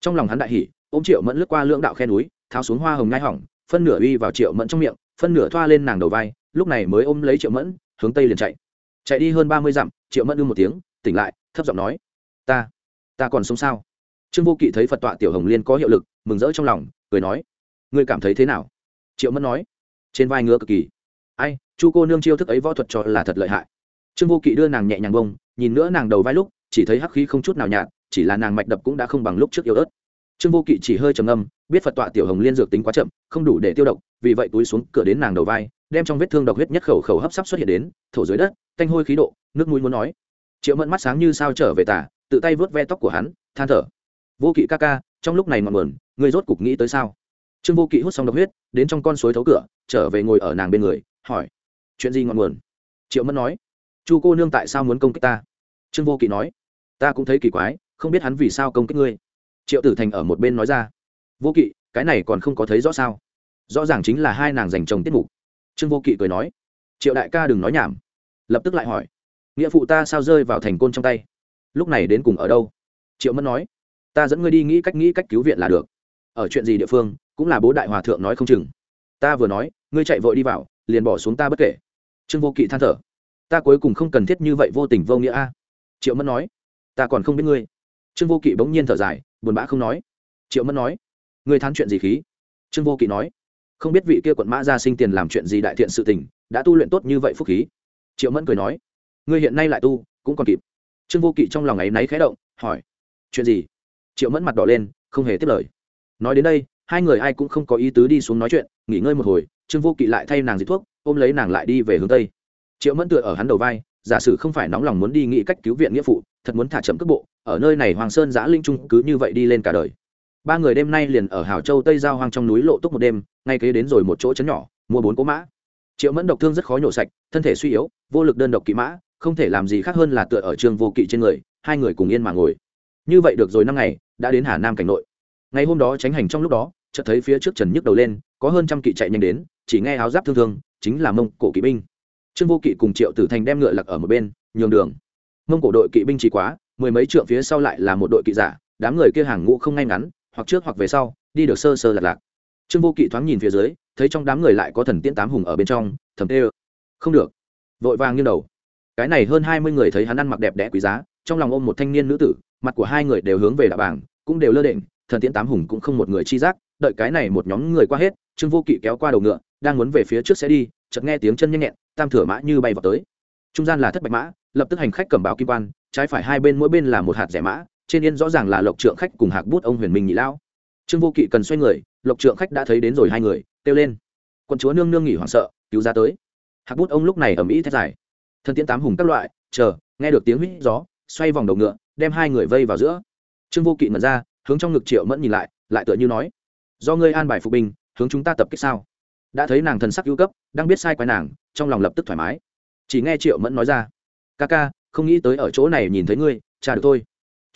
Trong lòng hắn đại hỉ, ôm triệu mẫn lướt qua lưỡng đạo khe núi, tháo xuống hoa hồng ngai hỏng, phân nửa uy vào triệu mẫn trong miệng phân nửa thoa lên nàng đầu vai lúc này mới ôm lấy triệu mẫn hướng tây liền chạy. Chạy đi hơn ba mươi dặm triệu mẫn ư một tiếng tỉnh lại thấp giọng nói ta ta còn sống sao? Trương vô kỵ thấy phật tọa tiểu hồng liên có hiệu lực mừng rỡ trong lòng cười nói ngươi cảm thấy thế nào? Triệu mẫn nói trên vai ngứa cực kỳ. Ai chu cô nương chiêu thức ấy võ thuật cho là thật lợi hại. Trương vô kỵ đưa nàng nhẹ nhàng bông nhìn nữa nàng đầu vai lúc chỉ thấy hắc khí không chút nào nhạt chỉ là nàng mạch đập cũng đã không bằng lúc trước yếu ớt. Trương vô kỵ chỉ hơi trầm âm, biết phật tọa tiểu hồng liên dược tính quá chậm không đủ để tiêu độc vì vậy túi xuống cửa đến nàng đầu vai, đem trong vết thương độc huyết nhất khẩu khẩu hấp sắp xuất hiện đến, thổ dưới đất, canh hôi khí độ, nước mũi muốn nói. Triệu mẫn mắt sáng như sao trở về tả tự tay vớt ve tóc của hắn, than thở. Vô kỵ ca ca, trong lúc này ngọn nguồn người rốt cục nghĩ tới sao? Trương vô kỵ hút xong độc huyết, đến trong con suối thấu cửa, trở về ngồi ở nàng bên người, hỏi. Chuyện gì ngọn nguồn? Triệu mẫn nói. Chu cô nương tại sao muốn công kích ta? Trương vô kỵ nói. Ta cũng thấy kỳ quái, không biết hắn vì sao công kích ngươi. Triệu tử thành ở một bên nói ra. Vô kỵ, cái này còn không có thấy rõ sao? Rõ ràng chính là hai nàng dành chồng tiết mục. Trương vô kỵ cười nói, triệu đại ca đừng nói nhảm. Lập tức lại hỏi, nghĩa phụ ta sao rơi vào thành côn trong tay? Lúc này đến cùng ở đâu? Triệu mẫn nói, ta dẫn ngươi đi nghĩ cách nghĩ cách cứu viện là được. Ở chuyện gì địa phương cũng là bố đại hòa thượng nói không chừng. Ta vừa nói, ngươi chạy vội đi vào, liền bỏ xuống ta bất kể. Trương vô kỵ than thở, ta cuối cùng không cần thiết như vậy vô tình vô nghĩa a. Triệu mẫn nói, ta còn không biết ngươi. Trương vô kỵ bỗng nhiên thở dài, buồn bã không nói. Triệu mẫn nói, ngươi thán chuyện gì khí? Trương vô kỵ nói không biết vị kia quận mã gia sinh tiền làm chuyện gì đại thiện sự tình, đã tu luyện tốt như vậy phúc khí. Triệu mẫn cười nói, ngươi hiện nay lại tu, cũng còn kịp. Trương vô kỵ trong lòng ấy náy khẽ động, hỏi, chuyện gì? Triệu mẫn mặt đỏ lên, không hề tiếp lời. Nói đến đây, hai người ai cũng không có ý tứ đi xuống nói chuyện, nghỉ ngơi một hồi, trương vô kỵ lại thay nàng dịch thuốc, ôm lấy nàng lại đi về hướng tây. Triệu mẫn tựa ở hắn đầu vai, giả sử không phải nóng lòng muốn đi nghĩ cách cứu viện nghĩa phụ, thật muốn thả chậm cước bộ, ở nơi này hoàng sơn giã linh trung cứ như vậy đi lên cả đời ba người đêm nay liền ở hảo châu tây giao hoang trong núi lộ túc một đêm, ngay kế đến rồi một chỗ chấn nhỏ, mua bốn cỗ mã. Triệu mẫn độc thương rất khó nhổ sạch, thân thể suy yếu, vô lực đơn độc kỵ mã, không thể làm gì khác hơn là tựa ở trường vô kỵ trên người, hai người cùng yên mà ngồi. Như vậy được rồi năm ngày, đã đến hà nam cảnh nội. Ngày hôm đó tránh hành trong lúc đó, chợt thấy phía trước trần nhức đầu lên, có hơn trăm kỵ chạy nhanh đến, chỉ nghe áo giáp thương thương, chính là mông cổ kỵ binh. Trương vô kỵ cùng triệu tử thành đem ngựa lặc ở một bên, nhường đường. Mông cổ đội kỵ binh chỉ quá, mười mấy trượng phía sau lại là một đội kỵ giả, đám người kia hàng ngũ không ngay ngắn hoặc trước hoặc về sau, đi được sơ sơ lạc lạc. Trương vô kỵ thoáng nhìn phía dưới, thấy trong đám người lại có thần tiễn tám hùng ở bên trong, thầm tê không được. Vội vàng như đầu. Cái này hơn hai mươi người thấy hắn ăn mặc đẹp đẽ quý giá, trong lòng ôm một thanh niên nữ tử, mặt của hai người đều hướng về đạ bảng, cũng đều lơ định thần tiễn tám hùng cũng không một người chi giác, đợi cái này một nhóm người qua hết, trương vô kỵ kéo qua đầu ngựa, đang muốn về phía trước sẽ đi, chợt nghe tiếng chân nhanh nhẹn, tam thửa mã như bay vào tới. Trung gian là thất bạch mã, lập tức hành khách cầm báo kim quan, trái phải hai bên mỗi bên là một hạt rẻ mã trên yên rõ ràng là lộc trượng khách cùng hạc bút ông huyền minh nhị lão. Trương vô kỵ cần xoay người, lộc trượng khách đã thấy đến rồi hai người, kêu lên. Quân chúa nương nương nghỉ hoảng sợ, cứu ra tới. Hạc bút ông lúc này ở mỹ thét dài. Thân tiễn tám hùng các loại, chờ, nghe được tiếng huýt gió, xoay vòng đầu ngựa, đem hai người vây vào giữa. Trương vô kỵ mật ra, hướng trong ngực triệu mẫn nhìn lại lại tựa như nói, do ngươi an bài phục binh, hướng chúng ta tập kích sao? Đã thấy nàng thần sắc ưu cấp, đang biết sai quái nàng, trong lòng lập tức thoải mái. Chỉ nghe triệu mẫn nói ra, ca ca, không nghĩ tới ở chỗ này nhìn thấy ngươi, cha được thôi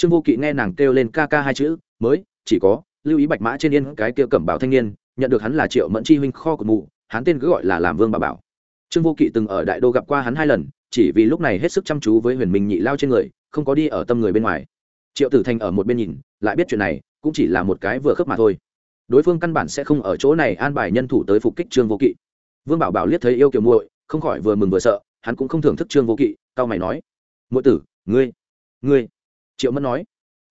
trương vô kỵ nghe nàng kêu lên ca ca hai chữ, mới, chỉ có, lưu ý bạch mã trên yên cái kia cẩm bảo thanh niên, nhận được hắn là triệu mẫn chi huynh kho của mụ, hắn tên cứ gọi là làm vương bà bảo. Trương vô kỵ từng ở đại đô gặp qua hắn hai lần, chỉ vì lúc này hết sức chăm chú với huyền minh nhị lao trên người, không có đi ở tâm người bên ngoài. Triệu tử thành ở một bên nhìn, lại biết chuyện này, cũng chỉ là một cái vừa khớp mà thôi. Đối phương căn bản sẽ không ở chỗ này an bài nhân thủ tới phục kích trương vô kỵ. Vương bảo bảo liếc thấy yêu kiều muội, không khỏi vừa mừng vừa sợ, hắn cũng không thưởng thức trương vô kỵ cao mày nói, muội tử, ngươi ngươi triệu mẫn nói,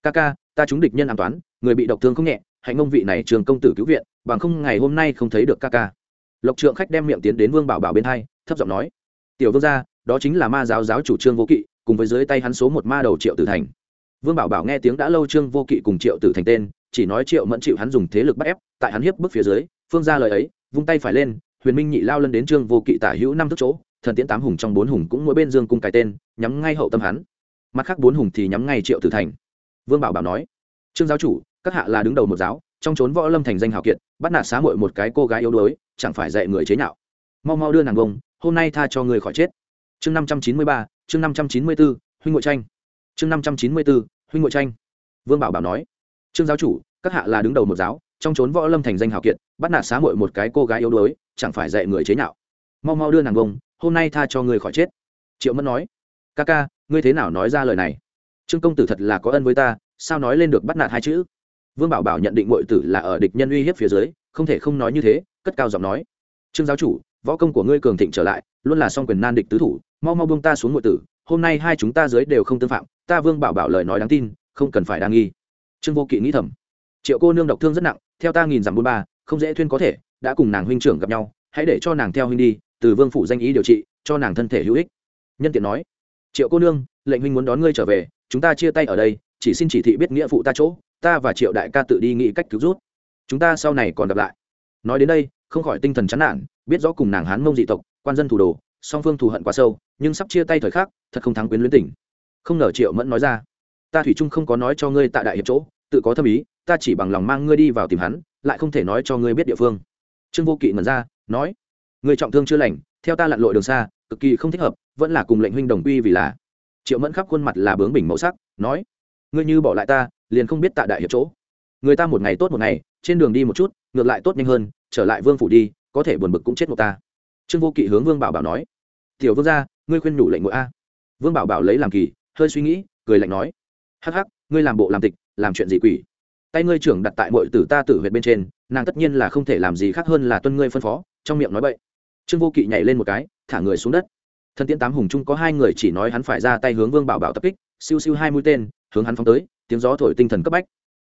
ca ca, ta chúng địch nhân an toán, người bị độc thương không nhẹ, hạnh ngông vị này trường công tử cứu viện, bằng không ngày hôm nay không thấy được ca ca. Lộc trượng khách đem miệng tiến đến vương bảo bảo bên hai, thấp giọng nói, tiểu vương gia, đó chính là ma giáo giáo chủ trương vô kỵ, cùng với dưới tay hắn số một ma đầu triệu tử thành. Vương bảo bảo nghe tiếng đã lâu trương vô kỵ cùng triệu tử thành tên, chỉ nói triệu mẫn chịu hắn dùng thế lực bắt ép, tại hắn hiếp bức phía dưới, phương ra lời ấy, vung tay phải lên, huyền minh nhị lao lân đến trương vô kỵ tả hữu năm thức chỗ, thần tiễn tám hùng trong bốn hùng cũng mỗi bên dương cung cái tên, nhắm ngay hậu tâm hắn mặt khác bốn hùng thì nhắm ngay triệu tử thành. Vương bảo bảo nói, trương giáo chủ, các hạ là đứng đầu một giáo, trong trốn võ lâm thành danh hào kiệt, bắt nạt xá muội một cái cô gái yếu đuối, chẳng phải dạy người chế nhạo. Mau mau đưa nàng bông, hôm nay tha cho người khỏi chết. Chương năm trăm chín mươi ba, chương năm trăm chín mươi bốn, huynh ngội tranh. Chương năm trăm chín mươi bốn, huynh ngội tranh. Vương bảo bảo nói, trương giáo chủ, các hạ là đứng đầu một giáo, trong trốn võ lâm thành danh hào kiệt, bắt nạt xá muội một cái cô gái yếu đuối, chẳng phải dạy người chế nhạo. Mau mau đưa nàng bông, hôm nay tha cho người khỏi chết. Triệu mẫn nói ca ca, ngươi thế nào nói ra lời này? Trương công tử thật là có ân với ta, sao nói lên được bắt nạt hai chữ? Vương bảo bảo nhận định mọi tử là ở địch nhân uy hiếp phía dưới, không thể không nói như thế, cất cao giọng nói. Trương giáo chủ, võ công của ngươi cường thịnh trở lại, luôn là song quyền nan địch tứ thủ, mau mau buông ta xuống mọi tử, hôm nay hai chúng ta dưới đều không tương phạm, ta vương bảo bảo lời nói đáng tin, không cần phải đa nghi. Trương vô kỵ nghĩ thầm. Triệu cô nương độc thương rất nặng, theo ta nghìn dặm bốn ba, không dễ thuyên có thể, đã cùng nàng huynh trưởng gặp nhau, hãy để cho nàng theo huynh đi, từ vương phủ danh ý điều trị, cho nàng thân thể hữu ích. Nhân tiện nói triệu cô nương, lệnh huynh muốn đón ngươi trở về, chúng ta chia tay ở đây, chỉ xin chỉ thị biết nghĩa phụ ta chỗ, ta và triệu đại ca tự đi nghĩ cách cứu rút. Chúng ta sau này còn gặp lại. Nói đến đây, không khỏi tinh thần chán nản, biết rõ cùng nàng hán mông dị tộc, quan dân thủ đồ, song phương thù hận quá sâu, nhưng sắp chia tay thời khắc, thật không thắng quyến luyến tỉnh không ngờ triệu mẫn nói ra, ta thủy trung không có nói cho ngươi tại đại hiệp chỗ, tự có thâm ý, ta chỉ bằng lòng mang ngươi đi vào tìm hắn, lại không thể nói cho ngươi biết địa phương. Trương vô kỵ ngẩn ra, nói người trọng thương chưa lành, theo ta lặn lội đường xa cực kỳ không thích hợp, vẫn là cùng lệnh huynh đồng quy vì là. Triệu mẫn khắp khuôn mặt là bướng bình màu sắc, nói, ngươi như bỏ lại ta, liền không biết tại đại hiệp chỗ. Người ta một ngày tốt một ngày, trên đường đi một chút, ngược lại tốt nhanh hơn, trở lại vương phủ đi, có thể buồn bực cũng chết một ta. Trương vô kỵ hướng vương bảo bảo nói, tiểu vương gia, ngươi khuyên nhủ lệnh ngội a. Vương bảo bảo lấy làm kỳ, hơi suy nghĩ, cười lạnh nói, hắc hắc, ngươi làm bộ làm tịch, làm chuyện gì quỷ? Tay ngươi trưởng đặt tại mọi tử ta tử huyệt bên trên, nàng tất nhiên là không thể làm gì khác hơn là tuân ngươi phân phó. Trong miệng nói bậy trương vô kỵ nhảy lên một cái, thả người xuống đất. Thần tiễn tám hùng trung có hai người chỉ nói hắn phải ra tay hướng vương bảo bảo tập kích, siêu siêu hai mũi tên, hướng hắn phóng tới, tiếng gió thổi tinh thần cấp bách.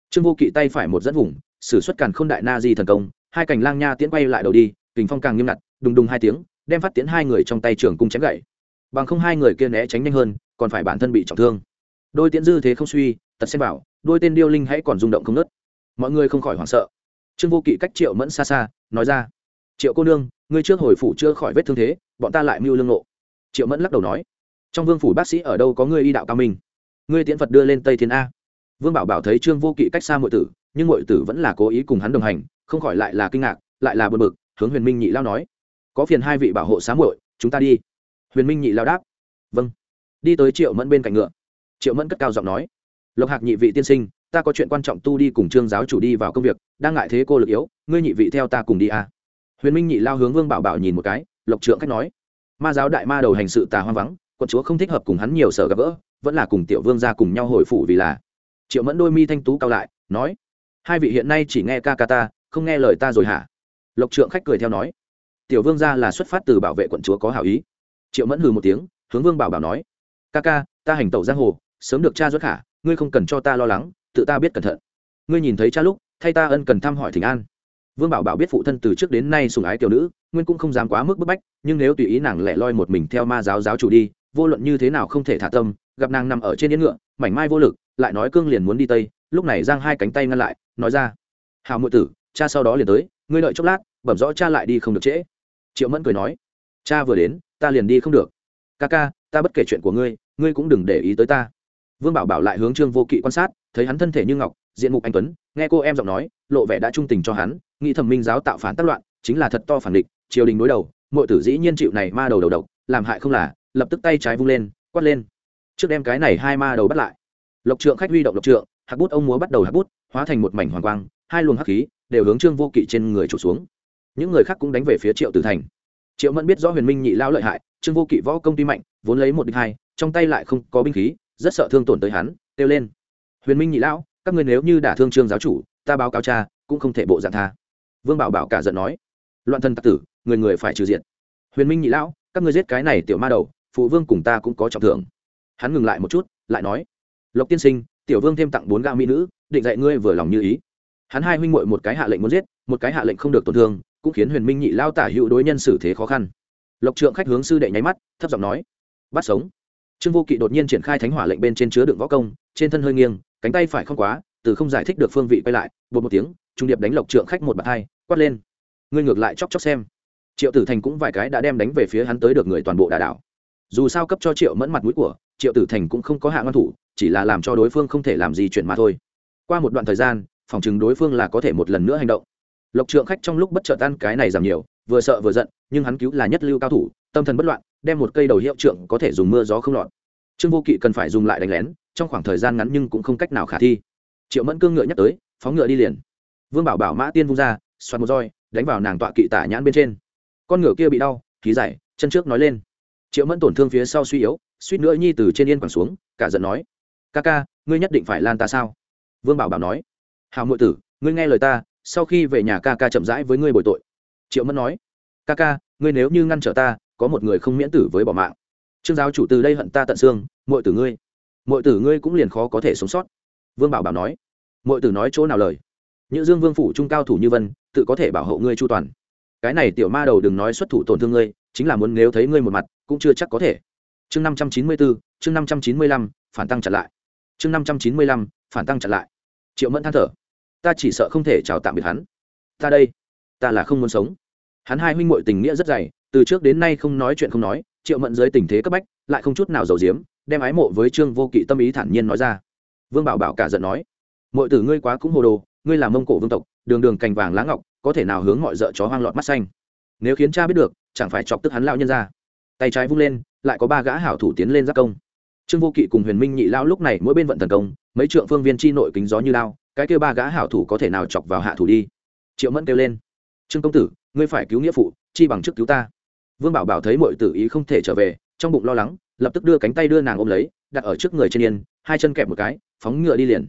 Trương vô kỵ tay phải một dẫn vùng, sử xuất càn k h ô n đại na di thần công, hai cành lang nha tiễn bay lại đầu đi, kình phong càng nghiêm ngặt, đùng đùng hai tiếng, đem phát tiễn hai người trong tay trường cung chém gậy bằng không hai người kia né tránh nhanh hơn, còn phải bản thân bị trọng thương. Đôi tiễn dư thế không suy, tật xem bảo đôi tên điêu linh hãy còn rung động không nớt mọi người không khỏi hoảng sợ. Trương vô kỵ cách triệu mẫn xa xa, nói ra, triệu cô nương ngươi trước hồi phủ chưa khỏi vết thương thế, bọn ta lại mưu lương nộ triệu mẫn lắc đầu nói, trong vương phủ bác sĩ ở đâu có ngươi y đạo cao minh? Ngươi tiễn phật đưa lên tây thiên a. Vương bảo bảo thấy trương vô kỵ cách xa mọi tử, nhưng mọi tử vẫn là cố ý cùng hắn đồng hành, không khỏi lại là kinh ngạc, lại là bờ bực, hướng huyền minh nhị lao nói, có phiền hai vị bảo hộ xá muội, chúng ta đi. Huyền minh nhị lao đáp vâng. Đi tới triệu mẫn bên cạnh ngựa. Triệu mẫn cất cao giọng nói, lộc hạc nhị vị tiên sinh, ta có chuyện quan trọng tu đi cùng trương giáo chủ đi vào công việc, đang ngại thế cô lực yếu, ngươi nhị vị theo ta cùng đi à? Huyền minh nhị lao hướng vương bảo bảo nhìn một cái, lộc trượng cách nói, ma giáo đại ma đầu hành sự tà hoang vắng, quận chúa không thích hợp cùng hắn nhiều sở gặp gỡ, vẫn là cùng tiểu vương ra cùng nhau hồi phủ vì là. Triệu mẫn đôi mi thanh tú cao lại, nói, hai vị hiện nay chỉ nghe ca ca ta, không nghe lời ta rồi hả? Lộc trượng khách cười theo nói, tiểu vương ra là xuất phát từ bảo vệ quận chúa có hảo ý. Triệu mẫn hừ một tiếng, hướng vương bảo bảo nói, ca ca, ta hành tẩu giang hồ, sớm được cha xuất khả ngươi không cần cho ta lo lắng, tự ta biết cẩn thận. Ngươi nhìn thấy cha lúc, thay ta ân cần thăm hỏi thỉnh an vương bảo bảo biết phụ thân từ trước đến nay sùng ái tiểu nữ, nguyên cũng không dám quá mức bức bách, nhưng nếu tùy ý nàng lẻ loi một mình theo ma giáo giáo chủ đi, vô luận như thế nào không thể thả tâm, gặp nàng nằm ở trên yên ngựa, mảnh mai vô lực, lại nói cương liền muốn đi tây, lúc này giang hai cánh tay ngăn lại, nói ra, hào ngụy tử, cha sau đó liền tới, ngươi đợi chốc lát, bẩm rõ cha lại đi không được trễ. Triệu mẫn cười nói, cha vừa đến, ta liền đi không được. Ca ca, ta bất kể chuyện của ngươi ngươi cũng đừng để ý tới ta. Vương bảo bảo lại hướng trương vô kỵ quan sát, thấy hắn thân thể như ngọc, diện mục anh tuấn, nghe cô em giọng nói, lộ vẻ đã trung tình cho hắn nghĩ thẩm minh giáo tạo phản tác loạn, chính là thật to phản địch, triều đình đối đầu, mọi tử dĩ nhiên chịu này ma đầu đầu độc, làm hại không là, lập tức tay trái vung lên, quát lên. Trước đem cái này hai ma đầu bắt lại. Lộc trượng khách huy động lộc trượng hạc bút ông múa bắt đầu hạc bút, hóa thành một mảnh hoàng quang, hai luồng hắc khí đều hướng trương vô kỵ trên người trục xuống. Những người khác cũng đánh về phía triệu tử thành. Triệu mẫn biết rõ huyền minh nhị lao lợi hại, trương vô kỵ võ công tuy mạnh, vốn lấy một địch hai, trong tay lại không có binh khí, rất sợ thương tổn tới hắn, kêu lên. Huyền minh nhị lão, các người nếu như đả thương trương giáo chủ, ta báo cáo cha, cũng không thể bộ dạng tha vương bảo bảo cả giận nói, loạn thân tặc tử, người người phải trừ diện huyền minh nhị lão, các người giết cái này tiểu ma đầu, phụ vương cùng ta cũng có trọng thưởng. Hắn ngừng lại một chút, lại nói, lộc tiên sinh, tiểu vương thêm tặng bốn gạo mỹ nữ, định dạy ngươi vừa lòng như ý. Hắn hai huynh muội một cái hạ lệnh muốn giết, một cái hạ lệnh không được tổn thương, cũng khiến huyền minh nhị lao tả hữu đối nhân xử thế khó khăn. Lộc trượng khách hướng sư đệ nháy mắt, thấp giọng nói, bắt sống. Trương vô kỵ đột nhiên triển khai thánh hỏa lệnh bên trên chứa đựng võ công, trên thân hơi nghiêng, cánh tay phải không quá, từ không giải thích được phương vị quay lại, bột một tiếng, trung điệp đánh lộc trượng khách một bạt hai quát lên. Ngươi ngược lại chóc chóc xem. Triệu tử thành cũng vài cái đã đem đánh về phía hắn tới được người toàn bộ đà đảo. Dù sao cấp cho triệu mẫn mặt mũi của, triệu tử thành cũng không có hạ ngăn thủ, chỉ là làm cho đối phương không thể làm gì chuyển mà thôi. Qua một đoạn thời gian, phòng chừng đối phương là có thể một lần nữa hành động. Lộc trượng khách trong lúc bất chợt tan cái này giảm nhiều, vừa sợ vừa giận, nhưng hắn cứu là nhất lưu cao thủ, tâm thần bất loạn, đem một cây đầu hiệu trượng có thể dùng mưa gió không lọt. Trương vô kỵ cần phải dùng lại đánh lén, trong khoảng thời gian ngắn nhưng cũng không cách nào khả thi. Triệu mẫn cương ngựa nhắc tới, phóng ngựa đi liền. Vương bảo bảo mã tiên vung ra xoắn một roi, đánh vào nàng tọa kỵ tả nhãn bên trên. Con ngựa kia bị đau, khí giải, chân trước nói lên. Triệu mẫn tổn thương phía sau suy yếu, suýt nữa nhi từ trên yên quẳng xuống, cả giận nói, ca ca, ngươi nhất định phải lan ta sao? Vương bảo bảo nói hào ngụy tử, ngươi nghe lời ta, sau khi về nhà ca ca chậm rãi với ngươi bồi tội. Triệu mẫn nói, ca ca, ngươi nếu như ngăn trở ta, có một người không miễn tử với bỏ mạng. Trương giáo chủ từ đây hận ta tận xương mọi tử ngươi mọi tử ngươi cũng liền khó có thể sống sót. Vương bảo bảo nói mọi tử nói chỗ nào lời? Nhữ dương vương phủ trung cao thủ như vân tự có thể bảo hộ ngươi chu toàn. Cái này tiểu ma đầu đừng nói xuất thủ tổn thương ngươi, chính là muốn nếu thấy ngươi một mặt, cũng chưa chắc có thể. Chương năm trăm chín mươi bốn chương năm trăm chín mươi lăm, phản tăng chặn lại. Chương năm trăm chín mươi lăm, phản tăng chặn lại. Triệu mẫn than thở. Ta chỉ sợ không thể chào tạm biệt hắn. Ta đây, ta là không muốn sống. Hắn hai huynh m tình nghĩa rất dày, từ trước đến nay không nói chuyện không nói, triệu mẫn dưới tình thế cấp bách, lại không chút nào giàu diếm đem ái mộ với trương vô kỵ tâm ý thản nhiên nói ra. Vương bảo bảo cả giận nói. Mọi tử ngươi quá cũng hồ đồ, ngươi là mông cổ vương tộc đường đường cành vàng lá ngọc, có thể nào hướng mọi d chó hoang lọt mắt xanh. Nếu khiến cha biết được, chẳng phải chọc tức hắn lão nhân ra. Tay trái vung lên, lại có ba gã hảo thủ tiến lên giác công. Trương vô kỵ cùng huyền minh nhị lao lúc này mỗi bên vận thần công, mấy trượng phương viên chi nội kính gió như lao, cái kêu ba gã hảo thủ có thể nào chọc vào hạ thủ đi? Triệu mẫn kêu lên. Trương công tử, ngươi phải cứu nghĩa phụ, chi bằng chức cứu ta. Vương bảo bảo thấy mọi tử ý không thể trở về, trong bụng lo lắng, lập tức đưa cánh tay đưa nàng ôm lấy, đặt ở trước người trên yên, hai chân kẹp một cái, phóng ngựa đi liền.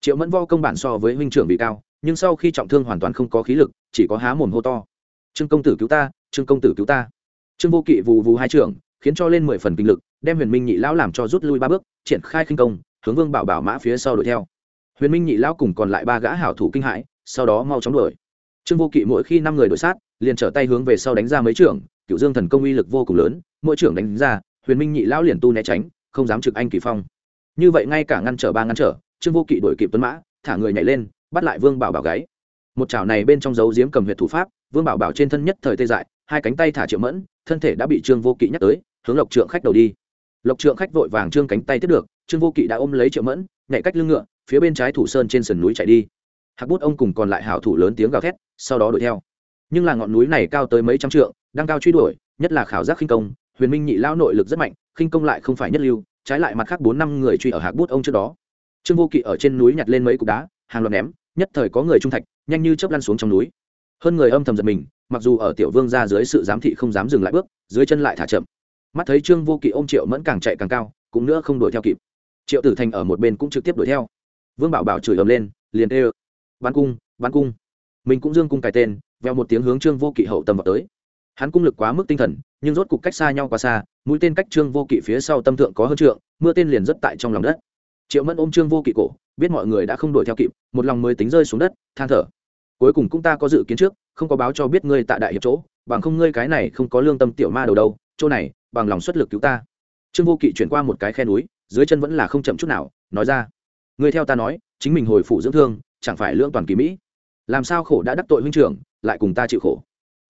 Triệu mẫn vo công bản so với huynh trưởng bị cao nhưng sau khi trọng thương hoàn toàn không có khí lực, chỉ có há mồm hô to. Trương công tử cứu ta, trương công tử cứu ta. Trương vô kỵ vù vù hai trưởng, khiến cho lên mười phần kinh lực, đem huyền minh nhị lão làm cho rút lui ba bước, triển khai khinh công, hướng vương bảo bảo mã phía sau đuổi theo. Huyền minh nhị lão cùng còn lại ba gã hảo thủ kinh hãi, sau đó mau chóng đuổi. Trương vô kỵ mỗi khi năm người đuổi sát, liền trở tay hướng về sau đánh ra mấy trưởng, cựu dương thần công uy lực vô cùng lớn, mỗi trưởng đánh ra, huyền minh nhị lão liền tu né tránh, không dám trực anh kỳ phong. Như vậy ngay cả ngăn trở ba ngăn trở, trương vô kỵ đuổi kịp tuấn mã, thả người nhảy lên bắt lại vương bảo bảo gáy. Một chảo này bên trong dấu diếm cầm huyệt thủ pháp, vương bảo bảo trên thân nhất thời tê dại, hai cánh tay thả triệu mẫn, thân thể đã bị trương vô kỵ nhắc tới, hướng lộc trượng khách đầu đi. Lộc trượng khách vội vàng trương cánh tay tiếp được, trương vô kỵ đã ôm lấy triệu mẫn, nhảy cách lưng ngựa, phía bên trái thủ sơn trên sườn núi chạy đi. Hạc bút ông cùng còn lại hảo thủ lớn tiếng gào thét, sau đó đuổi theo. Nhưng là ngọn núi này cao tới mấy trăm trượng, đang cao truy đuổi, nhất là khảo giác khinh công, huyền minh nhị lao nội lực rất mạnh, khinh công lại không phải nhất lưu, trái lại mặt khác bốn năm người truy ở hạc bút ông trước đó. Trương vô kỵ ở trên núi nhặt lên mấy cục đá, hàng loạt ném nhất thời có người trung thạch, nhanh như chớp lăn xuống trong núi. Hơn người âm thầm giật mình, mặc dù ở tiểu vương ra dưới sự giám thị không dám dừng lại bước, dưới chân lại thả chậm. Mắt thấy trương vô kỵ ôm triệu mẫn càng chạy càng cao, cũng nữa không đuổi theo kịp. Triệu tử thành ở một bên cũng trực tiếp đuổi theo. Vương bảo bảo chửi ầm lên, liền ê bắn cung bắn cung. Mình cũng dương cung cài tên, veo một tiếng hướng trương vô kỵ hậu tâm vào tới. Hắn cung lực quá mức tinh thần, nhưng rốt cục cách xa nhau quá xa, mũi tên cách trương vô kỵ phía sau tâm thượng có hơn trượng, mưa tên liền rất tại trong lòng đất. Triệu mẫn ôm trương vô kỵ cổ biết mọi người đã không đuổi theo kịp, một lòng mới tính rơi xuống đất, than thở. Cuối cùng cũng ta có dự kiến trước, không có báo cho biết ngươi tại đại hiệp chỗ, bằng không ngươi cái này không có lương tâm tiểu ma đầu đâu, chỗ này, bằng lòng xuất lực cứu ta. Trương vô kỵ chuyển qua một cái khe núi, dưới chân vẫn là không chậm chút nào, nói ra. Ngươi theo ta nói, chính mình hồi phủ dưỡng thương, chẳng phải lương toàn kỳ mỹ. Làm sao khổ đã đắc tội huynh trưởng, lại cùng ta chịu khổ?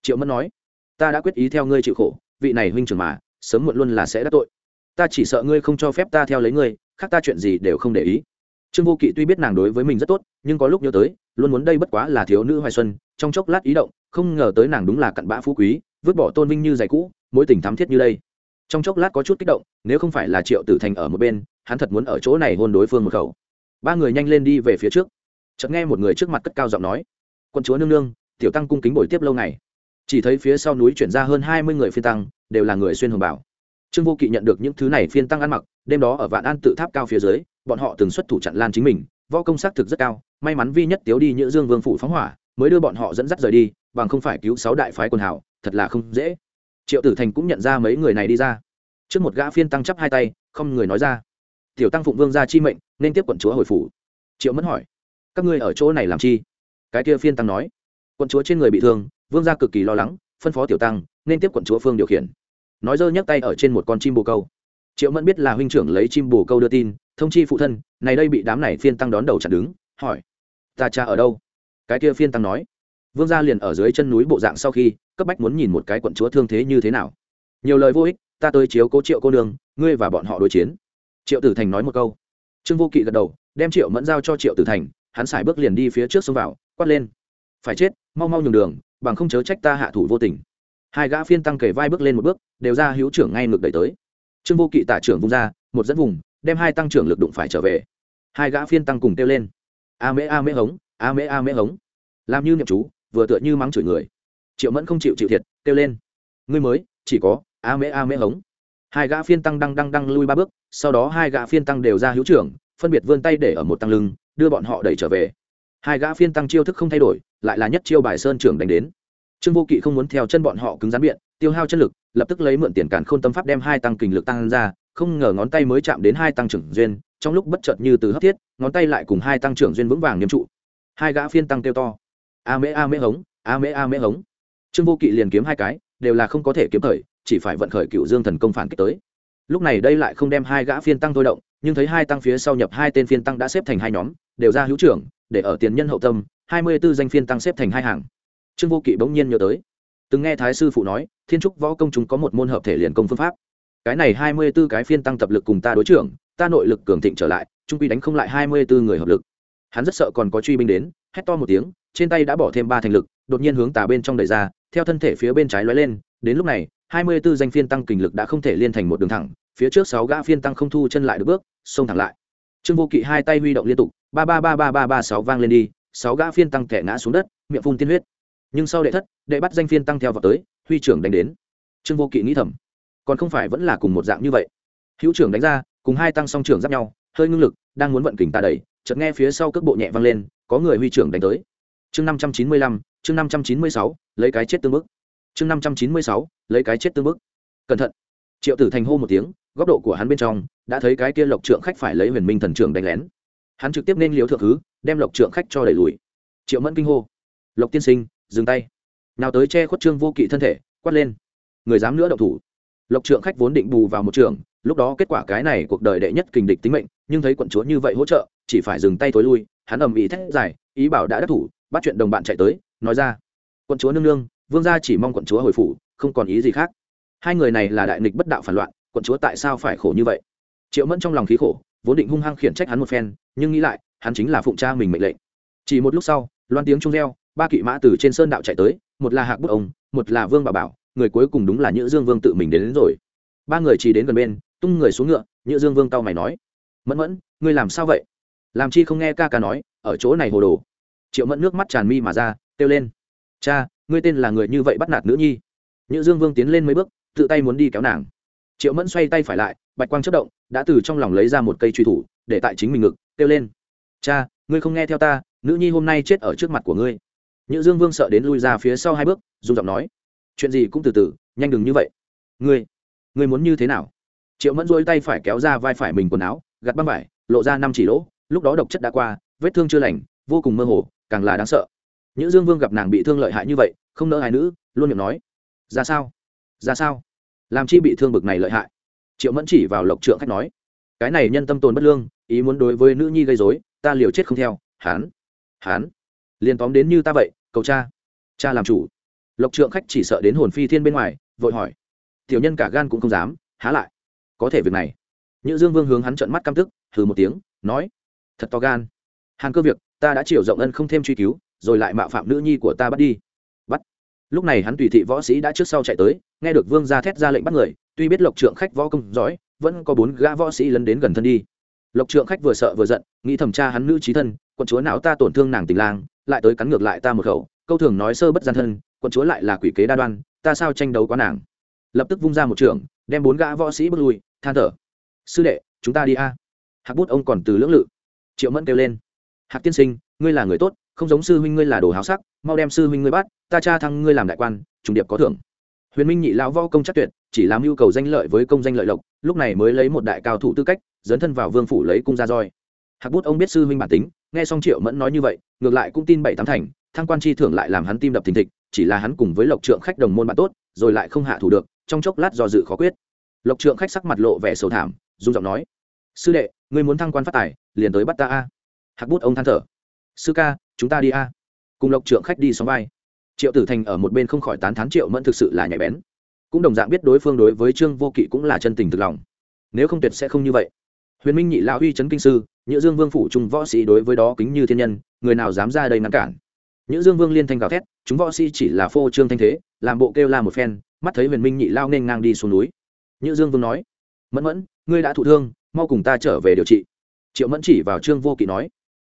Triệu mẫn nói. Ta đã quyết ý theo ngươi chịu khổ, vị này huynh trưởng mà, sớm muộn luôn là sẽ đắc tội. Ta chỉ sợ ngươi không cho phép ta theo lấy ngươi, khác ta chuyện gì đều không để ý trương vô kỵ tuy biết nàng đối với mình rất tốt, nhưng có lúc nhớ tới, luôn muốn đây bất quá là thiếu nữ hoài xuân, trong chốc lát ý động, không ngờ tới nàng đúng là cặn bã phú quý, vứt bỏ tôn vinh như giày cũ, mối tình thắm thiết như đây. Trong chốc lát có chút kích động, nếu không phải là triệu tử thành ở một bên, hắn thật muốn ở chỗ này hôn đối phương một khẩu. Ba người nhanh lên đi về phía trước. Chợt nghe một người trước mặt cất cao giọng nói, quân chúa nương nương, tiểu tăng cung kính buổi tiếp lâu ngày. Chỉ thấy phía sau núi chuyển ra hơn hai mươi người phiên tăng, đều là người xuyên hồng bảo. Trương vô kỵ nhận được những thứ này phiên tăng ăn mặc, đêm đó ở vạn an tự tháp cao phía dưới bọn họ từng xuất thủ chặn lan chính mình, võ công xác thực rất cao, may mắn vi nhất tiếu đi nhữ dương vương phủ phóng hỏa, mới đưa bọn họ dẫn dắt rời đi, bằng không phải cứu sáu đại phái quần hảo thật là không dễ. Triệu tử thành cũng nhận ra mấy người này đi ra. Trước một gã phiên tăng chắp hai tay, không người nói ra. Tiểu tăng phụng vương ra chi mệnh, nên tiếp quận chúa hồi phủ. Triệu mẫn hỏi. Các ngươi ở chỗ này làm chi? Cái kia phiên tăng nói. Quận chúa trên người bị thương, vương gia cực kỳ lo lắng, phân phó tiểu tăng, nên tiếp quận chúa phương điều khiển. Nói dơ nhấc tay ở trên một con chim bồ câu. Triệu mẫn biết là huynh trưởng lấy chim bồ câu đưa tin thông chi phụ thân, này đây bị đám này phiên tăng đón đầu chặn đứng, hỏi, ta cha ở đâu? Cái kia phiên tăng nói, vương gia liền ở dưới chân núi bộ dạng sau khi, cấp bách muốn nhìn một cái quận chúa thương thế như thế nào. Nhiều lời vô ích, ta tới chiếu cố triệu cô đường ngươi và bọn họ đối chiến. Triệu tử thành nói một câu. Trương vô kỵ gật đầu, đem triệu mẫn giao cho triệu tử thành, hắn xài bước liền đi phía trước xông vào, quát lên, phải chết, mau mau nhường đường, bằng không chớ trách ta hạ thủ vô tình. Hai gã phiên tăng kể vai bước lên một bước, đều ra hữu trưởng ngay ngược đẩy tới. Trương vô kỵ tả trưởng vung ra, một dẫn vùng đem hai tăng trưởng lực đụng phải trở về. Hai gã phiên tăng cùng kêu lên. A mễ a mễ hống, a mễ a mễ hống. Làm như niệm chú, vừa tựa như mắng chửi người. Triệu mẫn không chịu chịu thiệt, kêu lên. Ngươi mới, chỉ có, a mễ a mễ hống. Hai gã phiên tăng đăng đăng đăng lui ba bước, sau đó hai gã phiên tăng đều ra hữu trưởng, phân biệt vươn tay để ở một tăng lưng, đưa bọn họ đẩy trở về. Hai gã phiên tăng chiêu thức không thay đổi, lại là nhất chiêu bài sơn trưởng đánh đến. Trương vô kỵ không muốn theo chân bọn họ cứng rắn biện, tiêu hao chân lực, lập tức lấy mượn tiền cản khôn tâm pháp đem hai tăng kình lực tăng ra không ngờ ngón tay mới chạm đến hai tăng trưởng duyên, trong lúc bất chợt như từ hấp thiết, ngón tay lại cùng hai tăng trưởng duyên vững vàng nghiêm trụ. Hai gã phiên tăng kêu to. A mễ a mễ hống, a mễ a mễ hống. Trương vô kỵ liền kiếm hai cái, đều là không có thể kiếm thời, chỉ phải vận khởi cựu dương thần công phản kích tới. Lúc này đây lại không đem hai gã phiên tăng thôi động, nhưng thấy hai tăng phía sau nhập hai tên phiên tăng đã xếp thành hai nhóm, đều ra hữu trưởng, để ở tiền nhân hậu tâm, hai mươi 24 danh phiên tăng xếp thành hai hàng. Trương vô kỵ bỗng nhiên nhớ tới. Từng nghe thái sư phụ nói, thiên trúc võ công chúng có một môn hợp thể liền công phương pháp cái này hai mươi 24 cái phiên tăng tập lực cùng ta đối trưởng, ta nội lực cường thịnh trở lại, trung quy đánh không lại hai mươi 24 người hợp lực. Hắn rất sợ còn có truy binh đến, hét to một tiếng, trên tay đã bỏ thêm ba thành lực, đột nhiên hướng tà bên trong đẩy ra, theo thân thể phía bên trái lóe lên, đến lúc này, hai mươi 24 danh phiên tăng kình lực đã không thể liên thành một đường thẳng, phía trước sáu gã phiên tăng không thu chân lại được bước, xông thẳng lại. Trương vô kỵ hai tay huy động liên tục, ba ba ba ba ba ba sáu vang lên đi, sáu gã phiên tăng kẻ ngã xuống đất, miệng phun tiên huyết. Nhưng sau đệ thất, đệ bắt danh phiên tăng theo vào tới, huy trưởng đánh đến. Trương vô kỵ nghĩ thầm còn không phải vẫn là cùng một dạng như vậy. Hữu trưởng đánh ra, cùng hai tăng song trưởng giáp nhau, hơi ngưng lực, đang muốn vận kình ta đẩy, chợt nghe phía sau cước bộ nhẹ văng lên, có người huy trưởng đánh tới. Chương năm trăm chín mươi lăm, chương năm trăm chín mươi sáu, lấy cái chết tương bức. Chương năm trăm chín mươi sáu, lấy cái chết tương bức. Cẩn thận. Triệu tử thành hô một tiếng, góc độ của hắn bên trong, đã thấy cái kia lộc trượng khách phải lấy huyền minh thần trưởng đánh lén. Hắn trực tiếp nên liếu thượng thứ, đem lộc trượng khách cho đẩy lùi. Triệu mẫn kinh hô. Lộc tiên sinh, dừng tay. Nào tới che khuất trương vô kỵ thân thể, quát lên. Người dám nữa động thủ lộc trượng khách vốn định bù vào một trường, lúc đó kết quả cái này cuộc đời đệ nhất kình địch tính mệnh, nhưng thấy quận chúa như vậy hỗ trợ, chỉ phải dừng tay tối lui, hắn ầm ĩ thét dài, ý bảo đã đắc thủ, bắt chuyện đồng bạn chạy tới, nói ra, quận chúa nương nương, vương gia chỉ mong quận chúa hồi phủ, không còn ý gì khác. Hai người này là đại nghịch bất đạo phản loạn, quận chúa tại sao phải khổ như vậy? Triệu mẫn trong lòng khí khổ, vốn định hung hăng khiển trách hắn một phen, nhưng nghĩ lại, hắn chính là phụng cha mình mệnh lệnh. Chỉ một lúc sau, loan tiếng trung reo, ba kỵ mã từ trên sơn đạo chạy tới, một là hạc bức ông, một là vương bà bảo người cuối cùng đúng là nhữ dương vương tự mình đến, đến rồi. Ba người chỉ đến gần bên tung người xuống ngựa nhữ dương vương tao mày nói mẫn mẫn ngươi làm sao vậy? Làm chi không nghe ca ca nói ở chỗ này hồ đồ. Triệu mẫn nước mắt tràn mi mà ra kêu lên cha ngươi tên là người như vậy bắt nạt nữ nhi. Nhữ dương vương tiến lên mấy bước tự tay muốn đi kéo nàng. Triệu mẫn xoay tay phải lại bạch quang chất động đã từ trong lòng lấy ra một cây truy thủ để tại chính mình ngực kêu lên cha ngươi không nghe theo ta nữ nhi hôm nay chết ở trước mặt của ngươi. Nhữ dương vương sợ đến lui ra phía sau hai bước dùng giọng nói chuyện gì cũng từ từ, nhanh đừng như vậy. Ngươi ngươi muốn như thế nào? Triệu mẫn dôi tay phải kéo ra vai phải mình quần áo gặt băng vải, lộ ra năm chỉ lỗ, lúc đó độc chất đã qua, vết thương chưa lành, vô cùng mơ hồ, càng là đáng sợ. Nhữ dương vương gặp nàng bị thương lợi hại như vậy, không nỡ hai nữ, luôn miệng nói, ra sao? Ra sao? Làm chi bị thương bực này lợi hại? Triệu mẫn chỉ vào lộc trượng khách nói, cái này nhân tâm tồn bất lương, ý muốn đối với nữ nhi gây dối ta liều chết không theo hán hán liền tóm đến như ta vậy cầu cha cha làm chủ lộc trượng khách chỉ sợ đến hồn phi thiên bên ngoài, vội hỏi. Tiểu nhân cả gan cũng không dám, há lại. Có thể việc này. Nhữ dương vương hướng hắn trợn mắt căm tức, hừ một tiếng, nói. Thật to gan. Hàng cơ việc, ta đã chịu rộng ân không thêm truy cứu, rồi lại mạo phạm nữ nhi của ta bắt đi. Bắt. Lúc này hắn tùy thị võ sĩ đã trước sau chạy tới, nghe được vương ra thét ra lệnh bắt người, tuy biết lộc trượng khách võ công giỏi, vẫn có bốn gã võ sĩ lấn đến gần thân đi. Lộc trượng khách vừa sợ vừa giận, nghĩ thẩm tra hắn nữ trí thân, quận chúa não ta tổn thương nàng tình lang, lại tới cắn ngược lại ta một khẩu, câu thường nói sơ bất gian thân quận chúa lại là quỷ kế đa đoan, ta sao tranh đấu quá nàng? Lập tức vung ra một trường, đem bốn gã võ sĩ bước lui, than thở. Sư đệ, chúng ta đi a. À. hạc bút ông còn từ lưỡng lự. Triệu mẫn kêu lên. Hạc tiên sinh, ngươi là người tốt, không giống sư huynh ngươi là đồ háo sắc, mau đem sư huynh ngươi bắt, ta cha thăng ngươi làm đại quan, trùng điệp có thưởng. Huyền minh nhị lão võ công chắc tuyệt, chỉ làm yêu cầu danh lợi với công danh lợi lộc, lúc này mới lấy một đại cao thủ tư cách, dấn thân vào vương phủ lấy cung ra roi. Hạc bút ông biết sư huynh bản tính, nghe xong triệu mẫn nói như vậy, ngược lại cũng tin bảy tám thành, thăng quan chi thưởng lại làm hắn tim đập thình thịch chỉ là hắn cùng với lộc trượng khách đồng môn bạn tốt, rồi lại không hạ thủ được, trong chốc lát do dự khó quyết. Lộc trượng khách sắc mặt lộ vẻ sầu thảm dung giọng nói, sư đệ, ngươi muốn thăng quan phát tài, liền tới bắt ta a. Hạc bút ông than thở, sư ca, chúng ta đi a. Cùng lộc trượng khách đi xóm vai. Triệu tử thành ở một bên không khỏi tán thán triệu mẫn thực sự là nhạy bén. Cũng đồng dạng biết đối phương đối với trương vô kỵ cũng là chân tình thực lòng. Nếu không tuyệt sẽ không như vậy. Huyền minh nhị lão uy trấn kinh sư, nhữ dương vương phủ trung võ sĩ đối với đó kính như thiên nhân, người nào dám ra đây ngăn cản? Nhữ dương vương liên thanh gào thét, chúng võ sĩ chỉ là phô trương thanh thế, làm bộ kêu la một phen, mắt thấy huyền minh nhị lao nên ngang đi xuống núi. Nhữ dương vương nói, mẫn mẫn, ngươi đã thụ thương, mau cùng ta trở về điều trị. Triệu mẫn chỉ vào trương vô kỵ nói,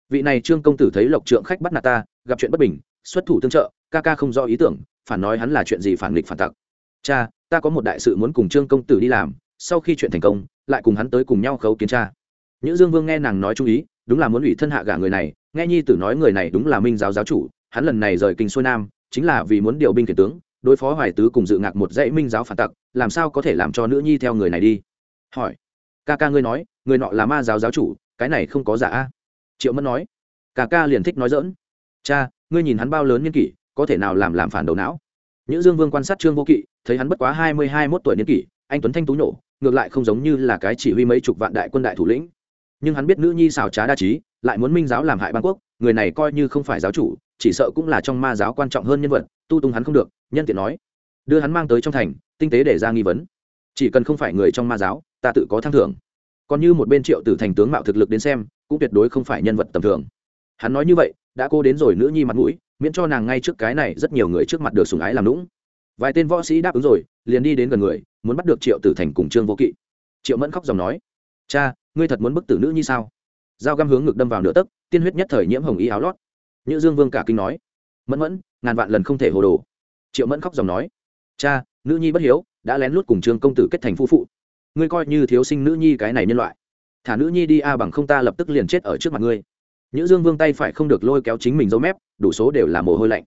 vị này trương công tử thấy lộc trượng khách bắt nạt ta, gặp chuyện bất bình, xuất thủ tương trợ, ca ca không do ý tưởng, phản nói hắn là chuyện gì phản nghịch phản tặc. Cha, ta có một đại sự muốn cùng trương công tử đi làm, sau khi chuyện thành công, lại cùng hắn tới cùng nhau khấu kiến cha. Nhữ dương vương nghe nàng nói chú ý, đúng là muốn ủy thân hạ gả người này, nghe nhi tử nói người này đúng là minh giáo giáo chủ hắn lần này rời kinh xuôi nam chính là vì muốn điều binh khiển tướng đối phó hoài tứ cùng dự ngạc một dãy minh giáo phản tặc làm sao có thể làm cho nữ nhi theo người này đi? Hỏi. Ca ca ngươi nói người nọ là ma giáo giáo chủ cái này không có giả a. Triệu mẫn nói. Ca ca liền thích nói dỡn cha ngươi nhìn hắn bao lớn niên kỷ có thể nào làm làm phản đầu não? Nhữ Dương Vương quan sát Trương Vô Kỵ, thấy hắn bất quá hai mươi hai mốt tuổi niên kỷ, anh tuấn thanh tú nhổ ngược lại không giống như là cái chỉ huy mấy chục vạn đại quân đại thủ lĩnh, nhưng hắn biết nữ nhi xảo trá đa trí, lại muốn minh giáo làm hại bang quốc, người này coi như không phải giáo chủ, chỉ sợ cũng là trong ma giáo quan trọng hơn nhân vật, tu tung hắn không được, nhân tiện nói. Đưa hắn mang tới trong thành, tinh tế để ra nghi vấn. Chỉ cần không phải người trong ma giáo, ta tự có thăng thưởng. Còn như một bên triệu tử thành tướng mạo thực lực đến xem, cũng tuyệt đối không phải nhân vật tầm thường. Hắn nói như vậy, đã cô đến rồi nữ nhi mặt mũi, miễn cho nàng ngay trước cái này rất nhiều người trước mặt được sùng ái làm lũng vài tên võ sĩ đáp ứng rồi, liền đi đến gần người, muốn bắt được triệu tử thành cùng trương vô kỵ. Triệu mẫn khóc dòng nói, cha ngươi thật muốn bức tử nữ như sao? Dao găm hướng ngực đâm vào nửa tấc tiên huyết nhất thời nhiễm hồng y áo lót. Như dương vương cả kinh nói. Mẫn mẫn ngàn vạn lần không thể hồ đồ. Triệu mẫn khóc dòng nói. Cha nữ nhi bất hiếu đã lén lút cùng trương công tử kết thành phu phụ. Ngươi coi như thiếu sinh nữ nhi cái này nhân loại. Thả nữ nhi đi a bằng không ta lập tức liền chết ở trước mặt ngươi. Nhữ Dương Vương tay phải không được lôi kéo chính mình dấu mép, đủ số đều là mồ hôi lạnh.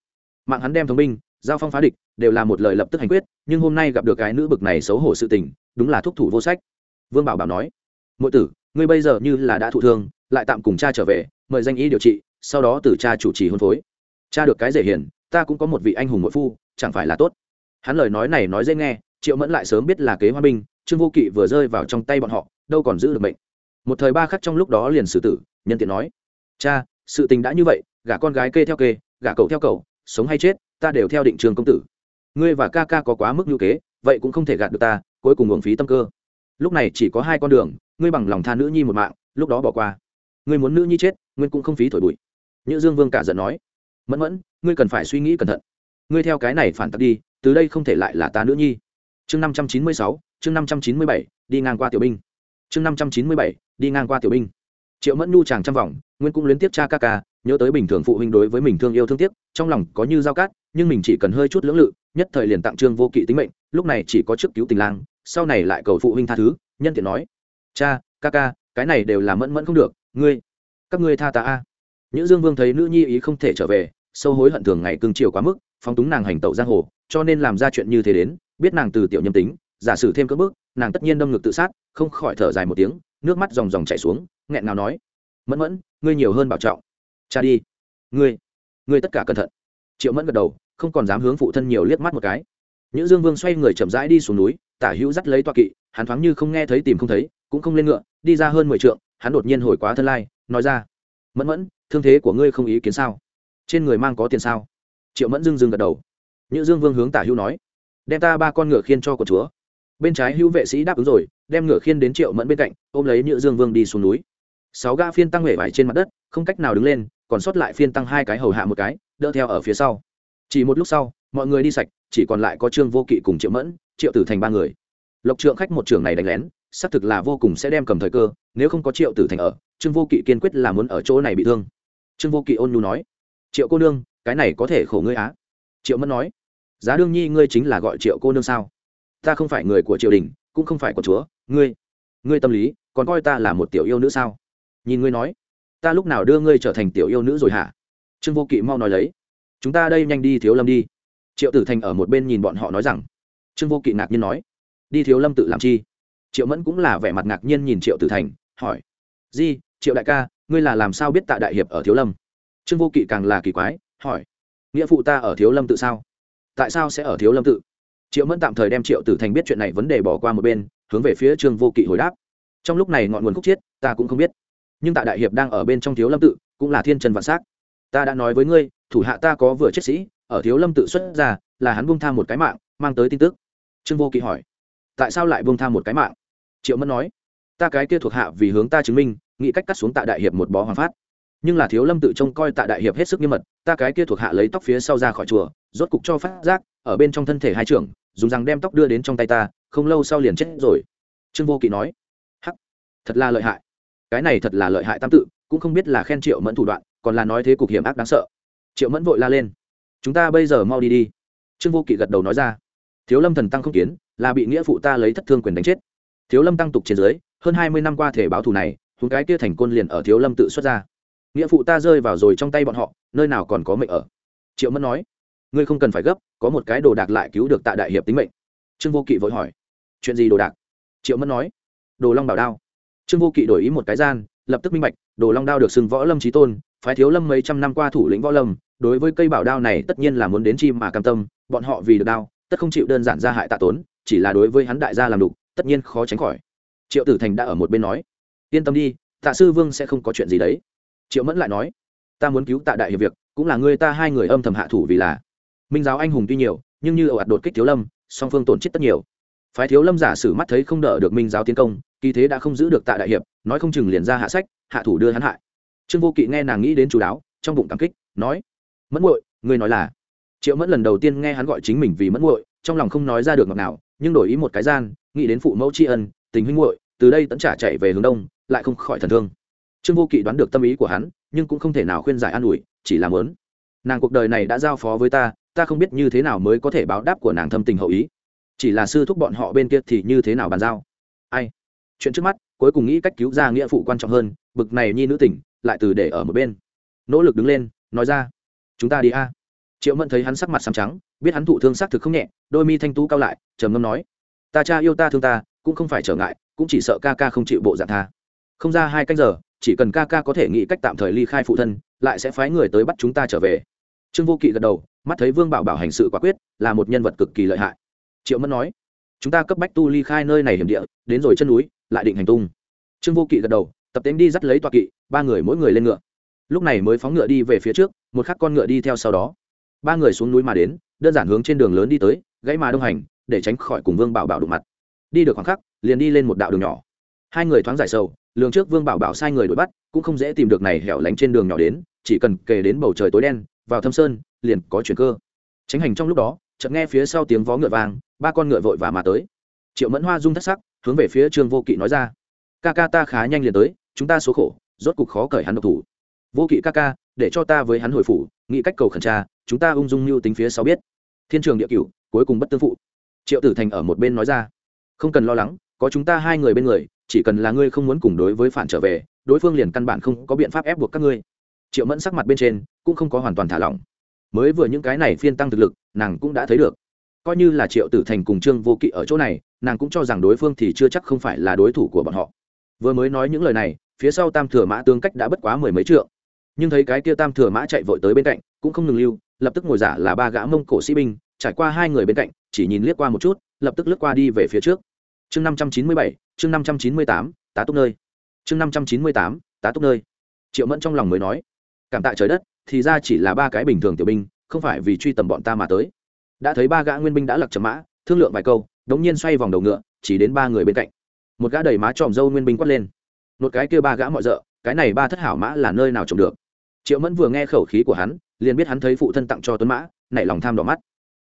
Mạng hắn đem thông binh, giao phong phá địch, đều là một lời lập tức hành quyết, nhưng hôm nay gặp được cái nữ bực này xấu hổ sự tình, đúng là thúc thủ vô sách. Vương Bảo Bảo nói: mỗi tử, ngươi bây giờ như là đã thụ thương, lại tạm cùng cha trở về, mời danh y điều trị, sau đó từ cha chủ trì hôn phối. Cha được cái dễ hiền, ta cũng có một vị anh hùng muội phu, chẳng phải là tốt." Hắn lời nói này nói dễ nghe, Triệu Mẫn lại sớm biết là kế hoa binh, Trương Vô Kỵ vừa rơi vào trong tay bọn họ, đâu còn giữ được mệnh. Một thời ba khắc trong lúc đó liền xử tử, nhân tiện nói: cha sự tình đã như vậy gả con gái kê theo kê gả cậu theo cậu sống hay chết ta đều theo định trường công tử ngươi và ca ca có quá mức ngữ kế vậy cũng không thể gạt được ta cuối cùng uổng phí tâm cơ lúc này chỉ có hai con đường ngươi bằng lòng tha nữ nhi một mạng, lúc đó bỏ qua. Ngươi muốn nữ nhi chết, nguyên cũng không phí thổi bụi. Nhữ dương vương cả giận nói, mẫn mẫn, ngươi cần phải suy nghĩ cẩn thận. Ngươi theo cái này phản tặc đi, từ đây không thể lại là ta nữ nhi. Chương năm trăm chín mươi sáu, chương năm trăm chín mươi bảy, đi ngang qua tiểu binh. Chương năm trăm chín mươi bảy, đi ngang qua tiểu binh. Triệu mẫn nhu chàng trăm vòng, nguyên cũng luyến tiếp cha ca ca, nhớ tới bình thường phụ huynh đối với mình thương yêu thương tiếc, trong lòng có như dao cát, nhưng mình chỉ cần hơi chút lưỡng lự, nhất thời liền tặng trương vô kỵ tính mệnh, lúc này chỉ có trước cứu tình lang, sau này lại cầu phụ huynh tha thứ, nhân tiện nói cha, ca ca, cái này đều là mẫn mẫn không được, ngươi, các ngươi tha ta a. Nữ dương vương thấy nữ nhi ý không thể trở về, sâu hối hận thường ngày cương chiều quá mức, phóng túng nàng hành tẩu giang hồ, cho nên làm ra chuyện như thế đến, biết nàng từ tiểu nhâm tính, giả sử thêm cỡ bước, nàng tất nhiên đâm ngực tự sát, không khỏi thở dài một tiếng, nước mắt ròng ròng chảy xuống, nghẹn nào nói, mẫn mẫn, ngươi nhiều hơn bảo trọng. Cha đi. Ngươi ngươi tất cả cẩn thận. Triệu mẫn gật đầu, không còn dám hướng phụ thân nhiều liếc mắt một cái. Nữ dương vương xoay người chậm rãi đi xuống núi, tả hữu dắt lấy toa kỵ, hắn thoáng như không nghe thấy tìm không thấy cũng không lên ngựa, đi ra hơn mười trượng, hắn đột nhiên hồi quá thân lai, nói ra, mẫn mẫn, thương thế của ngươi không ý kiến sao? Trên người mang có tiền sao? Triệu mẫn dưng dưng gật đầu. Nhữ dương vương hướng tả hữu nói, đem ta ba con ngựa khiên cho của chúa. Bên trái hữu vệ sĩ đáp ứng rồi, đem ngựa khiên đến triệu mẫn bên cạnh, ôm lấy nhữ dương vương đi xuống núi. Sáu ga phiên tăng huệ vải trên mặt đất, không cách nào đứng lên, còn sót lại phiên tăng hai cái hầu hạ một cái, đỡ theo ở phía sau. Chỉ một lúc sau, mọi người đi sạch, chỉ còn lại có trương vô kỵ cùng triệu mẫn, triệu tử thành ba người. Lộc trượng khách một trường này đánh lén xác thực là vô cùng sẽ đem cầm thời cơ, nếu không có triệu tử thành ở, trương vô kỵ kiên quyết là muốn ở chỗ này bị thương. Trương vô kỵ ôn nhu nói, triệu cô nương, cái này có thể khổ ngươi á. Triệu mẫn nói, giá đương nhi ngươi chính là gọi triệu cô nương sao? Ta không phải người của triều đình, cũng không phải của chúa, ngươi ngươi tâm lý, còn coi ta là một tiểu yêu nữ sao? Nhìn ngươi nói, ta lúc nào đưa ngươi trở thành tiểu yêu nữ rồi hả? Trương vô kỵ mau nói lấy, chúng ta đây nhanh đi thiếu lâm đi. Triệu tử thành ở một bên nhìn bọn họ nói rằng, trương vô kỵ ngạc nhiên nói, đi thiếu lâm tự làm chi? Triệu mẫn cũng là vẻ mặt ngạc nhiên nhìn triệu tử thành, hỏi, di, triệu đại ca, ngươi là làm sao biết tạ đại hiệp ở thiếu lâm? Trương vô kỵ càng là kỳ quái, hỏi, nghĩa phụ ta ở thiếu lâm tự sao? Tại sao sẽ ở thiếu lâm tự? Triệu mẫn tạm thời đem triệu tử thành biết chuyện này vấn đề bỏ qua một bên, hướng về phía trương vô kỵ hồi đáp, trong lúc này ngọn nguồn khúc chiết, ta cũng không biết. Nhưng tạ đại hiệp đang ở bên trong thiếu lâm tự, cũng là thiên trần vạn s á c ta đã nói với ngươi, thủ hạ ta có vừa chết sĩ, ở thiếu lâm tự xuất ra, là hắn buông tham một cái mạng, mang tới tin tức. Trương vô kỵ hỏi, tại sao lại buông tham một cái mạng? Triệu mẫn nói, ta cái kia thuộc hạ vì hướng ta chứng minh, nghĩ cách cắt xuống tạ đại hiệp một bó hoàng phát. Nhưng là thiếu lâm tự trông coi tạ đại hiệp hết sức nghiêm mật, ta cái kia thuộc hạ lấy tóc phía sau ra khỏi chùa, rốt cục cho phát giác, ở bên trong thân thể hai trưởng, dùng rằng đem tóc đưa đến trong tay ta, không lâu sau liền chết rồi. Trương vô kỵ nói, hắc, thật là lợi hại. Cái này thật là lợi hại tam tự, cũng không biết là khen triệu mẫn thủ đoạn, còn là nói thế cục hiểm ác đáng sợ. Triệu mẫn vội la lên, chúng ta bây giờ mau đi đi. Trương vô kỵ gật đầu nói ra, thiếu lâm thần tăng không kiến, là bị nghĩa phụ ta lấy thất thương quyền đánh chết thiếu lâm tăng tục trên dưới, hơn hai mươi năm qua thể báo thù này thúng cái kia thành côn liền ở thiếu lâm tự xuất ra. Nghĩa phụ ta rơi vào rồi trong tay bọn họ, nơi nào còn có mệnh ở? Triệu mẫn nói, ngươi không cần phải gấp, có một cái đồ đạc lại cứu được tạ đại hiệp tính mệnh. Trương vô kỵ vội hỏi, chuyện gì đồ đạc? Triệu mẫn nói, đồ long bảo đao. Trương vô kỵ đổi ý một cái gian, lập tức minh bạch, đồ long đao được xưng võ lâm trí tôn, phái thiếu lâm mấy trăm năm qua thủ lĩnh võ lâm, đối với cây bảo đao này tất nhiên là muốn đến chi mà cam tâm, bọn họ vì được đao, tất không chịu đơn giản ra hại tạ tốn, chỉ là đối với hắn đại gia làm đục tất nhiên khó tránh khỏi. Triệu tử thành đã ở một bên nói, yên tâm đi, tạ sư vương sẽ không có chuyện gì đấy. Triệu mẫn lại nói, ta muốn cứu tạ đại hiệp việc, cũng là ngươi ta hai người âm thầm hạ thủ vì là. Minh giáo anh hùng tuy nhiều, nhưng như ẩu ạt đột kích thiếu lâm, song phương tổn chết tất nhiều. Phái thiếu lâm giả sử mắt thấy không đỡ được minh giáo tiến công, kỳ thế đã không giữ được tạ đại hiệp, nói không chừng liền ra hạ sách, hạ thủ đưa hắn hại. Trương vô kỵ nghe nàng nghĩ đến chú đáo, trong bụng cảm kích, nói, mẫn muội, ngươi nói là. Triệu mẫn lần đầu tiên nghe hắn gọi chính mình vì mẫn muội, trong lòng không nói ra được ngọt nào nhưng đổi ý một cái gian, nghĩ đến phụ mẫu tri ân, tình huynh muội, từ đây tẫn trả chạy về hướng đông, lại không khỏi thần thương. Trương vô kỵ đoán được tâm ý của hắn, nhưng cũng không thể nào khuyên giải an ủi, chỉ làm lớn nàng cuộc đời này đã giao phó với ta ta không biết như thế nào mới có thể báo đáp của nàng thâm tình hậu ý. Chỉ là sư thúc bọn họ bên kia thì như thế nào bàn giao? Ai? Chuyện trước mắt, cuối cùng nghĩ cách cứu ra nghĩa phụ quan trọng hơn, bực này nhi nữ tỉnh lại từ để ở một bên. Nỗ lực đứng lên, nói ra, chúng ta đi a. Triệu mẫn thấy hắn sắc mặt xám trắng biết hắn thụ thương xác thực không nhẹ, đôi mi thanh tú cao lại, trầm ngâm nói, ta cha yêu ta thương ta, cũng không phải trở ngại, cũng chỉ sợ ca ca không chịu bộ dạng tha. Không ra hai canh giờ, chỉ cần ca ca có thể nghĩ cách tạm thời ly khai phụ thân, lại sẽ phái người tới bắt chúng ta trở về. Trương vô kỵ gật đầu, mắt thấy vương bảo bảo hành sự quả quyết, là một nhân vật cực kỳ lợi hại. Triệu mẫn nói, chúng ta cấp bách tu ly khai nơi này hiểm địa, đến rồi chân núi, lại định hành tung. Trương vô kỵ gật đầu, tập tính đi dắt lấy tọa kỵ, ba người mỗi người lên ngựa. Lúc này mới phóng ngựa đi về phía trước, một khắc con ngựa đi theo sau đó. Ba người xuống núi mà đến đơn giản hướng trên đường lớn đi tới, gãy mà đông hành, để tránh khỏi cùng vương bảo bảo đụng mặt. Đi được khoảng khắc, liền đi lên một đạo đường nhỏ. Hai người thoáng giải sâu lường trước vương bảo bảo sai người đuổi bắt, cũng không dễ tìm được này hẻo lánh trên đường nhỏ đến, chỉ cần kề đến bầu trời tối đen, vào thâm sơn, liền có chuyển cơ. Tránh hành trong lúc đó, chợt nghe phía sau tiếng vó ngựa vàng ba con ngựa vội và mà tới. Triệu mẫn hoa rung thất sắc, hướng về phía trương vô kỵ nói ra, ca ca ta khá nhanh liền tới, chúng ta số khổ, rốt cục khó cởi hắn độc thủ. Vô kỵ ca ca, để cho ta với hắn hồi phủ, nghĩ cách cầu khẩn tra, chúng ta ung dung mưu tính phía sau biết thiên trường địa cửu, cuối cùng bất tương phụ. Triệu tử thành ở một bên nói ra, không cần lo lắng, có chúng ta hai người bên người, chỉ cần là ngươi không muốn cùng đối với phản trở về, đối phương liền căn bản không có biện pháp ép buộc các ngươi. Triệu mẫn sắc mặt bên trên cũng không có hoàn toàn thả lỏng. Mới vừa những cái này phiên tăng thực lực, nàng cũng đã thấy được. Coi như là triệu tử thành cùng trương vô kỵ ở chỗ này, nàng cũng cho rằng đối phương thì chưa chắc không phải là đối thủ của bọn họ. Vừa mới nói những lời này, phía sau tam thừa mã tương cách đã bất quá mười mấy trượng. Nhưng thấy cái kia tam thừa mã chạy vội tới bên cạnh, cũng không ngừng lưu lập tức ngồi giả là ba gã mông cổ sĩ binh, trải qua hai người bên cạnh, chỉ nhìn liếc qua một chút, lập tức lướt qua đi về phía trước. Chương năm trăm chín mươi bảy, chương năm trăm chín mươi tám, tá túc nơi. Chương năm trăm chín mươi tám, tá túc nơi. Triệu mẫn trong lòng mới nói, cảm tạ trời đất, thì ra chỉ là ba cái bình thường tiểu binh, không phải vì truy tầm bọn ta mà tới. Đã thấy ba gã nguyên binh đã lặc chấm mã, thương lượng vài câu, đống nhiên xoay vòng đầu ngựa, chỉ đến ba người bên cạnh. Một gã đầy má tròm dâu nguyên binh quát lên, một cái kia ba gã mọi rợ, cái này ba thất hảo mã là nơi nào trồng được? Triệu mẫn vừa nghe khẩu khí của hắn liền biết hắn thấy phụ thân tặng cho tuấn mã, nảy lòng tham đỏ mắt.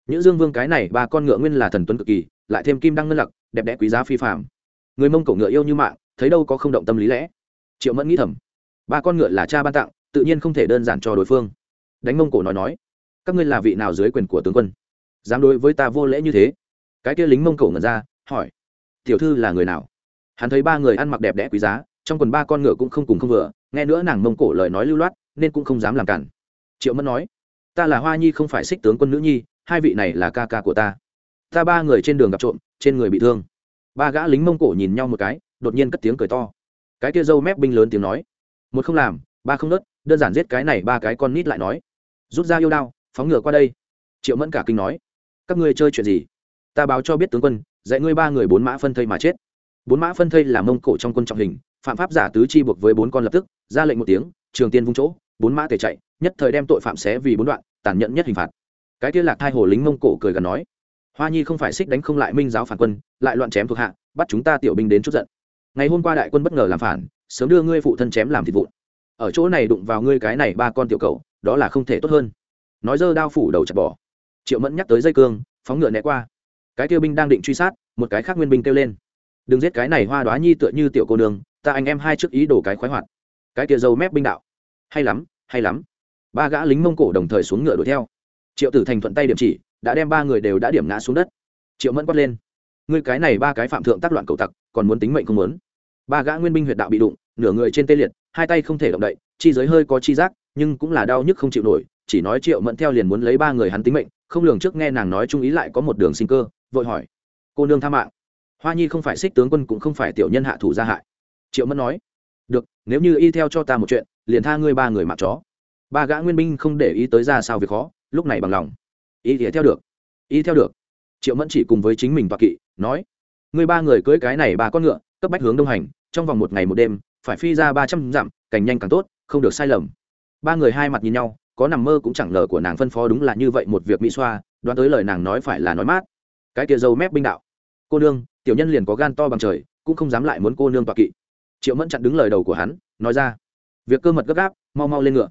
Những dương vương cái này ba con ngựa nguyên là thần tuấn cực kỳ, lại thêm kim đăng ngân lặc, đẹp đẽ quý giá phi phạm người mông cổ ngựa yêu như mạng, thấy đâu có không động tâm lý lẽ. Triệu mẫn nghĩ thầm, ba con ngựa là cha ban tặng, tự nhiên không thể đơn giản cho đối phương. Đánh mông cổ nói nói, các ngươi là vị nào dưới quyền của tướng quân? Dám đối với ta vô lễ như thế? Cái kia lính mông cổ ngẩn ra, hỏi, tiểu thư là người nào? Hắn thấy ba người ăn mặc đẹp đẽ quý giá, trong quần ba con ngựa cũng không cùng không vừa, nghe nữa nàng mông cổ lời nói lưu loát, nên cũng không dám làm cản triệu mẫn nói, ta là hoa nhi không phải xích tướng quân nữ nhi, hai vị này là ca ca của ta. Ta ba người trên đường gặp trộm, trên người bị thương. Ba gã lính mông cổ nhìn nhau một cái, đột nhiên cất tiếng cười to. Cái kia dâu mép binh lớn tiếng nói, một không làm, ba không nớt, đơn giản giết cái này ba cái con nít lại nói. Rút ra yêu đao, phóng ngựa qua đây. Triệu mẫn cả kinh nói, các ngươi chơi chuyện gì? Ta báo cho biết tướng quân, dạy ngươi ba người bốn mã phân thây mà chết. Bốn mã phân thây là mông cổ trong quân trọng hình, phạm pháp giả tứ chi buộc với bốn con lập tức, ra lệnh một tiếng, trường tiên vung chỗ bốn mã tề chạy, nhất thời đem tội phạm xé vì bốn đoạn, tàn nhẫn nhất hình phạt. Cái kia lạc thai hồ lính mông cổ cười gần nói, hoa nhi không phải xích đánh không lại minh giáo phản quân, lại loạn chém thuộc hạ, bắt chúng ta tiểu binh đến chút giận. Ngày hôm qua đại quân bất ngờ làm phản, sớm đưa ngươi phụ thân chém làm thịt vụn. Ở chỗ này đụng vào ngươi cái này ba con tiểu cầu đó là không thể tốt hơn. Nói dơ đao phủ đầu chặt bỏ. Triệu mẫn nhắc tới dây cương, phóng ngựa né qua. Cái tiêu binh đang định truy sát, một cái khác nguyên binh kêu lên. Đừng giết cái này hoa đoá nhi tựa như tiểu cô nương, ta anh em hai trước ý đổ cái khoái hoạt. Cái kia dâu mép binh đạo hay lắm hay lắm. Ba gã lính mông cổ đồng thời xuống ngựa đuổi theo. Triệu tử thành thuận tay điểm chỉ, đã đem ba người đều đã điểm ngã xuống đất. Triệu mẫn quát lên, ngươi cái này ba cái phạm thượng tác loạn cầu tặc, còn muốn tính mệnh không muốn? Ba gã nguyên binh huyệt đạo bị đụng, nửa người trên tê liệt, hai tay không thể động đậy, chi giới hơi có chi giác, nhưng cũng là đau nhức không chịu nổi, chỉ nói triệu mẫn theo liền muốn lấy ba người hắn tính mệnh, không lường trước nghe nàng nói trung ý lại có một đường sinh cơ, vội hỏi, cô nương tha mạng, hoa nhi không phải xích tướng quân cũng không phải tiểu nhân hạ thủ gia hại. Triệu mẫn nói, được, nếu như y theo cho ta một chuyện liền tha ngươi ba người mặc chó. Ba gã nguyên binh không để ý tới ra sao việc khó, lúc này bằng lòng. Ý thì theo được. Ý theo được. Triệu mẫn chỉ cùng với chính mình và kỵ, nói, ngươi ba người cưới cái này ba con ngựa, cấp bách hướng đông hành, trong vòng một ngày một đêm, phải phi ra ba trăm dặm càng nhanh càng tốt, không được sai lầm. Ba người hai mặt nhìn nhau, có nằm mơ cũng chẳng lờ của nàng phân phó đúng là như vậy một việc mỹ xoa, đoán tới lời nàng nói phải là nói mát. Cái kia dâu mép binh đạo, cô nương, tiểu nhân liền có gan to bằng trời, cũng không dám lại muốn cô nương tọa kỵ. Triệu mẫn chặn đứng lời đầu của hắn, nói ra việc cơ mật gấp gáp, mau mau lên ngựa.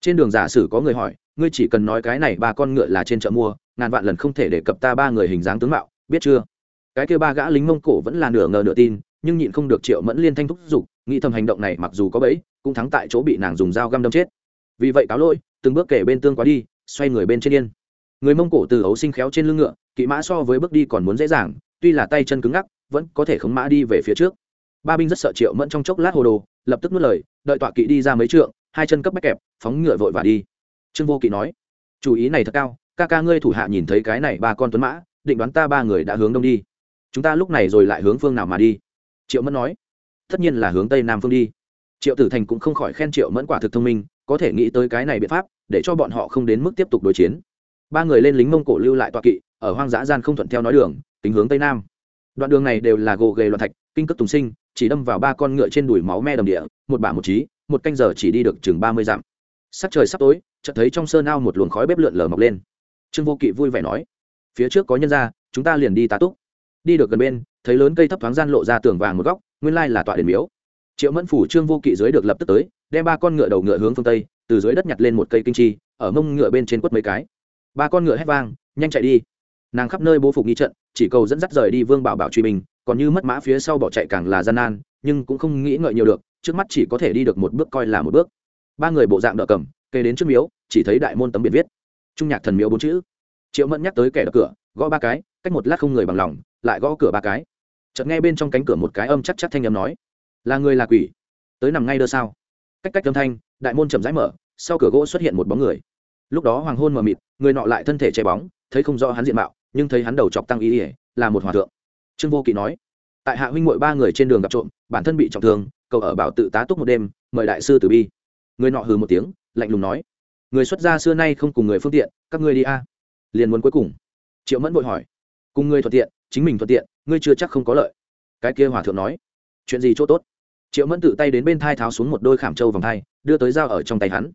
Trên đường giả sử có người hỏi, ngươi chỉ cần nói cái này ba con ngựa là trên chợ mua, ngàn vạn lần không thể để cập ta ba người hình dáng tướng mạo, biết chưa? Cái kia ba gã lính mông cổ vẫn là nửa ngờ nửa tin, nhưng nhịn không được triệu mẫn liên thanh thúc giục, nghĩ thầm hành động này mặc dù có bẫy, cũng thắng tại chỗ bị nàng dùng dao găm đâm chết. Vì vậy cáo lỗi, từng bước kể bên tương quá đi, xoay người bên trên yên. Người mông cổ từ ấu sinh khéo trên lưng ngựa, kỵ mã so với bước đi còn muốn dễ dàng, tuy là tay chân cứng ngắc, vẫn có thể khống mã đi về phía trước. Ba binh rất sợ triệu mẫn trong chốc lát hồ đồ lập tức nuốt lời, đợi tọa kỵ đi ra mấy trượng, hai chân cấp bách kẹp, phóng ngựa vội và đi. Trương vô kỵ nói, chủ ý này thật cao, ca ca ngươi thủ hạ nhìn thấy cái này ba con tuấn mã, định đoán ta ba người đã hướng đông đi. Chúng ta lúc này rồi lại hướng phương nào mà đi? Triệu mẫn nói, tất nhiên là hướng tây nam phương đi. Triệu tử thành cũng không khỏi khen triệu mẫn quả thực thông minh, có thể nghĩ tới cái này biện pháp, để cho bọn họ không đến mức tiếp tục đối chiến. Ba người lên lính mông cổ lưu lại tọa kỵ, ở hoang dã gian không thuận theo nói đường tính hướng tây nam. Đoạn đường này đều là gồ ghề loạn thạch, kinh cất tùng sinh chỉ đâm vào ba con ngựa trên đùi máu me đầm địa, một bả một trí, một canh giờ chỉ đi được chừng ba mươi dặm. Sắc trời sắp tối, chợt thấy trong sơn ao một luồng khói bếp lượn lờ mọc lên. Trương vô kỵ vui vẻ nói, phía trước có nhân ra, chúng ta liền đi tá túc. Đi được gần bên, thấy lớn cây thấp thoáng gian lộ ra tường vàng một góc, nguyên lai là tọa đền miếu. Triệu mẫn phủ trương vô kỵ dưới được lập tức tới, đem ba con ngựa đầu ngựa hướng phương tây, từ dưới đất nhặt lên một cây kinh chi, ở mông ngựa bên trên quất mấy cái. Ba con ngựa hét vang, nhanh chạy đi. Nàng khắp nơi bố phục nghi trận, chỉ cầu dẫn dắt rời đi vương bảo bảo truy mình còn như mất mã phía sau bỏ chạy càng là gian nan, nhưng cũng không nghĩ ngợi nhiều được, trước mắt chỉ có thể đi được một bước coi là một bước. Ba người bộ dạng đỡ cầm kê đến trước miếu, chỉ thấy đại môn tấm biển viết. Trung nhạc thần miếu bốn chữ. Triệu mẫn nhắc tới kẻ đập cửa, gõ ba cái, cách một lát không người bằng lòng, lại gõ cửa ba cái. Chợt nghe bên trong cánh cửa một cái âm chắc chắc thanh âm nói, là người là quỷ? Tới nằm ngay đơ sao? Cách cách âm thanh, đại môn chậm rãi mở, sau cửa gỗ xuất hiện một bóng người. Lúc đó hoàng hôn mờ mịt, người nọ lại thân thể che bóng, thấy không rõ hắn diện mạo, nhưng thấy hắn đầu chọc tăng ý ỉa là một hòa thượng trương vô kỵ nói, tại hạ huynh mội ba người trên đường gặp trộm, bản thân bị trọng thương cậu ở bảo tự tá túc một đêm, mời đại sư tử bi. Người nọ hừ một tiếng, lạnh lùng nói, người xuất gia xưa nay không cùng người phương tiện, các ngươi đi a. Liền muốn cuối cùng, triệu mẫn vội hỏi, cùng ngươi thuận tiện, chính mình thuận tiện, ngươi chưa chắc không có lợi. Cái kia hòa thượng nói, chuyện gì chỗ tốt? Triệu mẫn tự tay đến bên thai tháo xuống một đôi khảm trâu vòng thai, đưa tới dao ở trong tay hắn.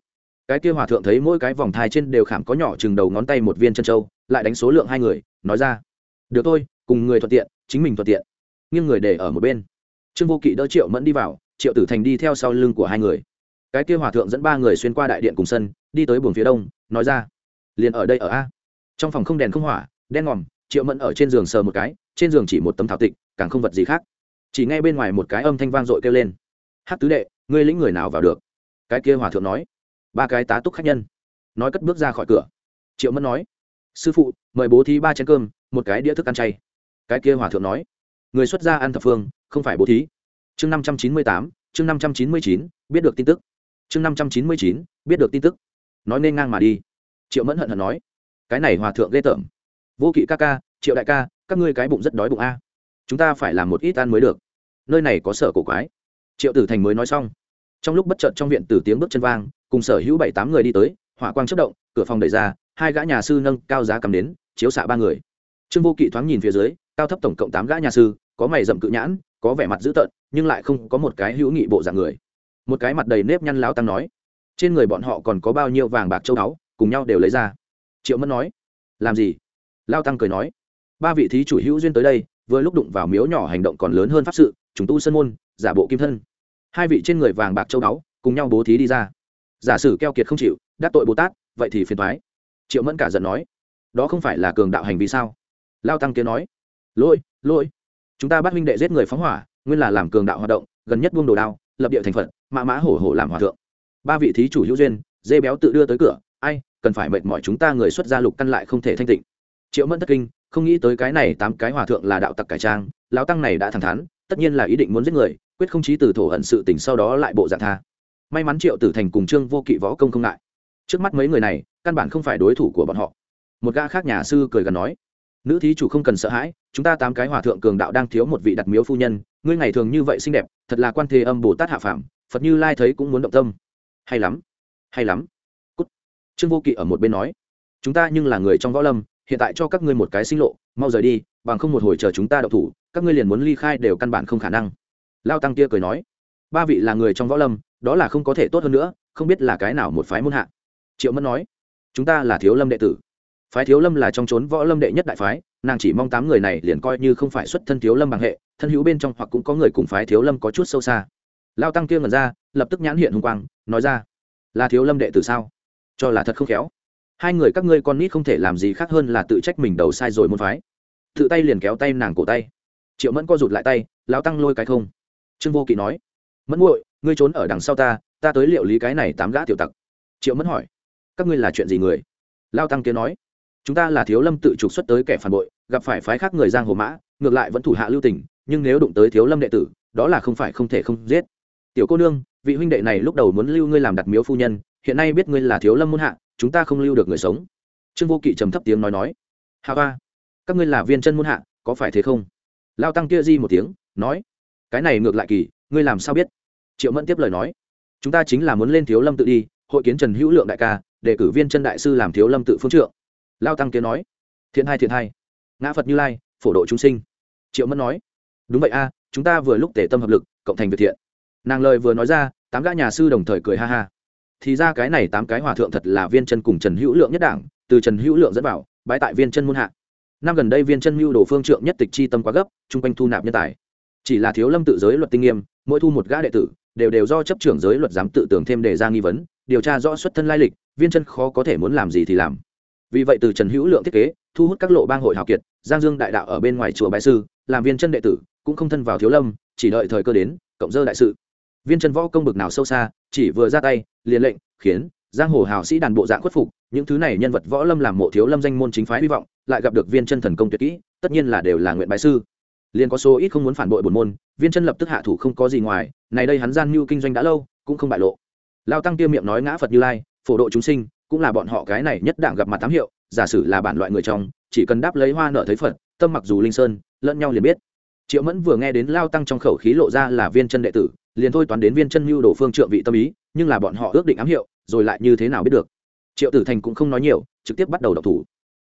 Cái kia hòa thượng thấy mỗi cái vòng thai trên đều khảm có nhỏ chừng đầu ngón tay một viên chân trâu lại đánh số lượng hai người, nói ra, được thôi, cùng người thuận tiện chính mình thuận tiện. Nghiêng người để ở một bên. Trương vô kỵ đỡ triệu mẫn đi vào, triệu tử thành đi theo sau lưng của hai người. Cái kia hòa thượng dẫn ba người xuyên qua đại điện cùng sân, đi tới buồng phía đông, nói ra, liền ở đây ở a. Trong phòng không đèn không hỏa, đen ngòm, triệu mẫn ở trên giường sờ một cái, trên giường chỉ một tấm thảo tịch, càng không vật gì khác. Chỉ ngay bên ngoài một cái âm thanh vang dội kêu lên hát tứ đệ, ngươi lĩnh người nào vào được? Cái kia hòa thượng nói, ba cái tá túc khách nhân. Nói cất bước ra khỏi cửa. Triệu mẫn nói, sư phụ, mời bố thí ba chén cơm, một cái đĩa thức ăn chay cái kia hòa thượng nói, người xuất gia ăn thập phương, không phải bố thí. Chương năm trăm chín mươi tám, chương năm trăm chín mươi chín, biết được tin tức. Chương năm trăm chín mươi chín, biết được tin tức. Nói nên ngang mà đi. Triệu mẫn hận hận nói, cái này hòa thượng ghê tởm. Vô kỵ ca ca, triệu đại ca, các ngươi cái bụng rất đói bụng a. Chúng ta phải làm một ít ăn mới được. Nơi này có sở cổ quái. Triệu tử thành mới nói xong. Trong lúc bất chợt trong viện từ tiếng bước chân vang, cùng sở hữu bảy tám người đi tới, hỏa quang chất động, cửa phòng đẩy ra, hai gã nhà sư nâng cao giá cầm đến, chiếu xạ ba người. Trương vô kỵ thoáng nhìn phía dưới cao thấp tổng cộng tám gã nhà sư, có mày rậm cự nhãn, có vẻ mặt dữ tợn, nhưng lại không có một cái hữu nghị bộ dạng người. Một cái mặt đầy nếp nhăn lão tăng nói, trên người bọn họ còn có bao nhiêu vàng bạc châu báu, cùng nhau đều lấy ra. Triệu mẫn nói, làm gì? Lao tăng cười nói, ba vị thí chủ hữu duyên tới đây, vừa lúc đụng vào miếu nhỏ hành động còn lớn hơn pháp sự, chúng tu sân môn, giả bộ kim thân. Hai vị trên người vàng bạc châu báu, cùng nhau bố thí đi ra. Giả sử keo kiệt không chịu, đắc tội bồ tát, vậy thì phiền thoái triệu mẫn cả giận nói, đó không phải là cường đạo hành vi sao? Lao tăng kia nói lỗi lỗi. Chúng ta bắt huynh đệ giết người phóng hỏa nguyên là làm cường đạo hoạt động gần nhất buông đồ đao lập địa thành phật, mã mã hổ hổ làm hòa thượng. Ba vị thí chủ hữu duyên dê béo tự đưa tới cửa ai cần phải mệt mỏi chúng ta người xuất gia lục căn lại không thể thanh tịnh. Triệu mẫn thất kinh không nghĩ tới cái này tám cái hòa thượng là đạo tặc cải trang lão tăng này đã thẳng thắn tất nhiên là ý định muốn giết người quyết không chí từ thổ hận sự tình sau đó lại bộ dạng tha. May mắn triệu tử thành cùng trương vô kỵ võ công không ngại. Trước mắt mấy người này căn bản không phải đối thủ của bọn họ. Một gã khác nhà sư cười gần nói nữ thí chủ không cần sợ hãi, chúng ta tám cái hòa thượng cường đạo đang thiếu một vị đặt miếu phu nhân, ngươi ngày thường như vậy xinh đẹp, thật là quan thế âm bồ tát hạ phạm phật như lai thấy cũng muốn động tâm. Hay lắm hay lắm. Cút. trương vô kỵ ở một bên nói, chúng ta nhưng là người trong võ lâm, hiện tại cho các ngươi một cái sinh lộ, mau rời đi, bằng không một hồi chờ chúng ta đậu thủ, các ngươi liền muốn ly khai đều căn bản không khả năng. Lao tăng kia cười nói, ba vị là người trong võ lâm, đó là không có thể tốt hơn nữa, không biết là cái nào một phái môn hạ. Triệu mẫn nói, chúng ta là thiếu lâm đệ tử phái thiếu lâm là trong trốn võ lâm đệ nhất đại phái, nàng chỉ mong tám người này liền coi như không phải xuất thân thiếu lâm bằng hệ, thân hữu bên trong hoặc cũng có người cùng phái thiếu lâm có chút sâu xa. Lao tăng kia ngẩn ra, lập tức nhãn hiện hùng quang, nói ra, là thiếu lâm đệ tử sao? Cho là thật không khéo. Hai người các ngươi con nít không thể làm gì khác hơn là tự trách mình đầu sai rồi môn phái. Tự tay liền kéo tay nàng cổ tay. Triệu mẫn co rụt lại tay lao tăng lôi cái không. Trương vô kỵ nói, mẫn muội, ngươi trốn ở đằng sau ta ta tới liệu lý cái này tám gã tiểu tặc. Triệu mẫn hỏi, các ngươi là chuyện gì người? Lao tăng kia nói chúng ta là thiếu lâm tự trục xuất tới kẻ phản bội, gặp phải phái khác người giang hồ mã, ngược lại vẫn thủ hạ lưu tình, nhưng nếu đụng tới thiếu lâm đệ tử, đó là không phải không thể không giết. Tiểu cô nương, vị huynh đệ này lúc đầu muốn lưu ngươi làm đặt miếu phu nhân, hiện nay biết ngươi là thiếu lâm muôn hạ, chúng ta không lưu được người sống. Trương vô kỵ trầm thấp tiếng nói nói. Hạ ba các ngươi là viên chân muôn hạ, có phải thế không? Lao tăng kia di một tiếng, nói. Cái này ngược lại kỳ, ngươi làm sao biết? Triệu mẫn tiếp lời nói. Chúng ta chính là muốn lên thiếu lâm tự đi, hội kiến trần hữu lượng đại ca, để cử viên chân đại sư làm thiếu lâm tự phương trượng lao tăng kia nói, thiện hai thiện hai. Ngã phật như lai, phổ độ chúng sinh. Triệu mẫn nói, đúng vậy a, chúng ta vừa lúc tể tâm hợp lực, cộng thành việc thiện. Nàng lời vừa nói ra, tám gã nhà sư đồng thời cười ha ha. Thì ra cái này tám cái hòa thượng thật là viên chân cùng trần hữu lượng nhất đảng, từ trần hữu lượng dẫn vào, bãi tại viên chân muôn hạ. Năm gần đây viên chân mưu đồ phương trượng nhất tịch chi tâm quá gấp, chung quanh thu nạp nhân tài. Chỉ là thiếu lâm tự giới luật tinh nghiêm, mỗi thu một gã đệ tử, đều đều do chấp trưởng giới luật dám tự tưởng thêm đề ra nghi vấn, điều tra rõ xuất thân lai lịch, viên chân khó có thể muốn làm gì thì làm vì vậy từ trần hữu lượng thiết kế, thu hút các lộ bang hội hào kiệt, giang dương đại đạo ở bên ngoài chùa bái sư, làm viên chân đệ tử, cũng không thân vào thiếu lâm, chỉ đợi thời cơ đến, cộng dơ đại sự. Viên chân võ công bực nào sâu xa, chỉ vừa ra tay, liền lệnh, khiến giang hồ hào sĩ đàn bộ dạng khuất phục, những thứ này nhân vật võ lâm làm mộ thiếu lâm danh môn chính phái hy vọng, lại gặp được viên chân thần công tuyệt kỹ, tất nhiên là đều là nguyện bái sư. Liền có số ít không muốn phản bội bổn môn, viên chân lập tức hạ thủ không có gì ngoài, này đây hắn gian mưu kinh doanh đã lâu, cũng không bại lộ. Lao tăng tiêu miệng nói ngã phật như lai, phổ độ chúng sinh cũng là bọn họ cái này nhất đảng gặp mặt tám hiệu, giả sử là bản loại người trong, chỉ cần đáp lấy hoa nợ thấy phật, tâm mặc dù linh sơn, lẫn nhau liền biết. Triệu mẫn vừa nghe đến lao tăng trong khẩu khí lộ ra là viên chân đệ tử, liền thôi toán đến viên chân mưu đồ phương trượng vị tâm ý, nhưng là bọn họ ước định ám hiệu, rồi lại như thế nào biết được? Triệu tử thành cũng không nói nhiều, trực tiếp bắt đầu đọc thủ.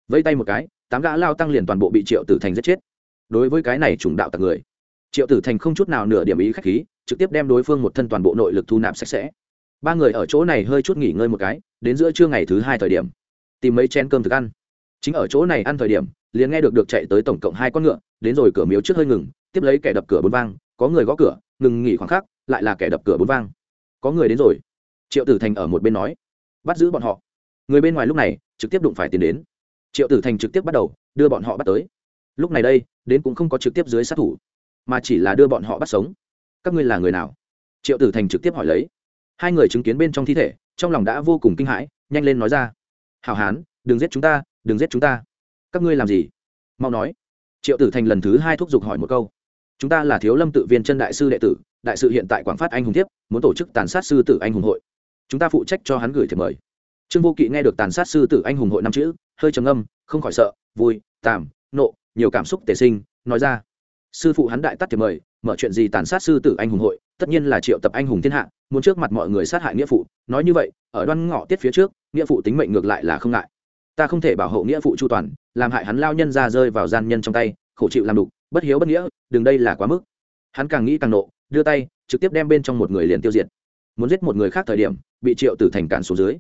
Vây tay một cái, tám gã lao tăng liền toàn bộ bị triệu tử thành giết chết. Đối với cái này trùng đạo tặc người, triệu tử thành không chút nào nửa điểm ý k h á c h khí, trực tiếp đem đối phương một thân toàn bộ nội lực thu nạp sạch sẽ. Ba người ở chỗ này hơi chút nghỉ ngơi một cái đến giữa trưa ngày thứ hai thời điểm, tìm mấy chén cơm thức ăn. Chính ở chỗ này ăn thời điểm, liền nghe được được chạy tới tổng cộng hai con ngựa, đến rồi cửa miếu trước hơi ngừng, tiếp lấy kẻ đập cửa bốn vang, có người gõ cửa, ngừng nghỉ khoảng khắc, lại là kẻ đập cửa bốn vang. Có người đến rồi. Triệu tử thành ở một bên nói, bắt giữ bọn họ. Người bên ngoài lúc này, trực tiếp đụng phải tiền đến. Triệu tử thành trực tiếp bắt đầu, đưa bọn họ bắt tới. Lúc này đây, đến cũng không có trực tiếp dưới sát thủ, mà chỉ là đưa bọn họ bắt sống. Các ngươi là người nào? Triệu tử thành trực tiếp hỏi lấy. Hai người chứng kiến bên trong thi thể trong lòng đã vô cùng kinh hãi, nhanh lên nói ra. Hào hán, đừng giết chúng ta, đừng giết chúng ta. Các ngươi làm gì? Mau nói. Triệu tử thành lần thứ hai thúc giục hỏi một câu. Chúng ta là thiếu lâm tự viên chân đại sư đệ tử, đại sự hiện tại quảng phát anh hùng tiếp, muốn tổ chức tàn sát sư tử anh hùng hội. Chúng ta phụ trách cho hắn gửi thiệp mời. Trương vô kỵ nghe được tàn sát sư tử anh hùng hội năm chữ, hơi trầm âm không khỏi sợ, vui tàm nộ, nhiều cảm xúc tề sinh, nói ra. Sư phụ hắn đại tắt thiệp mời, mở chuyện gì tàn sát sư tử anh hùng hội tất nhiên là triệu tập anh hùng thiên hạ, muốn trước mặt mọi người sát hại nghĩa phụ. Nói như vậy, ở đoan ngọ tiết phía trước, nghĩa phụ tính mệnh ngược lại là không ngại. Ta không thể bảo hộ nghĩa phụ chu toàn, làm hại hắn lao nhân ra rơi vào gian nhân trong tay, khổ chịu làm đục, bất hiếu bất nghĩa, đừng đây là quá mức. Hắn càng nghĩ càng nộ, đưa tay, trực tiếp đem bên trong một người liền tiêu diệt. Muốn giết một người khác thời điểm, bị triệu tử thành cản xuống dưới.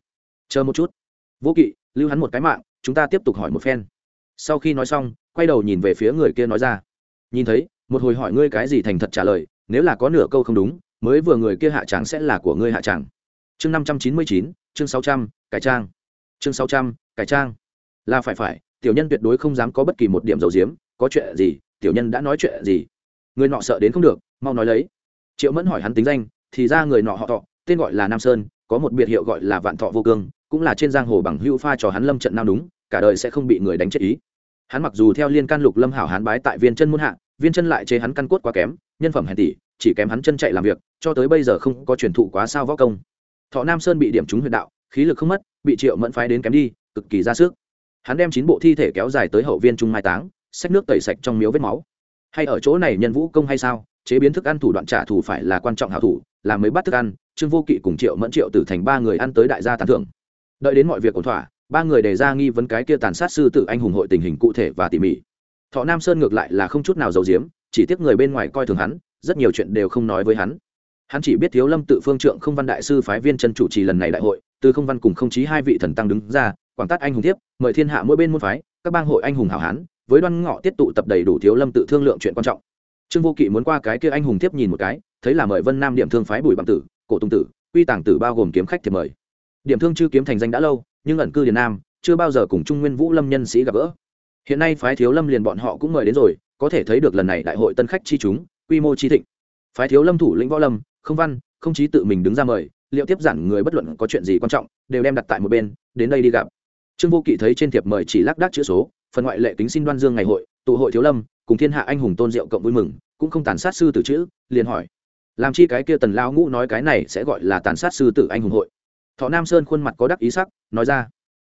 Chờ một chút. Vô kỵ, lưu hắn một cái mạng, chúng ta tiếp tục hỏi một phen. Sau khi nói xong, quay đầu nhìn về phía người kia nói ra. Nhìn thấy, một hồi hỏi ngươi cái gì thành thật trả lời nếu là có nửa câu không đúng, mới vừa người kia hạ tràng sẽ là của ngươi hạ tràng chương năm trăm chín mươi chín, chương sáu trăm, cải trang. Chương sáu trăm, cải trang. Là phải phải, tiểu nhân tuyệt đối không dám có bất kỳ một điểm dầu diếm, có chuyện gì, tiểu nhân đã nói chuyện gì. Người nọ sợ đến không được, mau nói lấy. Triệu mẫn hỏi hắn tính danh, thì ra người nọ họ thọ, tên gọi là nam sơn, có một biệt hiệu gọi là vạn thọ vô cương, cũng là trên giang hồ bằng hữu pha trò hắn lâm trận nào đúng, cả đời sẽ không bị người đánh chết ý. Hắn mặc dù theo liên can lục lâm hảo hán bái tại viên chân muôn hạ, viên chân lại chế hắn căn cốt quá kém nhân phẩm hèn tỷ, chỉ kém hắn chân chạy làm việc, cho tới bây giờ không có truyền thụ quá sao võ công. Thọ nam sơn bị điểm trúng huyệt đạo, khí lực không mất, bị triệu mẫn phái đến kém đi, cực kỳ ra sức. Hắn đem chín bộ thi thể kéo dài tới hậu viên trung mai táng, xách nước tẩy sạch trong miếu vết máu. Hay ở chỗ này nhân vũ công hay sao, chế biến thức ăn thủ đoạn trả thù phải là quan trọng hảo thủ làm mới bắt thức ăn, trương vô kỵ cùng triệu mẫn triệu tử thành ba người ăn tới đại gia tán thưởng. Đợi đến mọi việc ổn thỏa, ba người đề ra nghi vấn cái kia tàn sát sư tử anh hùng hội tình hình cụ thể và tỉ mỉ. Thọ nam sơn ngược lại là không chút nào giấu giếm chỉ tiếc người bên ngoài coi thường hắn, rất nhiều chuyện đều không nói với hắn. Hắn chỉ biết thiếu lâm tự phương trượng không văn đại sư phái viên chân chủ trì lần này đại hội, từ không văn cùng không chí hai vị thần tăng đứng ra, quảng tát anh hùng tiếp mời thiên hạ mỗi bên môn phái, các bang hội anh hùng hảo hán, với đoan ngọ tiết tụ tập đầy đủ thiếu lâm tự thương lượng chuyện quan trọng. Trương vô kỵ muốn qua cái kia anh hùng tiếp nhìn một cái, thấy là mời vân nam điểm thương phái bùi bằng tử, cổ tùng tử, quy tàng tử bao gồm kiếm khách thì mời. Điểm thương chưa kiếm thành danh đã lâu, nhưng ẩn cư điền nam, chưa bao giờ cùng trung nguyên vũ lâm nhân sĩ gặp gỡ. Hiện nay phái thiếu lâm liền bọn họ cũng mời đến rồi có thể thấy được lần này đại hội tân khách chi chúng, quy mô chi thịnh. Phái thiếu lâm thủ lĩnh võ lâm, không văn, không chí tự mình đứng ra mời, liệu tiếp giản người bất luận có chuyện gì quan trọng, đều đem đặt tại một bên, đến đây đi gặp. Trương vô kỵ thấy trên thiệp mời chỉ lác đác chữ số, phần ngoại lệ kính xin đoan dương ngày hội, tụ hội thiếu lâm, cùng thiên hạ anh hùng tôn diệu cộng vui mừng, cũng không tàn sát sư tử chữ, liền hỏi. Làm chi cái kia tần lao ngũ nói cái này sẽ gọi là tàn sát sư tử anh hùng hội. Thọ nam sơn khuôn mặt có đắc ý sắc, nói ra.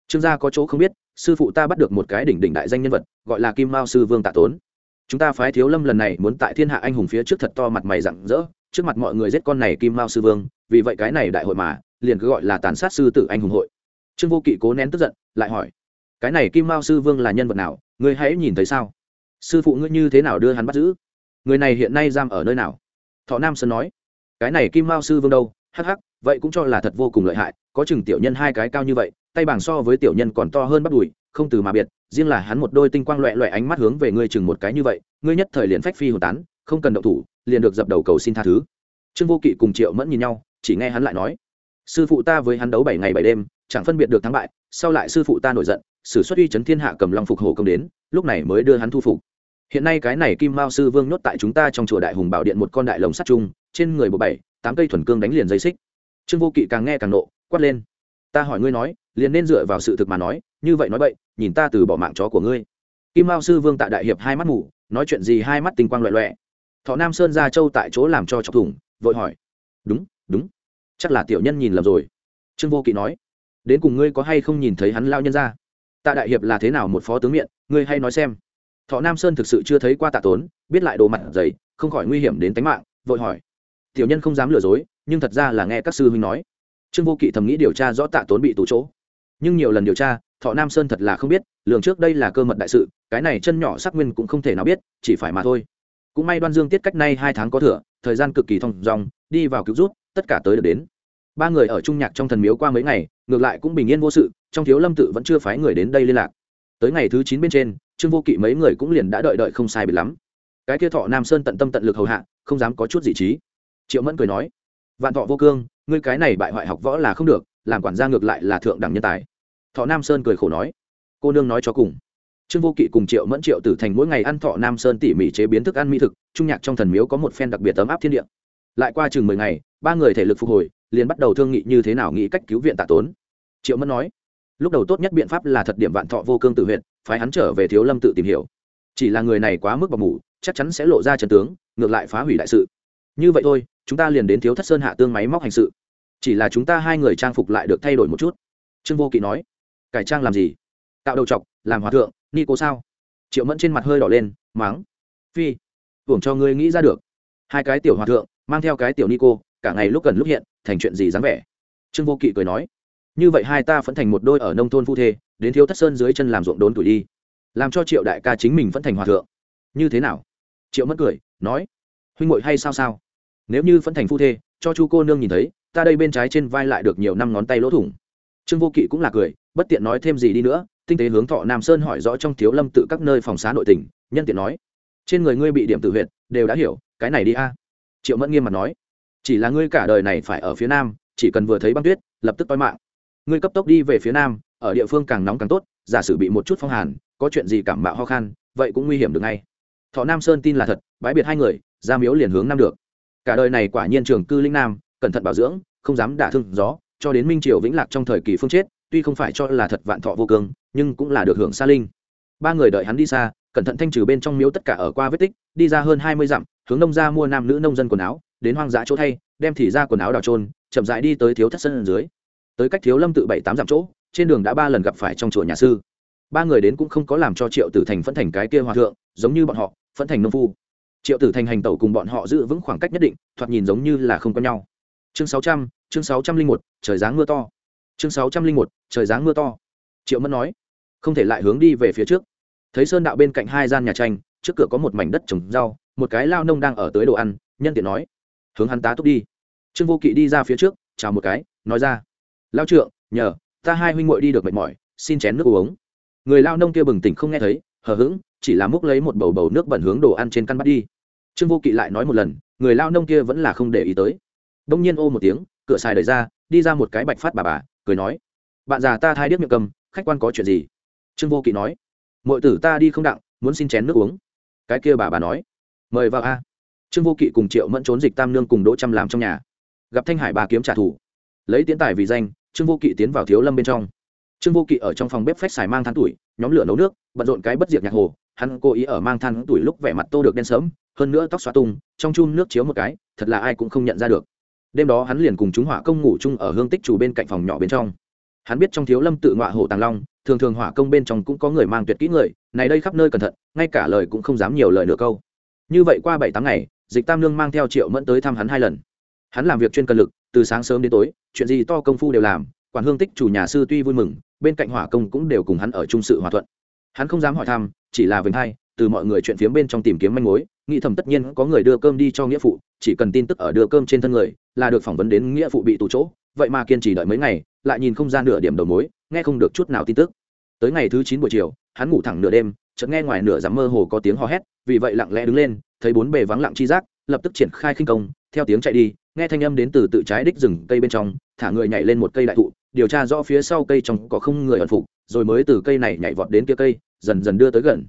Trương gia có chỗ không biết, sư phụ ta bắt được một cái đỉnh đỉnh đại danh nhân vật, gọi là kim mao sư vương tạ tốn chúng ta phái thiếu lâm lần này muốn tại thiên hạ anh hùng phía trước thật to mặt mày rặng rỡ, trước mặt mọi người giết con này kim mao sư vương, vì vậy cái này đại hội mà, liền cứ gọi là tàn sát sư tử anh hùng hội. Trương vô kỵ cố nén tức giận, lại hỏi, cái này kim mao sư vương là nhân vật nào? Ngươi hãy nhìn thấy sao? Sư phụ ngươi như thế nào đưa hắn bắt giữ? Người này hiện nay giam ở nơi nào? Thọ nam sơn nói, cái này kim mao sư vương đâu? Hắc hắc, vậy cũng cho là thật vô cùng lợi hại, có chừng tiểu nhân hai cái cao như vậy, tay bảng so với tiểu nhân còn to hơn bắt đùi, không từ mà biệt riêng là hắn một đôi tinh quang loẹ loẹ ánh mắt hướng về ngươi chừng một cái như vậy, ngươi nhất thời liền phách phi hồn tán, không cần động thủ, liền được dập đầu cầu xin tha thứ. Trương vô kỵ cùng triệu mẫn nhìn nhau, chỉ nghe hắn lại nói, sư phụ ta với hắn đấu bảy ngày bảy đêm, chẳng phân biệt được thắng bại, sau lại sư phụ ta nổi giận, sử xuất uy chấn thiên hạ cầm long phục hồ công đến, lúc này mới đưa hắn thu phục. Hiện nay cái này kim mao sư vương nhốt tại chúng ta trong chùa đại hùng bảo điện một con đại lồng sắt chung, trên người bộ bảy, tám cây thuần cương đánh liền dây xích. Trương vô kỵ càng nghe càng nộ, quát lên, ta hỏi ngươi nói liền nên dựa vào sự thực mà nói, như vậy nói vậy nhìn ta từ bỏ mạng chó của ngươi. Kim mao sư vương tại đại hiệp hai mắt mù, nói chuyện gì hai mắt tinh quang loẹ loẹ. Thọ nam sơn ra châu tại chỗ làm cho chọc thủng, vội hỏi. Đúng đúng. Chắc là tiểu nhân nhìn lầm rồi. Trương vô kỵ nói. Đến cùng ngươi có hay không nhìn thấy hắn lao nhân ra? Tạ đại hiệp là thế nào một phó tướng miệng, ngươi hay nói xem. Thọ nam sơn thực sự chưa thấy qua tạ tốn, biết lại đồ mặt dày, không khỏi nguy hiểm đến tính mạng, vội hỏi. Tiểu nhân không dám lừa dối, nhưng thật ra là nghe các sư huynh nói. Trương vô kỵ thầm nghĩ điều tra rõ tạ tốn bị tù chỗ nhưng nhiều lần điều tra, thọ nam sơn thật là không biết, lường trước đây là cơ mật đại sự, cái này chân nhỏ sắc nguyên cũng không thể nào biết, chỉ phải mà thôi. Cũng may đoan dương tiết cách nay hai tháng có thừa, thời gian cực kỳ thong dòng đi vào cứu rút tất cả tới được đến. Ba người ở trung nhạc trong thần miếu qua mấy ngày, ngược lại cũng bình yên vô sự, trong thiếu lâm tự vẫn chưa phái người đến đây liên lạc. Tới ngày thứ chín bên trên, trương vô kỵ mấy người cũng liền đã đợi đợi không sai biệt lắm. Cái kia thọ nam sơn tận tâm tận lực hầu hạ, không dám có chút gì trí. Triệu mẫn cười nói, vạn thọ vô cương, ngươi cái này bại hoại học võ là không được, làm quản gia ngược lại là thượng đẳng nhân tài thọ nam sơn cười khổ nói, cô nương nói cho cùng. Trương vô kỵ cùng triệu mẫn triệu tử thành mỗi ngày ăn thọ nam sơn tỉ mỉ chế biến thức ăn mỹ thực, trung nhạc trong thần miếu có một phen đặc biệt ấm áp thiên địa. Lại qua chừng mười ngày, ba người thể lực phục hồi, liền bắt đầu thương nghị như thế nào nghĩ cách cứu viện tạ tốn. Triệu mẫn nói, lúc đầu tốt nhất biện pháp là thật điểm vạn thọ vô cương tự huyện phái hắn trở về thiếu lâm tự tìm hiểu. Chỉ là người này quá mức bọc mủ chắc chắn sẽ lộ ra trần tướng, ngược lại phá hủy đại sự. Như vậy thôi, chúng ta liền đến thiếu thất sơn hạ tương máy móc hành sự. Chỉ là chúng ta hai người trang phục lại được thay đổi một chút. Trương vô kỵ nói cải trang làm gì? Tạo đầu chọc, làm hòa thượng, ni cô sao? Triệu mẫn trên mặt hơi đỏ lên máng phi, hưởng cho ngươi nghĩ ra được. Hai cái tiểu hòa thượng, mang theo cái tiểu ni cô, cả ngày lúc gần lúc hiện, thành chuyện gì dáng vẻ? Trương vô kỵ cười nói. Như vậy hai ta vẫn thành một đôi ở nông thôn phu thê, đến thiếu thất sơn dưới chân làm ruộng đốn tuổi đi. Làm cho triệu đại ca chính mình vẫn thành hòa thượng. Như thế nào? Triệu mẫn cười, nói. Huynh ngội hay sao sao? Nếu như vẫn thành phu thê, cho chu cô nương nhìn thấy, ta đây bên trái trên vai lại được nhiều năm ngón tay lỗ thủng trương vô kỵ cũng là cười, bất tiện nói thêm gì đi nữa, tinh tế hướng thọ nam sơn hỏi rõ trong thiếu lâm tự các nơi phòng xá nội tỉnh nhân tiện nói, trên người ngươi bị điểm tự huyện đều đã hiểu, cái này đi a. Triệu mẫn nghiêm mặt nói, chỉ là ngươi cả đời này phải ở phía nam, chỉ cần vừa thấy băng tuyết, lập tức toi mạng. Ngươi cấp tốc đi về phía nam, ở địa phương càng nóng càng tốt, giả sử bị một chút phong hàn, có chuyện gì cảm mạo ho khan, vậy cũng nguy hiểm được ngay. Thọ nam sơn tin là thật, bãi biệt hai người, ra miếu liền hướng nam được. Cả đời này quả nhiên trường cư linh nam, cẩn thận bảo dưỡng, không dám đả thương gió cho đến minh triều vĩnh lạc trong thời kỳ phương chết, tuy không phải cho là thật vạn thọ vô cương, nhưng cũng là được hưởng xa linh. Ba người đợi hắn đi xa, cẩn thận thanh trừ bên trong miếu tất cả ở qua vết tích, đi ra hơn hai mươi dặm, hướng nông ra mua nam nữ nông dân quần áo, đến hoang dã chỗ thay, đem thì ra quần áo đào trôn, chậm rãi đi tới thiếu thất sân dưới. Tới cách thiếu lâm tự bảy tám dặm chỗ, trên đường đã ba lần gặp phải trong chùa nhà sư. Ba người đến cũng không có làm cho triệu tử thành phẫn thành cái kia hòa thượng, giống như bọn họ, phẫn thành nông phu. Triệu tử thành hành tẩu cùng bọn họ giữ vững khoảng cách nhất định, thoạt nhìn giống như là không có nhau. Chương sáu trăm chương sáu trăm linh một, trời dáng mưa to. chương sáu trăm linh một, trời dáng mưa to. Triệu mẫn nói, không thể lại hướng đi về phía trước. Thấy sơn đạo bên cạnh hai gian nhà tranh, trước cửa có một mảnh đất trồng rau, một cái lao nông đang ở tới đồ ăn, nhân tiện nói, hướng hắn tá túc đi. Trương vô kỵ đi ra phía trước, chào một cái, nói ra, lao trượng, nhờ, ta hai huynh muội đi được mệt mỏi, xin chén nước uống. Người lao nông kia bừng tỉnh không nghe thấy, hờ hững, chỉ là múc lấy một bầu bầu nước bẩn hướng đồ ăn trên căn bắt đi. Trương vô kỵ lại nói một lần, người lao nông kia vẫn là không để ý tới. Đông nhiên ô một tiếng cửa xài đẩy ra, đi ra một cái bạch phát bà bà, cười nói, bạn già ta thai điếc miệng cầm, khách quan có chuyện gì? Trương vô kỵ nói mọi tử ta đi không đặng, muốn xin chén nước uống. Cái kia bà bà nói, mời vào a. Trương vô kỵ cùng triệu mẫn trốn dịch tam nương cùng đỗ trăm làm trong nhà. Gặp thanh hải bà kiếm trả thù. Lấy tiến tài vì danh, trương vô kỵ tiến vào thiếu lâm bên trong. Trương vô kỵ ở trong phòng bếp phách xài mang than tuổi, nhóm lửa nấu nước, bận rộn cái bất diệt nhạc hồ, hắn cố ý ở mang than tuổi lúc vẻ mặt tô được đen sớm hơn nữa tóc xóa tung, trong chun nước chiếu một cái, thật là ai cũng không nhận ra được đêm đó hắn liền cùng chúng hỏa công ngủ chung ở hương tích chủ bên cạnh phòng nhỏ bên trong. Hắn biết trong thiếu lâm tự ngọa hổ tàng long, thường thường hỏa công bên trong cũng có người mang tuyệt kỹ người, này đây khắp nơi cẩn thận, ngay cả lời cũng không dám nhiều lời nửa câu. Như vậy qua bảy tám ngày, dịch tam lương mang theo triệu mẫn tới thăm hắn hai lần. Hắn làm việc chuyên cần lực, từ sáng sớm đến tối, chuyện gì to công phu đều làm, quản hương tích chủ nhà sư tuy vui mừng, bên cạnh hỏa công cũng đều cùng hắn ở chung sự hòa thuận. Hắn không dám hỏi thăm, chỉ là vinh hai từ mọi người chuyện phiếm bên trong tìm kiếm manh mối, nghĩ thầm tất nhiên có người đưa cơm đi cho nghĩa phụ, chỉ cần tin tức ở đưa cơm trên thân người là được phỏng vấn đến nghĩa phụ bị tù chỗ, vậy mà kiên trì đợi mấy ngày, lại nhìn không gian nửa điểm đầu mối, nghe không được chút nào tin tức. Tới ngày thứ chín buổi chiều, hắn ngủ thẳng nửa đêm, chợt nghe ngoài nửa dám mơ hồ có tiếng hò hét, vì vậy lặng lẽ đứng lên, thấy bốn bề vắng lặng chi giác, lập tức triển khai khinh công, theo tiếng chạy đi, nghe thanh âm đến từ tự trái đích rừng cây bên trong, thả người nhảy lên một cây đại thụ, điều tra rõ phía sau cây trong có không người ẩn phục, rồi mới từ cây này nhảy vọt đến kia cây, dần dần đưa tới gần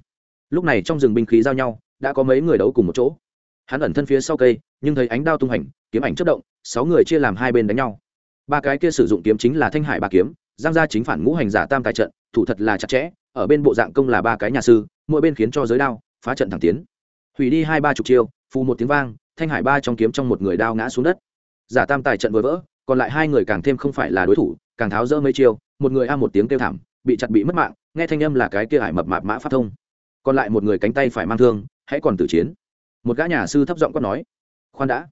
lúc này trong rừng binh khí giao nhau, đã có mấy người đấu cùng một chỗ. Hắn ẩn thân phía sau cây, nhưng thấy ánh đao tung hành kiếm ảnh chất động, sáu người chia làm hai bên đánh nhau. Ba cái kia sử dụng kiếm chính là thanh hải ba kiếm, giang gia chính phản ngũ hành giả tam tài trận, thủ thật là chặt chẽ, ở bên bộ dạng công là ba cái nhà sư, mỗi bên khiến cho giới đao, phá trận thẳng tiến. Hủy đi hai ba chục chiêu, phù một tiếng vang, thanh hải ba trong kiếm trong một người đao ngã xuống đất. Giả tam tài trận vừa vỡ, còn lại hai người càng thêm không phải là đối thủ, càng tháo rỡ mấy chiêu, một người a một tiếng kêu thảm, bị chặt bị mất mạng, nghe thanh âm là cái kia hải mập mạp mã phát thông còn lại một người cánh tay phải mang thương, hãy còn tử chiến. Một gã nhà sư thấp giọng quát nói, khoan đã.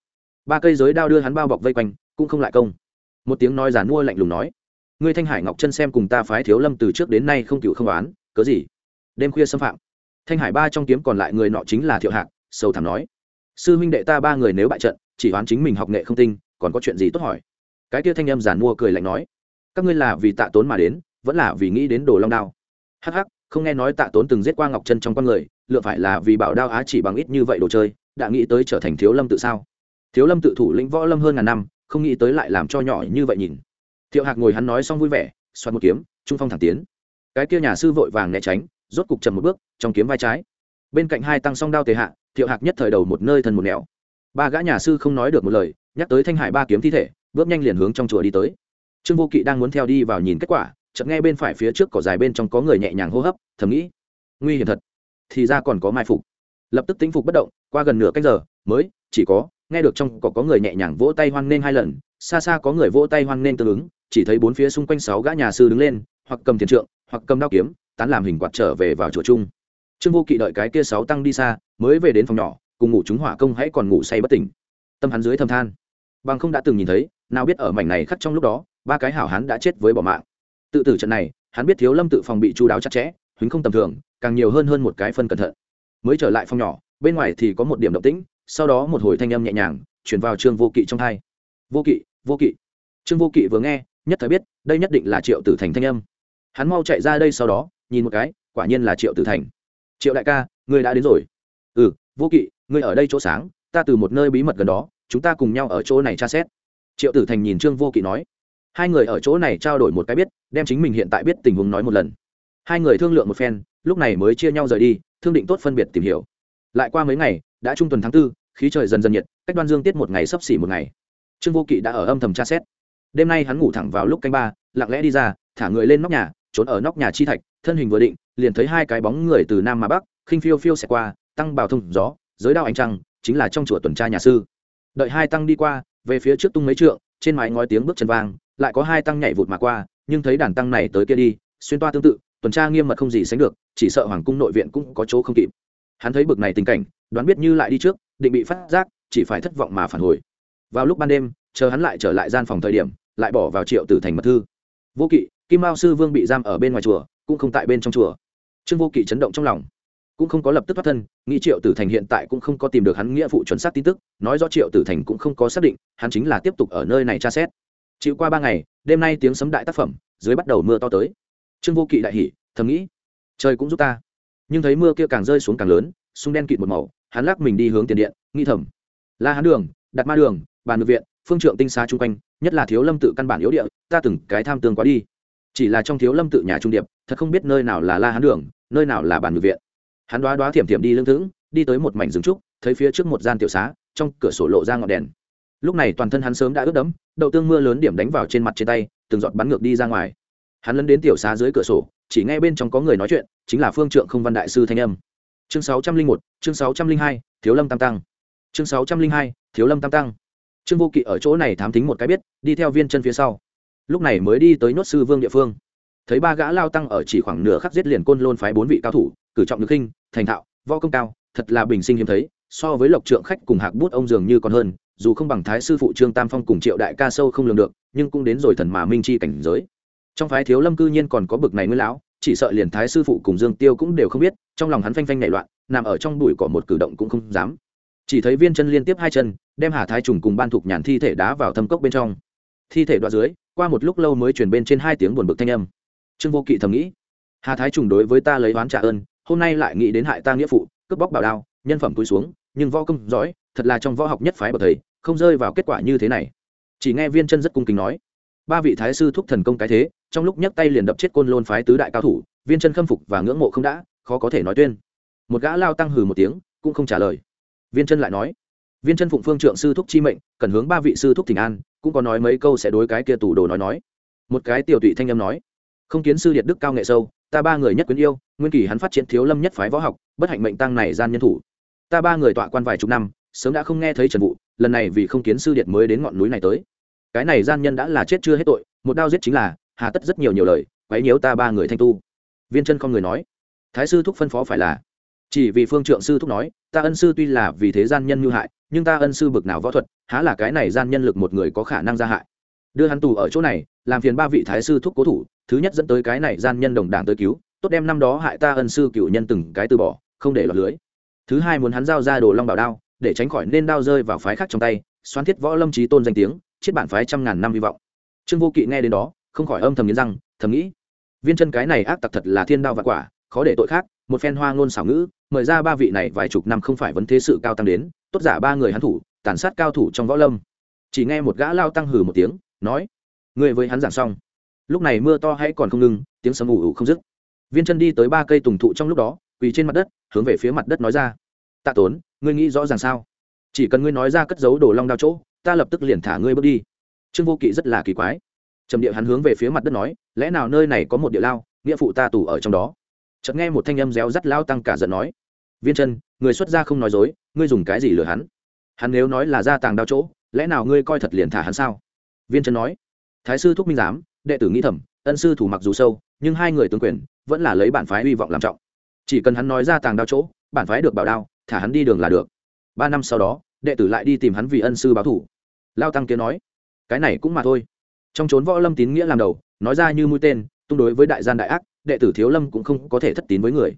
Ba cây giới đao đưa hắn bao bọc vây quanh, cũng không lại công. Một tiếng nói giàn mua lạnh lùng nói, ngươi thanh hải ngọc chân xem cùng ta phái thiếu lâm từ trước đến nay không cựu không đoán cớ gì? Đêm khuya xâm phạm. Thanh hải ba trong kiếm còn lại người nọ chính là thiệu hạc sâu thẳm nói, sư huynh đệ ta ba người nếu bại trận, chỉ oán chính mình học nghệ không tinh, còn có chuyện gì tốt hỏi? Cái kia thanh âm giàn mua cười lạnh nói, các ngươi là vì tạ tốn mà đến, vẫn là vì nghĩ đến đồ long đao. Hắc hắc không nghe nói tạ tốn từng giết qua ngọc chân trong con người, lựa phải là vì bảo đao á chỉ bằng ít như vậy đồ chơi, đã nghĩ tới trở thành thiếu lâm tự sao? Thiếu lâm tự thủ lĩnh võ lâm hơn ngàn năm, không nghĩ tới lại làm cho nhỏ như vậy nhìn. Thiệu hạc ngồi hắn nói xong vui vẻ xoắn một kiếm, trung phong thẳng tiến. Cái kia nhà sư vội vàng né tránh, rốt cục chậm một bước, trong kiếm vai trái. Bên cạnh hai tăng song đao tề hạ, thiệu hạc nhất thời đầu một nơi thần một nẻo. Ba gã nhà sư không nói được một lời, nhắc tới thanh hải ba kiếm thi thể, bước nhanh liền hướng trong chùa đi tới. Trương vô kỵ đang muốn theo đi vào nhìn kết quả chợt nghe bên phải phía trước cỏ dài bên trong có người nhẹ nhàng hô hấp, thầm nghĩ, nguy hiểm thật, thì ra còn có mai phục. Lập tức tính phục bất động, qua gần nửa cách giờ, mới, chỉ có, nghe được trong cỏ có người nhẹ nhàng vỗ tay hoan nghênh hai lần, xa xa có người vỗ tay hoan nghênh tương ứng, chỉ thấy bốn phía xung quanh sáu gã nhà sư đứng lên, hoặc cầm tiền trượng, hoặc cầm đao kiếm, tán làm hình quạt trở về vào chùa chung. Trương vô kỵ đợi cái kia sáu tăng đi xa, mới về đến phòng nhỏ, cùng ngủ chúng hỏa công hãy còn ngủ say bất tỉnh. Tâm hắn dưới thầm than. Bằng không đã từng nhìn thấy, nào biết ở mảnh này khắc trong lúc đó, ba cái hảo hắn đã chết với bỏ mạng tự tử trận này, hắn biết thiếu lâm tự phòng bị chú đáo chặt chẽ huỳnh không tầm thường, càng nhiều hơn hơn một cái phân cẩn thận. Mới trở lại phòng nhỏ, bên ngoài thì có một điểm động tĩnh, sau đó một hồi thanh âm nhẹ nhàng, chuyển vào trương vô kỵ trong thai vô kỵ vô kỵ. Trương vô kỵ vừa nghe, nhất thời biết, đây nhất định là triệu tử thành thanh âm. Hắn mau chạy ra đây sau đó, nhìn một cái, quả nhiên là triệu tử thành. Triệu đại ca, ngươi đã đến rồi. Ừ vô kỵ, ngươi ở đây chỗ sáng, ta từ một nơi bí mật gần đó, chúng ta cùng nhau ở chỗ này tra xét. Triệu tử thành nhìn trương vô kỵ nói hai người ở chỗ này trao đổi một cái biết, đem chính mình hiện tại biết tình huống nói một lần. Hai người thương lượng một phen, lúc này mới chia nhau rời đi, thương định tốt phân biệt tìm hiểu. Lại qua mấy ngày, đã trung tuần tháng tư, khí trời dần dần nhiệt, cách đoan dương tiết một ngày sấp xỉ một ngày. Trương vô kỵ đã ở âm thầm tra xét. Đêm nay hắn ngủ thẳng vào lúc canh ba, lặng lẽ đi ra, thả người lên nóc nhà, trốn ở nóc nhà chi thạch, thân hình vừa định, liền thấy hai cái bóng người từ nam mà bắc, khinh phiêu phiêu xẹt qua, tăng bào thông gió, giới đao ánh trăng, chính là trong chùa tuần tra nhà sư. Đợi hai tăng đi qua, về phía trước tung mấy trượng, trên mái ngói tiếng bước chân vang lại có hai tăng nhảy vụt mà qua, nhưng thấy đàn tăng này tới kia đi, xuyên toa tương tự, tuần tra nghiêm mật không gì sánh được, chỉ sợ hoàng cung nội viện cũng có chỗ không kịp. Hắn thấy bực này tình cảnh, đoán biết như lại đi trước, định bị phát giác, chỉ phải thất vọng mà phản hồi. Vào lúc ban đêm, chờ hắn lại trở lại gian phòng thời điểm, lại bỏ vào triệu tử thành mật thư. Vô kỵ, kim mao sư vương bị giam ở bên ngoài chùa, cũng không tại bên trong chùa. Trương vô kỵ chấn động trong lòng, cũng không có lập tức thoát thân, nghĩ triệu tử thành hiện tại cũng không có tìm được hắn nghĩa vụ chuẩn xác tin tức, nói rõ triệu tử thành cũng không có xác định, hắn chính là tiếp tục ở nơi này tra xét chịu qua ba ngày, đêm nay tiếng sấm đại tác phẩm dưới bắt đầu mưa to tới. Trương vô kỵ đại hỉ, thầm nghĩ, trời cũng giúp ta. Nhưng thấy mưa kia càng rơi xuống càng lớn sung đen kịt một màu, hắn lắc mình đi hướng tiền điện nghi thầm, la hắn đường đặt ma đường, bàn ngự viện, phương trượng tinh xá chung quanh, nhất là thiếu lâm tự căn bản yếu địa, ta từng cái tham tương quá đi. Chỉ là trong thiếu lâm tự nhà trung điệp, thật không biết nơi nào là la hán đường, nơi nào là bàn ngự viện. Hắn đoá đoá thiểm thiểm đi lưng thững, đi tới một mảnh rừng trúc, thấy phía trước một gian tiểu xá, trong cửa sổ lộ ra ngọn đèn lúc này toàn thân hắn sớm đã ướt đẫm, đậu tương mưa lớn điểm đánh vào trên mặt trên tay, từng giọt bắn ngược đi ra ngoài. Hắn lấn đến tiểu xá dưới cửa sổ, chỉ nghe bên trong có người nói chuyện, chính là phương trượng không văn đại sư thanh âm. Chương sáu trăm linh một, chương sáu trăm linh hai, thiếu lâm tam tăng. Chương sáu trăm linh hai, thiếu lâm tam tăng. Trương vô kỵ ở chỗ này thám tính một cái biết, đi theo viên chân phía sau. Lúc này mới đi tới nốt sư vương địa phương. Thấy ba gã lao tăng ở chỉ khoảng nửa khắc giết liền côn lôn phái bốn vị cao thủ, cử trọng được khinh, thành thạo, võ công cao, thật là bình sinh hiếm thấy, so với lộc trượng khách cùng hạc bút ông dường như còn hơn dù không bằng thái sư phụ trương tam phong cùng triệu đại ca sâu không lường được, nhưng cũng đến rồi thần mà minh chi cảnh giới. Trong phái thiếu lâm cư nhiên còn có bực này nguyên lão, chỉ sợ liền thái sư phụ cùng dương tiêu cũng đều không biết, trong lòng hắn phanh phanh nảy loạn, nằm ở trong bụi cỏ một cử động cũng không dám. Chỉ thấy viên chân liên tiếp hai chân, đem hà thái trùng cùng ban thục nhàn thi thể đá vào thâm cốc bên trong. Thi thể đoạn dưới, qua một lúc lâu mới truyền bên trên hai tiếng buồn bực thanh âm. Trương vô kỵ thầm nghĩ, hà thái trùng đối với ta lấy oán trả ơn, hôm nay lại nghĩ đến hại ta nghĩa phụ, cướp bóc bảo đao, nhân phẩm túi xuống, nhưng võ công giỏi, thật là trong võ học nhất phái bậc thầy không rơi vào kết quả như thế này. Chỉ nghe viên chân rất cung kính nói, ba vị thái sư thúc thần công cái thế, trong lúc nhấc tay liền đập chết côn lôn phái tứ đại cao thủ, viên chân khâm phục và ngưỡng mộ không đã, khó có thể nói tuyên. Một gã lao tăng hừ một tiếng, cũng không trả lời. Viên chân lại nói, viên chân phụng phương trượng sư thúc chi mệnh, cần hướng ba vị sư thúc thỉnh an, cũng có nói mấy câu sẽ đối cái kia tủ đồ nói nói. Một cái tiểu tụy thanh âm nói, không kiến sư điệt đức cao nghệ sâu, ta ba người nhất quyến yêu, nguyên kỳ hắn phát triển thiếu lâm nhất phái võ học, bất hạnh mệnh tăng này gian nhân thủ. Ta ba người tọa quan vài chục năm sớm đã không nghe thấy trần vụ, lần này vì không kiến sư điện mới đến ngọn núi này tới. Cái này gian nhân đã là chết chưa hết tội, một đao giết chính là, hà tất rất nhiều nhiều lời, quấy nhiễu ta ba người thanh tu. Viên chân không người nói. Thái sư thúc phân phó phải là, chỉ vì phương trượng sư thúc nói, ta ân sư tuy là vì thế gian nhân như hại, nhưng ta ân sư bực nào võ thuật, há là cái này gian nhân lực một người có khả năng ra hại. Đưa hắn tù ở chỗ này, làm phiền ba vị thái sư thúc cố thủ, thứ nhất dẫn tới cái này gian nhân đồng đảng tới cứu, tốt đem năm đó hại ta ân sư cựu nhân từng cái từ bỏ, không để lọt lưới. Thứ hai muốn hắn giao ra đồ long bảo đao để tránh khỏi nên đao rơi vào phái khác trong tay, xoan thiết võ lâm trí tôn danh tiếng, chiết bản phái trăm ngàn năm hy vọng. Trương vô kỵ nghe đến đó, không khỏi âm thầm nghiến răng, thầm nghĩ, viên chân cái này ác tặc thật là thiên đao và quả, khó để tội khác, một phen hoa ngôn xảo ngữ, mời ra ba vị này vài chục năm không phải vấn thế sự cao tăng đến, tốt giả ba người hắn thủ, tàn sát cao thủ trong võ lâm. Chỉ nghe một gã lao tăng hừ một tiếng, nói người với hắn giảng xong, lúc này mưa to hay còn không ngừng, tiếng sấm ủ ủ không dứt. Viên chân đi tới ba cây tùng thụ trong lúc đó, quỳ trên mặt đất, hướng về phía mặt đất nói ra tạ tốn, ngươi nghĩ rõ ràng sao? Chỉ cần ngươi nói ra cất giấu đồ long đao chỗ, ta lập tức liền thả ngươi bước đi. Trương vô kỵ rất là kỳ quái. Trầm điệu hắn hướng về phía mặt đất nói, lẽ nào nơi này có một địa lao, nghĩa phụ ta tù ở trong đó? Chợt nghe một thanh âm réo rắt lao tăng cả giận nói, viên chân người xuất gia không nói dối, ngươi dùng cái gì lừa hắn? Hắn nếu nói là gia tàng đao chỗ, lẽ nào ngươi coi thật liền thả hắn sao? Viên chân nói, thái sư thúc minh giám, đệ tử nghĩ thầm, ân sư thủ mặc dù sâu, nhưng hai người tướng quyền vẫn là lấy bản phái hy vọng làm trọng. Chỉ cần hắn nói ra tàng đao chỗ, bản phái được bảo đao thả hắn đi đường là được. Ba năm sau đó, đệ tử lại đi tìm hắn vì ân sư báo thủ. Lao tăng kia nói, cái này cũng mà thôi. Trong trốn võ lâm tín nghĩa làm đầu, nói ra như mũi tên tung đối với đại gian đại ác, đệ tử thiếu lâm cũng không có thể thất tín với người.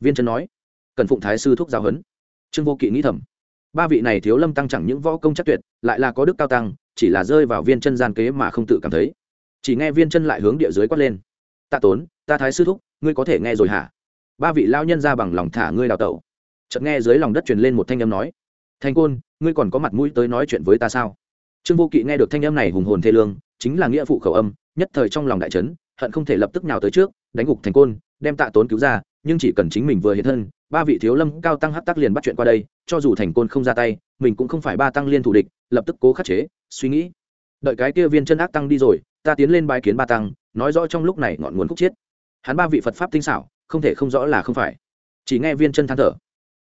Viên trần nói, cần phụng thái sư thuốc giáo huấn. Trương vô kỵ nghĩ thầm, ba vị này thiếu lâm tăng chẳng những võ công chắc tuyệt, lại là có đức cao tăng, chỉ là rơi vào viên chân gian kế mà không tự cảm thấy. Chỉ nghe viên chân lại hướng địa dưới quát lên, tạ tốn, ta thái sư thúc, ngươi có thể nghe rồi hả? Ba vị lao nhân ra bằng lòng thả ngươi đào tẩu chợt nghe dưới lòng đất truyền lên một thanh âm nói thành côn, ngươi còn có mặt mũi tới nói chuyện với ta sao? Trương vô kỵ nghe được thanh âm này hùng hồn thê lương, chính là nghĩa phụ khẩu âm, nhất thời trong lòng đại trấn hận không thể lập tức nào tới trước, đánh gục thành côn, đem tạ tốn cứu ra, nhưng chỉ cần chính mình vừa hiện thân, ba vị thiếu lâm cao tăng hắc tắc liền bắt chuyện qua đây, cho dù thành côn không ra tay, mình cũng không phải ba tăng liên thủ địch, lập tức cố khắc chế, suy nghĩ. Đợi cái kia viên chân ác tăng đi rồi, ta tiến lên bài kiến ba tăng, nói rõ trong lúc này ngọn nguồn khúc chiết. Hắn ba vị phật pháp tinh xảo, không thể không rõ là không phải. Chỉ nghe viên chân than thở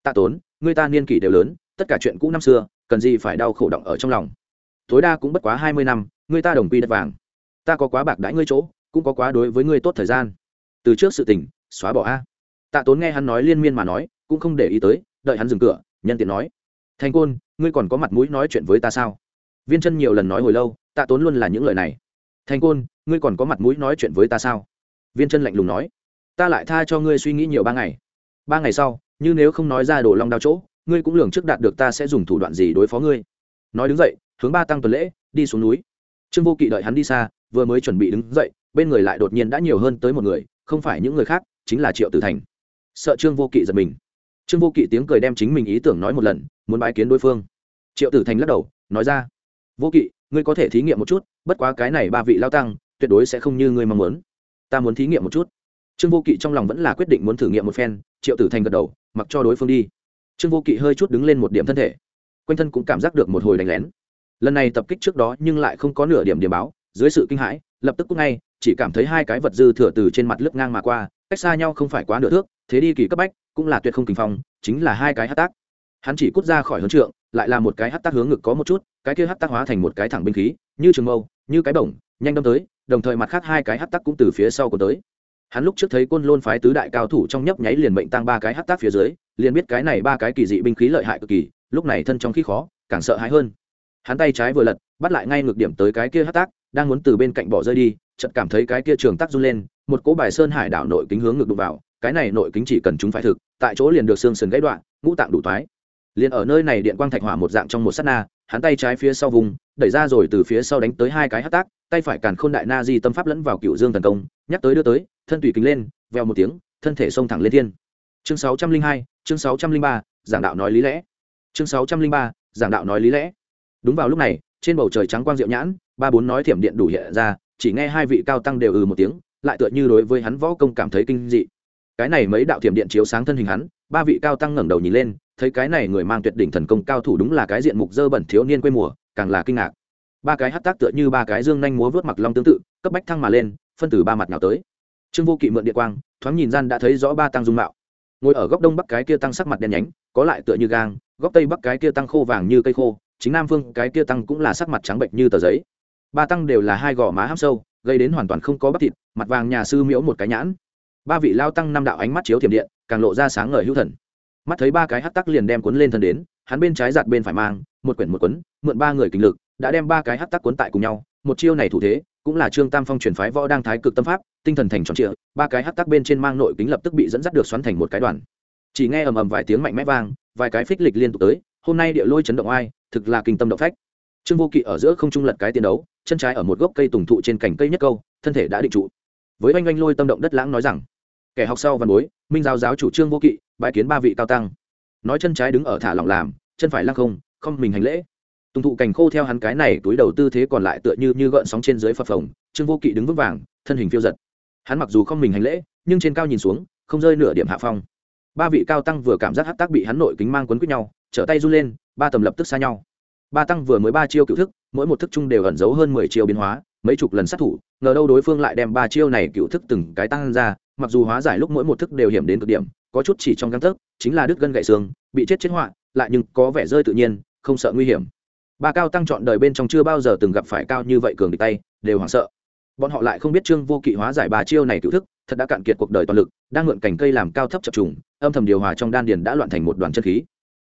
tạ tốn, người ta niên kỷ đều lớn, tất cả chuyện cũ năm xưa, cần gì phải đau khổ động ở trong lòng. Tối đa cũng bất quá hai mươi năm, người ta đồng quy đất vàng. Ta có quá bạc đãi ngươi chỗ, cũng có quá đối với ngươi tốt thời gian. Từ trước sự tình, xóa bỏ a. Tạ tốn nghe hắn nói liên miên mà nói, cũng không để ý tới, đợi hắn dừng cửa, nhân tiện nói. Thành côn, ngươi còn có mặt mũi nói chuyện với ta sao? Viên chân nhiều lần nói hồi lâu, tạ tốn luôn là những lời này. Thành côn, ngươi còn có mặt mũi nói chuyện với ta sao? Viên chân lạnh lùng nói. Ta lại tha cho ngươi suy nghĩ nhiều ba ngày. Ba ngày sau như nếu không nói ra đồ long đao chỗ, ngươi cũng lường trước đạt được ta sẽ dùng thủ đoạn gì đối phó ngươi. Nói đứng dậy, hướng ba tăng tuần lễ, đi xuống núi. Trương vô kỵ đợi hắn đi xa, vừa mới chuẩn bị đứng dậy, bên người lại đột nhiên đã nhiều hơn tới một người, không phải những người khác, chính là triệu tử thành. Sợ trương vô kỵ giật mình. Trương vô kỵ tiếng cười đem chính mình ý tưởng nói một lần, muốn bái kiến đối phương. Triệu tử thành lắc đầu, nói ra, vô kỵ, ngươi có thể thí nghiệm một chút, bất quá cái này ba vị lao tăng, tuyệt đối sẽ không như ngươi mong muốn. Ta muốn thí nghiệm một chút. Trương vô kỵ trong lòng vẫn là quyết định muốn thử nghiệm một phen, triệu tử thành gật đầu mặc cho đối phương đi. Trương vô kỵ hơi chút đứng lên một điểm thân thể. Quanh thân cũng cảm giác được một hồi đánh lén. Lần này tập kích trước đó nhưng lại không có nửa điểm điểm báo, dưới sự kinh hãi, lập tức cúc ngay, chỉ cảm thấy hai cái vật dư thừa từ trên mặt lướt ngang mà qua, cách xa nhau không phải quá nửa thước, thế đi kỳ cấp bách, cũng là tuyệt không kinh phong, chính là hai cái hát tác. Hắn chỉ cút ra khỏi hướng trượng, lại là một cái hát tác hướng ngực có một chút, cái kia hát tác hóa thành một cái thẳng binh khí, như trường mâu, như cái bổng, nhanh đâm tới, đồng thời mặt khác hai cái hát tác cũng từ phía sau của tới hắn lúc trước thấy côn lôn phái tứ đại cao thủ trong nhấp nháy liền mệnh tăng ba cái hát tác phía dưới, liền biết cái này ba cái kỳ dị binh khí lợi hại cực kỳ, lúc này thân trong khí khó, càng sợ hãi hơn. Hắn tay trái vừa lật, bắt lại ngay ngược điểm tới cái kia hát tác, đang muốn từ bên cạnh bỏ rơi đi, chợt cảm thấy cái kia trường tác run lên, một cỗ bài sơn hải đảo nội kính hướng ngược đụng vào, cái này nội kính chỉ cần chúng phải thực, tại chỗ liền được xương sườn gãy đoạn, ngũ tạng đủ toái. Liền ở nơi này điện quang thạch hỏa một dạng trong một sát na, hắn tay trái phía sau vùng đẩy ra rồi từ phía sau đánh tới hai cái hát tác, tay phải càn khôn đại na di tâm pháp lẫn vào cựu dương tấn công, nhắc tới đưa tới, thân tùy kính lên veo một tiếng, thân thể xông thẳng lên thiên. Chương sáu trăm linh hai, chương sáu trăm linh ba, giảng đạo nói lý lẽ. Chương sáu trăm linh ba, giảng đạo nói lý lẽ. Đúng vào lúc này, trên bầu trời trắng quang diệu nhãn, ba bốn nói thiểm điện đủ hiện ra, chỉ nghe hai vị cao tăng đều ừ một tiếng, lại tựa như đối với hắn võ công cảm thấy kinh dị. Cái này mấy đạo thiểm điện chiếu sáng thân hình hắn, ba vị cao tăng ngẩng đầu nhìn lên, thấy cái này người mang tuyệt đỉnh thần công cao thủ đúng là cái diện mục dơ bẩn thiếu niên quê mùa càng là kinh ngạc. Ba cái hát tác tựa như ba cái dương nhanh múa vớt mặc long tương tự, cấp bách thăng mà lên, phân từ ba mặt nào tới. Trương vô kỵ mượn địa quang, thoáng nhìn gian đã thấy rõ ba tăng dung mạo. Ngồi ở góc đông bắc cái kia tăng sắc mặt đen nhánh, có lại tựa như gang, góc tây bắc cái kia tăng khô vàng như cây khô, chính nam phương cái kia tăng cũng là sắc mặt trắng bệnh như tờ giấy. Ba tăng đều là hai gò má hám sâu, gây đến hoàn toàn không có bắp thịt, mặt vàng nhà sư miễu một cái nhãn. Ba vị lao tăng năm đạo ánh mắt chiếu thiểm điện, càng lộ ra sáng ngời hữu thần. Mắt thấy ba cái hắc tắc liền đem cuốn lên thân đến hắn bên trái giặt bên phải mang, một quyển một quấn mượn ba người kinh lực, đã đem ba cái hát tắc cuốn tại cùng nhau, một chiêu này thủ thế, cũng là trương tam phong truyền phái võ đang thái cực tâm pháp, tinh thần thành tròn trịa, ba cái hát tắc bên trên mang nội kính lập tức bị dẫn dắt được xoắn thành một cái đoàn. Chỉ nghe ầm ầm vài tiếng mạnh mẽ vang, vài cái phích lịch liên tục tới, hôm nay địa lôi chấn động ai, thực là kinh tâm động phách. Trương vô kỵ ở giữa không trung lật cái tiền đấu, chân trái ở một gốc cây tùng thụ trên cành cây nhất câu, thân thể đã định trụ. Với oanh oanh lôi tâm động đất lãng nói rằng, kẻ học sau văn bối, minh giáo giáo chủ trương vô kỵ bãi kiến ba vị cao tăng. Nói chân trái đứng ở thả lỏng làm chân phải lăng không không mình hành lễ. Tùng thụ cành khô theo hắn cái này túi đầu tư thế còn lại tựa như như gợn sóng trên dưới phập phồng, trương vô kỵ đứng vững vàng, thân hình phiêu giật. Hắn mặc dù không mình hành lễ, nhưng trên cao nhìn xuống, không rơi nửa điểm hạ phong. Ba vị cao tăng vừa cảm giác hát tác bị hắn nội kính mang quấn quýt nhau, trở tay run lên, ba tầm lập tức xa nhau. Ba tăng vừa mới ba chiêu cựu thức, mỗi một thức chung đều ẩn giấu hơn mười chiêu biến hóa, mấy chục lần sát thủ, ngờ đâu đối phương lại đem ba chiêu này cựu thức từng cái tăng ra, mặc dù hóa giải lúc mỗi một thức đều hiểm đến cực điểm, có chút chỉ trong găng tấc, chính là đứt gân gậy xương, bị chết chết họa lại nhưng có vẻ rơi tự nhiên, không sợ nguy hiểm. Ba cao tăng chọn đời bên trong chưa bao giờ từng gặp phải cao như vậy cường địch tay, đều hoảng sợ. Bọn họ lại không biết trương vô kỵ hóa giải ba chiêu này cựu thức, thật đã cạn kiệt cuộc đời toàn lực, đang ngượn cành cây làm cao thấp chập trùng, âm thầm điều hòa trong đan điền đã loạn thành một đoàn chân khí.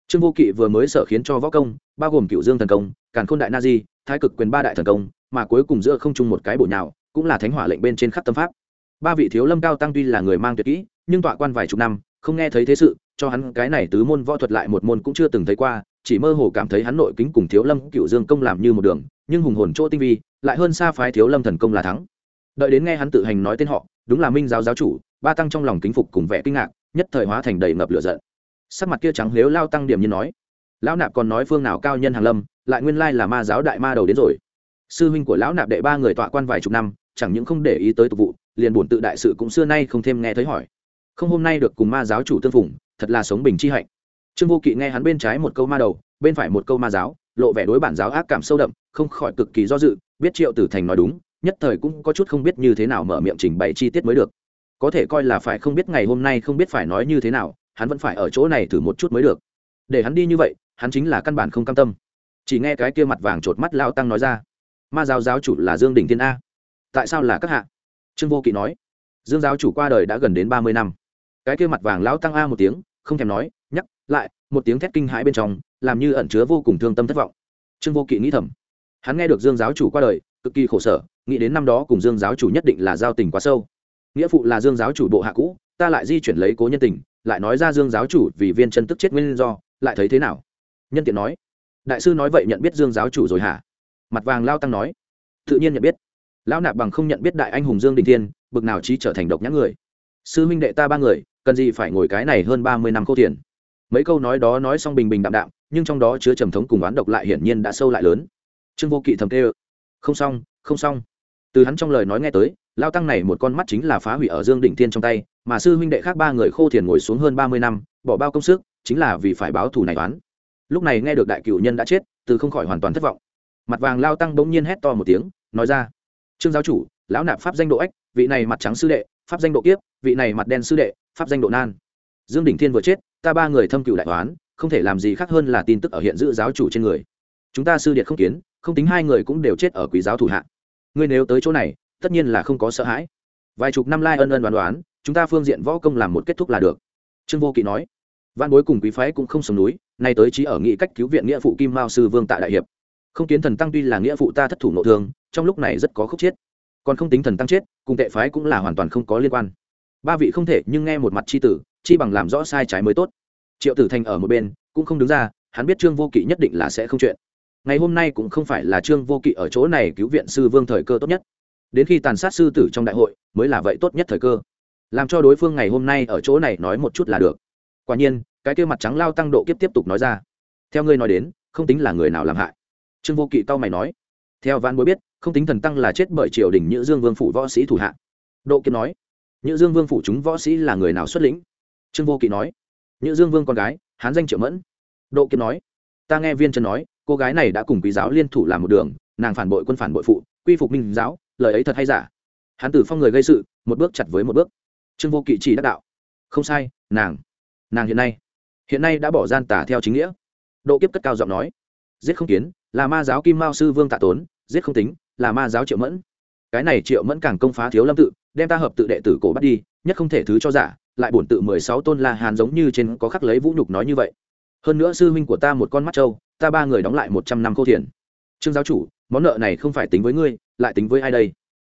Trương vô kỵ vừa mới sở khiến cho võ công, bao gồm cựu dương thần công, càn khôn đại na di, thái cực quyền ba đại thần công, mà cuối cùng giữa không chung một cái bổ nhào, cũng là thánh hỏa lệnh bên trên khắp tâm pháp. Ba vị thiếu lâm cao tăng tuy là người mang tuyệt kỹ, nhưng tọa quan vài chục năm, không nghe thấy thế sự cho hắn cái này tứ môn võ thuật lại một môn cũng chưa từng thấy qua, chỉ mơ hồ cảm thấy hắn nội kính cùng thiếu lâm cựu dương công làm như một đường, nhưng hùng hồn chỗ tinh vi, lại hơn xa phái thiếu lâm thần công là thắng. Đợi đến nghe hắn tự hành nói tên họ, đúng là minh giáo giáo chủ, ba tăng trong lòng kính phục cùng vẻ kinh ngạc, nhất thời hóa thành đầy ngập lửa giận. Sắc mặt kia trắng nếu lao tăng điểm như nói, lão nạp còn nói phương nào cao nhân hàng lâm, lại nguyên lai là ma giáo đại ma đầu đến rồi. Sư huynh của lão nạp đệ ba người tọa quan vài chục năm, chẳng những không để ý tới tục vụ, liền buồn tự đại sự cũng xưa nay không thêm nghe thấy hỏi. Không hôm nay được cùng ma giáo chủ tương phùng thật là sống bình chi hạnh. Trương vô kỵ nghe hắn bên trái một câu ma đầu, bên phải một câu ma giáo, lộ vẻ đối bản giáo ác cảm sâu đậm, không khỏi cực kỳ do dự, biết triệu tử thành nói đúng, nhất thời cũng có chút không biết như thế nào mở miệng trình bày chi tiết mới được. Có thể coi là phải không biết ngày hôm nay không biết phải nói như thế nào, hắn vẫn phải ở chỗ này thử một chút mới được. Để hắn đi như vậy, hắn chính là căn bản không cam tâm. Chỉ nghe cái kia mặt vàng chột mắt lao tăng nói ra, ma giáo giáo chủ là dương đình thiên a. Tại sao là các hạ? Trương vô kỵ nói, dương giáo chủ qua đời đã gần đến ba mươi năm cái kia mặt vàng lão tăng a một tiếng, không thèm nói, nhắc lại, một tiếng thét kinh hãi bên trong, làm như ẩn chứa vô cùng thương tâm thất vọng. Trương vô kỵ nghĩ thầm, hắn nghe được dương giáo chủ qua đời, cực kỳ khổ sở, nghĩ đến năm đó cùng dương giáo chủ nhất định là giao tình quá sâu. Nghĩa phụ là dương giáo chủ bộ hạ cũ, ta lại di chuyển lấy cố nhân tình, lại nói ra dương giáo chủ vì viên chân tức chết nguyên do, lại thấy thế nào? Nhân tiện nói, đại sư nói vậy nhận biết dương giáo chủ rồi hả? Mặt vàng lao tăng nói, tự nhiên nhận biết. Lão nạp bằng không nhận biết đại anh hùng dương đình thiên, bực nào trí trở thành độc nhã người. Sư huynh đệ ta ba người cần gì phải ngồi cái này hơn ba mươi năm khô tiền. Mấy câu nói đó nói xong bình bình đạm đạm, nhưng trong đó chứa trầm thống cùng oán độc lại hiển nhiên đã sâu lại lớn. Trương vô kỵ thầm kêu, không xong không xong. Từ hắn trong lời nói nghe tới, lao tăng này một con mắt chính là phá hủy ở dương đỉnh thiên trong tay, mà sư huynh đệ khác ba người khô thiền ngồi xuống hơn ba mươi năm, bỏ bao công sức, chính là vì phải báo thù này oán. Lúc này nghe được đại cựu nhân đã chết, từ không khỏi hoàn toàn thất vọng. Mặt vàng lao tăng bỗng nhiên hét to một tiếng, nói ra, trương giáo chủ, lão nạp pháp danh độ ếch vị này mặt trắng sư đệ, pháp danh độ kiếp, vị này mặt đen sư đệ pháp danh độ nan. Dương đỉnh thiên vừa chết, ta ba người thâm cựu đại toán không thể làm gì khác hơn là tin tức ở hiện giữ giáo chủ trên người. Chúng ta sư điện không kiến, không tính hai người cũng đều chết ở quý giáo thủ hạ. Ngươi nếu tới chỗ này, tất nhiên là không có sợ hãi. Vài chục năm lai ân ân đoán đoán, chúng ta phương diện võ công làm một kết thúc là được. Trương vô kỵ nói. Văn bối cùng quý phái cũng không sống núi, nay tới trí ở nghị cách cứu viện nghĩa phụ kim mao sư vương tại đại hiệp. Không kiến thần tăng tuy là nghĩa phụ ta thất thủ nội thương, trong lúc này rất có khúc chết. Còn không tính thần tăng chết, cùng tệ phái cũng là hoàn toàn không có liên quan ba vị không thể nhưng nghe một mặt c h i tử, chi bằng làm rõ sai trái mới tốt. Triệu tử thành ở một bên, cũng không đứng ra, hắn biết trương vô kỵ nhất định là sẽ không chuyện. Ngày hôm nay cũng không phải là trương vô kỵ ở chỗ này cứu viện sư vương thời cơ tốt nhất. Đến khi tàn sát sư tử trong đại hội, mới là vậy tốt nhất thời cơ. Làm cho đối phương ngày hôm nay ở chỗ này nói một chút là được. Quả nhiên, cái kia mặt trắng lao tăng độ kiếp tiếp tục nói ra. Theo ngươi nói đến, không tính là người nào làm hại. Trương vô kỵ tao mày nói. Theo văn bối biết, không tính thần tăng là chết bởi triều đình nhữ dương vương phủ võ sĩ thủ hạ. Độ kiếp nói nhữ dương vương phủ chúng võ sĩ là người nào xuất lĩnh? Trương vô kỵ nói. Nhữ dương vương con gái, hán danh triệu mẫn. Độ kiếp nói. Ta nghe viên trần nói, cô gái này đã cùng quý giáo liên thủ làm một đường, nàng phản bội quân phản bội phụ, quy phục minh giáo, lời ấy thật hay giả? Hán tử phong người gây sự, một bước chặt với một bước. Trương vô kỵ chỉ đắc đạo. Không sai, nàng nàng hiện nay hiện nay đã bỏ gian tả theo chính nghĩa. Độ kiếp cất cao giọng nói. Giết không kiến, là ma giáo kim mao sư vương tạ tốn, giết không tính, là ma giáo triệu mẫn cái này triệu mẫn càng công phá thiếu lâm tự, đem ta hợp tự đệ tử cổ bắt đi, nhất không thể thứ cho giả, lại bổn tự mười sáu tôn la hàn giống như trên có khắc lấy vũ nhục nói như vậy. Hơn nữa sư huynh của ta một con mắt trâu, ta ba người đóng lại một trăm năm cô thiền. Trương giáo chủ, món nợ này không phải tính với ngươi, lại tính với ai đây?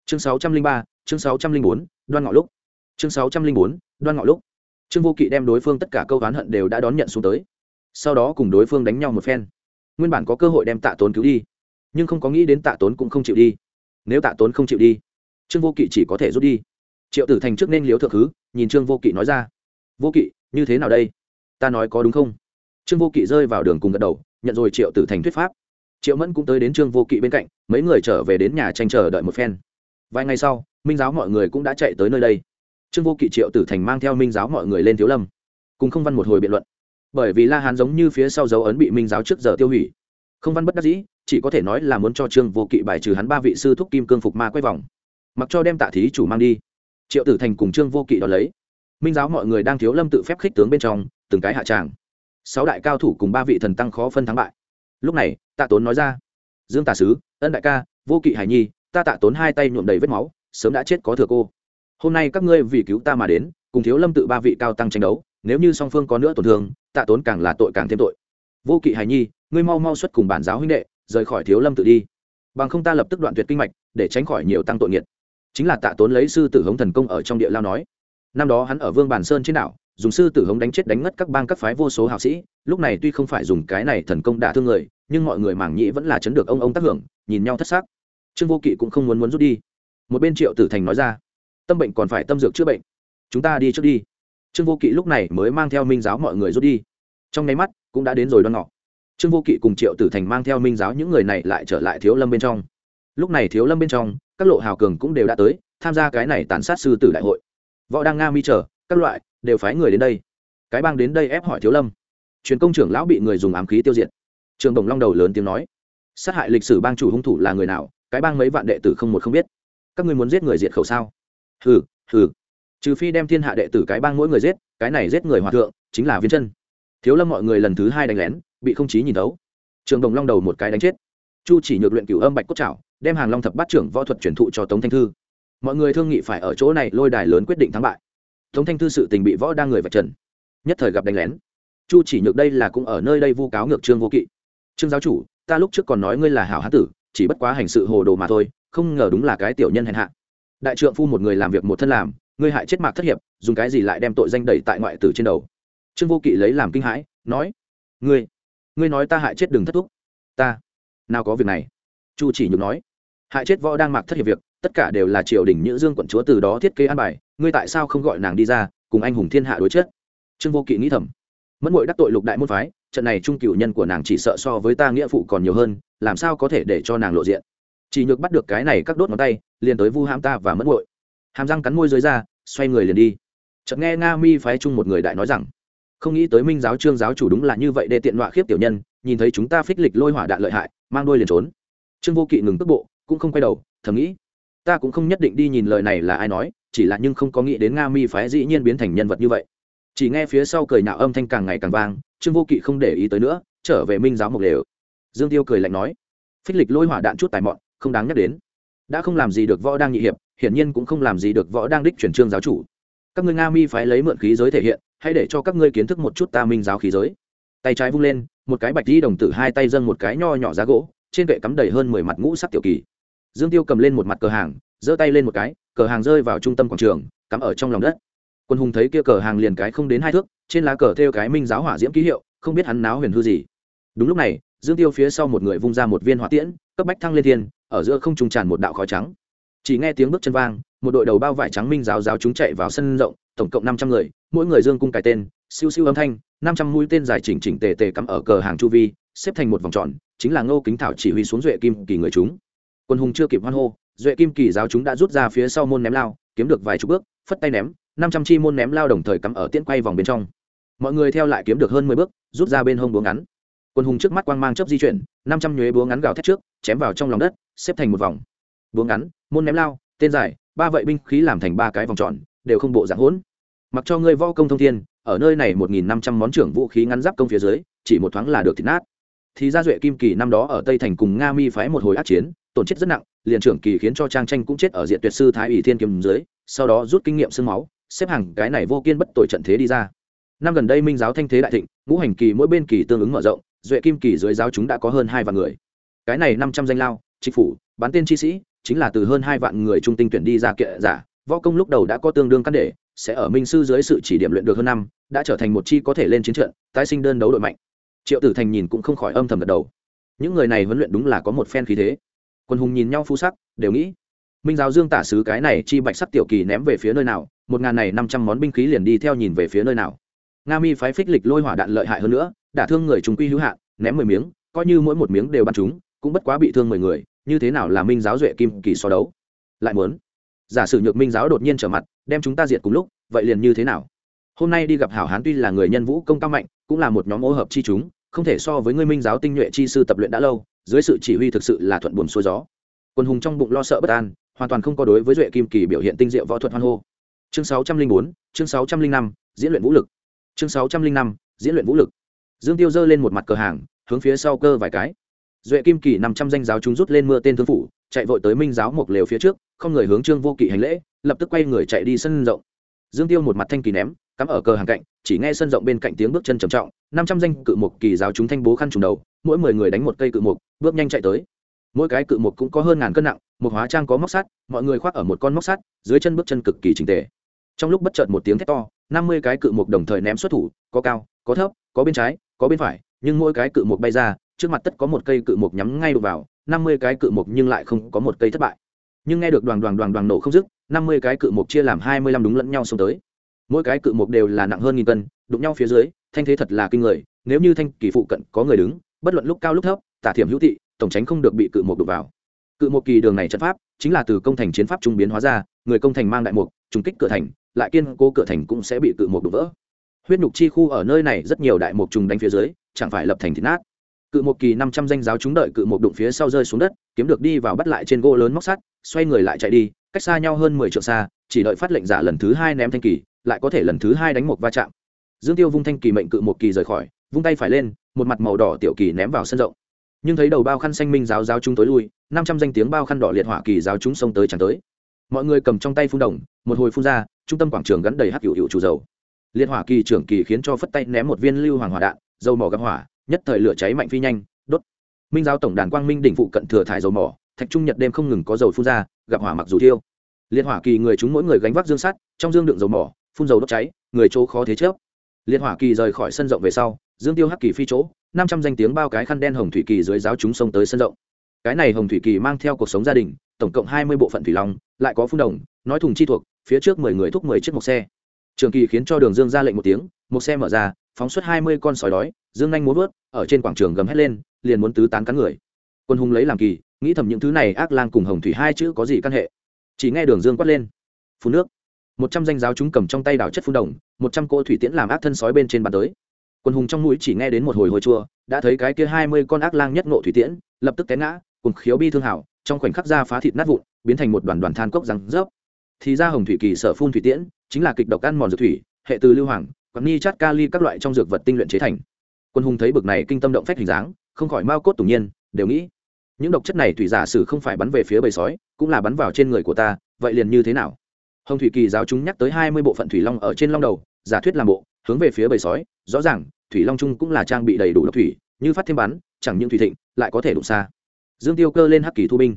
Chương sáu trăm linh ba, chương sáu trăm linh bốn, đoan ngọ lúc. Chương sáu trăm linh bốn, đoan ngọ lúc. Trương vô kỵ đem đối phương tất cả câu oán hận đều đã đón nhận xuống tới. Sau đó cùng đối phương đánh nhau một phen. Nguyên bản có cơ hội đem tạ tốn cứu đi, nhưng không có nghĩ đến tạ tốn cũng không chịu đi nếu tạ tốn không chịu đi, trương vô kỵ chỉ có thể rút đi. Triệu tử thành trước nên liếu thượng thứ, nhìn trương vô kỵ nói ra, vô kỵ, như thế nào đây? Ta nói có đúng không? Trương vô kỵ rơi vào đường cùng gật đầu, nhận rồi triệu tử thành thuyết pháp. Triệu mẫn cũng tới đến trương vô kỵ bên cạnh, mấy người trở về đến nhà tranh chờ đợi một phen. Vài ngày sau, minh giáo mọi người cũng đã chạy tới nơi đây. Trương vô kỵ, triệu tử thành mang theo minh giáo mọi người lên thiếu lâm, cùng không văn một hồi biện luận. Bởi vì la hán giống như phía sau dấu ấn bị minh giáo trước giờ tiêu hủy. Không văn bất đắc dĩ chỉ có thể nói là muốn cho trương vô kỵ bài trừ hắn ba vị sư thúc kim cương phục ma quay vòng. Mặc cho đem tạ thí chủ mang đi. Triệu tử thành cùng trương vô kỵ đón lấy. Minh giáo mọi người đang thiếu lâm tự phép khích tướng bên trong, từng cái hạ tràng. Sáu đại cao thủ cùng ba vị thần tăng khó phân thắng bại. Lúc này, tạ tốn nói ra, dương tà sứ, ân đại ca, vô kỵ hải nhi, ta tạ tốn hai tay nhuộm đầy vết máu, sớm đã chết có thừa cô. Hôm nay các ngươi vì cứu ta mà đến, cùng thiếu lâm tự ba vị cao tăng tranh đấu, nếu như song phương có nữa tổn thương, tạ tốn càng là tội càng thêm tội. Vô kỵ hải nhi, ngươi mau mau xuất cùng bản giáo huynh đệ rời khỏi thiếu lâm tự đi. Bằng không ta lập tức đoạn tuyệt kinh mạch, để tránh khỏi nhiều tăng tội nghiệt. Chính là tạ tốn lấy sư tử hống thần công ở trong địa lao nói. Năm đó hắn ở vương bản sơn trên đảo, dùng sư tử hống đánh chết đánh ngất các bang các phái vô số hào sĩ, lúc này tuy không phải dùng cái này thần công đả thương người, nhưng mọi người mảng nhĩ vẫn là chấn được ông ông tác hưởng, nhìn nhau thất xác trương vô kỵ cũng không muốn muốn rút đi. Một bên triệu tử thành nói ra, tâm bệnh còn phải tâm dược chữa bệnh. Chúng ta đi trước đi. Trương vô kỵ lúc này mới mang theo minh giáo mọi người rút đi. Trong nháy mắt, cũng đã đến rồi đoan ngọ trương vô kỵ cùng triệu tử thành mang theo minh giáo những người này lại trở lại thiếu lâm bên trong. Lúc này thiếu lâm bên trong, các lộ hào cường cũng đều đã tới, tham gia cái này tàn sát sư tử đại hội. Võ đang nga, mi chờ, các loại, đều phái người đến đây. Cái bang đến đây ép hỏi thiếu lâm. Truyền công trưởng lão bị người dùng ám khí tiêu diệt. Trường đồng long đầu lớn tiếng nói, sát hại lịch sử bang chủ hung thủ là người nào? Cái bang mấy vạn đệ tử không một không biết. Các ngươi muốn giết người diệt khẩu sao? Hừ hừ. Trừ phi đem thiên hạ đệ tử cái bang mỗi người giết, cái này giết người hòa thượng, chính là viên chân. Thiếu lâm mọi người lần thứ hai đánh lén bị không chí nhìn thấu. Trường đồng long đầu một cái đánh chết. Chu chỉ nhược luyện cửu âm bạch cốt trảo, đem hàng long thập bát trưởng võ thuật truyền thụ cho tống thanh thư. Mọi người thương nghị phải ở chỗ này, lôi đài lớn quyết định thắng bại. Tống thanh thư sự tình bị võ đang người vạch trần, nhất thời gặp đánh lén. Chu chỉ nhược đây là cũng ở nơi đây vu cáo ngược trương vô kỵ. Trương giáo chủ, ta lúc trước còn nói ngươi là hảo hán tử, chỉ bất quá hành sự hồ đồ mà thôi, không ngờ đúng là cái tiểu nhân hèn hạ. Đại trượng phu một người làm việc một thân làm, ngươi hại chết mạc thất hiệp, dùng cái gì lại đem tội danh đẩy tại ngoại tử trên đầu? Trương vô kỵ lấy làm kinh hãi, nói, ngươi ngươi nói ta hại chết đừng thất thúc. Ta, nào có việc này. Chu chỉ nhược nói, hại chết võ đang mạc thất hiệp việc, tất cả đều là triều đình nhữ dương quận chúa từ đó thiết kế an bài, ngươi tại sao không gọi nàng đi ra, cùng anh hùng thiên hạ đối chết? trương vô kỵ nghĩ thầm, mẫn mội đắc tội lục đại môn phái, trận này trung cựu nhân của nàng chỉ sợ so với ta nghĩa phụ còn nhiều hơn, làm sao có thể để cho nàng lộ diện? Chỉ nhược bắt được cái này các đốt ngón tay, liền tới vu hãm ta và mẫn mội hàm răng cắn môi dưới ra, xoay người liền đi. Chợt nghe nga mi phái chung một người đại nói rằng không nghĩ tới minh giáo trương giáo chủ đúng là như vậy để tiện họa khiếp tiểu nhân, nhìn thấy chúng ta phích lịch lôi hỏa đạn lợi hại, mang đôi liền trốn. Trương vô kỵ ngừng tức bộ, cũng không quay đầu, thầm nghĩ, ta cũng không nhất định đi nhìn lời này là ai nói, chỉ là nhưng không có nghĩ đến nga mi phái dĩ nhiên biến thành nhân vật như vậy. Chỉ nghe phía sau cười nạo âm thanh càng ngày càng vang, trương vô kỵ không để ý tới nữa, trở về minh giáo mộc lều. Dương tiêu cười lạnh nói, phích lịch lôi hỏa đạn chút tài mọn, không đáng nhắc đến. Đã không làm gì được võ đang nhị hiệp, hiển nhiên cũng không làm gì được võ đang đích chuyển trương giáo chủ. Các ngươi nga mi phái lấy mượn khí giới thể hiện hãy để cho các ngươi kiến thức một chút ta minh giáo khí giới. Tay trái vung lên, một cái bạch di đồng tử hai tay dâng một cái nho nhỏ giá gỗ, trên kệ cắm đầy hơn mười mặt ngũ sắc tiểu kỳ. Dương tiêu cầm lên một mặt cờ hàng, giơ tay lên một cái, cờ hàng rơi vào trung tâm quảng trường, cắm ở trong lòng đất. Quân hùng thấy kia cờ hàng liền cái không đến hai thước, trên lá cờ theo cái minh giáo hỏa diễm ký hiệu, không biết hắn náo huyền hư gì. Đúng lúc này, dương tiêu phía sau một người vung ra một viên hỏa tiễn, cấp bách thăng lên thiên, ở giữa không trung tràn một đạo khói trắng. Chỉ nghe tiếng bước chân vang, một đội đầu bao vải trắng minh giáo giáo chúng chạy vào sân rộng tổng cộng năm trăm người, mỗi người dương cung cài tên, siêu siêu âm thanh, năm trăm mũi tên dài chỉnh chỉnh tề tề cắm ở cờ hàng chu vi, xếp thành một vòng tròn, chính là ngô kính thảo chỉ huy xuống duệ kim kỳ người chúng. Quân hùng chưa kịp hoan hô, duệ kim kỳ giáo chúng đã rút ra phía sau môn ném lao, kiếm được vài chục bước, phất tay ném, năm trăm chi môn ném lao đồng thời cắm ở tiễn quay vòng bên trong. Mọi người theo lại kiếm được hơn mười bước, rút ra bên hông búa ngắn. Quân hùng trước mắt quang mang chớp di chuyển, năm trăm nhuế búa ngắn gào thét trước, chém vào trong lòng đất, xếp thành một vòng. Búa ngắn, môn ném lao, tên dài, ba vậy binh khí làm thành ba cái vòng tròn, đều không bộ dạng hỗn mặc cho ngươi võ công thông thiên, ở nơi này một nghìn năm trăm món trưởng vũ khí ngắn giáp công phía dưới, chỉ một thoáng là được thịt nát. Thì ra duệ kim kỳ năm đó ở tây thành cùng nga mi phái một hồi át chiến, tổn chết rất nặng, liền trưởng kỳ khiến cho trang tranh cũng chết ở diện tuyệt sư thái ủy thiên kiếm dưới, sau đó rút kinh nghiệm sương máu, xếp hàng cái này vô kiên bất tội trận thế đi ra. Năm gần đây minh giáo thanh thế đại thịnh, ngũ hành kỳ mỗi bên kỳ tương ứng mở rộng, duệ kim kỳ dưới giáo chúng đã có hơn hai vạn người. Cái này năm trăm danh lao, trịch phủ, bán tên chi sĩ, chính là từ hơn hai vạn người trung tinh tuyển đi ra kệ giả, võ công lúc đầu đã có tương đương căn để sẽ ở minh sư dưới sự chỉ điểm luyện được hơn năm, đã trở thành một chi có thể lên chiến trận, tái sinh đơn đấu đội mạnh. Triệu tử thành nhìn cũng không khỏi âm thầm gật đầu. Những người này huấn luyện đúng là có một phen khí thế. Quân hùng nhìn nhau phu sắc, đều nghĩ, minh giáo dương tả sứ cái này chi bạch sắc tiểu kỳ ném về phía nơi nào, một ngàn này năm trăm món binh khí liền đi theo nhìn về phía nơi nào. Nga mi phái phích lịch lôi hỏa đạn lợi hại hơn nữa, đả thương người chúng quy hữu hạn, ném mười miếng, coi như mỗi một miếng đều bắn chúng, cũng bất quá bị thương mười người, như thế nào là minh giáo duệ kim kỳ so đấu? Lại muốn, giả sử nhược minh giáo đột nhiên trở mặt đem chúng ta diệt cùng lúc vậy liền như thế nào? Hôm nay đi gặp hảo hán tuy là người nhân vũ công cao mạnh cũng là một nhóm ô hợp chi chúng không thể so với ngươi minh giáo tinh nhuệ chi sư tập luyện đã lâu dưới sự chỉ huy thực sự là thuận buồm xuôi gió. Quân hùng trong bụng lo sợ bất an hoàn toàn không có đối với duệ kim kỳ biểu hiện tinh diệu võ thuật hoan hô. Chương 604, chương 605, diễn luyện vũ lực. Chương 605, diễn luyện vũ lực. Dương tiêu giơ lên một mặt cờ hàng hướng phía sau cơ vài cái. Duệ kim kỳ năm trăm danh giáo chúng rút lên mưa tên thương phủ chạy vội tới minh giáo một lều phía trước không người hướng trương vô kỵ hành lễ lập tức quay người chạy đi sân rộng. Dương tiêu một mặt thanh kỳ ném, cắm ở cờ hàng cạnh, chỉ nghe sân rộng bên cạnh tiếng bước chân trầm trọng, năm trăm danh cự mục kỳ giáo chúng thanh bố khăn trùng đầu, mỗi mười người đánh một cây cự mục, bước nhanh chạy tới. Mỗi cái cự mục cũng có hơn ngàn cân nặng, một hóa trang có móc sắt, mọi người khoác ở một con móc sắt, dưới chân bước chân cực kỳ trình tề. Trong lúc bất chợt một tiếng thét to, năm mươi cái cự mục đồng thời ném xuất thủ, có cao, có thấp, có bên trái, có bên phải, nhưng mỗi cái cự mục bay ra, trước mặt tất có một cây cự mục nhắm ngay đục vào, năm mươi cái cự mục nhưng lại không có một cây thất bại. Nhưng nghe được đoàn đoàn đoàn đoàn nổ không dứt năm mươi cái cự mục chia làm hai mươi lăm đúng lẫn nhau xông tới. Mỗi cái cự mục đều là nặng hơn nghìn cân, đụng nhau phía dưới, thanh thế thật là kinh người, nếu như thanh kỳ phụ cận có người đứng, bất luận lúc cao lúc thấp, tả thiểm hữu thị tổng tránh không được bị cự mục đụng vào. Cự mục kỳ đường này trận pháp, chính là từ công thành chiến pháp trung biến hóa ra, người công thành mang đại mục trùng kích cửa thành, lại kiên cố cửa thành cũng sẽ bị cự mục đụng vỡ. Huyết nhục chi khu ở nơi này rất nhiều đại mục trùng đánh phía dưới, chẳng phải lập thành thịt nát cự một kỳ năm trăm danh giáo chúng đợi cự một đụng phía sau rơi xuống đất, kiếm được đi vào bắt lại trên gỗ lớn móc sắt, xoay người lại chạy đi, cách xa nhau hơn mười triệu xa, chỉ đợi phát lệnh giả lần thứ hai ném thanh kỳ, lại có thể lần thứ hai đánh một va chạm. Dương tiêu vung thanh kỳ mệnh cự một kỳ rời khỏi, vung tay phải lên, một mặt màu đỏ tiểu kỳ ném vào sân rộng. Nhưng thấy đầu bao khăn xanh minh giáo giáo chúng tối lui, năm trăm danh tiếng bao khăn đỏ liệt hỏa kỳ giáo chúng xông tới chẳng tới. Mọi người cầm trong tay phun đồng, một hồi phun ra, trung tâm quảng trường gắn đầy hắc hữu hữu chủ dầu. Liệt hỏa kỳ trưởng kỳ khiến cho phất tay ném một viên lưu hoàng hỏa đạn, dầu mỏ gặp hỏa nhất thời lửa cháy mạnh phi nhanh, đốt. Minh giáo tổng đàn quang minh đỉnh phụ cận thừa thải dầu mỏ, thạch trung nhật đêm không ngừng có dầu phun ra, gặp hỏa mặc dù thiêu. Liệt hỏa kỳ người chúng mỗi người gánh vác dương sắt, trong dương đựng dầu mỏ, phun dầu đốt cháy, người chỗ khó thế chớp liệt hỏa kỳ rời khỏi sân rộng về sau, dương tiêu hắc kỳ phi chỗ, năm trăm danh tiếng bao cái khăn đen hồng thủy kỳ dưới giáo chúng sông tới sân rộng. Cái này hồng thủy kỳ mang theo cuộc sống gia đình, tổng cộng hai mươi bộ phận thủy long, lại có phun đồng, nói thùng chi thuộc, phía trước mười người thúc mười chiếc một xe. Trường kỳ khiến cho đường dương ra lệnh một tiếng một xe mở ra phóng xuất hai mươi con sói đói, dương nhanh muốn vớt, ở trên quảng trường gầm hét lên, liền muốn tứ tán cắn người. Quân hùng lấy làm kỳ, nghĩ thầm những thứ này ác lang cùng hồng thủy hai chữ có gì căn hệ. Chỉ nghe đường dương quát lên phun nước, một trăm danh giáo chúng cầm trong tay đảo chất phun đồng, một trăm cỗ thủy tiễn làm ác thân sói bên trên bàn tới. Quân hùng trong mũi chỉ nghe đến một hồi hồi chua, đã thấy cái kia hai mươi con ác lang nhất ngộ thủy tiễn, lập tức té ngã, cùng khiếu bi thương hảo, trong khoảnh khắc ra phá thịt nát vụn, biến thành một đoàn đoàn than cốc răng rớp. Thì ra hồng thủy kỳ sở phun thủy tiễn, chính là kịch độc ăn mòn dược thủy, hệ từ lưu hoàng quảng ni chát kali các loại trong dược vật tinh luyện chế thành. Quân hùng thấy bực này kinh tâm động phách hình dáng, không khỏi mau cốt tủng nhiên, đều nghĩ, những độc chất này thủy giả sử không phải bắn về phía bầy sói, cũng là bắn vào trên người của ta, vậy liền như thế nào? Hồng thủy kỳ giáo chúng nhắc tới hai mươi bộ phận thủy long ở trên long đầu, giả thuyết làm bộ, hướng về phía bầy sói, rõ ràng, thủy long trung cũng là trang bị đầy đủ độc thủy, như phát thêm bắn, chẳng những thủy thịnh, lại có thể đụng xa. Dương tiêu cơ lên hắc kỳ thu binh.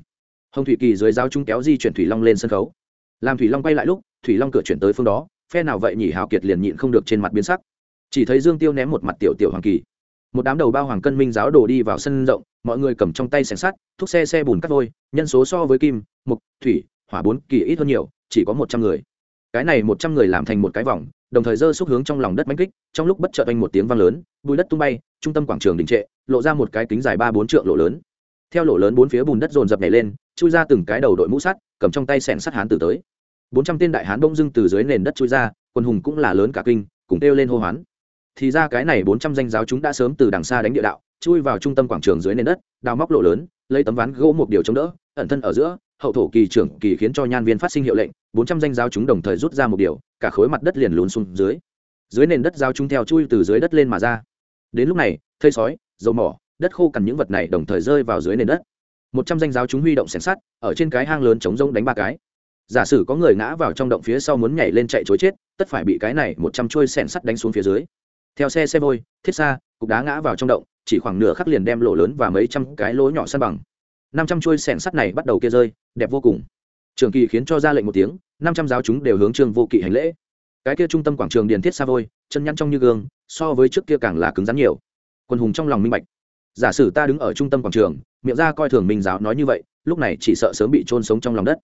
Hồng thủy kỳ dưới giáo chúng kéo di chuyển thủy long lên sân khấu. Làm thủy long quay lại lúc, thủy long cửa chuyển tới phương đó phe nào vậy nhỉ? Hào kiệt liền nhịn không được trên mặt biến sắc. Chỉ thấy dương tiêu ném một mặt tiểu tiểu hoàng kỳ. Một đám đầu bao hoàng cân minh giáo đổ đi vào sân rộng, mọi người cầm trong tay sẻng sắt, thúc xe xe bùn cắt vôi, nhân số so với kim, mục, thủy, hỏa bốn, kỳ ít hơn nhiều, chỉ có một trăm người. Cái này một trăm người làm thành một cái vòng, đồng thời dơ xúc hướng trong lòng đất mánh kích, trong lúc bất chợt anh một tiếng vang lớn, bùi đất tung bay, trung tâm quảng trường đình trệ, lộ ra một cái kính dài ba bốn trượng lộ lớn. Theo lộ lớn bốn phía bùn đất dồn dập nhảy lên, chui ra từng cái đầu đội mũ sắt, cầm trong tay sẻng sắt hán tử tới bốn trăm tên đại hán bông dưng từ dưới nền đất trôi ra, quân hùng cũng là lớn cả kinh, cùng kêu lên hô hoán. Thì ra cái này bốn trăm danh giáo chúng đã sớm từ đằng xa đánh địa đạo, chui vào trung tâm quảng trường dưới nền đất, đào móc lộ lớn, lấy tấm ván gỗ một điều chống đỡ, ẩn thân ở giữa, hậu thổ kỳ trưởng kỳ khiến cho nhan viên phát sinh hiệu lệnh, bốn trăm danh giáo chúng đồng thời rút ra một điều, cả khối mặt đất liền lún xuống dưới. Dưới nền đất giáo chúng theo chui từ dưới đất lên mà ra. Đến lúc này, thây sói, dầu mỏ, đất khô cằn những vật này đồng thời rơi vào dưới nền đất. Một trăm danh giáo chúng huy động xẻng sắt, ở trên cái hang lớn chống rông đánh ba cái giả sử có người ngã vào trong động phía sau muốn nhảy lên chạy chối chết, tất phải bị cái này một trăm chuôi sẻn sắt đánh xuống phía dưới. Theo xe xe vôi, thiết xa, cục đá ngã vào trong động, chỉ khoảng nửa khắc liền đem lỗ lớn và mấy trăm cái lỗ nhỏ săn bằng. Năm trăm chuôi sẻn sắt này bắt đầu kia rơi, đẹp vô cùng. Trường kỳ khiến cho ra lệnh một tiếng, năm trăm giáo chúng đều hướng trương vô kỵ hành lễ. Cái kia trung tâm quảng trường điền thiết xa vôi, chân nhăn trong như gương, so với trước kia càng là cứng rắn nhiều. Quân hùng trong lòng minh bạch. Giả sử ta đứng ở trung tâm quảng trường, miệng ra coi thường minh giáo nói như vậy, lúc này chỉ sợ sớm bị trôn sống trong lòng đất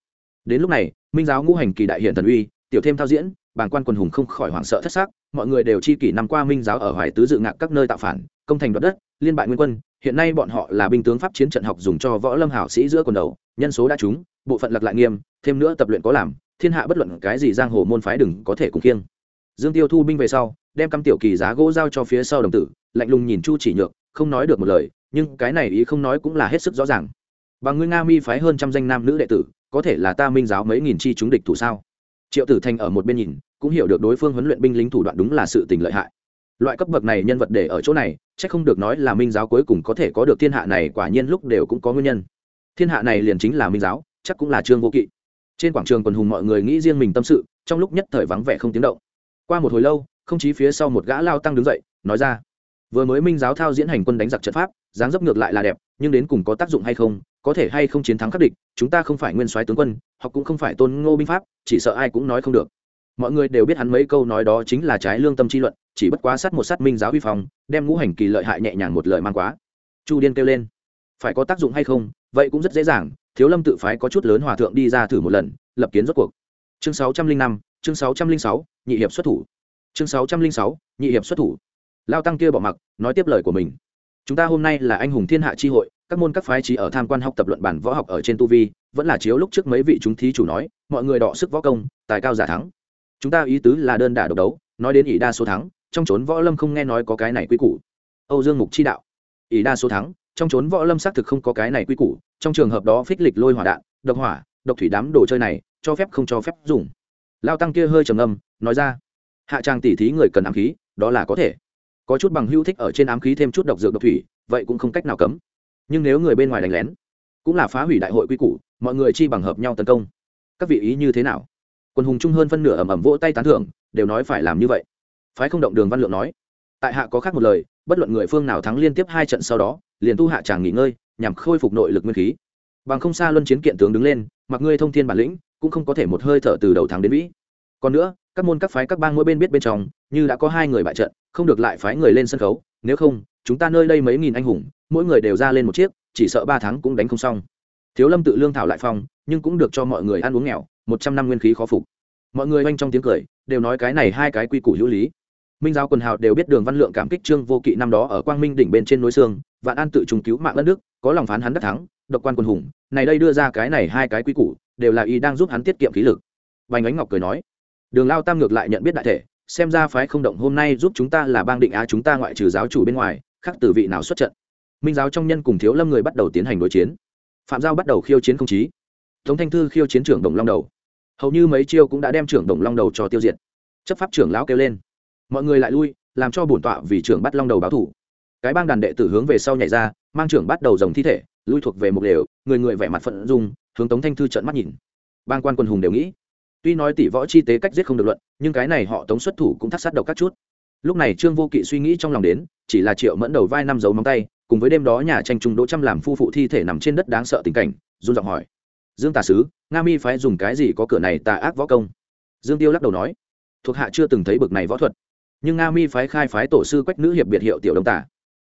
đến lúc này, minh giáo ngũ hành kỳ đại hiện thần uy, tiểu thêm thao diễn, bàng quan quần hùng không khỏi hoảng sợ thất xác mọi người đều chi kỷ năm qua minh giáo ở hoài tứ dự ngạc các nơi tạo phản, công thành đoạt đất, liên bại nguyên quân, hiện nay bọn họ là binh tướng pháp chiến trận học dùng cho võ lâm hảo sĩ giữa quần đầu, nhân số đã trúng, bộ phận lặc lại nghiêm, thêm nữa tập luyện có làm, thiên hạ bất luận cái gì giang hồ môn phái đừng có thể cùng kiêng dương tiêu thu binh về sau, đem căm tiểu kỳ giá gỗ giao cho phía sau đồng tử, lạnh lùng nhìn chu chỉ nhược, không nói được một lời, nhưng cái này ý không nói cũng là hết sức rõ ràng. Bằng ngươi nga mi phái hơn trăm danh nam nữ đệ tử có thể là ta minh giáo mấy nghìn chi chúng địch thủ sao? Triệu tử thành ở một bên nhìn, cũng hiểu được đối phương huấn luyện binh lính thủ đoạn đúng là sự tình lợi hại. Loại cấp bậc này nhân vật để ở chỗ này c h ắ c không được nói là minh giáo cuối cùng có thể có được thiên hạ này quả nhiên lúc đều cũng có nguyên nhân. Thiên hạ này liền chính là minh giáo, chắc cũng là trương vô kỵ. Trên quảng trường quần hùng mọi người nghĩ riêng mình tâm sự, trong lúc nhất thời vắng vẻ không tiếng động. Qua một hồi lâu, không chí phía sau một gã lao tăng đứng dậy, nói ra, vừa mới minh giáo thao diễn hành quân đánh giặc trận pháp, dáng dấp ngược lại là đẹp, nhưng đến cùng có tác dụng hay không có thể hay không chiến thắng khắc địch, chúng ta không phải nguyên soái tướng quân, hoặc cũng không phải tôn ngô binh pháp, chỉ sợ ai cũng nói không được. Mọi người đều biết hắn mấy câu nói đó chính là trái lương tâm chi luận, chỉ bất quá sát một sát minh giáo vi phong, đem ngũ hành kỳ lợi hại nhẹ nhàng một lời mang quá. Chu điên kêu lên, phải có tác dụng hay không? Vậy cũng rất dễ dàng, thiếu lâm tự phái có chút lớn hòa thượng đi ra thử một lần, lập kiến rốt cuộc. Chương sáu trăm linh năm, chương sáu trăm linh sáu, nhị hiệp xuất thủ. Chương sáu trăm linh sáu, nhị hiệp xuất thủ. Lao tăng kia bỏ mặc, nói tiếp lời của mình, chúng ta hôm nay là anh hùng thiên hạ tri hội các môn các phái trí ở tham quan học tập luận bản võ học ở trên tu vi, vẫn là chiếu lúc trước mấy vị chúng thí chủ nói, mọi người đọ sức võ công, tài cao giả thắng. Chúng ta ý tứ là đơn đả độc đấu, nói đến ỷ đa số thắng, trong trốn võ lâm không nghe nói có cái này quy củ. Âu dương mục chi đạo. Ỷ đa số thắng, trong trốn võ lâm xác thực không có cái này quy củ, trong trường hợp đó phích lịch lôi hỏa đạn, độc hỏa, độc thủy đám đồ chơi này, cho phép không cho phép dùng. Lao tăng kia hơi trầm ngâm, nói ra, hạ trang tỉ thí người cần ám khí, đó là có thể. Có chút bằng hữu thích ở trên ám khí thêm chút độc dược độc thủy, vậy cũng không cách nào cấm nhưng nếu người bên ngoài đánh lén, cũng là phá hủy đại hội quy củ, mọi người chi bằng hợp nhau tấn công. Các vị ý như thế nào? Quân hùng chung hơn phân nửa ẩm ẩm vỗ tay tán thưởng, đều nói phải làm như vậy. Phái không động đường văn lượng nói, tại hạ có khác một lời, bất luận người phương nào thắng liên tiếp hai trận sau đó, liền tu hạ chàng nghỉ ngơi, nhằm khôi phục nội lực nguyên khí. Bằng không xa luân chiến kiện tướng đứng lên, mặc ngươi thông thiên bản lĩnh, cũng không có thể một hơi thở từ đầu tháng đến vĩ. Còn nữa, các môn các phái các bang mỗi bên biết bên trong, như đã có hai người bại trận, không được lại phái người lên sân khấu, nếu không, chúng ta nơi đây mấy nghìn anh hùng mỗi người đều ra lên một chiếc, chỉ sợ ba tháng cũng đánh không xong. Thiếu lâm tự lương thảo lại phong nhưng cũng được cho mọi người ăn uống nghèo, một trăm năm nguyên khí khó phục. Mọi người oanh trong tiếng cười, đều nói cái này hai cái quy củ hữu lý. Minh giáo quần hào đều biết đường văn lượng cảm kích trương vô kỵ năm đó ở quang minh đỉnh bên trên núi sương, vạn an tự trùng cứu mạng đất nước, có lòng phán hắn đắc thắng, độc quan quân hùng, này đây đưa ra cái này hai cái quy củ, đều là y đang giúp hắn tiết kiệm khí lực. Vành ánh ngọc cười nói, đường lao tam ngược lại nhận biết đại thể, xem ra phái không động hôm nay giúp chúng ta là bang định á chúng ta ngoại trừ giáo chủ bên ngoài, khác từ vị nào xuất trận? Minh giáo trong nhân cùng thiếu lâm người bắt đầu tiến hành đối chiến phạm giao bắt đầu khiêu chiến không chí tống thanh thư khiêu chiến trưởng đồng long đầu hầu như mấy chiêu cũng đã đem trưởng đồng long đầu cho tiêu diệt chấp pháp trưởng lão kêu lên mọi người lại lui làm cho bổn tọa vì trưởng bắt long đầu báo thủ cái bang đàn đệ tử hướng về sau nhảy ra mang trưởng bắt đầu dòng thi thể lui thuộc về một đều người người vẻ mặt phận dung hướng tống thanh thư trận mắt nhìn bang quan quân hùng đều nghĩ tuy nói tỷ võ chi tế cách giết không được luận nhưng cái này họ tống xuất thủ cũng thắt sát độc các chút lúc này trương vô kỵ suy nghĩ trong lòng đến chỉ là triệu mẫn đầu vai năm dấu móng tay cùng với đêm đó nhà tranh trung đỗ trăm làm phu phụ thi thể nằm trên đất đáng sợ tình cảnh, run giọng hỏi, dương tà sứ, nga mi phái dùng cái gì có cửa này tà ác võ công? Dương tiêu lắc đầu nói, thuộc hạ chưa từng thấy bực này võ thuật, nhưng nga mi phái khai phái tổ sư quách nữ hiệp biệt hiệu tiểu đông tả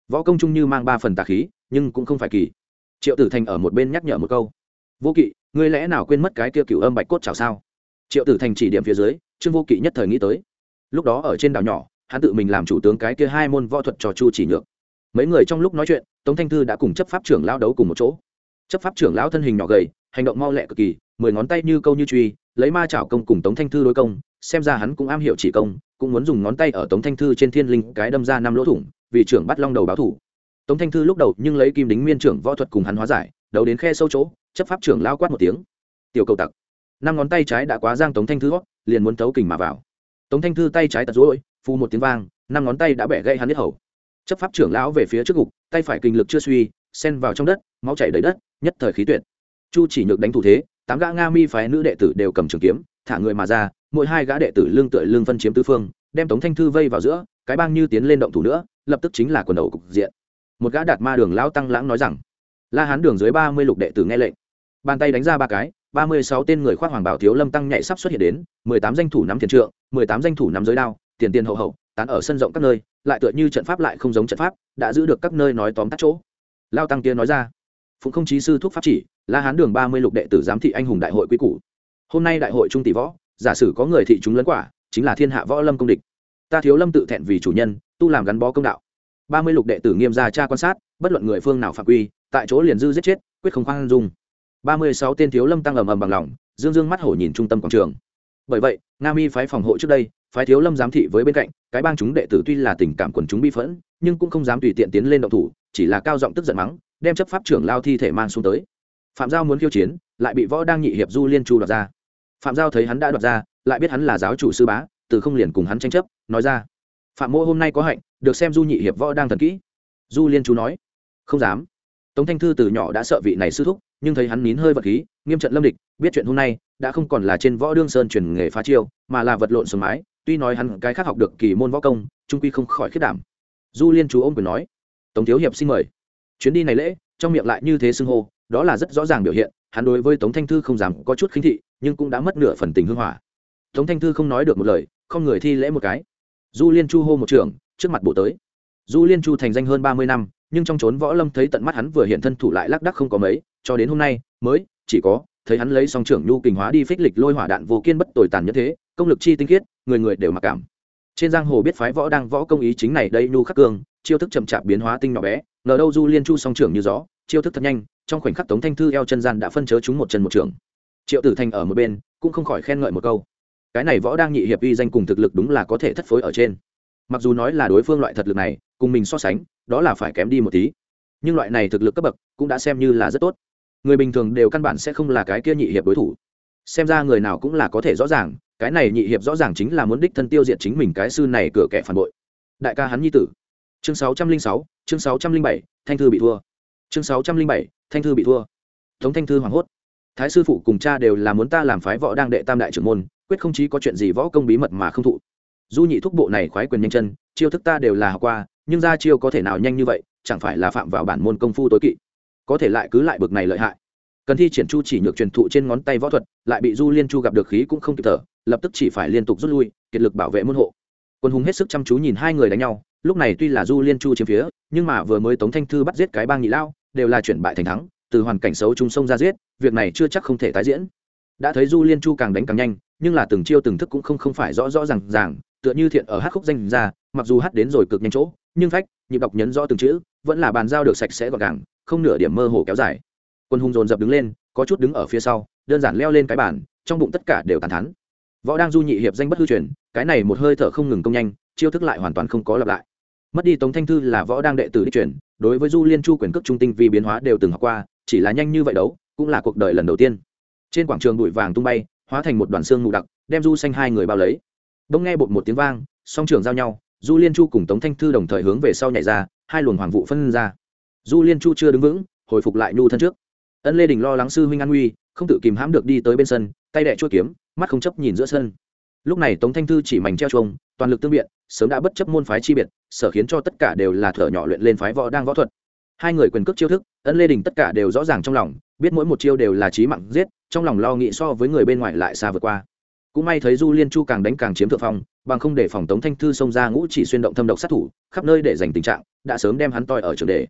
võ công chung như mang ba phần tà khí, nhưng cũng không phải kỳ. Triệu tử thành ở một bên nhắc nhở một câu, vô kỵ, ngươi lẽ nào quên mất cái kia cựu âm bạch cốt chảo sao? Triệu tử thành chỉ điểm phía dưới, trương vô kỵ nhất thời nghĩ tới. Lúc đó ở trên đảo nhỏ, hắn tự mình làm chủ tướng cái kia hai môn võ thuật trò chu chỉ nhược mấy người trong lúc nói chuyện, tống thanh thư đã cùng chấp pháp trưởng lao đấu cùng một chỗ. Chấp pháp trưởng lão thân hình nhỏ gầy, hành động mau lẹ cực kỳ, mười ngón tay như câu như truy, lấy ma chảo công cùng tống thanh thư đối công, xem ra hắn cũng am hiểu chỉ công, cũng muốn dùng ngón tay ở tống thanh thư trên thiên linh cái đâm ra năm lỗ thủng, vì trưởng bắt long đầu báo thủ. Tống thanh thư lúc đầu nhưng lấy kim đính miên trưởng võ thuật cùng hắn hóa giải, đấu đến khe sâu chỗ, chấp pháp trưởng lao quát một tiếng. Tiểu cầu tặc. Năm ngón tay trái đã quá giang tống thanh thư hót liền muốn tấu kình mà vào. Tống thanh thư tay trái tật rối phu một tiếng vang, năm ngón tay đã bẻ gãy hắn hết hầu chấp pháp trưởng lão về phía trước gục tay phải kinh lực chưa suy sen vào trong đất, máu chảy đầy đất, nhất thời khí tuyệt. Chu chỉ nhược đánh thủ thế, tám gã nga mi phái nữ đệ tử đều cầm trường kiếm, thả người mà ra, mỗi hai gã đệ tử lương tựa lương phân chiếm tư phương, đem tống thanh thư vây vào giữa, cái bang như tiến lên động thủ nữa, lập tức chính là quần đầu cục diện. Một gã đạt ma đường lão tăng lãng nói rằng, la hán đường dưới ba mươi lục đệ tử nghe lệnh. Bàn tay đánh ra ba cái, ba mươi sáu tên người khoác hoàng bảo thiếu lâm tăng nhạy sắp xuất hiện đến, mười tám danh thủ nắm thiền trượng, mười tám danh thủ nắm giới đao, tiền tiền hậu hậu tán ở sân rộng các nơi, lại tựa như trận pháp lại không giống trận pháp, đã giữ được các nơi nói tóm tắt chỗ. Lao tăng kia nói ra, phụng không chí sư thuốc pháp chỉ, la hán đường ba mươi lục đệ tử giám thị anh hùng đại hội quy củ. Hôm nay đại hội trung tỷ võ, giả sử có người thị chúng lấn quả, chính là thiên hạ võ lâm công địch. Ta thiếu lâm tự thẹn vì chủ nhân, tu làm gắn bó công đạo. Ba mươi lục đệ tử nghiêm ra cha quan sát, bất luận người phương nào phạm quy, tại chỗ liền dư giết chết, quyết không khoan dung. Ba mươi sáu tên thiếu lâm tăng ầm ầm bằng lòng, dương dương mắt hổ nhìn trung tâm quảng trường bởi vậy, nga mi phái phòng hộ trước đây, phái thiếu lâm giám thị với bên cạnh, cái bang chúng đệ tử tuy là tình cảm quần chúng bi phẫn, nhưng cũng không dám tùy tiện tiến lên động thủ, chỉ là cao giọng tức giận mắng, đem chấp pháp trưởng lao thi thể mang xuống tới. Phạm giao muốn khiêu chiến, lại bị võ đang nhị hiệp du liên chu đoạt ra. Phạm giao thấy hắn đã đoạt ra, lại biết hắn là giáo chủ sư bá, từ không liền cùng hắn tranh chấp, nói ra. Phạm mô hôm nay có hạnh, được xem du nhị hiệp võ đang thần kỹ. Du liên chu nói. Không dám. Tống thanh thư từ nhỏ đã sợ vị này sư thúc nhưng thấy hắn nín hơi vật khí, nghiêm trận lâm địch, biết chuyện hôm nay, đã không còn là trên võ đương sơn truyền nghề phá chiêu, mà là vật lộn sườn mái tuy nói hắn cái khác học được kỳ môn võ công, trung quy không khỏi khiết đảm. Du liên chú ôm quyền nói, tống thiếu hiệp xin mời. Chuyến đi này lễ, trong miệng lại như thế xưng hô, đó là rất rõ ràng biểu hiện, hắn đối với tống thanh thư không dám có chút khinh thị, nhưng cũng đã mất nửa phần tình hưng hỏa. Tống thanh thư không nói được một lời, không người thi lễ một cái. Du liên chu hô một trường, trước mặt bộ tới. Du liên chu thành danh hơn ba mươi năm nhưng trong trốn võ lâm thấy tận mắt hắn vừa hiện thân thủ lại lác đắc không có mấy, cho đến hôm nay, mới, chỉ có, thấy hắn lấy song trưởng nhu kình hóa đi phích lịch lôi hỏa đạn vô kiên bất tồi tàn như thế, công lực chi tinh khiết, người người đều mặc cảm. Trên giang hồ biết phái võ đang võ công ý chính này đây nhu khắc cương, chiêu thức chậm chạp biến hóa tinh nhỏ bé, ngờ đâu du liên chu song trưởng như gió, chiêu thức thật nhanh, trong khoảnh khắc tống thanh thư eo chân gian đã phân chớ chúng một chân một trưởng. Triệu tử thành ở một bên, cũng không khỏi khen ngợi một câu. Cái này võ đang nhị hiệp uy danh cùng thực lực đúng là có thể thất phối ở trên. Mặc dù nói là đối phương loại thật lực này, cùng mình so sánh đó là phải kém đi một tí. Nhưng loại này thực lực cấp bậc cũng đã xem như là rất tốt. Người bình thường đều căn bản sẽ không là cái kia nhị hiệp đối thủ. Xem ra người nào cũng là có thể rõ ràng, cái này nhị hiệp rõ ràng chính là muốn đích thân tiêu diệt chính mình cái sư này cửa kẻ phản bội. Đại ca hắn nhi tử. Chương sáu trăm linh sáu, chương sáu trăm linh bảy, thanh thư bị thua. Chương sáu trăm linh bảy, thanh thư bị thua. Tống thanh thư hoảng hốt. Thái sư phụ cùng cha đều là muốn ta làm phái võ đang đệ tam đại trưởng môn, quyết không chí có chuyện gì võ công bí mật mà không thụ. Du nhị thúc bộ này khoái quyền nhanh chân, chiêu thức ta đều là học qua nhưng ra chiêu có thể nào nhanh như vậy, chẳng phải là phạm vào bản môn công phu tối kỵ. Có thể lại cứ lại bực này lợi hại. Cần thi triển chu chỉ nhược truyền thụ trên ngón tay võ thuật, lại bị du liên chu gặp được khí cũng không kịp thở, lập tức chỉ phải liên tục rút lui, kiệt lực bảo vệ môn hộ. Quân hùng hết sức chăm chú nhìn hai người đánh nhau, lúc này tuy là du liên chu chiếm phía, nhưng mà vừa mới tống thanh thư bắt giết cái bang nhị lao, đều là chuyển bại thành thắng, từ hoàn cảnh xấu chung sông ra giết, việc này chưa chắc không thể tái diễn. Đã thấy du liên chu càng đánh càng nhanh, nhưng là từng chiêu từng thức cũng không không phải rõ rõ ràng ràng, tựa như thiện ở hát khúc danh ra, mặc dù hát đến rồi cực nhanh chỗ nhưng phách, nhịp đọc nhấn rõ từng chữ, vẫn là bàn giao được sạch sẽ gọn gàng, không nửa điểm mơ hồ kéo dài. Quân hùng dồn dập đứng lên, có chút đứng ở phía sau, đơn giản leo lên cái bàn, trong bụng tất cả đều tàn thắn võ đang du nhị hiệp danh bất hư truyền, cái này một hơi thở không ngừng công nhanh, chiêu thức lại hoàn toàn không có lặp lại. Mất đi tống thanh thư là võ đang đệ tử đi truyền, đối với du liên chu quyền cước trung tinh vì biến hóa đều từng học qua, chỉ là nhanh như vậy đấu, cũng là cuộc đời lần đầu tiên. Trên quảng trường bụi vàng tung bay, hóa thành một đoàn xương mù đặc, đem du xanh hai người bao lấy. Bỗng nghe bột một tiếng vang, song trường giao nhau du liên chu cùng tống thanh thư đồng thời hướng về sau nhảy ra, hai luồng hoàng vụ phân ra. Du liên chu chưa đứng vững, hồi phục lại nhu thân trước. Ân lê đình lo lắng sư huynh an nguy, không tự kìm hãm được đi tới bên sân, tay đẻ chuỗi kiếm, mắt không chấp nhìn giữa sân. Lúc này tống thanh thư chỉ mảnh treo chuông, toàn lực tương biện, sớm đã bất chấp môn phái chi biệt, sở khiến cho tất cả đều là thở nhỏ luyện lên phái võ đang võ thuật. Hai người quyền cước chiêu thức, ân lê đình tất cả đều rõ ràng trong lòng, biết mỗi một chiêu đều là trí mạng giết, trong lòng lo nghĩ so với người bên ngoài lại xa vượt qua. Cũng may thấy du liên chu càng đánh càng chiếm thượng phong bằng không để phòng tống thanh thư xông ra ngũ chỉ xuyên động thâm độc sát thủ, khắp nơi để giành tình trạng, đã sớm đem hắn toi ở trường đề.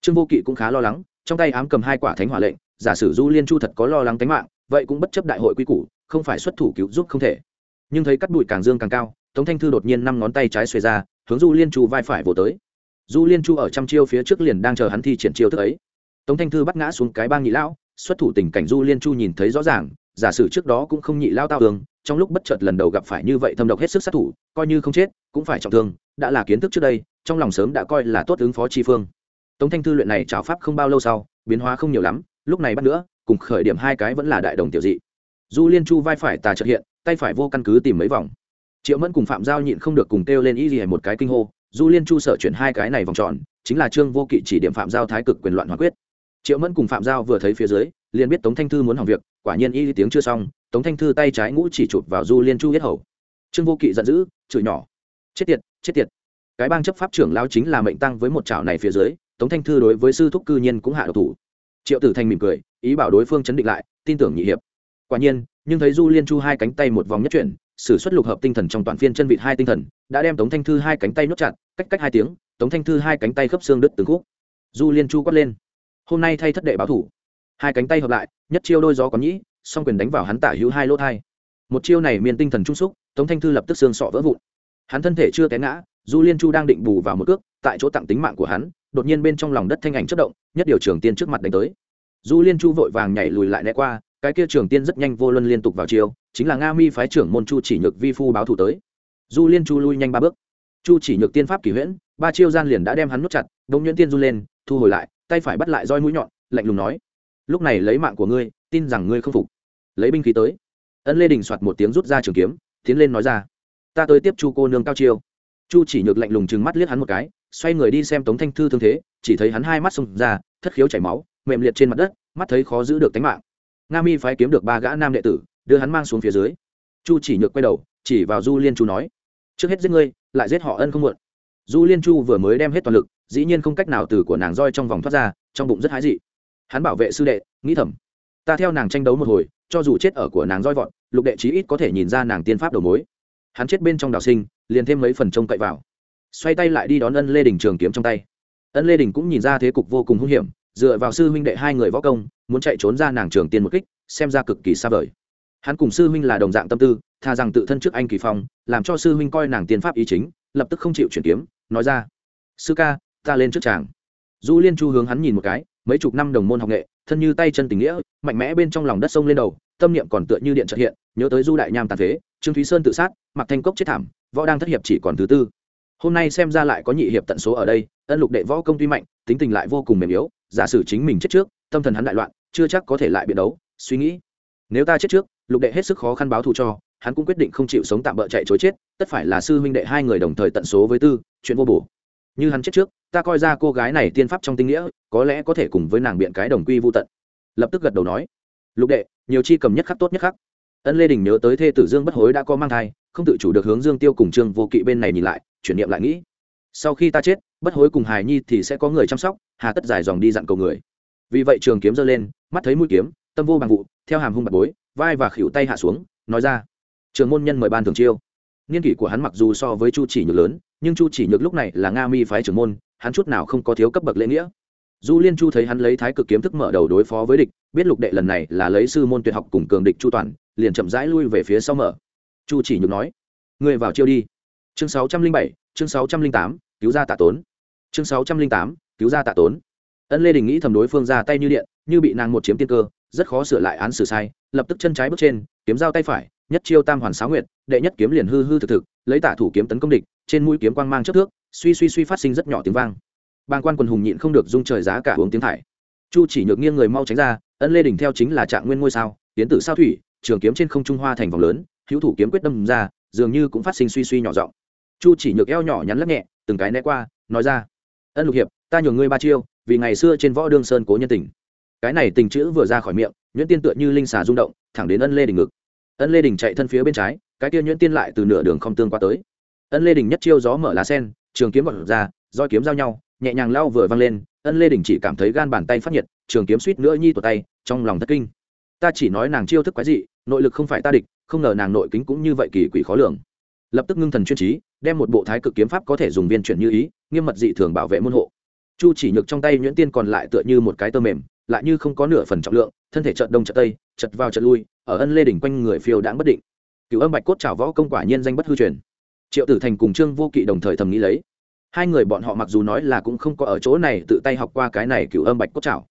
Trương vô kỵ cũng khá lo lắng, trong tay ám cầm hai quả thánh hỏa lệnh, giả sử du liên chu thật có lo lắng tính mạng, vậy cũng bất chấp đại hội quy củ, không phải xuất thủ cứu giúp không thể. Nhưng thấy cắt bụi càng dương càng cao, tống thanh thư đột nhiên năm ngón tay trái xuề ra, hướng du liên chu vai phải vỗ tới. Du liên chu ở trăm chiêu phía trước liền đang chờ hắn thi triển chiêu thức ấy. Tống thanh thư bắt ngã xuống cái bang nhị lão, xuất thủ tình cảnh du liên chu nhìn thấy rõ ràng, giả sử trước đó cũng không nhị lao tao tường trong lúc bất chợt lần đầu gặp phải như vậy thâm độc hết sức sát thủ, coi như không chết, cũng phải trọng thương, đã là kiến thức trước đây, trong lòng sớm đã coi là tốt ứng phó chi phương. Tống thanh thư luyện này trào pháp không bao lâu sau, biến hóa không nhiều lắm, lúc này bắt nữa, cùng khởi điểm hai cái vẫn là đại đồng tiểu dị. Du liên chu vai phải tà trợ hiện, tay phải vô căn cứ tìm mấy vòng. Triệu mẫn cùng phạm giao nhịn không được cùng kêu lên y gì một cái kinh hô, du liên chu sở chuyển hai cái này vòng tròn, chính là trương vô kỵ chỉ điểm phạm giao thái cực quyền loạn hoàn quyết. Triệu mẫn cùng phạm giao vừa thấy phía dưới, liền biết tống thanh thư muốn hỏng việc, quả nhiên y tiếng chưa xong tống thanh thư tay trái ngũ chỉ chụp vào du liên chu yết hầu. Trương vô kỵ giận dữ, chửi nhỏ. Chết tiệt chết tiệt. Cái bang chấp pháp trưởng lao chính là mệnh tăng với một chảo này phía dưới, tống thanh thư đối với sư thúc cư nhiên cũng hạ độc thủ. Triệu tử thanh mỉm cười, ý bảo đối phương chấn định lại, tin tưởng nhị hiệp. Quả nhiên, nhưng thấy du liên chu hai cánh tay một vòng nhất chuyển, sử xuất lục hợp tinh thần trong toàn phiên chân vịt hai tinh thần, đã đem tống thanh thư hai cánh tay nhốt chặt, cách cách hai tiếng, tống thanh thư hai cánh tay khớp xương đứt từng khúc. Du liên chu quát lên, hôm nay thay thất đệ báo thủ. Hai cánh tay hợp lại, nhất chiêu đôi gió có nhĩ song quyền đánh vào hắn tả hữu hai lỗ thai. Một chiêu này miền tinh thần trung xúc, tống thanh thư lập tức xương sọ vỡ vụn. Hắn thân thể chưa té ngã, du liên chu đang định bù vào một cước, tại chỗ tặng tính mạng của hắn, đột nhiên bên trong lòng đất thanh ảnh chất động, nhất điều trường tiên trước mặt đánh tới. Du liên chu vội vàng nhảy lùi lại né qua, cái kia trường tiên rất nhanh vô luân liên tục vào chiêu, chính là nga mi phái trưởng môn chu chỉ nhược vi phu báo thủ tới. Du liên chu lui nhanh ba bước. Chu chỉ nhược tiên pháp kỷ huyễn, ba chiêu gian liền đã đem hắn nút chặt đ ỗ n g nhuyễn tiên run lên, thu hồi lại, tay phải bắt lại roi mũi nhọn, lạnh lùng nói, lúc này lấy mạng của ngươi, tin rằng ngươi không phục lấy binh khí tới. Ân lê đình soạt một tiếng rút ra trường kiếm, tiến lên nói ra, ta tới tiếp chu cô nương cao chiêu. Chu chỉ nhược lạnh lùng chừng mắt liếc hắn một cái, xoay người đi xem tống thanh thư thương thế, chỉ thấy hắn hai mắt xông ra, thất khiếu chảy máu, mềm liệt trên mặt đất, mắt thấy khó giữ được tính mạng. Nga mi phái kiếm được ba gã nam đệ tử, đưa hắn mang xuống phía dưới. Chu chỉ nhược quay đầu, chỉ vào du liên chu nói, trước hết giết ngươi, lại giết họ ân không muộn. Du liên chu vừa mới đem hết toàn lực, dĩ nhiên không cách nào từ của nàng roi trong vòng thoát ra, trong bụng rất hái dị. Hắn bảo vệ sư đệ, nghĩ thầm ta theo nàng tranh đấu một hồi, cho dù chết ở của nàng roi vọt, lục đệ chí ít có thể nhìn ra nàng tiên pháp đầu mối. Hắn chết bên trong đào sinh, liền thêm mấy phần trông cậy vào. Xoay tay lại đi đón ân lê đình trường kiếm trong tay. Ân lê đình cũng nhìn ra thế cục vô cùng hung hiểm, dựa vào sư huynh đệ hai người võ công, muốn chạy trốn ra nàng trường tiên một kích, xem ra cực kỳ xa vời. Hắn cùng sư huynh là đồng dạng tâm tư thà rằng tự thân trước anh kỳ phong, làm cho sư huynh coi nàng tiên pháp ý chính, lập tức không chịu chuyển kiếm, nói ra, sư ca, ta lên trước chàng. Du liên chu hướng hắn nhìn một cái, mấy chục năm đồng môn học nghệ thân như tay chân tình nghĩa, mạnh mẽ bên trong lòng đất sông lên đầu, tâm niệm còn tựa như điện trợ hiện, nhớ tới du đại nham tàn phế, trương thúy sơn tự sát mặc thanh cốc chết thảm, võ đang thất hiệp chỉ còn thứ tư. Hôm nay xem ra lại có nhị hiệp tận số ở đây, ân lục đệ võ công tuy mạnh, tính tình lại vô cùng mềm yếu, giả sử chính mình chết trước, tâm thần hắn đại loạn, chưa chắc có thể lại biện đấu, suy nghĩ. Nếu ta chết trước, lục đệ hết sức khó khăn báo thù cho, hắn cũng quyết định không chịu sống tạm bỡ chạy chối chết, tất phải là sư huynh đệ hai người đồng thời tận số với tư, chuyện vô bổ như hắn chết trước, ta coi ra cô gái này tiên pháp trong tinh nghĩa, có lẽ có thể cùng với nàng biện cái đồng quy vô tận. Lập tức gật đầu nói, lục đệ, nhiều chi cầm nhất khắc tốt nhất khắc. Ân lê đình nhớ tới thê tử dương bất hối đã có mang thai, không tự chủ được hướng dương tiêu cùng trương vô kỵ bên này nhìn lại, chuyển niệm lại nghĩ, sau khi ta chết, bất hối cùng hài nhi thì sẽ có người chăm sóc, hà tất dài dòng đi dặn cầu người. Vì vậy trường kiếm giơ lên, mắt thấy mũi kiếm, tâm vô bằng vụ, theo hàm hung bạc bối, vai và khỉu tay hạ xuống, nói ra, trường môn nhân mời ban thường chiêu niên kỷ của hắn mặc dù so với chu chỉ nhược lớn, nhưng chu chỉ nhược lúc này là nga mi phái trưởng môn, hắn chút nào không có thiếu cấp bậc lễ nghĩa. Du liên chu thấy hắn lấy thái cực kiếm thức mở đầu đối phó với địch, biết lục đệ lần này là lấy sư môn tuyệt học cùng cường địch chu toàn, liền chậm rãi lui về phía sau mở. Chu chỉ nhược nói, người vào chiêu đi. Chương sáu trăm linh bảy, chương sáu trăm linh tám, cứu ra tạ tốn. Chương sáu trăm linh tám, cứu ra tạ tốn. Ân lê đình nghĩ thầm đối phương ra tay như điện, như bị nàng một chiếm tiên cơ, rất khó sửa lại án xử sai, lập tức chân trái bước trên, kiếm dao tay phải nhất chiêu tam hoàn sáu nguyệt, đệ nhất kiếm liền hư hư thực thực, lấy tả thủ kiếm tấn công địch, trên mũi kiếm quang mang chất thước, suy suy suy phát sinh rất nhỏ tiếng vang. Bàng quan quần hùng nhịn không được dung trời giá cả uống tiếng thải. Chu chỉ nhược nghiêng người mau tránh ra, ân lê đình theo chính là trạng nguyên ngôi sao, tiến tử sao thủy, trường kiếm trên không trung hoa thành vòng lớn, hữu thủ kiếm quyết đâm ra, dường như cũng phát sinh suy suy nhỏ giọng. Chu chỉ nhược eo nhỏ nhắn lắc nhẹ, từng cái né qua, nói ra, ân lục hiệp, ta nhường ngươi ba chiêu, vì ngày xưa trên võ đương sơn cố nhân tình. Cái này tình chữ vừa ra khỏi miệng, nhuyễn tiên tựa như linh xà rung động, thẳng đến ân lê đình ngực ân lê đình chạy thân phía bên trái, cái kia nhuyễn tiên lại từ nửa đường không tương qua tới. Ân lê đình nhất chiêu gió mở lá sen, trường kiếm bật ra, roi kiếm giao nhau, nhẹ nhàng lao vừa văng lên, ân lê đình chỉ cảm thấy gan bàn tay phát nhiệt, trường kiếm suýt nữa nhi tuột tay, trong lòng thất kinh. Ta chỉ nói nàng chiêu thức quái dị, nội lực không phải ta địch, không ngờ nàng nội kính cũng như vậy kỳ quỷ khó lường. Lập tức ngưng thần chuyên trí, đem một bộ thái cực kiếm pháp có thể dùng viên chuyển như ý, nghiêm mật dị thường bảo vệ môn hộ. Chu chỉ nhược trong tay nhuyễn tiên còn lại tựa như một cái tơ mềm, lại như không có nửa phần trọng lượng, thân thể trận đông trận tây chật vào trận lui ở ân lê đỉnh quanh người phiêu đãng bất định. Cựu âm bạch cốt trào võ công quả nhiên danh bất hư truyền. Triệu tử thành cùng trương vô kỵ đồng thời thầm nghĩ lấy. Hai người bọn họ mặc dù nói là cũng không có ở chỗ này tự tay học qua cái này cựu âm bạch cốt trào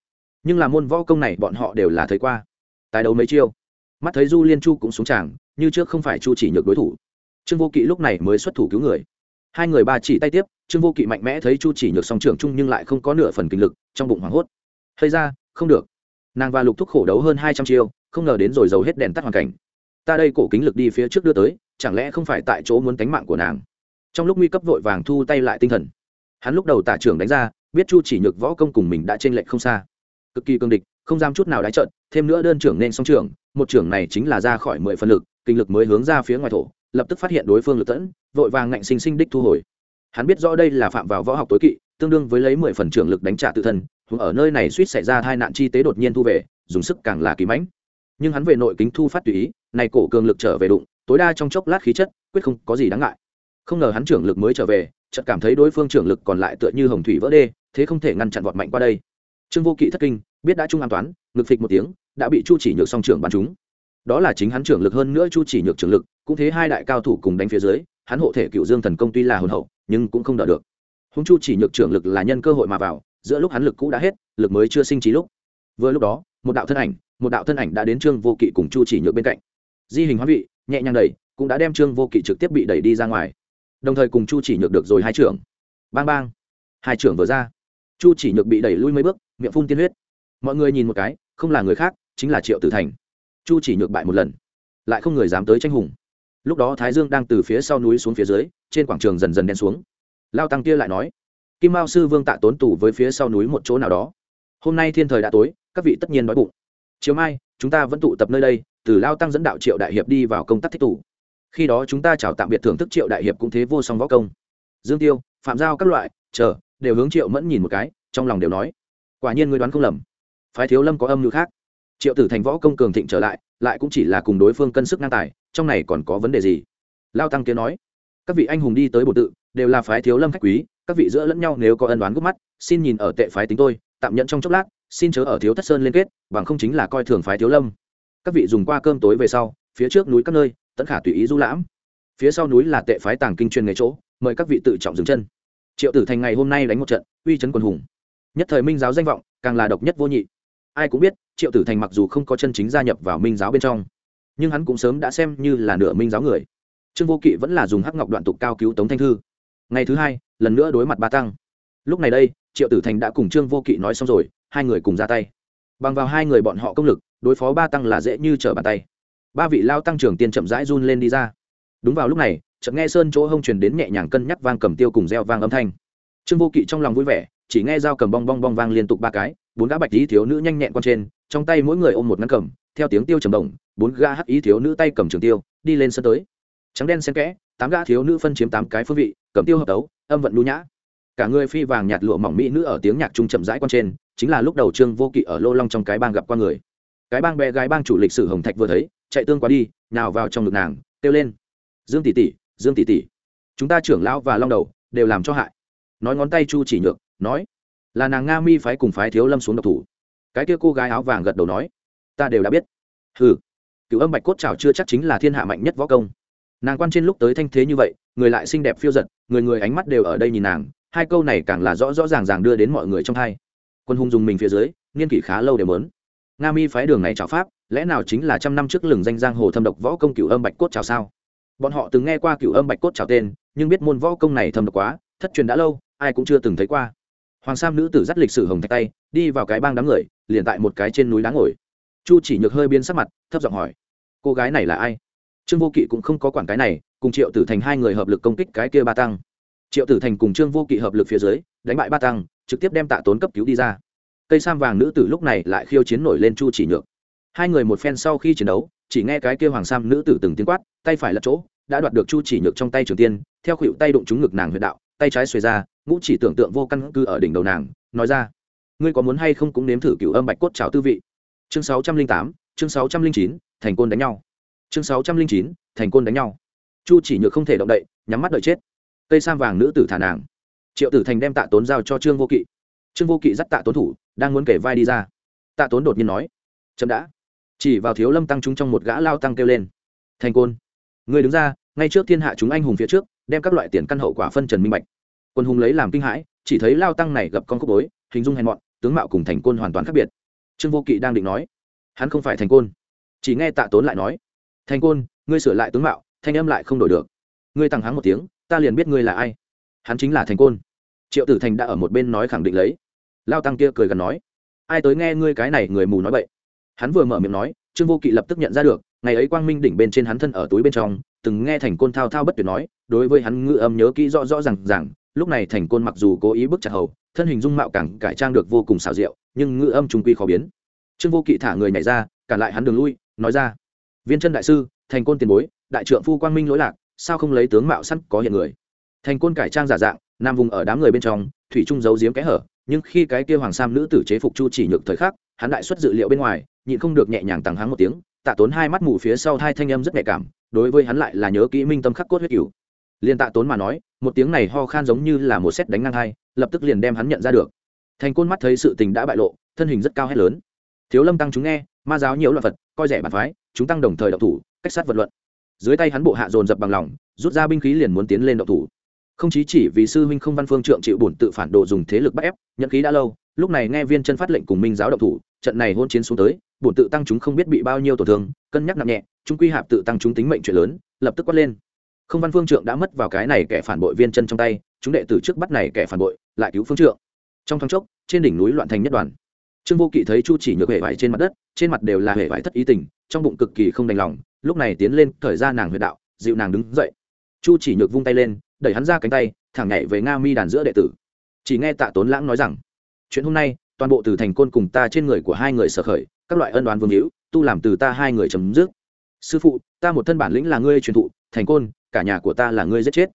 nhưng là môn võ công này bọn họ đều là thấy qua. Tài đấu mấy chiêu, mắt thấy du liên chu cũng xuống tràng, như trước không phải chu chỉ nhược đối thủ. Trương vô kỵ lúc này mới xuất thủ cứu người. Hai người ba chỉ tay tiếp, trương vô kỵ mạnh mẽ thấy chu chỉ nhược song trưởng chung nhưng lại không có nửa phần kinh lực, trong bụng hoảng hốt. Hay ra, không được. Nàng và lục thúc khổ đấu hơn hai trăm chiêu không ngờ đến rồi giấu hết đèn tắt hoàn cảnh. Ta đây cổ kính lực đi phía trước đưa tới, chẳng lẽ không phải tại chỗ muốn tánh mạng của nàng? Trong lúc nguy cấp vội vàng thu tay lại tinh thần. Hắn lúc đầu tả trưởng đánh ra, biết chu chỉ nhược võ công cùng mình đã t r ê n lệch không xa. Cực kỳ cương địch, không dám chút nào đái trận thêm nữa đơn trưởng nên song trưởng, một trưởng này chính là ra khỏi mười phân lực, kinh lực mới hướng ra phía ngoài thổ, lập tức phát hiện đối phương lực tẫn, vội vàng ngạnh sinh sinh đích thu hồi. Hắn biết rõ đây là phạm vào võ học tối kỵ, tương đương với lấy mười phần trưởng lực đánh trả tự thân hùng ở nơi này suýt xảy ra tai nạn chi tế đột nhiên thu về, dùng sức càng là kỳ mãnh nhưng hắn về nội kính thu phát tùy ý, này cổ cường lực trở về đụng, tối đa trong chốc lát khí chất, quyết không có gì đáng ngại. Không ngờ hắn trưởng lực mới trở về, chợt cảm thấy đối phương trưởng lực còn lại tựa như hồng thủy vỡ đê, thế không thể ngăn chặn vọt mạnh qua đây. Trương vô kỵ thất kinh, biết đã trung an toán, ngực phịch một tiếng, đã bị chu chỉ nhược song trưởng bắn trúng. Đó là chính hắn trưởng lực hơn nữa chu chỉ nhược trưởng lực, cũng thế hai đại cao thủ cùng đánh phía dưới, hắn hộ thể cựu dương thần công tuy là hồn hậu, nhưng cũng không đỡ được. Húng chu chỉ nhược trưởng lực là nhân cơ hội mà vào, giữa lúc hắn lực cũ đã hết, lực mới chưa sinh trí lúc. Vừa lúc đó một đạo thân ảnh, một đạo thân ảnh đã đến trương vô kỵ cùng chu chỉ nhược bên cạnh. Di hình hóa vị, nhẹ nhàng đẩy, cũng đã đem trương vô kỵ trực tiếp bị đẩy đi ra ngoài. Đồng thời cùng chu chỉ nhược được rồi hai trưởng. Bang bang. Hai trưởng vừa ra. Chu chỉ nhược bị đẩy lui mấy bước, miệng phun tiên huyết. Mọi người nhìn một cái, không là người khác, chính là triệu tử thành. Chu chỉ nhược bại một lần, lại không người dám tới tranh hùng. Lúc đó thái dương đang từ phía sau núi xuống phía dưới, trên quảng trường dần dần đen xuống. Lao tăng kia lại nói, kim mao sư vương tạ tốn tù với phía sau núi một chỗ nào đó. Hôm nay thiên thời đã tối các vị tất nhiên đói bụng. Chiều mai, chúng ta vẫn tụ tập nơi đây, từ lao tăng dẫn đạo triệu đại hiệp đi vào công tác thích tủ khi đó chúng ta chào tạm biệt thưởng thức triệu đại hiệp cũng thế vô song võ công. Dương tiêu, phạm giao các loại, chờ, đều hướng triệu mẫn nhìn một cái, trong lòng đều nói, quả nhiên người đoán không lầm. Phái thiếu lâm có âm mưu khác. Triệu tử thành võ công cường thịnh trở lại lại cũng chỉ là cùng đối phương cân sức ngang tài, trong này còn có vấn đề gì? Lao tăng kia nói, các vị anh hùng đi tới bộ tự, đều là phái thiếu lâm khách quý, các vị giữa lẫn nhau nếu có ân đoán gốc mắt, xin nhìn ở tệ phái tính tôi, tạm nhận trong chốc lát xin chớ ở thiếu thất sơn liên kết, bằng không chính là coi thường phái thiếu lâm. Các vị dùng qua cơm tối về sau, phía trước núi các nơi tẫn khả tùy ý du lãm. Phía sau núi là tệ phái tàng kinh truyền nghề chỗ, mời các vị tự trọng dừng chân. Triệu tử thành ngày hôm nay đánh một trận, uy chấn quần hùng. Nhất thời minh giáo danh vọng, càng là độc nhất vô nhị. Ai cũng biết, triệu tử thành mặc dù không có chân chính gia nhập vào minh giáo bên trong, nhưng hắn cũng sớm đã xem như là nửa minh giáo người. Trương vô kỵ vẫn là dùng hắc ngọc đoạn tục cao cứu tống thanh thư. Ngày thứ hai, lần nữa đối mặt ba tăng. Lúc này đây, triệu tử thành đã cùng trương vô kỵ nói xong rồi hai người cùng ra tay. Bằng vào hai người bọn họ công lực, đối phó ba tăng là dễ như trở bàn tay. Ba vị lao tăng trưởng tiên chậm rãi run lên đi ra. Đúng vào lúc này, chợt nghe sơn chỗ hông truyền đến nhẹ nhàng cân nhắc vang cầm tiêu cùng reo vang âm thanh. Trương vô kỵ trong lòng vui vẻ, chỉ nghe dao cầm bong bong bong vang liên tục ba cái, bốn gã bạch ý thiếu nữ nhanh nhẹn con trên, trong tay mỗi người ôm một ngăn cầm, theo tiếng tiêu trầm đồng bốn gã hắc ý thiếu nữ tay cầm trường tiêu, đi lên sân tới. Trắng đen xen kẽ, tám gã thiếu nữ phân chiếm tám cái phương vị, cầm tiêu hợp tấu, âm vận lưu nhã. Cả người phi vàng nhạt lụa mỏng mỹ nữ ở tiếng nhạc trung chậm rãi con trên chính là lúc đầu trương vô kỵ ở lô long trong cái bang gặp qua người. Cái bang bé gái bang chủ lịch sử hồng thạch vừa thấy, chạy tương quá đi nào vào trong ngực nàng, kêu lên. Dương tỷ tỷ, dương tỷ tỷ, chúng ta trưởng lão và long đầu đều làm cho hại. Nói ngón tay chu chỉ nhược, nói, là nàng nga mi phái cùng phái thiếu lâm xuống độc thủ. Cái kia cô gái áo vàng gật đầu nói, ta đều đã biết. Hừ. Cựu âm bạch cốt trào chưa chắc chính là thiên hạ mạnh nhất võ công. Nàng quan trên lúc tới thanh thế như vậy, người lại xinh đẹp phiêu giật, người người ánh mắt đều ở đây nhìn nàng, hai câu này càng là rõ rõ ràng ràng đưa đến mọi người trong hai quân hùng dùng mình phía dưới, niên kỷ khá lâu đều mớn. Nga mi phái đường này chào pháp, lẽ nào chính là trăm năm trước lừng danh giang hồ thâm độc võ công cựu âm bạch cốt chào sao? Bọn họ từng nghe qua cựu âm bạch cốt chào tên, nhưng biết môn võ công này thâm độc quá, thất truyền đã lâu, ai cũng chưa từng thấy qua. Hoàng sam nữ tử dắt lịch sử hồng thạch tay, đi vào cái bang đám người, liền tại một cái trên núi đá ngồi. Chu chỉ nhược hơi biến sắc mặt, thấp giọng hỏi, cô gái này là ai? Trương vô kỵ cũng không có quản cái này, cùng triệu tử thành hai người hợp lực công kích cái kia ba tăng. Triệu tử thành cùng trương vô kỵ hợp lực phía dưới, đánh bại ba tăng trực tiếp đem tạ tốn cấp cứu đi ra. Cây sam vàng nữ tử lúc này lại khiêu chiến nổi lên chu chỉ nhược. Hai người một phen sau khi chiến đấu, chỉ nghe cái kia hoàng sam nữ tử từng tiếng quát, tay phải lật chỗ, đã đoạt được chu chỉ nhược trong tay trường tiên, theo khuỵu tay đụng trúng ngực nàng huyệt đạo, tay trái xuề ra, ngũ chỉ tưởng tượng vô căn cư ở đỉnh đầu nàng, nói ra, ngươi có muốn hay không cũng nếm thử cựu âm bạch cốt trào tư vị. Chương sáu trăm linh tám, chương sáu trăm linh chín, thành côn đánh nhau. Chương sáu trăm linh chín, thành côn đánh nhau. Chu chỉ nhược không thể động đậy, nhắm mắt đợi chết. Cây sam vàng nữ tử thả nàng triệu tử thành đem tạ tốn giao cho trương vô kỵ. Trương vô kỵ dắt tạ tốn thủ, đang muốn kể vai đi ra. Tạ tốn đột nhiên nói, chậm đã. Chỉ vào thiếu lâm tăng chúng trong một gã lao tăng kêu lên, thành côn người đứng ra, ngay trước thiên hạ chúng anh hùng phía trước, đem các loại tiền căn hậu quả phân trần minh bạch. Quân hùng lấy làm kinh hãi, chỉ thấy lao tăng này gặp con khúc bối, hình dung hèn mọn, tướng mạo cùng thành côn hoàn toàn khác biệt. Trương vô kỵ đang định nói, hắn không phải thành côn. Chỉ nghe tạ tốn lại nói, thành côn, ngươi sửa lại tướng mạo, thanh âm lại không đổi được. Ngươi tặng hắn một tiếng, ta liền biết ngươi là ai hắn chính là thành côn. Triệu tử thành đã ở một bên nói khẳng định lấy. Lao tăng kia cười gần nói, ai tới nghe ngươi cái này người mù nói vậy hắn vừa mở miệng nói, trương vô kỵ lập tức nhận ra được, ngày ấy quang minh đỉnh bên trên hắn thân ở túi bên trong, từng nghe thành côn thao thao bất tuyệt nói, đối với hắn ngự âm nhớ kỹ rõ rõ r à n g rằng lúc này thành côn mặc dù cố ý bức chặt hầu, thân hình dung mạo càng cải trang được vô cùng xảo diệu, nhưng ngự âm trung quy khó biến. Trương vô kỵ thả người nhảy ra, cản lại hắn đường lui, nói ra, viên chân đại sư, thành côn tiền bối, đại trượng phu quang minh lỗi lạc, sao không lấy tướng mạo sẵn có hiện người? Thành côn cải trang giả dạng, nam vùng ở đám người bên trong, thủy trung giấu giếm kẽ hở, nhưng khi cái kia hoàng sam nữ tử chế phục chu chỉ nhược thời khắc, hắn đại xuất dự liệu bên ngoài, nhịn không được nhẹ nhàng tằng hắng một tiếng, tạ tốn hai mắt mù phía sau hai thanh âm rất nhạy cảm, đối với hắn lại là nhớ kỹ minh tâm khắc cốt huyết cửu. Liền tạ tốn mà nói, một tiếng này ho khan giống như là một xét đánh ngang hai, lập tức liền đem hắn nhận ra được. Thành côn mắt thấy sự tình đã bại lộ, thân hình rất cao hét lớn. Thiếu lâm tăng chúng nghe, ma giáo nhiều loạn vật coi rẻ bản phái, chúng tăng đồng thời độc thủ, cách sát vật luận. Dưới tay hắn bộ hạ dồn dập bằng lòng, rút ra binh khí liền muốn tiến lên độc thủ không chí chỉ vì sư huynh không văn phương trượng chịu bổn tự phản đồ dùng thế lực bắt ép nhận khí đã lâu, lúc này nghe viên chân phát lệnh cùng minh giáo động thủ, trận này hôn chiến xuống tới, bổn tự tăng chúng không biết bị bao nhiêu tổn thương, cân nhắc nặng nhẹ, chúng quy hạp tự tăng chúng tính mệnh chuyện lớn, lập tức quát lên. Không văn phương trượng đã mất vào cái này kẻ phản bội viên chân trong tay, chúng đệ tử trước bắt này kẻ phản bội, lại cứu phương trượng. Trong thoáng chốc, trên đỉnh núi loạn thành nhất đoàn. Trương vô kỵ thấy chu chỉ nhược hệ vải trên mặt đất, trên mặt đều là hệ vải thất ý tình, trong bụng cực kỳ không đành lòng, lúc này tiến lên khởi ra nàng huyệt đạo, dịu nàng đứng dậy chu chỉ nhược vung tay lên, đẩy hắn ra cánh tay, thẳng nhảy về nga mi đàn giữa đệ tử. Chỉ nghe tạ tốn lãng nói rằng, chuyện hôm nay, toàn bộ từ thành côn cùng ta trên người của hai người sở khởi, các loại ân đoán vương hữu, tu làm từ ta hai người chấm dứt. Sư phụ, ta một thân bản lĩnh là ngươi truyền thụ, thành côn, cả nhà của ta là ngươi giết chết.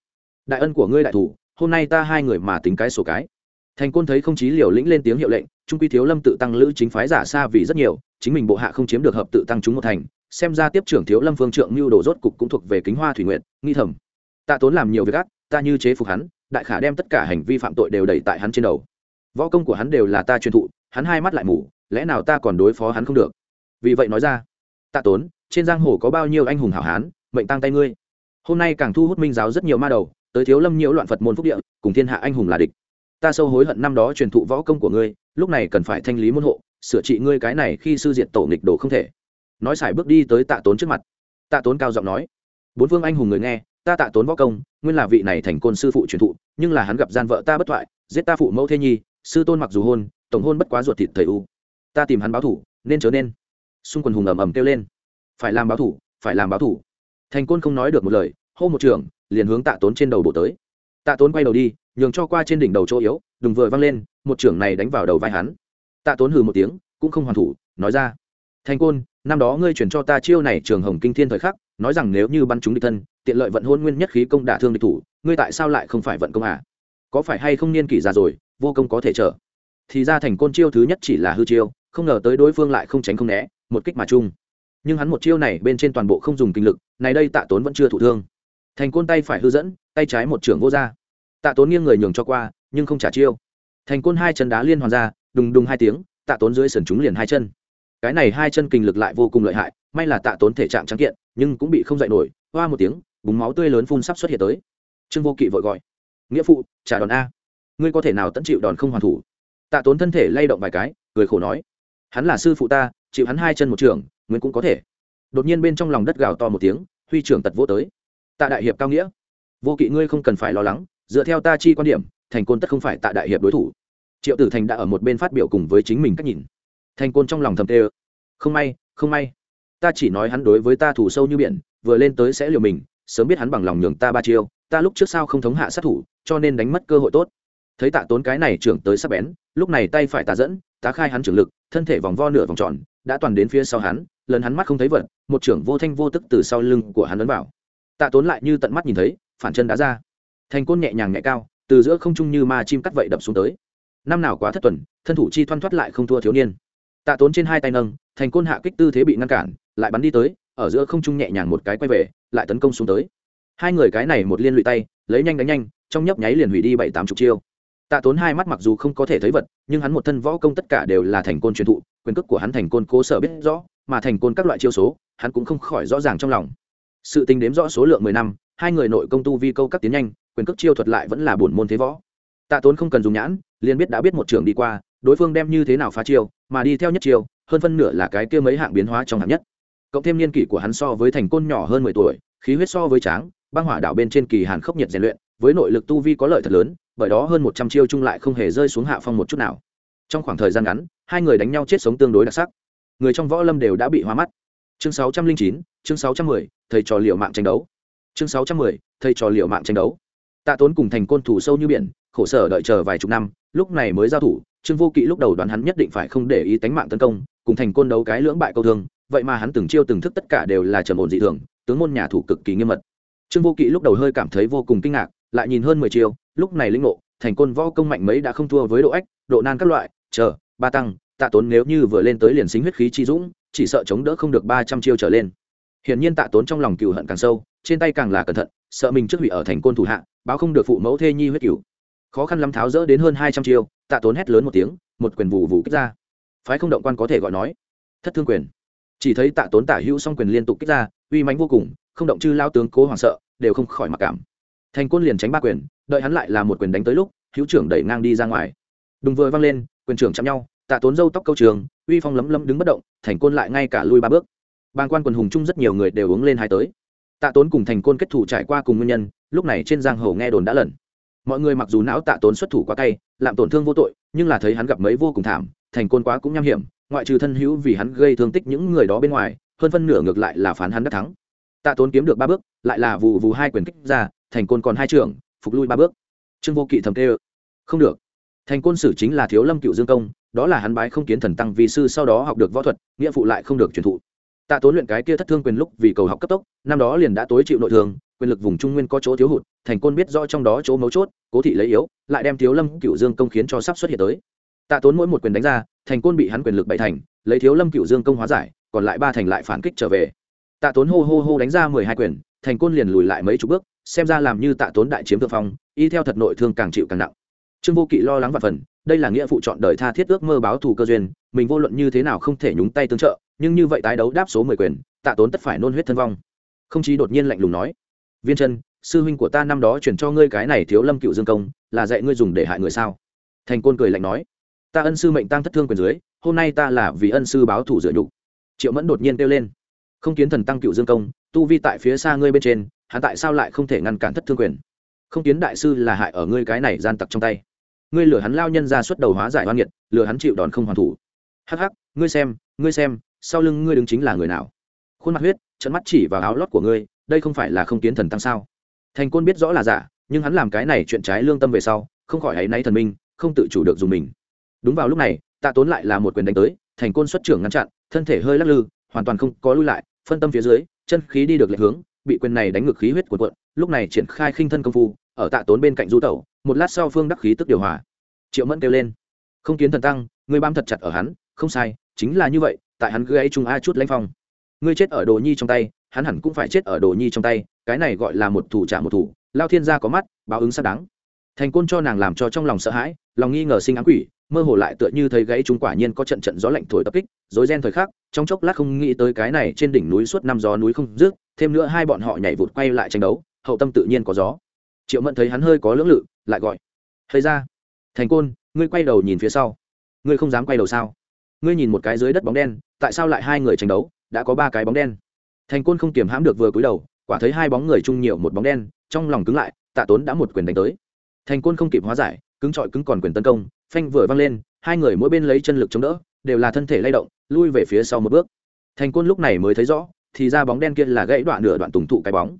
Đại ân của ngươi đại thủ, hôm nay ta hai người mà tính cái sổ cái. Thành côn thấy không chí liều lĩnh lên tiếng hiệu lệnh, trung quy thiếu lâm tự tăng lữ chính phái giả xa vì rất nhiều, chính mình bộ hạ không chiếm được hợp tự tăng chúng một thành, xem ra tiếp trưởng thiếu lâm phương trượng mưu đồ rốt cục cũng thuộc về kính hoa thủy nguyện nghi thầm tạ tốn làm nhiều việc ác, ta như chế phục hắn, đại khả đem tất cả hành vi phạm tội đều đẩy tại hắn trên đầu. Võ công của hắn đều là ta truyền thụ, hắn hai mắt lại mù, lẽ nào ta còn đối phó hắn không được? Vì vậy nói ra, tạ tốn, trên giang hồ có bao nhiêu anh hùng hảo hán, mệnh tăng tay ngươi. Hôm nay càng thu hút minh giáo rất nhiều ma đầu, tới thiếu lâm nhiễu loạn phật môn phúc địa, cùng thiên hạ anh hùng là địch. Ta sâu hối hận năm đó truyền thụ võ công của ngươi, lúc này cần phải thanh lý môn hộ, sửa trị ngươi cái này khi sư diện tổ nghịch đồ không thể. Nói xài bước đi tới tạ tốn trước mặt. Tạ tốn cao giọng nói, bốn vương anh hùng người nghe ta tạ tốn võ công, nguyên là vị này thành côn sư phụ truyền thụ, nhưng là hắn gặp gian vợ ta bất thoại, giết ta phụ mẫu thế nhi, sư tôn mặc dù hôn, tổng hôn bất quá ruột thịt thầy u. Ta tìm hắn báo thủ, nên chớ nên. Xung quần hùng ầm ầm kêu lên. Phải làm báo thủ, phải làm báo thủ. Thành côn không nói được một lời, hô một trường, liền hướng tạ tốn trên đầu bộ tới. Tạ tốn quay đầu đi, nhường cho qua trên đỉnh đầu chỗ yếu đùng vừa văng lên, một trưởng này đánh vào đầu vai hắn. Tạ tốn hừ một tiếng, cũng không hoàn thủ, nói ra. Thành côn, năm đó ngươi chuyển cho ta chiêu này trường hồng kinh thiên thời khắc, nói rằng nếu như bắn chúng địch thân tiện lợi vận hôn nguyên nhất khí công đả thương địch thủ, ngươi tại sao lại không phải vận công à? Có phải hay không niên kỷ già rồi, vô công có thể trở? Thì ra thành côn chiêu thứ nhất chỉ là hư chiêu, không ngờ tới đối phương lại không tránh không né, một kích mà chung. Nhưng hắn một chiêu này bên trên toàn bộ không dùng kinh lực, này đây tạ tốn vẫn chưa thụ thương. Thành côn tay phải hư dẫn, tay trái một trưởng vô ra. Tạ tốn nghiêng người nhường cho qua, nhưng không trả chiêu. Thành côn hai chân đá liên hoàn ra, đùng đùng hai tiếng, tạ tốn dưới sườn chúng liền hai chân. Cái này hai chân kinh lực lại vô cùng lợi hại, may là tạ tốn thể trạng trắng kiện, nhưng cũng bị không dậy nổi, hoa một tiếng búng máu tươi lớn phun sắp xuất hiện tới. Trương vô kỵ vội gọi, nghĩa phụ, trả đòn a. Ngươi có thể nào tận chịu đòn không hoàn thủ? Tạ tốn thân thể lay động vài cái, cười khổ nói, hắn là sư phụ ta, chịu hắn hai chân một trường nguyên cũng có thể. Đột nhiên bên trong lòng đất gào to một tiếng, huy trưởng tật vô tới. Tạ đại hiệp cao nghĩa. Vô kỵ ngươi không cần phải lo lắng, dựa theo ta chi quan điểm, thành côn tất không phải tạ đại hiệp đối thủ. Triệu tử thành đã ở một bên phát biểu cùng với chính mình cách nhìn. Thành côn trong lòng thầm tê không may không may. Ta chỉ nói hắn đối với ta thủ sâu như biển, vừa lên tới sẽ liều mình sớm biết hắn bằng lòng nhường ta ba chiêu, ta lúc trước sao không thống hạ sát thủ, cho nên đánh mất cơ hội tốt. Thấy tạ tốn cái này trưởng tới sắp bén, lúc này tay phải tạ dẫn, tá khai hắn trưởng lực, thân thể vòng vo nửa vòng tròn, đã toàn đến phía sau hắn, lần hắn mắt không thấy vật, một trưởng vô thanh vô tức từ sau lưng của hắn ấn vào. Tạ tốn lại như tận mắt nhìn thấy, phản chân đã ra. Thành côn nhẹ nhàng nhẹ cao, từ giữa không trung như ma chim cắt vậy đập xuống tới. Năm nào quá thất tuần, thân thủ chi thoăn thoắt lại không thua thiếu niên. Tạ tốn trên hai tay nâng, thành côn hạ kích tư thế bị ngăn cản lại bắn đi tới, ở giữa không trung nhẹ nhàng một cái quay về, lại tấn công xuống tới. Hai người cái này một liên lụy tay, lấy nhanh đánh nhanh, trong nhấp nháy liền hủy đi bảy tám chục chiêu. Tạ tốn hai mắt mặc dù không có thể thấy vật, nhưng hắn một thân võ công tất cả đều là thành côn truyền thụ, quyền cước của hắn thành côn cố sở biết rõ, mà thành côn các loại chiêu số, hắn cũng không khỏi rõ ràng trong lòng. Sự tính đếm rõ số lượng mười năm, hai người nội công tu vi câu các tiến nhanh, quyền cước chiêu thuật lại vẫn là buồn môn thế võ. Tạ tốn không cần dùng nhãn, liền biết đã biết một trường đi qua, đối phương đem như thế nào phá chiêu, mà đi theo nhất chiêu, hơn phân nửa là cái kia mấy hạng biến hóa trong hạng nhất cộng thêm niên kỷ của hắn so với thành côn nhỏ hơn mười tuổi, khí huyết so với tráng, băng hỏa đảo bên trên kỳ hàn khốc nhiệt rèn luyện, với nội lực tu vi có lợi thật lớn, bởi đó hơn một trăm chiêu chung lại không hề rơi xuống hạ phong một chút nào. Trong khoảng thời gian ngắn, hai người đánh nhau chết sống tương đối đặc sắc. Người trong võ lâm đều đã bị hoa mắt. Chương sáu trăm linh chín, chương sáu trăm mười, thầy trò liệu mạng tranh đấu. Chương sáu trăm mười, thầy trò liệu mạng tranh đấu. Tạ tốn cùng thành côn thủ sâu như biển, khổ sở đợi chờ vài chục năm, lúc này mới giao thủ, trương vô kỵ lúc đầu đoán hắn nhất định phải không để ý tánh mạng tấn công, cùng thành côn đấu cái lưỡng bại câu thương vậy mà hắn từng chiêu từng thức tất cả đều là trầm ổn dị thường, tướng môn nhà thủ cực kỳ nghiêm mật. Trương vô kỵ lúc đầu hơi cảm thấy vô cùng kinh ngạc, lại nhìn hơn mười chiêu, lúc này lĩnh ngộ, thành côn võ công mạnh mấy đã không thua với độ ách, độ nan các loại, chờ, ba tăng, tạ tốn nếu như vừa lên tới liền xính huyết khí chi dũng, chỉ sợ chống đỡ không được ba trăm chiêu trở lên. Hiển nhiên tạ tốn trong lòng cừu hận càng sâu, trên tay càng là cẩn thận, sợ mình trước hủy ở thành côn thủ hạ, báo không được phụ mẫu thê nhi huyết cửu khó khăn lắm tháo rỡ đến hơn hai trăm chiêu, tạ tốn hét lớn một tiếng, một quyền vụ vụ kích ra. Phái không động quan có thể gọi nói, thất thương quyền chỉ thấy tạ tốn tả hữu song quyền liên tục kích ra, uy mãnh vô cùng, không động chư lao tướng cố hoàng sợ, đều không khỏi mặc cảm. Thành côn liền tránh ba quyền, đợi hắn lại là một quyền đánh tới lúc, hữu trưởng đẩy ngang đi ra ngoài. Đùng vừa văng lên, quyền trưởng chạm nhau, tạ tốn dâu tóc câu trường, uy phong lấm lấm đứng bất động, thành côn lại ngay cả lui ba bước. Bang quan quần hùng chung rất nhiều người đều uống lên hai tới. Tạ tốn cùng thành côn kết thủ trải qua cùng nguyên nhân, lúc này trên giang hồ nghe đồn đã lần. Mọi người mặc dù não tạ tốn xuất thủ quá tay làm tổn thương vô tội, nhưng là thấy hắn gặp mấy vô cùng thảm, thành côn quá cũng nham hiểm ngoại trừ thân hữu vì hắn gây thương tích những người đó bên ngoài, hơn phân nửa ngược lại là phán hắn đắc thắng. Tạ tốn kiếm được ba bước, lại là vụ vù hai quyền kích ra, thành côn còn hai trưởng, phục lui ba bước. Trương vô kỵ thầm tê không được. Thành côn sử chính là thiếu lâm cựu dương công, đó là hắn bái không kiến thần tăng vì sư sau đó học được võ thuật, nghĩa phụ lại không được truyền thụ. Tạ tốn luyện cái kia thất thương quyền lúc vì cầu học cấp tốc, năm đó liền đã tối chịu nội thương, quyền lực vùng trung nguyên có chỗ thiếu hụt, thành côn biết rõ trong đó chỗ mấu chốt, cố thị lấy yếu, lại đem thiếu lâm cựu dương công khiến cho sắp xuất hiện tới. Tạ tốn mỗi một quyền đánh ra thành côn bị hắn quyền lực bảy thành, lấy thiếu lâm cựu dương công hóa giải, còn lại ba thành lại phản kích trở về. Tạ tốn hô hô hô đánh ra mười hai quyền, thành côn liền lùi lại mấy chục bước, xem ra làm như tạ tốn đại chiếm thượng phong, y theo thật nội thương càng chịu càng nặng. Trương vô kỵ lo lắng và phần, đây là nghĩa phụ chọn đời tha thiết ước mơ báo thù cơ duyên, mình vô luận như thế nào không thể nhúng tay tương trợ, nhưng như vậy tái đấu đáp số mười quyền, tạ tốn tất phải nôn huyết thân vong. Không chí đột nhiên lạnh lùng nói, viên chân sư huynh của ta năm đó chuyển cho ngươi cái này thiếu lâm cựu dương công, là dạy ngươi dùng để hại người sao? Thành côn cười lạnh nói ta ân sư mệnh tăng thất thương quyền dưới, hôm nay ta là vì ân sư báo thủ dựa nhục. Triệu mẫn đột nhiên kêu lên. Không kiến thần tăng cựu dương công, tu vi tại phía xa ngươi bên trên, hắn tại sao lại không thể ngăn cản thất thương quyền? Không kiến đại sư là hại ở ngươi cái này gian tặc trong tay. Ngươi lừa hắn lao nhân ra xuất đầu hóa giải hoan nghiệt, lừa hắn chịu đòn không hoàn thủ. Hắc hắc, ngươi xem ngươi xem, sau lưng ngươi đứng chính là người nào? Khuôn mặt huyết trận mắt chỉ vào áo lót của ngươi, đây không phải là không kiến thần tăng sao? Thành côn biết rõ là giả, nhưng hắn làm cái này chuyện trái lương tâm về sau, không khỏi hãy náy thần minh, không tự chủ được dùng mình đúng vào lúc này, tạ tốn lại là một quyền đánh tới, thành côn xuất trưởng ngăn chặn, thân thể hơi lắc lư, hoàn toàn không có lui lại, phân tâm phía dưới, chân khí đi được lệch hướng, bị quyền này đánh ngược khí huyết của quận lúc này triển khai khinh thân công phu, ở tạ tốn bên cạnh du tẩu, một lát sau phương đắc khí tức điều hòa. Triệu mẫn kêu lên, không kiến thần tăng người bám thật chặt ở hắn, không sai, chính là như vậy, tại hắn gãy trung a chút lãnh phong. Ngươi chết ở đồ nhi trong tay, hắn hẳn cũng phải chết ở đồ nhi trong tay, cái này gọi là một thủ trả một thủ, lao thiên gia có mắt, báo ứng xác đáng. Thành côn cho nàng làm cho trong lòng sợ hãi, lòng nghi ngờ sinh ám quỷ mơ hồ lại tựa như thấy gãy chúng quả nhiên có trận trận gió lạnh thổi tập kích dối ren thời khắc trong chốc lát không nghĩ tới cái này trên đỉnh núi suốt năm gió núi không dứt, thêm nữa hai bọn họ nhảy vụt quay lại tranh đấu hậu tâm tự nhiên có gió. Triệu mẫn thấy hắn hơi có lưỡng lự lại gọi thấy ra thành côn ngươi quay đầu nhìn phía sau. Ngươi không dám quay đầu sao? Ngươi nhìn một cái dưới đất bóng đen tại sao lại hai người tranh đấu đã có ba cái bóng đen? Thành côn không kiềm hãm được vừa cúi đầu quả thấy hai bóng người chung nhiều một bóng đen trong lòng cứng lại tạ tốn đã một quyền đánh tới. Thành côn không kịp hóa giải cứng trọi cứng còn quyền tấn công, phanh vừa văng lên, hai người mỗi bên lấy chân lực chống đỡ, đều là thân thể lay động, lui về phía sau một bước. Thành côn lúc này mới thấy rõ, thì ra bóng đen kia là gãy đoạn nửa đoạn tùng thụ cái bóng.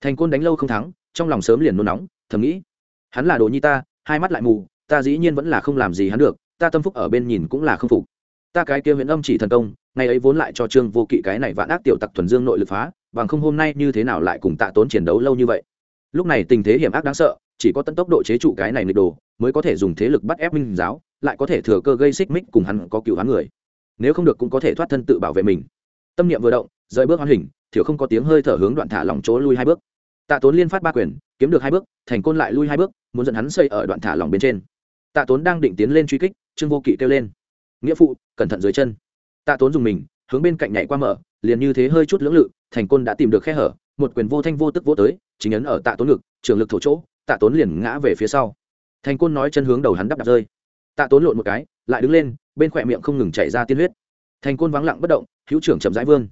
Thành côn đánh lâu không thắng, trong lòng sớm liền nôn nóng, thầm nghĩ, hắn là đồ nhi ta, hai mắt lại mù, ta dĩ nhiên vẫn là không làm gì hắn được, ta tâm phúc ở bên nhìn cũng là không phục. Ta cái kia huyện âm chỉ thần công, ngày ấy vốn lại cho trương vô kỵ cái này vạn ác tiểu tặc thuần dương nội lực phá, bằng không hôm nay như thế nào lại cùng tạ tốn chiến đấu lâu như vậy? Lúc này tình thế hiểm ác đáng sợ, chỉ có tận tốc độ chế trụ cái này nịch đồ mới có thể dùng thế lực bắt ép minh giáo, lại có thể thừa cơ gây xích mích cùng hắn có cựu hắn người. Nếu không được cũng có thể thoát thân tự bảo vệ mình. Tâm niệm vừa động, rời bước hoàn hình, thiểu không có tiếng hơi thở hướng đoạn thả lỏng chỗ lui hai bước. Tạ tốn liên phát ba quyền, kiếm được hai bước, thành côn lại lui hai bước, muốn dẫn hắn xây ở đoạn thả lỏng bên trên. Tạ tốn đang định tiến lên truy kích, trương vô kỵ kêu lên. Nghĩa phụ, cẩn thận dưới chân. Tạ tốn dùng mình, hướng bên cạnh nhảy qua mở, liền như thế hơi chút lưỡng lự, thành côn đã tìm được khe hở, một quyền vô thanh vô tức vô tới, chính ấn ở tạ tốn ngực, trường lực thổ chỗ, tạ tốn liền ngã về phía sau thành côn nói chân hướng đầu hắn đắp đạp rơi. Tạ tốn lộn một cái, lại đứng lên, bên khỏe miệng không ngừng chảy ra tiên huyết. Thành côn vắng lặng bất động, hữu trưởng chậm rãi vương.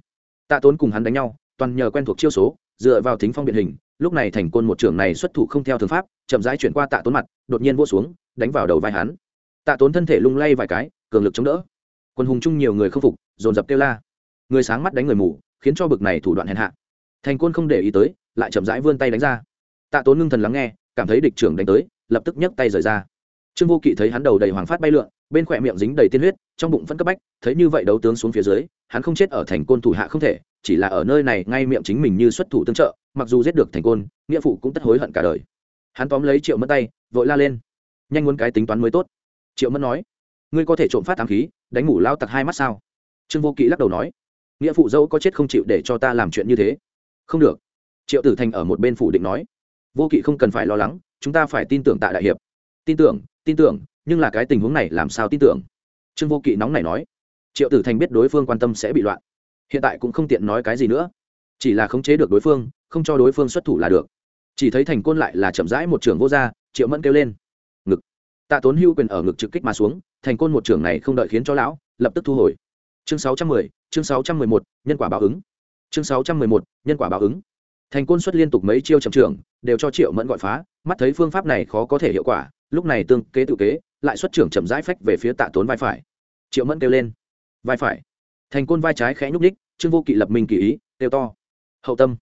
Tạ tốn cùng hắn đánh nhau, toàn nhờ quen thuộc chiêu số, dựa vào thính phong biện hình, lúc này thành côn một trưởng này xuất thủ không theo thường pháp, chậm rãi chuyển qua tạ tốn mặt, đột nhiên vô xuống, đánh vào đầu vai hắn. Tạ tốn thân thể lung lay vài cái, cường lực chống đỡ. Quân hùng chung nhiều người không phục, dồn dập kêu la. Người sáng mắt đánh người mù, khiến cho bực này thủ đoạn hèn hạ. Thành côn không để ý tới, lại chậm rãi vươn tay đánh ra. Tạ tốn ngưng thần lắng nghe, cảm thấy địch trưởng đánh tới lập tức nhấc tay rời ra. Trương vô kỵ thấy hắn đầu đầy hoàng phát bay lượn, bên khỏe miệng dính đầy tiên huyết, trong bụng vẫn cấp bách, thấy như vậy đấu tướng xuống phía dưới, hắn không chết ở thành côn thủ hạ không thể, chỉ là ở nơi này ngay miệng chính mình như xuất thủ tương trợ, mặc dù giết được thành côn, nghĩa phụ cũng tất hối hận cả đời. Hắn tóm lấy triệu mẫn tay, vội la lên. Nhanh muốn cái tính toán mới tốt. Triệu mẫn nói, ngươi có thể trộm phát ám khí, đánh ngủ lao tặc hai mắt sao? Trương vô kỵ lắc đầu nói, nghĩa phụ dẫu có chết không chịu để cho ta làm chuyện như thế. Không được. Triệu tử thành ở một bên phủ định nói. Vô kỵ không cần phải lo lắng chúng ta phải tin tưởng tại đại hiệp. Tin tưởng tin tưởng, nhưng là cái tình huống này làm sao tin tưởng? Trương vô kỵ nóng này nói. Triệu tử thành biết đối phương quan tâm sẽ bị loạn. Hiện tại cũng không tiện nói cái gì nữa. Chỉ là khống chế được đối phương, không cho đối phương xuất thủ là được. Chỉ thấy thành côn lại là chậm rãi một trường vô r triệu mẫn kêu lên. Ngực. Tạ tốn hưu quyền ở ngực trực kích mà xuống, thành côn một trường này không đợi khiến cho lão, lập tức thu hồi. Chương sáu trăm mười, chương sáu trăm mười một, nhân quả báo ứng. Chương sáu trăm mười một, nhân quả báo ứng thành côn xuất liên tục mấy chiêu chậm trưởng, đều cho triệu mẫn gọi phá, mắt thấy phương pháp này khó có thể hiệu quả, lúc này tương kế tự kế, lại xuất trưởng chậm rãi phách về phía tạ tốn vai phải. Triệu mẫn kêu lên. Vai phải. Thành côn vai trái khẽ nhúc ních trương vô kỵ lập mình kỳ ý, kêu to. Hậu tâm.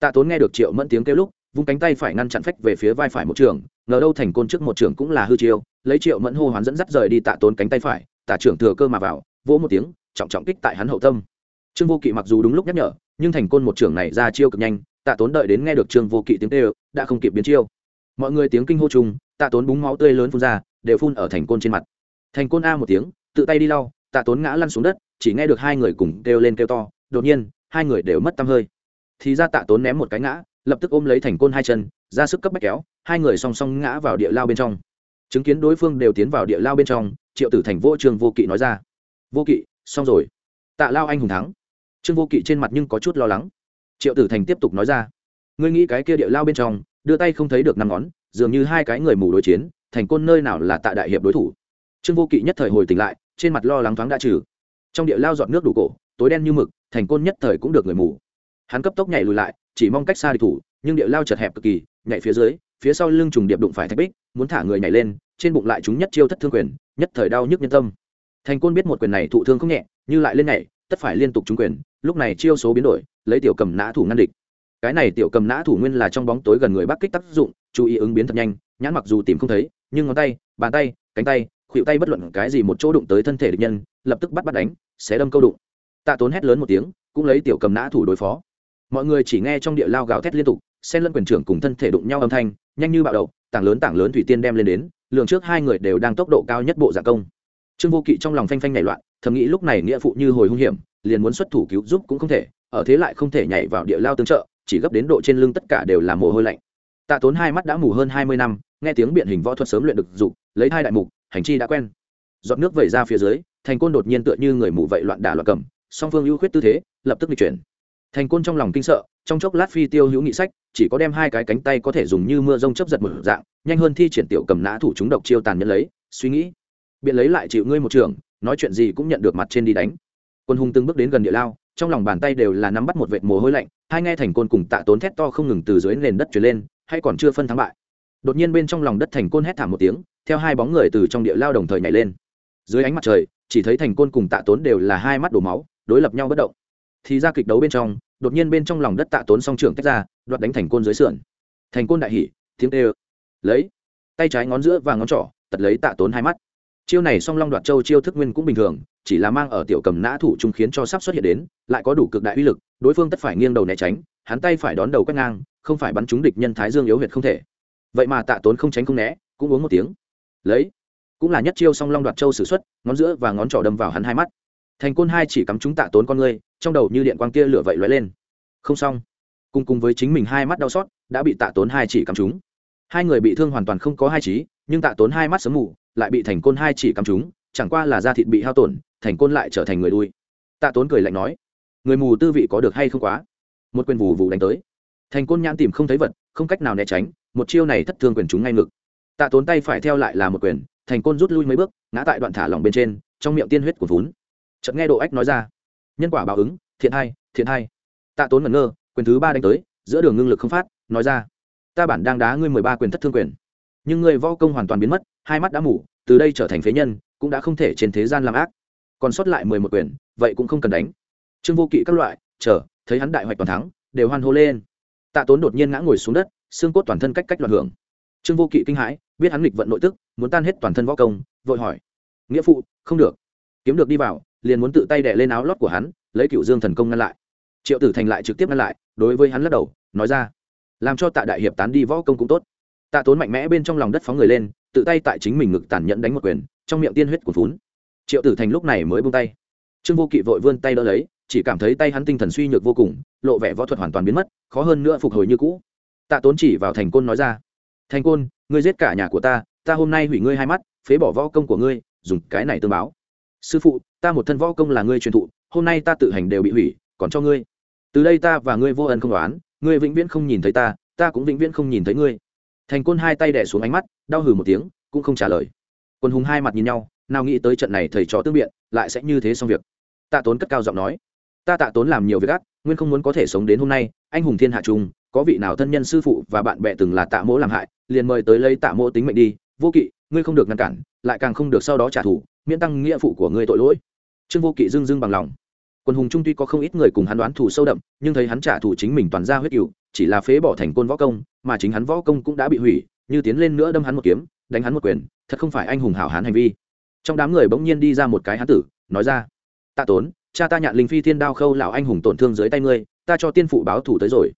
Tạ tốn nghe được triệu mẫn tiếng kêu lúc, vung cánh tay phải ngăn chặn phách về phía vai phải một trường ngờ đâu thành côn trước một trường cũng là hư chiêu, lấy triệu mẫn hô hoán dẫn dắt rời đi tạ tốn cánh tay phải, tạ trưởng thừa cơ mà vào, vỗ một tiếng, trọng trọng kích tại hắn hậu tâm. Trương vô kỵ mặc dù đúng lúc nhắc nhở, nhưng thành côn một trường này ra chiêu cực nhanh tạ tốn đợi đến nghe được trương vô kỵ tiếng kêu, đã không kịp biến chiêu. Mọi người tiếng kinh hô chung, tạ tốn búng máu tươi lớn phun ra, đều phun ở thành côn trên mặt. Thành côn a một tiếng, tự tay đi lau, tạ tốn ngã lăn xuống đất, chỉ nghe được hai người cùng kêu lên kêu to, đột nhiên, hai người đều mất tăm hơi. Thì ra tạ tốn ném một cái ngã, lập tức ôm lấy thành côn hai chân, ra sức cấp bách kéo, hai người song song ngã vào địa lao bên trong. Chứng kiến đối phương đều tiến vào địa lao bên trong, triệu tử thành vô trường vô kỵ nói ra. Vô kỵ, xong rồi. Tạ lao anh hùng thắng. Trương vô kỵ trên mặt nhưng có chút lo lắng triệu tử thành tiếp tục nói ra. Ngươi nghĩ cái kia địa lao bên trong, đưa tay không thấy được năm ngón, dường như hai cái người mù đối chiến, thành côn nơi nào là tạ đại hiệp đối thủ. Trương vô kỵ nhất thời hồi tỉnh lại, trên mặt lo lắng thoáng đã trừ. Trong địa lao giọt nước đủ cổ, tối đen như mực, thành côn nhất thời cũng được người mù. Hắn cấp tốc nhảy lùi lại, chỉ mong cách xa địch thủ, nhưng địa lao chật hẹp cực kỳ, nhảy phía dưới, phía sau lưng trùng điệp đụng phải thạch bích, muốn thả người nhảy lên, trên bụng lại chúng nhất chiêu thất thương quyền, nhất thời đau nhức nhân tâm. Thành côn biết một quyền này thụ thương không nhẹ, như lại lên nhảy, tất phải liên tục trúng quyền, lúc này chiêu số biến đổi lấy tiểu cầm nã thủ ngăn địch. Cái này tiểu cầm nã thủ nguyên là trong bóng tối gần người bắc kích tác dụng, chú ý ứng biến thật nhanh, nhãn mặc dù tìm không thấy, nhưng ngón tay, bàn tay, cánh tay khuỵu tay bất luận cái gì một chỗ đụng tới thân thể địch nhân, lập tức bắt bắt đánh xé đâm câu đụng. Tạ tốn hét lớn một tiếng, cũng lấy tiểu cầm nã thủ đối phó. Mọi người chỉ nghe trong địa lao gào thét liên tục, xen lẫn quyền trưởng cùng thân thể đụng nhau âm thanh, nhanh như bạo đầu tảng lớn tảng lớn thủy tiên đem lên đến lượng trước hai người đều đang tốc độ cao nhất bộ giả công. Trương vô kỵ trong lòng phanh phanh nảy loạn, thầm nghĩ lúc này nghĩa phụ như hồi hung hiểm, liền muốn xuất thủ cứu giúp cũng không thể ở thế lại không thể nhảy vào địa lao tương trợ, chỉ gấp đến độ trên lưng tất cả đều là mồ hôi lạnh. Tạ tốn hai mắt đã mù hơn hai mươi năm, nghe tiếng biện hình võ thuật sớm luyện được dục, lấy hai đại mục, hành chi đã quen. Giọt nước vẩy ra phía dưới, thành côn đột nhiên tựa như người mù vậy loạn đả loạn cầm, song phương ưu khuyết tư thế, lập tức di chuyển. Thành côn trong lòng kinh sợ, trong chốc lát phi tiêu hữu nghị sách, chỉ có đem hai cái cánh tay có thể dùng như mưa rông chấp giật một dạng, nhanh hơn thi triển tiểu cầm nã thủ chúng độc chiêu tàn nhẫn lấy, suy nghĩ. Biện lấy lại chịu ngươi một trường, nói chuyện gì cũng nhận được mặt trên đi đánh. Quân hùng từng bước đến gần địa lao trong lòng bàn tay đều là nắm bắt một vệt mồ hôi lạnh, hai nghe thành côn cùng tạ tốn thét to không ngừng từ dưới nền đất chuyển lên, hay còn chưa phân thắng bại. Đột nhiên bên trong lòng đất thành côn hét thảm một tiếng, theo hai bóng người từ trong địa lao đồng thời nhảy lên. Dưới ánh mặt trời, chỉ thấy thành côn cùng tạ tốn đều là hai mắt đổ máu, đối lập nhau bất động. Thì ra kịch đấu bên trong, đột nhiên bên trong lòng đất tạ tốn song trưởng tách ra, đoạt đánh thành côn dưới sườn. Thành côn đại hỉ, tiếng tê lấy, tay trái ngón giữa và ngón trỏ, tật lấy tạ tốn hai mắt chiêu này song long đoạt châu chiêu thức nguyên cũng bình thường, chỉ là mang ở tiểu cầm nã thủ trung khiến cho sắp xuất hiện đến, lại có đủ cực đại uy lực, đối phương tất phải nghiêng đầu né tránh, hắn tay phải đón đầu quét ngang, không phải bắn trúng địch nhân thái dương yếu huyệt không thể. Vậy mà tạ tốn không tránh không né, cũng uống một tiếng. Lấy, cũng là nhất chiêu song long đoạt châu s ử x u ấ t ngón giữa và ngón trỏ đâm vào hắn hai mắt. Thành côn hai chỉ cắm chúng tạ tốn con ngươi, trong đầu như điện quang kia lửa vậy lóe lên. Không xong. Cùng cùng với chính mình hai mắt đau xót, đã bị tạ tốn hai chỉ cắm chúng hai người bị thương hoàn toàn không có hai trí, nhưng tạ tốn hai mắt sớm mù lại bị thành côn hai chỉ cắm chúng chẳng qua là da thịt bị hao tổn, thành côn lại trở thành người đuôi. Tạ tốn cười lạnh nói, người mù tư vị có được hay không quá? Một quyền vù vù đánh tới. Thành côn nhãn tìm không thấy vật, không cách nào né tránh, một chiêu này thất thương quyền chúng ngay ngực. Tạ tốn tay phải theo lại là một quyền, thành côn rút lui mấy bước, ngã tại đoạn thả lỏng bên trên, trong miệng tiên huyết của vốn chợt nghe độ ách nói ra, nhân quả báo ứng, thiện hai thiện hai. Tạ tốn ngẩn ngơ, quyền thứ ba đánh tới, giữa đường ngưng lực không phát, nói ra, ta bản đang đá ngươi mười ba quyền thất thương quyền, nhưng ngươi võ công hoàn toàn biến mất hai mắt đã mủ từ đây trở thành phế nhân, cũng đã không thể trên thế gian làm ác. Còn sót lại mười một quyền, vậy cũng không cần đánh. Trương vô kỵ các loại, chờ, thấy hắn đại hoạch toàn thắng, đều hoan hô lên. Tạ tốn đột nhiên ngã ngồi xuống đất, xương cốt toàn thân cách cách loạn hưởng. Trương vô kỵ kinh hãi, biết hắn nghịch vận nội tức, muốn tan hết toàn thân võ công, vội hỏi, nghĩa phụ, không được. Kiếm được đi vào, liền muốn tự tay đẻ lên áo lót của hắn, lấy cựu dương thần công ngăn lại. Triệu tử thành lại trực tiếp ngăn lại, đối với hắn lắc đầu, nói ra, làm cho tạ đại hiệp tán đi võ công cũng tốt tạ tốn mạnh mẽ bên trong lòng đất phóng người lên, tự tay tại chính mình ngực tàn nhẫn đánh một quyền, trong miệng tiên huyết của vốn triệu tử thành lúc này mới buông tay. Trương vô kỵ vội vươn tay đỡ lấy, chỉ cảm thấy tay hắn tinh thần suy nhược vô cùng, lộ vẻ võ thuật hoàn toàn biến mất, khó hơn nữa phục hồi như cũ. Tạ tốn chỉ vào thành côn nói ra, thành côn, ngươi giết cả nhà của ta ta hôm nay hủy ngươi hai mắt, phế bỏ võ công của ngươi, dùng cái này tương báo. Sư phụ, ta một thân võ công là ngươi truyền thụ, hôm nay ta tự hành đều bị hủy, còn cho ngươi. Từ đây ta và ngươi vô ân không đoán ngươi vĩnh viễn không nhìn thấy ta ta cũng vĩnh viễn không nhìn thấy ngươi thành côn hai tay đẻ xuống ánh mắt, đau hừ một tiếng, cũng không trả lời. Quân hùng hai mặt nhìn nhau, nào nghĩ tới trận này thầy trò tương biện, lại sẽ như thế xong việc. Tạ tốn cất cao giọng nói, ta tạ tốn làm nhiều việc ác, nguyên không muốn có thể sống đến hôm nay, anh hùng thiên hạ trung, có vị nào thân nhân sư phụ và bạn bè từng là tạ mỗ làm hại, liền mời tới lấy tạ mỗ tính mệnh đi, vô kỵ, ngươi không được ngăn cản, lại càng không được sau đó trả thù, miễn tăng nghĩa phụ của ngươi tội lỗi. Trương vô kỵ dưng dưng bằng lòng quân hùng trung tuy có không ít người cùng hắn đoán thù sâu đậm, nhưng thấy hắn trả thù chính mình toàn ra huyết cựu chỉ là phế bỏ thành côn võ công, mà chính hắn võ công cũng đã bị hủy, như tiến lên nữa đâm hắn một kiếm, đánh hắn một quyền, thật không phải anh hùng hảo hán hành vi. Trong đám người bỗng nhiên đi ra một cái hán tử, nói ra, tạ tốn, cha ta nhạn linh phi thiên đao khâu lão anh hùng tổn thương dưới tay ngươi, ta cho tiên phụ báo thủ tới rồi.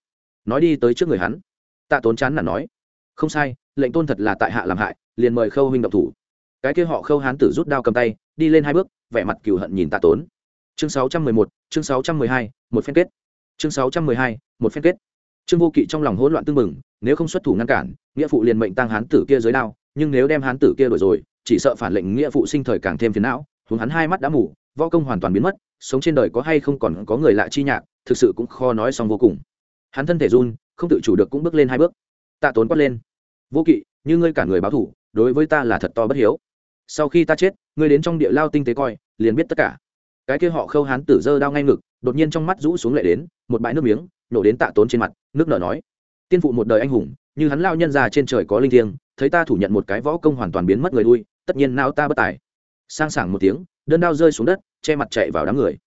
Nói đi tới trước người hắn. Tạ tốn chán là nói, không sai, lệnh tôn thật là tại hạ làm hại, liền mời khâu huynh động thủ. Cái kia họ khâu hán tử rút đao cầm tay, đi lên hai bước, vẻ mặt cừu hận nhìn tạ tốn chương sáu trăm mười một, chương sáu trăm mười hai, một phen kết. Chương sáu trăm mười hai, một phen kết. Trương vô kỵ trong lòng hỗn loạn tương mừng nếu không xuất thủ ngăn cản, nghĩa phụ liền mệnh tăng hán tử kia dưới đao, nhưng nếu đem hán tử kia đổi rồi, chỉ sợ phản lệnh nghĩa phụ sinh thời càng thêm phiền não, huống hắn hai mắt đã mù, võ công hoàn toàn biến mất, sống trên đời có hay không còn có người lạ chi nhạc, thực sự cũng khó nói xong vô cùng. Hắn thân thể run, không tự chủ được cũng bước lên hai bước. Tạ tốn quát lên, vô kỵ, như ngươi cả người báo thủ đối với ta là thật to bất hiếu. Sau khi ta chết, ngươi đến trong địa lao tinh tế coi, liền biết tất cả cái kia họ khâu hán tử dơ đao ngay ngực đột nhiên trong mắt rũ xuống lệ đến một bãi nước miếng nổ đến tạ tốn trên mặt nước nở nói tiên phụ một đời anh hùng như hắn lao nhân già trên trời có linh thiêng thấy ta thủ nhận một cái võ công hoàn toàn biến mất người lui, tất nhiên nao ta bất tài. Sang sảng một tiếng đơn đao rơi xuống đất che mặt chạy vào đám người.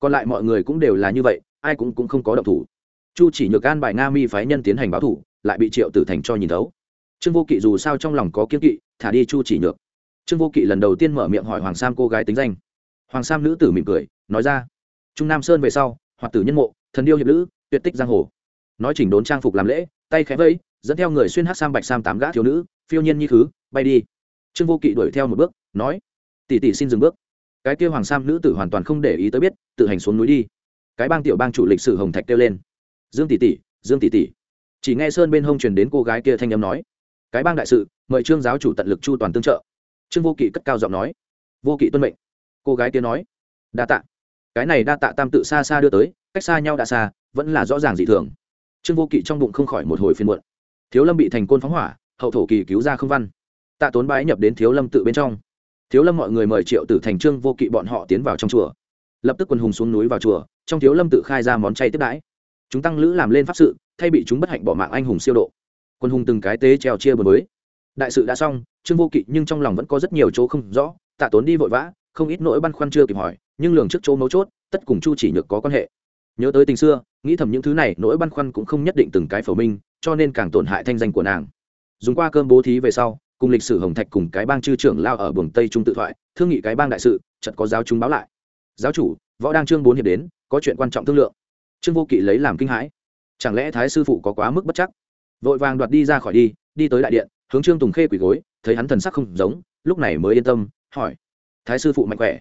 Còn lại mọi người cũng đều là như vậy ai cũng cũng không có động thủ. Chu chỉ nhược an bài nga mi phái nhân tiến hành báo thủ lại bị triệu tử thành cho nhìn thấu. Trương vô kỵ dù sao trong lòng có kiếm kỵ thả đi chu chỉ nhược. Trương vô kỵ lần đầu tiên mở miệng hỏi hoàng sam cô gái tính danh hoàng sam nữ tử mỉm cười, nói ra. Trung nam sơn về sau hoặc tử nhân mộ, thần điêu hiệp lữ, tuyệt tích giang hồ. Nói chỉnh đốn trang phục làm lễ, tay khẽ vẫy, dẫn theo người xuyên hát sam bạch sam tám gã thiếu nữ, phiêu nhiên như thứ bay đi. Trương vô kỵ đuổi theo một bước, nói, tỷ tỷ xin dừng bước. Cái kia hoàng sam nữ tử hoàn toàn không để ý tới biết, tự hành xuống núi đi. Cái bang tiểu bang chủ lịch sử hồng thạch kêu lên. Dương tỷ tỷ, dương tỷ tỷ. Chỉ nghe sơn bên hông truyền đến cô gái kia thanh âm nói, cái bang đại sự, mời trương giáo chủ tận lực chu toàn tương trợ. Trương vô kỵ cất cao giọng nói, vô kỵ tuân mệnh cô gái kia nói, đa tạ. Cái này đa tạ tam tự xa xa đưa tới, cách xa nhau đã xa, vẫn là rõ ràng dị thường. Trương vô kỵ trong bụng không khỏi một hồi phiên muộn. Thiếu lâm bị thành côn phóng hỏa, hậu thổ kỳ cứu ra không văn. Tạ tốn bái nhập đến thiếu lâm tự bên trong. Thiếu lâm mọi người mời triệu tử thành, trương vô kỵ bọn họ tiến vào trong chùa. Lập tức quân hùng xuống núi vào chùa, trong thiếu lâm tự khai ra món chay tiếp đãi. Chúng tăng lữ làm lên pháp sự, thay bị chúng bất hạnh bỏ mạng anh hùng siêu độ. Quân hùng từng cái tế treo chia bờ mới đại sự đã xong, trương vô kỵ nhưng trong lòng vẫn có rất nhiều chỗ không rõ, tạ tốn đi vội vã không ít nỗi băn khoăn chưa kịp hỏi, nhưng lường trước chỗ mấu chốt, tất cùng chu chỉ nhược có quan hệ. Nhớ tới tình xưa, nghĩ thầm những thứ này, nỗi băn khoăn cũng không nhất định từng cái phổ minh, cho nên càng tổn hại thanh danh của nàng. Dùng qua cơm bố thí về sau, cùng lịch sử hồng thạch cùng cái bang chư trưởng lao ở buồng tây trung tự thoại, thương nghị cái bang đại sự, chợt có giáo chúng báo lại. Giáo chủ, võ đang trương bốn hiệp đến, có chuyện quan trọng thương lượng. Trương vô kỵ lấy làm kinh hãi. Chẳng lẽ thái sư phụ có quá mức bất chắc? Vội vàng đoạt đi ra khỏi đi đi tới đại điện, hướng trương tùng khê quỳ gối, thấy hắn thần sắc không giống, lúc này mới yên tâm, hỏi thái sư phụ mạnh khỏe.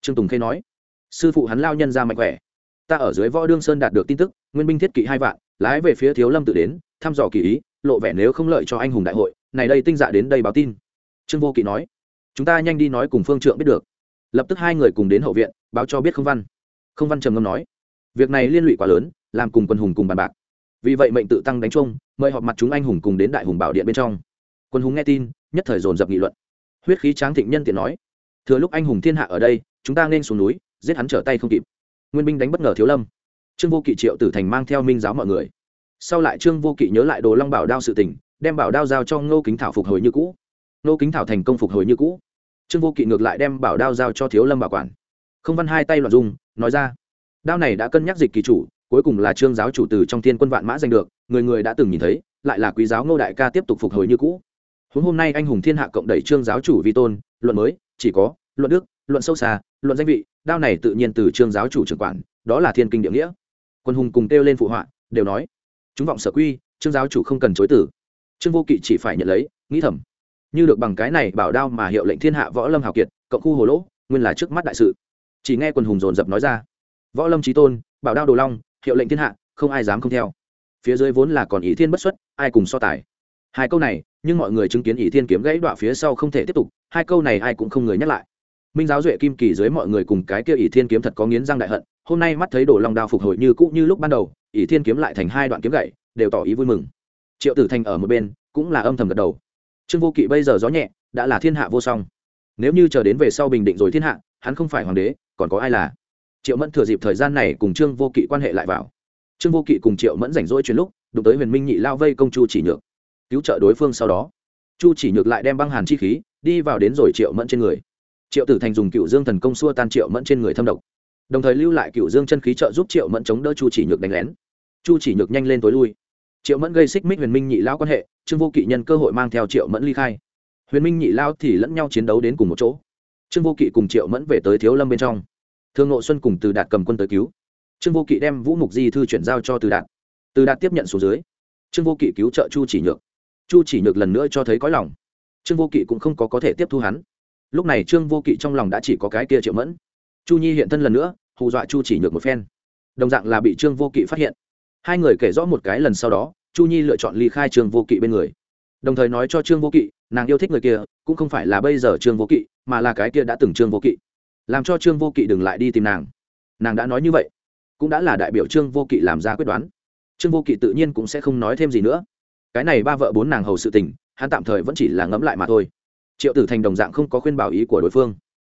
Trương tùng khê nói. Sư phụ hắn lao nhân ra mạnh khỏe. Ta ở dưới võ đương sơn đạt được tin tức, nguyên binh thiết kỵ hai vạn, lái về phía thiếu lâm tự đến, thăm dò kỳ ý, lộ vẻ nếu không lợi cho anh hùng đại hội, này đây tinh dạ đến đây báo tin. Trương vô kỵ nói. Chúng ta nhanh đi nói cùng phương trượng biết được. Lập tức hai người cùng đến hậu viện, báo cho biết không văn. Không văn trầm ngâm nói. Việc này liên lụy quá lớn, làm cùng quân hùng cùng bàn bạc. Vì vậy mệnh tự tăng đánh chung mời họp mặt chúng anh hùng cùng đến đại hùng bảo điện bên trong. Quân hùng nghe tin, nhất thời dồn dập nghị luận. Huyết khí tráng thịnh nhân tiện nói thừa lúc anh hùng thiên hạ ở đây, chúng ta nên xuống núi, giết hắn trở tay không kịp. Nguyên binh đánh bất ngờ thiếu lâm. Trương vô kỵ triệu tử thành mang theo minh giáo mọi người. Sau lại trương vô kỵ nhớ lại đồ long bảo đao sự tình, đem bảo đao giao cho ngô kính thảo phục hồi như cũ. Ngô kính thảo thành công phục hồi như cũ. Trương vô kỵ ngược lại đem bảo đao giao cho thiếu lâm bảo quản. Không văn hai tay loạn dung, nói ra, đao này đã cân nhắc dịch kỳ chủ, cuối cùng là trương giáo chủ từ trong thiên quân vạn mã giành được, người người đã từng nhìn thấy, lại là quý giáo ngô đại ca tiếp tục phục hồi như cũ. Huống hôm nay anh hùng thiên hạ cộng đẩy trương giáo chủ vi tôn, luận mới chỉ có, luận đức, luận sâu xa, luận danh vị, đao này tự nhiên từ trương giáo chủ trưởng quản, đó là thiên kinh địa nghĩa. Quân hùng cùng kêu lên phụ họa, đều nói, chúng vọng sở quy, trương giáo chủ không cần chối tử trương vô kỵ chỉ phải nhận lấy, nghĩ thầm, như được bằng cái này bảo đao mà hiệu lệnh thiên hạ võ lâm hào kiệt, cộng khu hồ lỗ, nguyên là trước mắt đại sự. Chỉ nghe quần hùng dồn dập nói ra, võ lâm trí tôn, bảo đao đồ long, hiệu lệnh thiên hạ, không ai dám không theo. Phía dưới vốn là còn ý thiên bất xuất, ai cùng so tài? Hai câu này, nhưng mọi người chứng kiến ỷ thiên kiếm gãy đoạn phía sau không thể tiếp tục, hai câu này ai cũng không người nhắc lại. Minh giáo duệ kim kỳ dưới mọi người cùng cái kia ỷ thiên kiếm thật có nghiến răng đại hận, hôm nay mắt thấy đồ long đao phục hồi như cũ như lúc ban đầu, ỷ thiên kiếm lại thành hai đoạn kiếm gậy đều tỏ ý vui mừng. Triệu tử thành ở một bên, cũng là âm thầm gật đầu. Trương vô kỵ bây giờ gió nhẹ, đã là thiên hạ vô song. Nếu như chờ đến về sau bình định rồi thiên hạ, hắn không phải hoàng đế, còn có ai là? Triệu mẫn thừa dịp thời gian này cùng trương vô kỵ quan hệ lại vào. Trương vô kỵ cùng triệu mẫn rảnh rỗi chuyến lúc, đụng tới huyền minh nhị lao vây công chu chỉ nhược cứu trợ đối phương sau đó. Chu chỉ nhược lại đem băng hàn chi khí đi vào đến rồi triệu mẫn trên người. Triệu tử thành dùng cựu dương thần công xua tan triệu mẫn trên người thâm độc, đồng thời lưu lại cựu dương chân khí trợ giúp triệu mẫn chống đỡ chu chỉ nhược đánh lén. Chu chỉ nhược nhanh lên tối lui. Triệu mẫn gây xích mích huyền minh nhị lao quan hệ, trương vô kỵ nhân cơ hội mang theo triệu mẫn ly khai. Huyền minh nhị lao thì lẫn nhau chiến đấu đến cùng một chỗ. Trương vô kỵ cùng triệu mẫn về tới thiếu lâm bên trong. Thương ngộ xuân cùng từ đạt cầm quân tới cứu. Trương vô kỵ đem vũ mục di thư chuyển giao cho từ đạt. Từ đạt tiếp nhận số dưới. Trương vô kỵ cứu trợ chu chỉ nhược chu chỉ nhược lần nữa cho thấy có lòng trương vô kỵ cũng không có có thể tiếp thu hắn lúc này trương vô kỵ trong lòng đã chỉ có cái kia triệu mẫn chu nhi hiện thân lần nữa hù dọa chu chỉ nhược một phen đồng dạng là bị trương vô kỵ phát hiện hai người kể rõ một cái lần sau đó chu nhi lựa chọn ly khai trương vô kỵ bên người đồng thời nói cho trương vô kỵ nàng yêu thích người kia cũng không phải là bây giờ trương vô kỵ mà là cái kia đã từng trương vô kỵ làm cho trương vô kỵ đừng lại đi tìm nàng nàng đã nói như vậy cũng đã là đại biểu trương vô kỵ làm ra quyết đoán trương vô kỵ tự nhiên cũng sẽ không nói thêm gì nữa cái này ba vợ bốn nàng hầu sự tình, hắn tạm thời vẫn chỉ là ngẫm lại mà thôi. Triệu tử thành đồng dạng không có khuyên bảo ý của đối phương.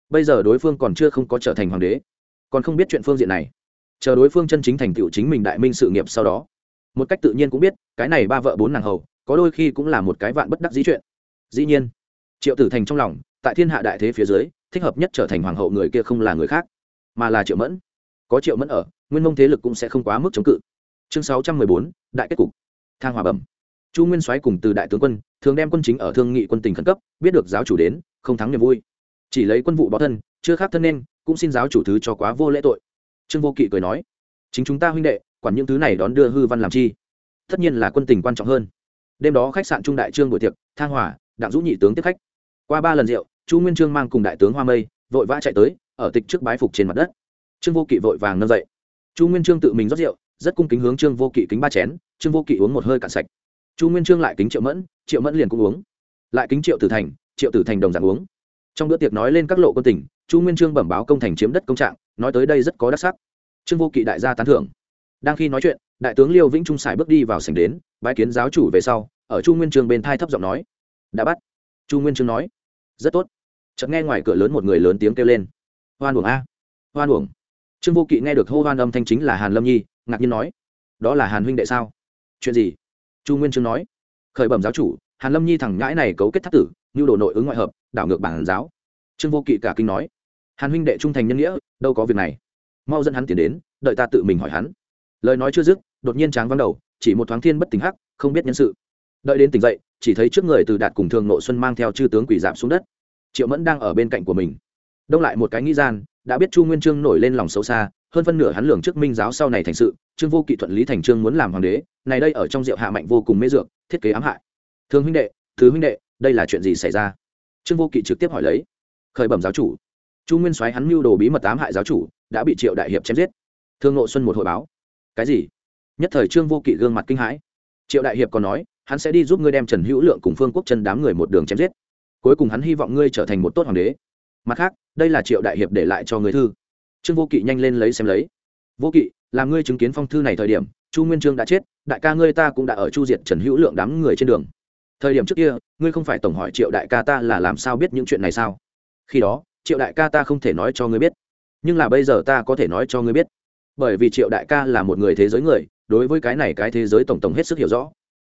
Bây giờ đối phương còn chưa không có trở thành hoàng đế, còn không biết chuyện phương diện này. Chờ đối phương chân chính thành tựu chính mình đại minh sự nghiệp sau đó, một cách tự nhiên cũng biết, cái này ba vợ bốn nàng hầu, có đôi khi cũng là một cái vạn bất đắc dĩ chuyện. Dĩ nhiên, triệu tử thành trong lòng, tại thiên hạ đại thế phía dưới, thích hợp nhất trở thành hoàng hậu người kia không là người khác, mà là triệu mẫn. Có triệu mẫn ở, nguyên mông thế lực cũng sẽ không quá mức chống cự. Chương sáu trăm mười bốn, đại kết cục. Thang hòa bẩm chu nguyên soái cùng từ đại tướng quân, thường đem quân chính ở thương nghị quân tình khẩn cấp, biết được giáo chủ đến, không thắng niềm vui. Chỉ lấy quân vụ báo thân, chưa khác thân nên, cũng xin giáo chủ thứ cho quá vô lễ tội. Trương vô kỵ cười nói, chính chúng ta huynh đệ, quản những thứ này đón đưa hư văn làm chi? Tất nhiên là quân tình quan trọng hơn. Đêm đó khách sạn trung đại trương buổi tiệc, thang hỏa đặng dũ nhị tướng tiếp khách. Qua ba lần rượu, chu nguyên trương mang cùng đại tướng hoa mây, vội vã chạy tới, ở tịch trước bái phục trên mặt đất. Trương vô kỵ vội vàng nâng dậy. Chu nguyên trương tự mình rót rượu, rất cung kính hướng trương vô kỵ kính ba chén, trương vô kỵ uống một hơi cạn sạch chu nguyên trương lại kính triệu mẫn triệu mẫn liền cũng uống. Lại kính triệu tử thành, triệu tử thành đồng dạng uống. Trong bữa tiệc nói lên các lộ quân tỉnh chu nguyên trương bẩm báo công thành chiếm đất công trạng, nói tới đây rất có đặc sắc. Trương vô kỵ đại gia tán thưởng. Đang khi nói chuyện, đại tướng liêu vĩnh trung sải bước đi vào sảnh đến, bái kiến giáo chủ về sau, ở chu nguyên trương bên thai thấp giọng nói, đã bắt. Chu nguyên trương nói, rất tốt. Chợt nghe ngoài cửa lớn một người lớn tiếng kêu lên, hoan uổng a, hoan uổng. Trương vô kỵ nghe được hô hoan âm thanh chính là hàn lâm nhi, ngạc nhiên nói, đó là hàn huynh đệ sao? Chuyện gì? Chu nguyên trương nói khởi bẩm giáo chủ hàn lâm nhi thằng ngãi này cấu kết thắt tử như đồ nội ứng ngoại hợp đảo ngược bản giáo trương vô kỵ cả kinh nói hàn huynh đệ trung thành nhân nghĩa đâu có việc này mau dẫn hắn tiến đến đợi ta tự mình hỏi hắn lời nói chưa dứt đột nhiên tráng vắng đầu chỉ một thoáng thiên bất tỉnh hắc không biết nhân sự đợi đến tỉnh dậy chỉ thấy trước người từ đạt cùng thường nội xuân mang theo chư tướng quỷ giảm xuống đất triệu mẫn đang ở bên cạnh của mình đông lại một cái nghĩ gian đã biết chu nguyên trương nổi lên lòng xấu xa hơn phân nửa hắn lường trước minh giáo sau này thành sự, trương vô kỵ thuận lý thành trương muốn làm hoàng đế, này đây ở trong rượu hạ mạnh vô cùng mê dược, thiết kế ám hại. Thương huynh đệ, thứ huynh đệ, đây là chuyện gì xảy ra? Trương vô kỵ trực tiếp hỏi lấy. Khởi bẩm giáo chủ. Chu nguyên soái hắn mưu đồ bí mật ám hại giáo chủ, đã bị triệu đại hiệp chém giết. Thương nội xuân một hội báo. Cái gì? Nhất thời trương vô kỵ gương mặt kinh hãi. Triệu đại hiệp còn nói, hắn sẽ đi giúp ngươi đem trần hữu lượng cùng phương quốc chân đám người một đường chém giết. Cuối cùng hắn hy vọng ngươi trở thành một tốt hoàng đế. Mặt khác, đây là triệu đại hiệp để lại cho người thư trương vô kỵ nhanh lên lấy xem lấy. Vô kỵ là ngươi chứng kiến phong thư này thời điểm, chu nguyên trương đã chết, đại ca ngươi ta cũng đã ở chu diệt trần hữu lượng đám người trên đường. Thời điểm trước kia, ngươi không phải tổng hỏi triệu đại ca ta là làm sao biết những chuyện này sao? Khi đó, triệu đại ca ta không thể nói cho ngươi biết. Nhưng là bây giờ ta có thể nói cho ngươi biết. Bởi vì triệu đại ca là một người thế giới người, đối với cái này cái thế giới tổng tổng hết sức hiểu rõ.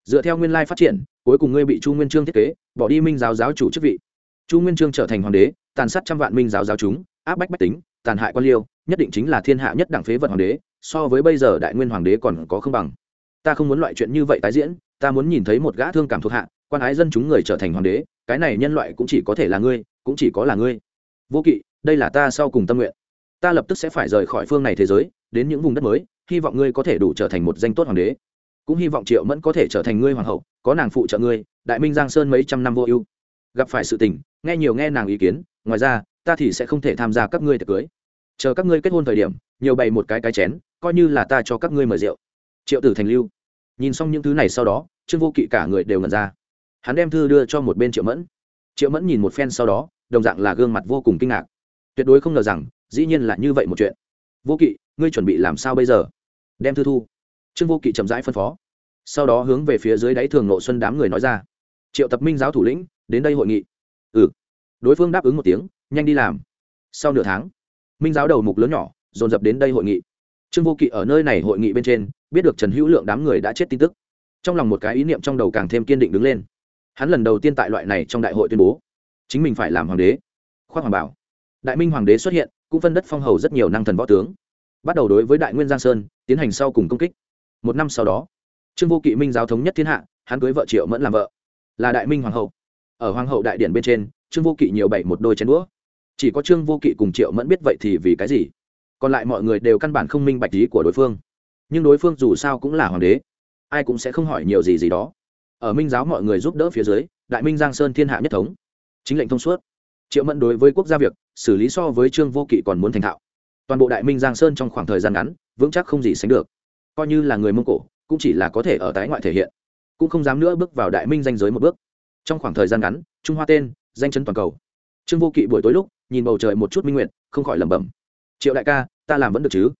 Dựa theo nguyên lai phát triển, cuối cùng ngươi bị chu nguyên trương thiết kế, bỏ đi minh giáo giáo chủ chức vị. Chu nguyên trương trở thành hoàng đế, tàn sát trăm vạn minh giáo giáo chúng áp bách bách tính, tàn hại quan liêu, nhất định chính là thiên hạ nhất đảng phế vật hoàng đế, so với bây giờ đại nguyên hoàng đế còn có không bằng. Ta không muốn loại chuyện như vậy tái diễn, ta muốn nhìn thấy một gã thương cảm thuộc hạ, quan ái dân chúng người trở thành hoàng đế, cái này nhân loại cũng chỉ có thể là ngươi, cũng chỉ có là ngươi. Vô kỵ, đây là ta sau cùng tâm nguyện. Ta lập tức sẽ phải rời khỏi phương này thế giới, đến những vùng đất mới, hy vọng ngươi có thể đủ trở thành một danh tốt hoàng đế. Cũng hy vọng triệu mẫn có thể trở thành ngươi hoàng hậu, có nàng phụ trợ ngươi, đại minh giang sơn mấy trăm năm vô ưu. Gặp phải sự tình, nghe nhiều nghe nàng ý kiến, ngoài ra ta thì sẽ không thể tham gia các ngươi tiệc cưới. Chờ các ngươi kết hôn thời điểm, nhiều bày một cái cái chén, coi như là ta cho các ngươi mời rượu. Triệu tử thành lưu nhìn xong những thứ này sau đó, trương vô kỵ cả người đều ngẩn ra. Hắn đem thư đưa cho một bên triệu mẫn. Triệu mẫn nhìn một phen sau đó, đồng dạng là gương mặt vô cùng kinh ngạc. Tuyệt đối không ngờ rằng, dĩ nhiên là như vậy một chuyện. Vô kỵ, ngươi chuẩn bị làm sao bây giờ? Đem thư thu. Trương vô kỵ chậm rãi phân phó. Sau đó hướng về phía dưới đáy thường nộ xuân đám người nói ra. Triệu tập minh giáo thủ lĩnh, đến đây hội nghị. Ừ. Đối phương đáp ứng một tiếng nhanh đi làm. Sau nửa tháng, minh giáo đầu mục lớn nhỏ dồn dập đến đây hội nghị. Trương vô kỵ ở nơi này hội nghị bên trên biết được trần hữu lượng đám người đã chết tin tức. Trong lòng một cái ý niệm trong đầu càng thêm kiên định đứng lên. Hắn lần đầu tiên tại loại này trong đại hội tuyên bố, chính mình phải làm hoàng đế. Khoác hoàng bảo. Đại minh hoàng đế xuất hiện, cũng phân đất phong hầu rất nhiều năng thần võ tướng. Bắt đầu đối với đại nguyên giang sơn tiến hành sau cùng công kích. Một năm sau đó, trương vô kỵ minh giáo thống nhất thiên hạ, hắn cưới vợ triệu mẫn làm vợ, là đại minh hoàng hậu. Ở hoàng hậu đại điện bên trên, trương vô kỵ nhiều bảy một đôi chén đũa chỉ có trương vô kỵ cùng triệu mẫn biết vậy thì vì cái gì? Còn lại mọi người đều căn bản không minh bạch ý của đối phương. Nhưng đối phương dù sao cũng là hoàng đế, ai cũng sẽ không hỏi nhiều gì gì đó. Ở minh giáo mọi người giúp đỡ phía dưới, đại minh giang sơn thiên hạ nhất thống, chính lệnh thông suốt. Triệu mẫn đối với quốc gia việc, xử lý so với trương vô kỵ còn muốn thành thạo. Toàn bộ đại minh giang sơn trong khoảng thời gian ngắn, vững chắc không gì sánh được. Coi như là người mông cổ, cũng chỉ là có thể ở tái ngoại thể hiện. Cũng không dám nữa bước vào đại minh danh giới một bước. Trong khoảng thời gian ngắn, trung hoa tên, danh chấn toàn cầu. Trương vô kỵ buổi tối lúc nhìn bầu trời một chút minh nguyện không khỏi lẩm bẩm. Triệu đại ca, ta làm vẫn được chứ?